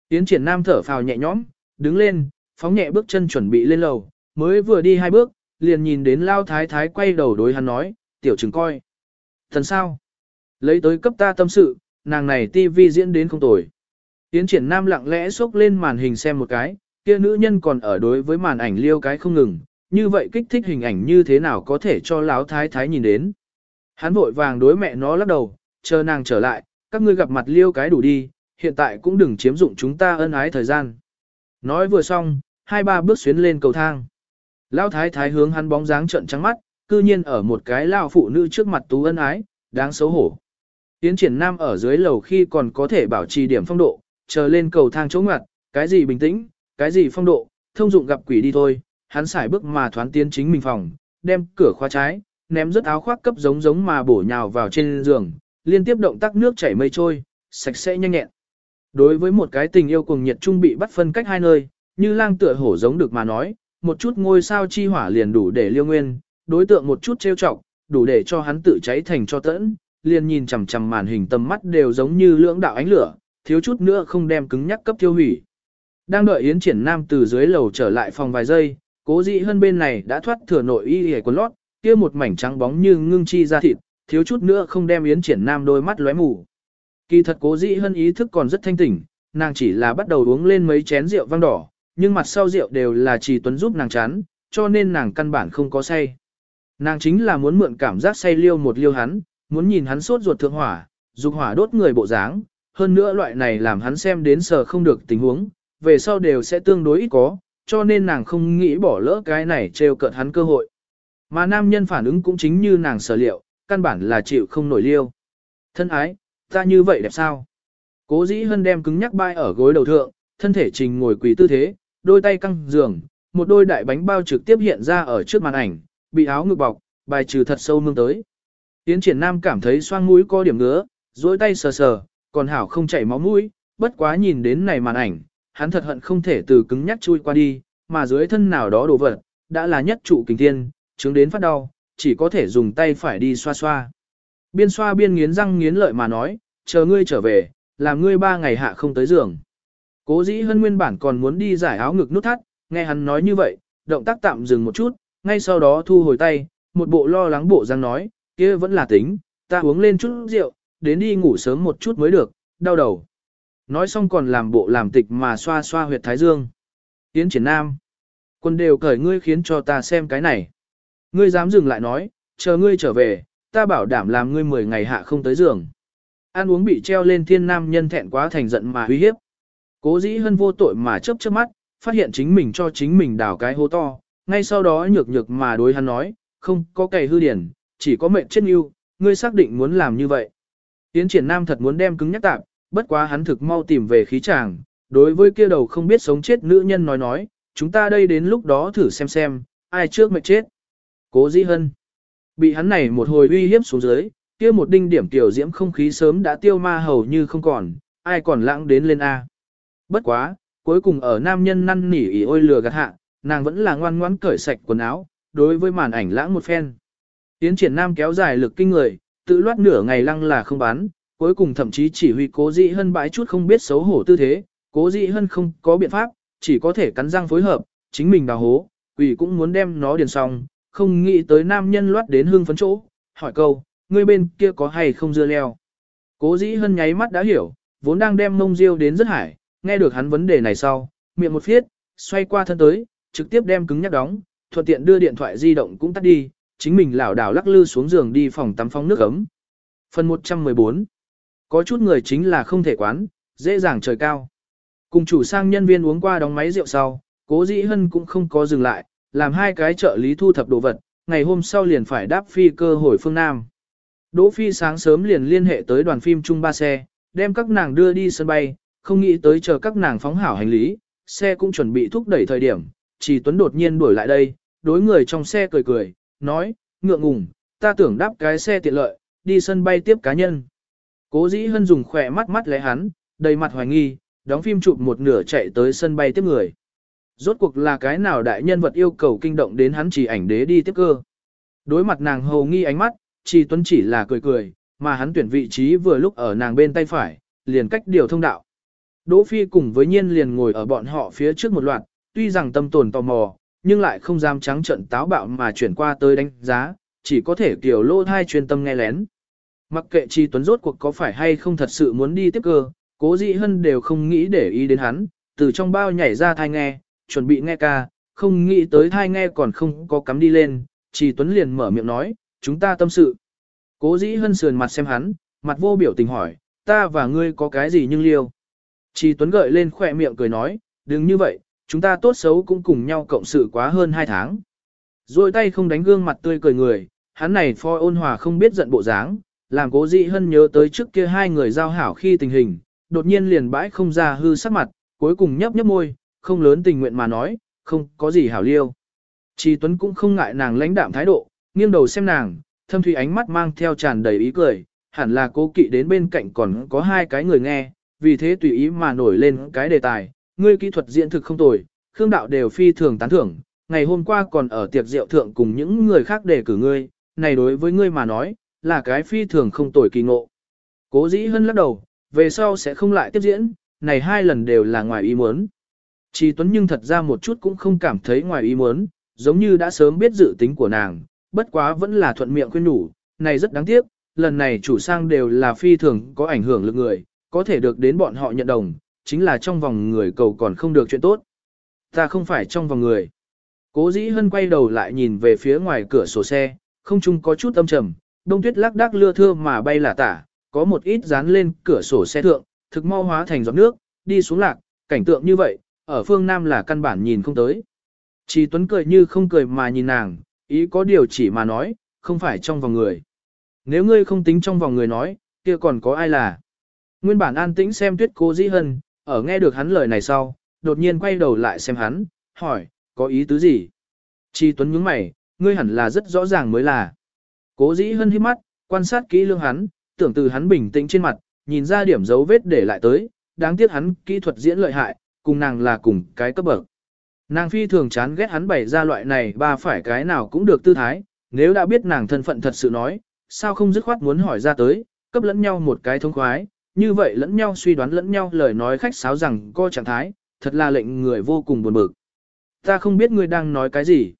S1: Yến triển nam thở phào nhẹ nhõm, đứng lên, phóng nhẹ bước chân chuẩn bị lên lầu, mới vừa đi hai bước, liền nhìn đến lao thái thái quay đầu đối hắn nói, tiểu trừng coi. Thần sao? Lấy tới cấp ta tâm sự, nàng này tivi diễn đến không tồi. Tiến triển nam lặng lẽ xốc lên màn hình xem một cái, kia nữ nhân còn ở đối với màn ảnh liêu cái không ngừng, như vậy kích thích hình ảnh như thế nào có thể cho lão thái thái nhìn đến. Hắn vội vàng đối mẹ nó lắc đầu, chờ nàng trở lại, các ngươi gặp mặt liêu cái đủ đi, hiện tại cũng đừng chiếm dụng chúng ta ân ái thời gian. Nói vừa xong, hai ba bước xuyến lên cầu thang. Lão thái thái hướng hắn bóng dáng trợn trắng mắt, cư nhiên ở một cái lao phụ nữ trước mặt tú ân ái, đáng xấu hổ. Tiến triển nam ở dưới lầu khi còn có thể bảo trì điểm phong độ, chờ lên cầu thang chỗ ngoặt, cái gì bình tĩnh, cái gì phong độ, thông dụng gặp quỷ đi thôi, hắn xài bước mà thoán tiến chính mình phòng, đem cửa khóa trái, ném rất áo khoác cấp giống giống mà bổ nhào vào trên giường, liên tiếp động tác nước chảy mây trôi, sạch sẽ nhanh nhẹn. Đối với một cái tình yêu cùng nhiệt trung bị bắt phân cách hai nơi, như lang tựa hổ giống được mà nói, một chút ngôi sao chi hỏa liền đủ để liêu nguyên, đối tượng một chút trêu chọc, đủ để cho hắn tự cháy thành cho tẫn, liền nhìn chằm chằm màn hình tầm mắt đều giống như lưỡng đạo ánh lửa, thiếu chút nữa không đem cứng nhắc cấp tiêu hủy. Đang đợi Yến Triển Nam từ dưới lầu trở lại phòng vài giây, cố dị hơn bên này đã thoát thừa nội y y quần lót, kia một mảnh trắng bóng như ngưng chi ra thịt, thiếu chút nữa không đem Yến Triển Nam đôi mắt lóe mù. Kỳ thật cố dị hơn ý thức còn rất thanh tỉnh, nàng chỉ là bắt đầu uống lên mấy chén rượu vang đỏ, nhưng mặt sau rượu đều là chỉ tuấn giúp nàng chán, cho nên nàng căn bản không có say. Nàng chính là muốn mượn cảm giác say liêu một liêu hắn, muốn nhìn hắn sốt ruột thượng hỏa, dục hỏa đốt người bộ dáng, hơn nữa loại này làm hắn xem đến sờ không được tình huống, về sau đều sẽ tương đối ít có, cho nên nàng không nghĩ bỏ lỡ cái này trêu cợt hắn cơ hội. Mà nam nhân phản ứng cũng chính như nàng sở liệu, căn bản là chịu không nổi liêu. Thân ái, ta như vậy đẹp sao? Cố dĩ hân đem cứng nhắc bay ở gối đầu thượng, thân thể trình ngồi quỳ tư thế, đôi tay căng giường, một đôi đại bánh bao trực tiếp hiện ra ở trước màn ảnh, bị áo ngực bọc, bài trừ thật sâu mương tới. Tiến triển nam cảm thấy xoang mũi có điểm ngứa, duỗi tay sờ sờ, còn hảo không chảy máu mũi, bất quá nhìn đến này màn ảnh, hắn thật hận không thể từ cứng nhắc chui qua đi, mà dưới thân nào đó đồ vật, đã là nhất trụ kình thiên, chứng đến phát đau, chỉ có thể dùng tay phải đi xoa xoa. Biên xoa biên nghiến răng nghiến lợi mà nói, chờ ngươi trở về, làm ngươi ba ngày hạ không tới giường. Cố dĩ hân nguyên bản còn muốn đi giải áo ngực nút thắt, nghe hắn nói như vậy, động tác tạm dừng một chút, ngay sau đó thu hồi tay, một bộ lo lắng bộ răng nói, kia vẫn là tính, ta uống lên chút rượu, đến đi ngủ sớm một chút mới được, đau đầu. Nói xong còn làm bộ làm tịch mà xoa xoa huyệt thái dương. Tiến triển nam. Quân đều cởi ngươi khiến cho ta xem cái này. Ngươi dám dừng lại nói, chờ ngươi trở về, ta bảo đảm làm ngươi 10 ngày hạ không tới giường. Ăn uống bị treo lên thiên nam nhân thẹn quá thành giận mà uy hiếp. Cố dĩ hân vô tội mà chớp chớp mắt, phát hiện chính mình cho chính mình đào cái hố to, ngay sau đó nhược nhược mà đối hắn nói, không có cày hư điển, chỉ có mệnh chết yêu, ngươi xác định muốn làm như vậy. Tiến triển nam thật muốn đem cứng nhắc tạp, bất quá hắn thực mau tìm về khí chàng, đối với kia đầu không biết sống chết nữ nhân nói nói, chúng ta đây đến lúc đó thử xem xem, ai trước mệnh chết. Cố Di Hân bị hắn này một hồi uy hiếp xuống dưới, kia một đinh điểm tiểu diễm không khí sớm đã tiêu ma hầu như không còn, ai còn lãng đến lên A. Bất quá, cuối cùng ở nam nhân năn nỉ ỉ ôi lừa gạt hạ, nàng vẫn là ngoan ngoãn cởi sạch quần áo, đối với màn ảnh lãng một phen. Tiến triển nam kéo dài lực kinh người, tự loát nửa ngày lăng là không bán, cuối cùng thậm chí chỉ huy cố dị hân bãi chút không biết xấu hổ tư thế, cố dị hân không có biện pháp, chỉ có thể cắn răng phối hợp, chính mình đào hố, quỷ cũng muốn đem nó điền xong, không nghĩ tới nam nhân loát đến hương phấn chỗ, hỏi câu, người bên kia có hay không dưa leo. Cố dĩ hân nháy mắt đã hiểu, vốn đang đem mông riêu đến rất hải, nghe được hắn vấn đề này sau, miệng một phiết, xoay qua thân tới, trực tiếp đem cứng nhắc đóng, thuận tiện đưa điện thoại di động cũng tắt đi, chính mình lảo đảo lắc lư xuống giường đi phòng tắm phong nước ấm. Phần 114 Có chút người chính là không thể quán, dễ dàng trời cao. Cùng chủ sang nhân viên uống qua đóng máy rượu sau, cố dĩ hân cũng không có dừng lại, làm hai cái trợ lý thu thập đồ vật, ngày hôm sau liền phải đáp phi cơ hồi phương Nam. Đỗ Phi sáng sớm liền liên hệ tới đoàn phim chung ba xe, đem các nàng đưa đi sân bay, không nghĩ tới chờ các nàng phóng hảo hành lý, xe cũng chuẩn bị thúc đẩy thời điểm, chỉ Tuấn đột nhiên đuổi lại đây, đối người trong xe cười cười, nói, ngượng ngùng, ta tưởng đáp cái xe tiện lợi, đi sân bay tiếp cá nhân. Cố dĩ hân dùng khỏe mắt mắt lẽ hắn, đầy mặt hoài nghi, đóng phim chụp một nửa chạy tới sân bay tiếp người. Rốt cuộc là cái nào đại nhân vật yêu cầu kinh động đến hắn chỉ ảnh đế đi tiếp cơ. Đối mặt nàng hầu nghi ánh mắt, Chi Tuấn chỉ là cười cười, mà hắn tuyển vị trí vừa lúc ở nàng bên tay phải, liền cách điều thông đạo. Đỗ Phi cùng với Nhiên liền ngồi ở bọn họ phía trước một loạt, tuy rằng tâm tồn tò mò, nhưng lại không dám trắng trận táo bạo mà chuyển qua tới đánh giá, chỉ có thể kiểu lô thai chuyên tâm nghe lén. Mặc kệ Chi Tuấn rốt cuộc có phải hay không thật sự muốn đi tiếp cơ, cố dị hân đều không nghĩ để ý đến hắn, từ trong bao nhảy ra thai nghe, chuẩn bị nghe ca, không nghĩ tới thai nghe còn không có cắm đi lên, Chi Tuấn liền mở miệng nói, chúng ta tâm sự. Cố dĩ hân sườn mặt xem hắn, mặt vô biểu tình hỏi, ta và ngươi có cái gì nhưng liêu. Chi Tuấn gợi lên khỏe miệng cười nói, đừng như vậy, chúng ta tốt xấu cũng cùng nhau cộng sự quá hơn hai tháng. Rồi tay không đánh gương mặt tươi cười người, hắn này phoi ôn hòa không biết giận bộ dáng, làm cố dị hân nhớ tới trước kia hai người giao hảo khi tình hình, đột nhiên liền bãi không ra hư sắc mặt, cuối cùng nhấp nhấp môi, không lớn tình nguyện mà nói, không có gì hảo liêu. Chi Tuấn cũng không ngại nàng lãnh đạm thái độ, nghiêng đầu xem nàng, thâm thủy ánh mắt mang theo tràn đầy ý cười, hẳn là cố kỵ đến bên cạnh còn có hai cái người nghe, vì thế tùy ý mà nổi lên cái đề tài, ngươi kỹ thuật diễn thực không tồi, Khương Đạo đều phi thường tán thưởng, ngày hôm qua còn ở tiệc rượu thượng cùng những người khác đề cử ngươi, này đối với ngươi mà nói, là cái phi thường không tồi kỳ ngộ. Cố dĩ hân lắc đầu, về sau sẽ không lại tiếp diễn, này hai lần đều là ngoài ý muốn. Chi Tuấn nhưng thật ra một chút cũng không cảm thấy ngoài ý muốn, giống như đã sớm biết dự tính của nàng, bất quá vẫn là thuận miệng khuyên nhủ, này rất đáng tiếc, lần này chủ sang đều là phi thường có ảnh hưởng lực người, có thể được đến bọn họ nhận đồng, chính là trong vòng người cầu còn không được chuyện tốt. Ta không phải trong vòng người. Cố dĩ hân quay đầu lại nhìn về phía ngoài cửa sổ xe, không chung có chút âm trầm, đông tuyết lác đác lưa thưa mà bay là tả, có một ít dán lên cửa sổ xe thượng, thực mau hóa thành giọt nước, đi xuống lạc, cảnh tượng như vậy, ở phương Nam là căn bản nhìn không tới. Chỉ Tuấn cười như không cười mà nhìn nàng, ý có điều chỉ mà nói, không phải trong vòng người. Nếu ngươi không tính trong vòng người nói, kia còn có ai là. Nguyên bản an tĩnh xem tuyết cố dĩ hân, ở nghe được hắn lời này sau, đột nhiên quay đầu lại xem hắn, hỏi, có ý tứ gì? Chi Tuấn nhướng mày, ngươi hẳn là rất rõ ràng mới là. Cố dĩ hân hít mắt, quan sát kỹ lương hắn, tưởng từ hắn bình tĩnh trên mặt, nhìn ra điểm dấu vết để lại tới, đáng tiếc hắn kỹ thuật diễn lợi hại, cùng nàng là cùng cái cấp bậc. Nàng phi thường chán ghét hắn bày ra loại này ba phải cái nào cũng được tư thái, nếu đã biết nàng thân phận thật sự nói, sao không dứt khoát muốn hỏi ra tới, cấp lẫn nhau một cái thông khoái, như vậy lẫn nhau suy đoán lẫn nhau lời nói khách sáo rằng co trạng thái, thật là lệnh người vô cùng buồn bực. Ta không biết ngươi đang nói cái gì.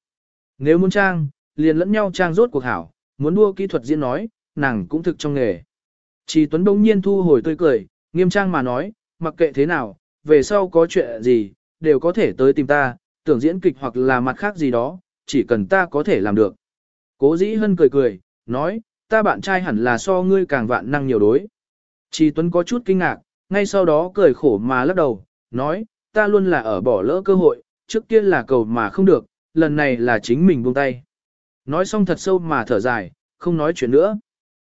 S1: Nếu muốn trang, liền lẫn nhau trang rốt cuộc hảo, muốn đua kỹ thuật diễn nói, nàng cũng thực trong nghề. Chỉ Tuấn bỗng nhiên thu hồi tươi cười, nghiêm trang mà nói, mặc kệ thế nào, về sau có chuyện gì, đều có thể tới tìm ta, tưởng diễn kịch hoặc là mặt khác gì đó, chỉ cần ta có thể làm được. Cố dĩ hân cười cười, nói, ta bạn trai hẳn là so ngươi càng vạn năng nhiều đối. Trì Tuấn có chút kinh ngạc, ngay sau đó cười khổ mà lắc đầu, nói, ta luôn là ở bỏ lỡ cơ hội, trước kia là cầu mà không được, lần này là chính mình buông tay. Nói xong thật sâu mà thở dài, không nói chuyện nữa.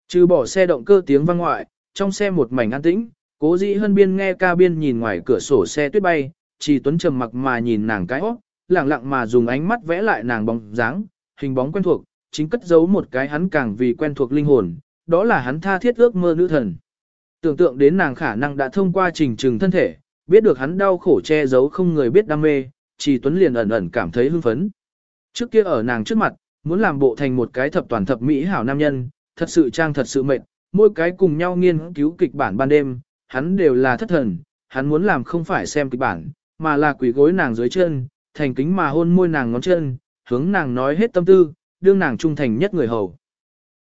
S1: Trừ bỏ xe động cơ tiếng vang ngoại, trong xe một mảnh an tĩnh, cố dĩ hân biên nghe ca biên nhìn ngoài cửa sổ xe tuyết bay, chỉ tuấn trầm mặc mà nhìn nàng cái óc, lặng lặng mà dùng ánh mắt vẽ lại nàng bóng dáng, hình bóng quen thuộc, chính cất giấu một cái hắn càng vì quen thuộc linh hồn, đó là hắn tha thiết ước mơ nữ thần. Tưởng tượng đến nàng khả năng đã thông qua trình trừng thân thể, biết được hắn đau khổ che giấu không người biết đam mê, chỉ tuấn liền ẩn ẩn cảm thấy hưng phấn. Trước kia ở nàng trước mặt, muốn làm bộ thành một cái thập toàn thập mỹ hảo nam nhân, thật sự trang thật sự mệt, mỗi cái cùng nhau nghiên cứu kịch bản ban đêm, hắn đều là thất thần, hắn muốn làm không phải xem kịch bản, mà là quỷ gối nàng dưới chân, thành kính mà hôn môi nàng ngón chân, hướng nàng nói hết tâm tư, đương nàng trung thành nhất người hầu.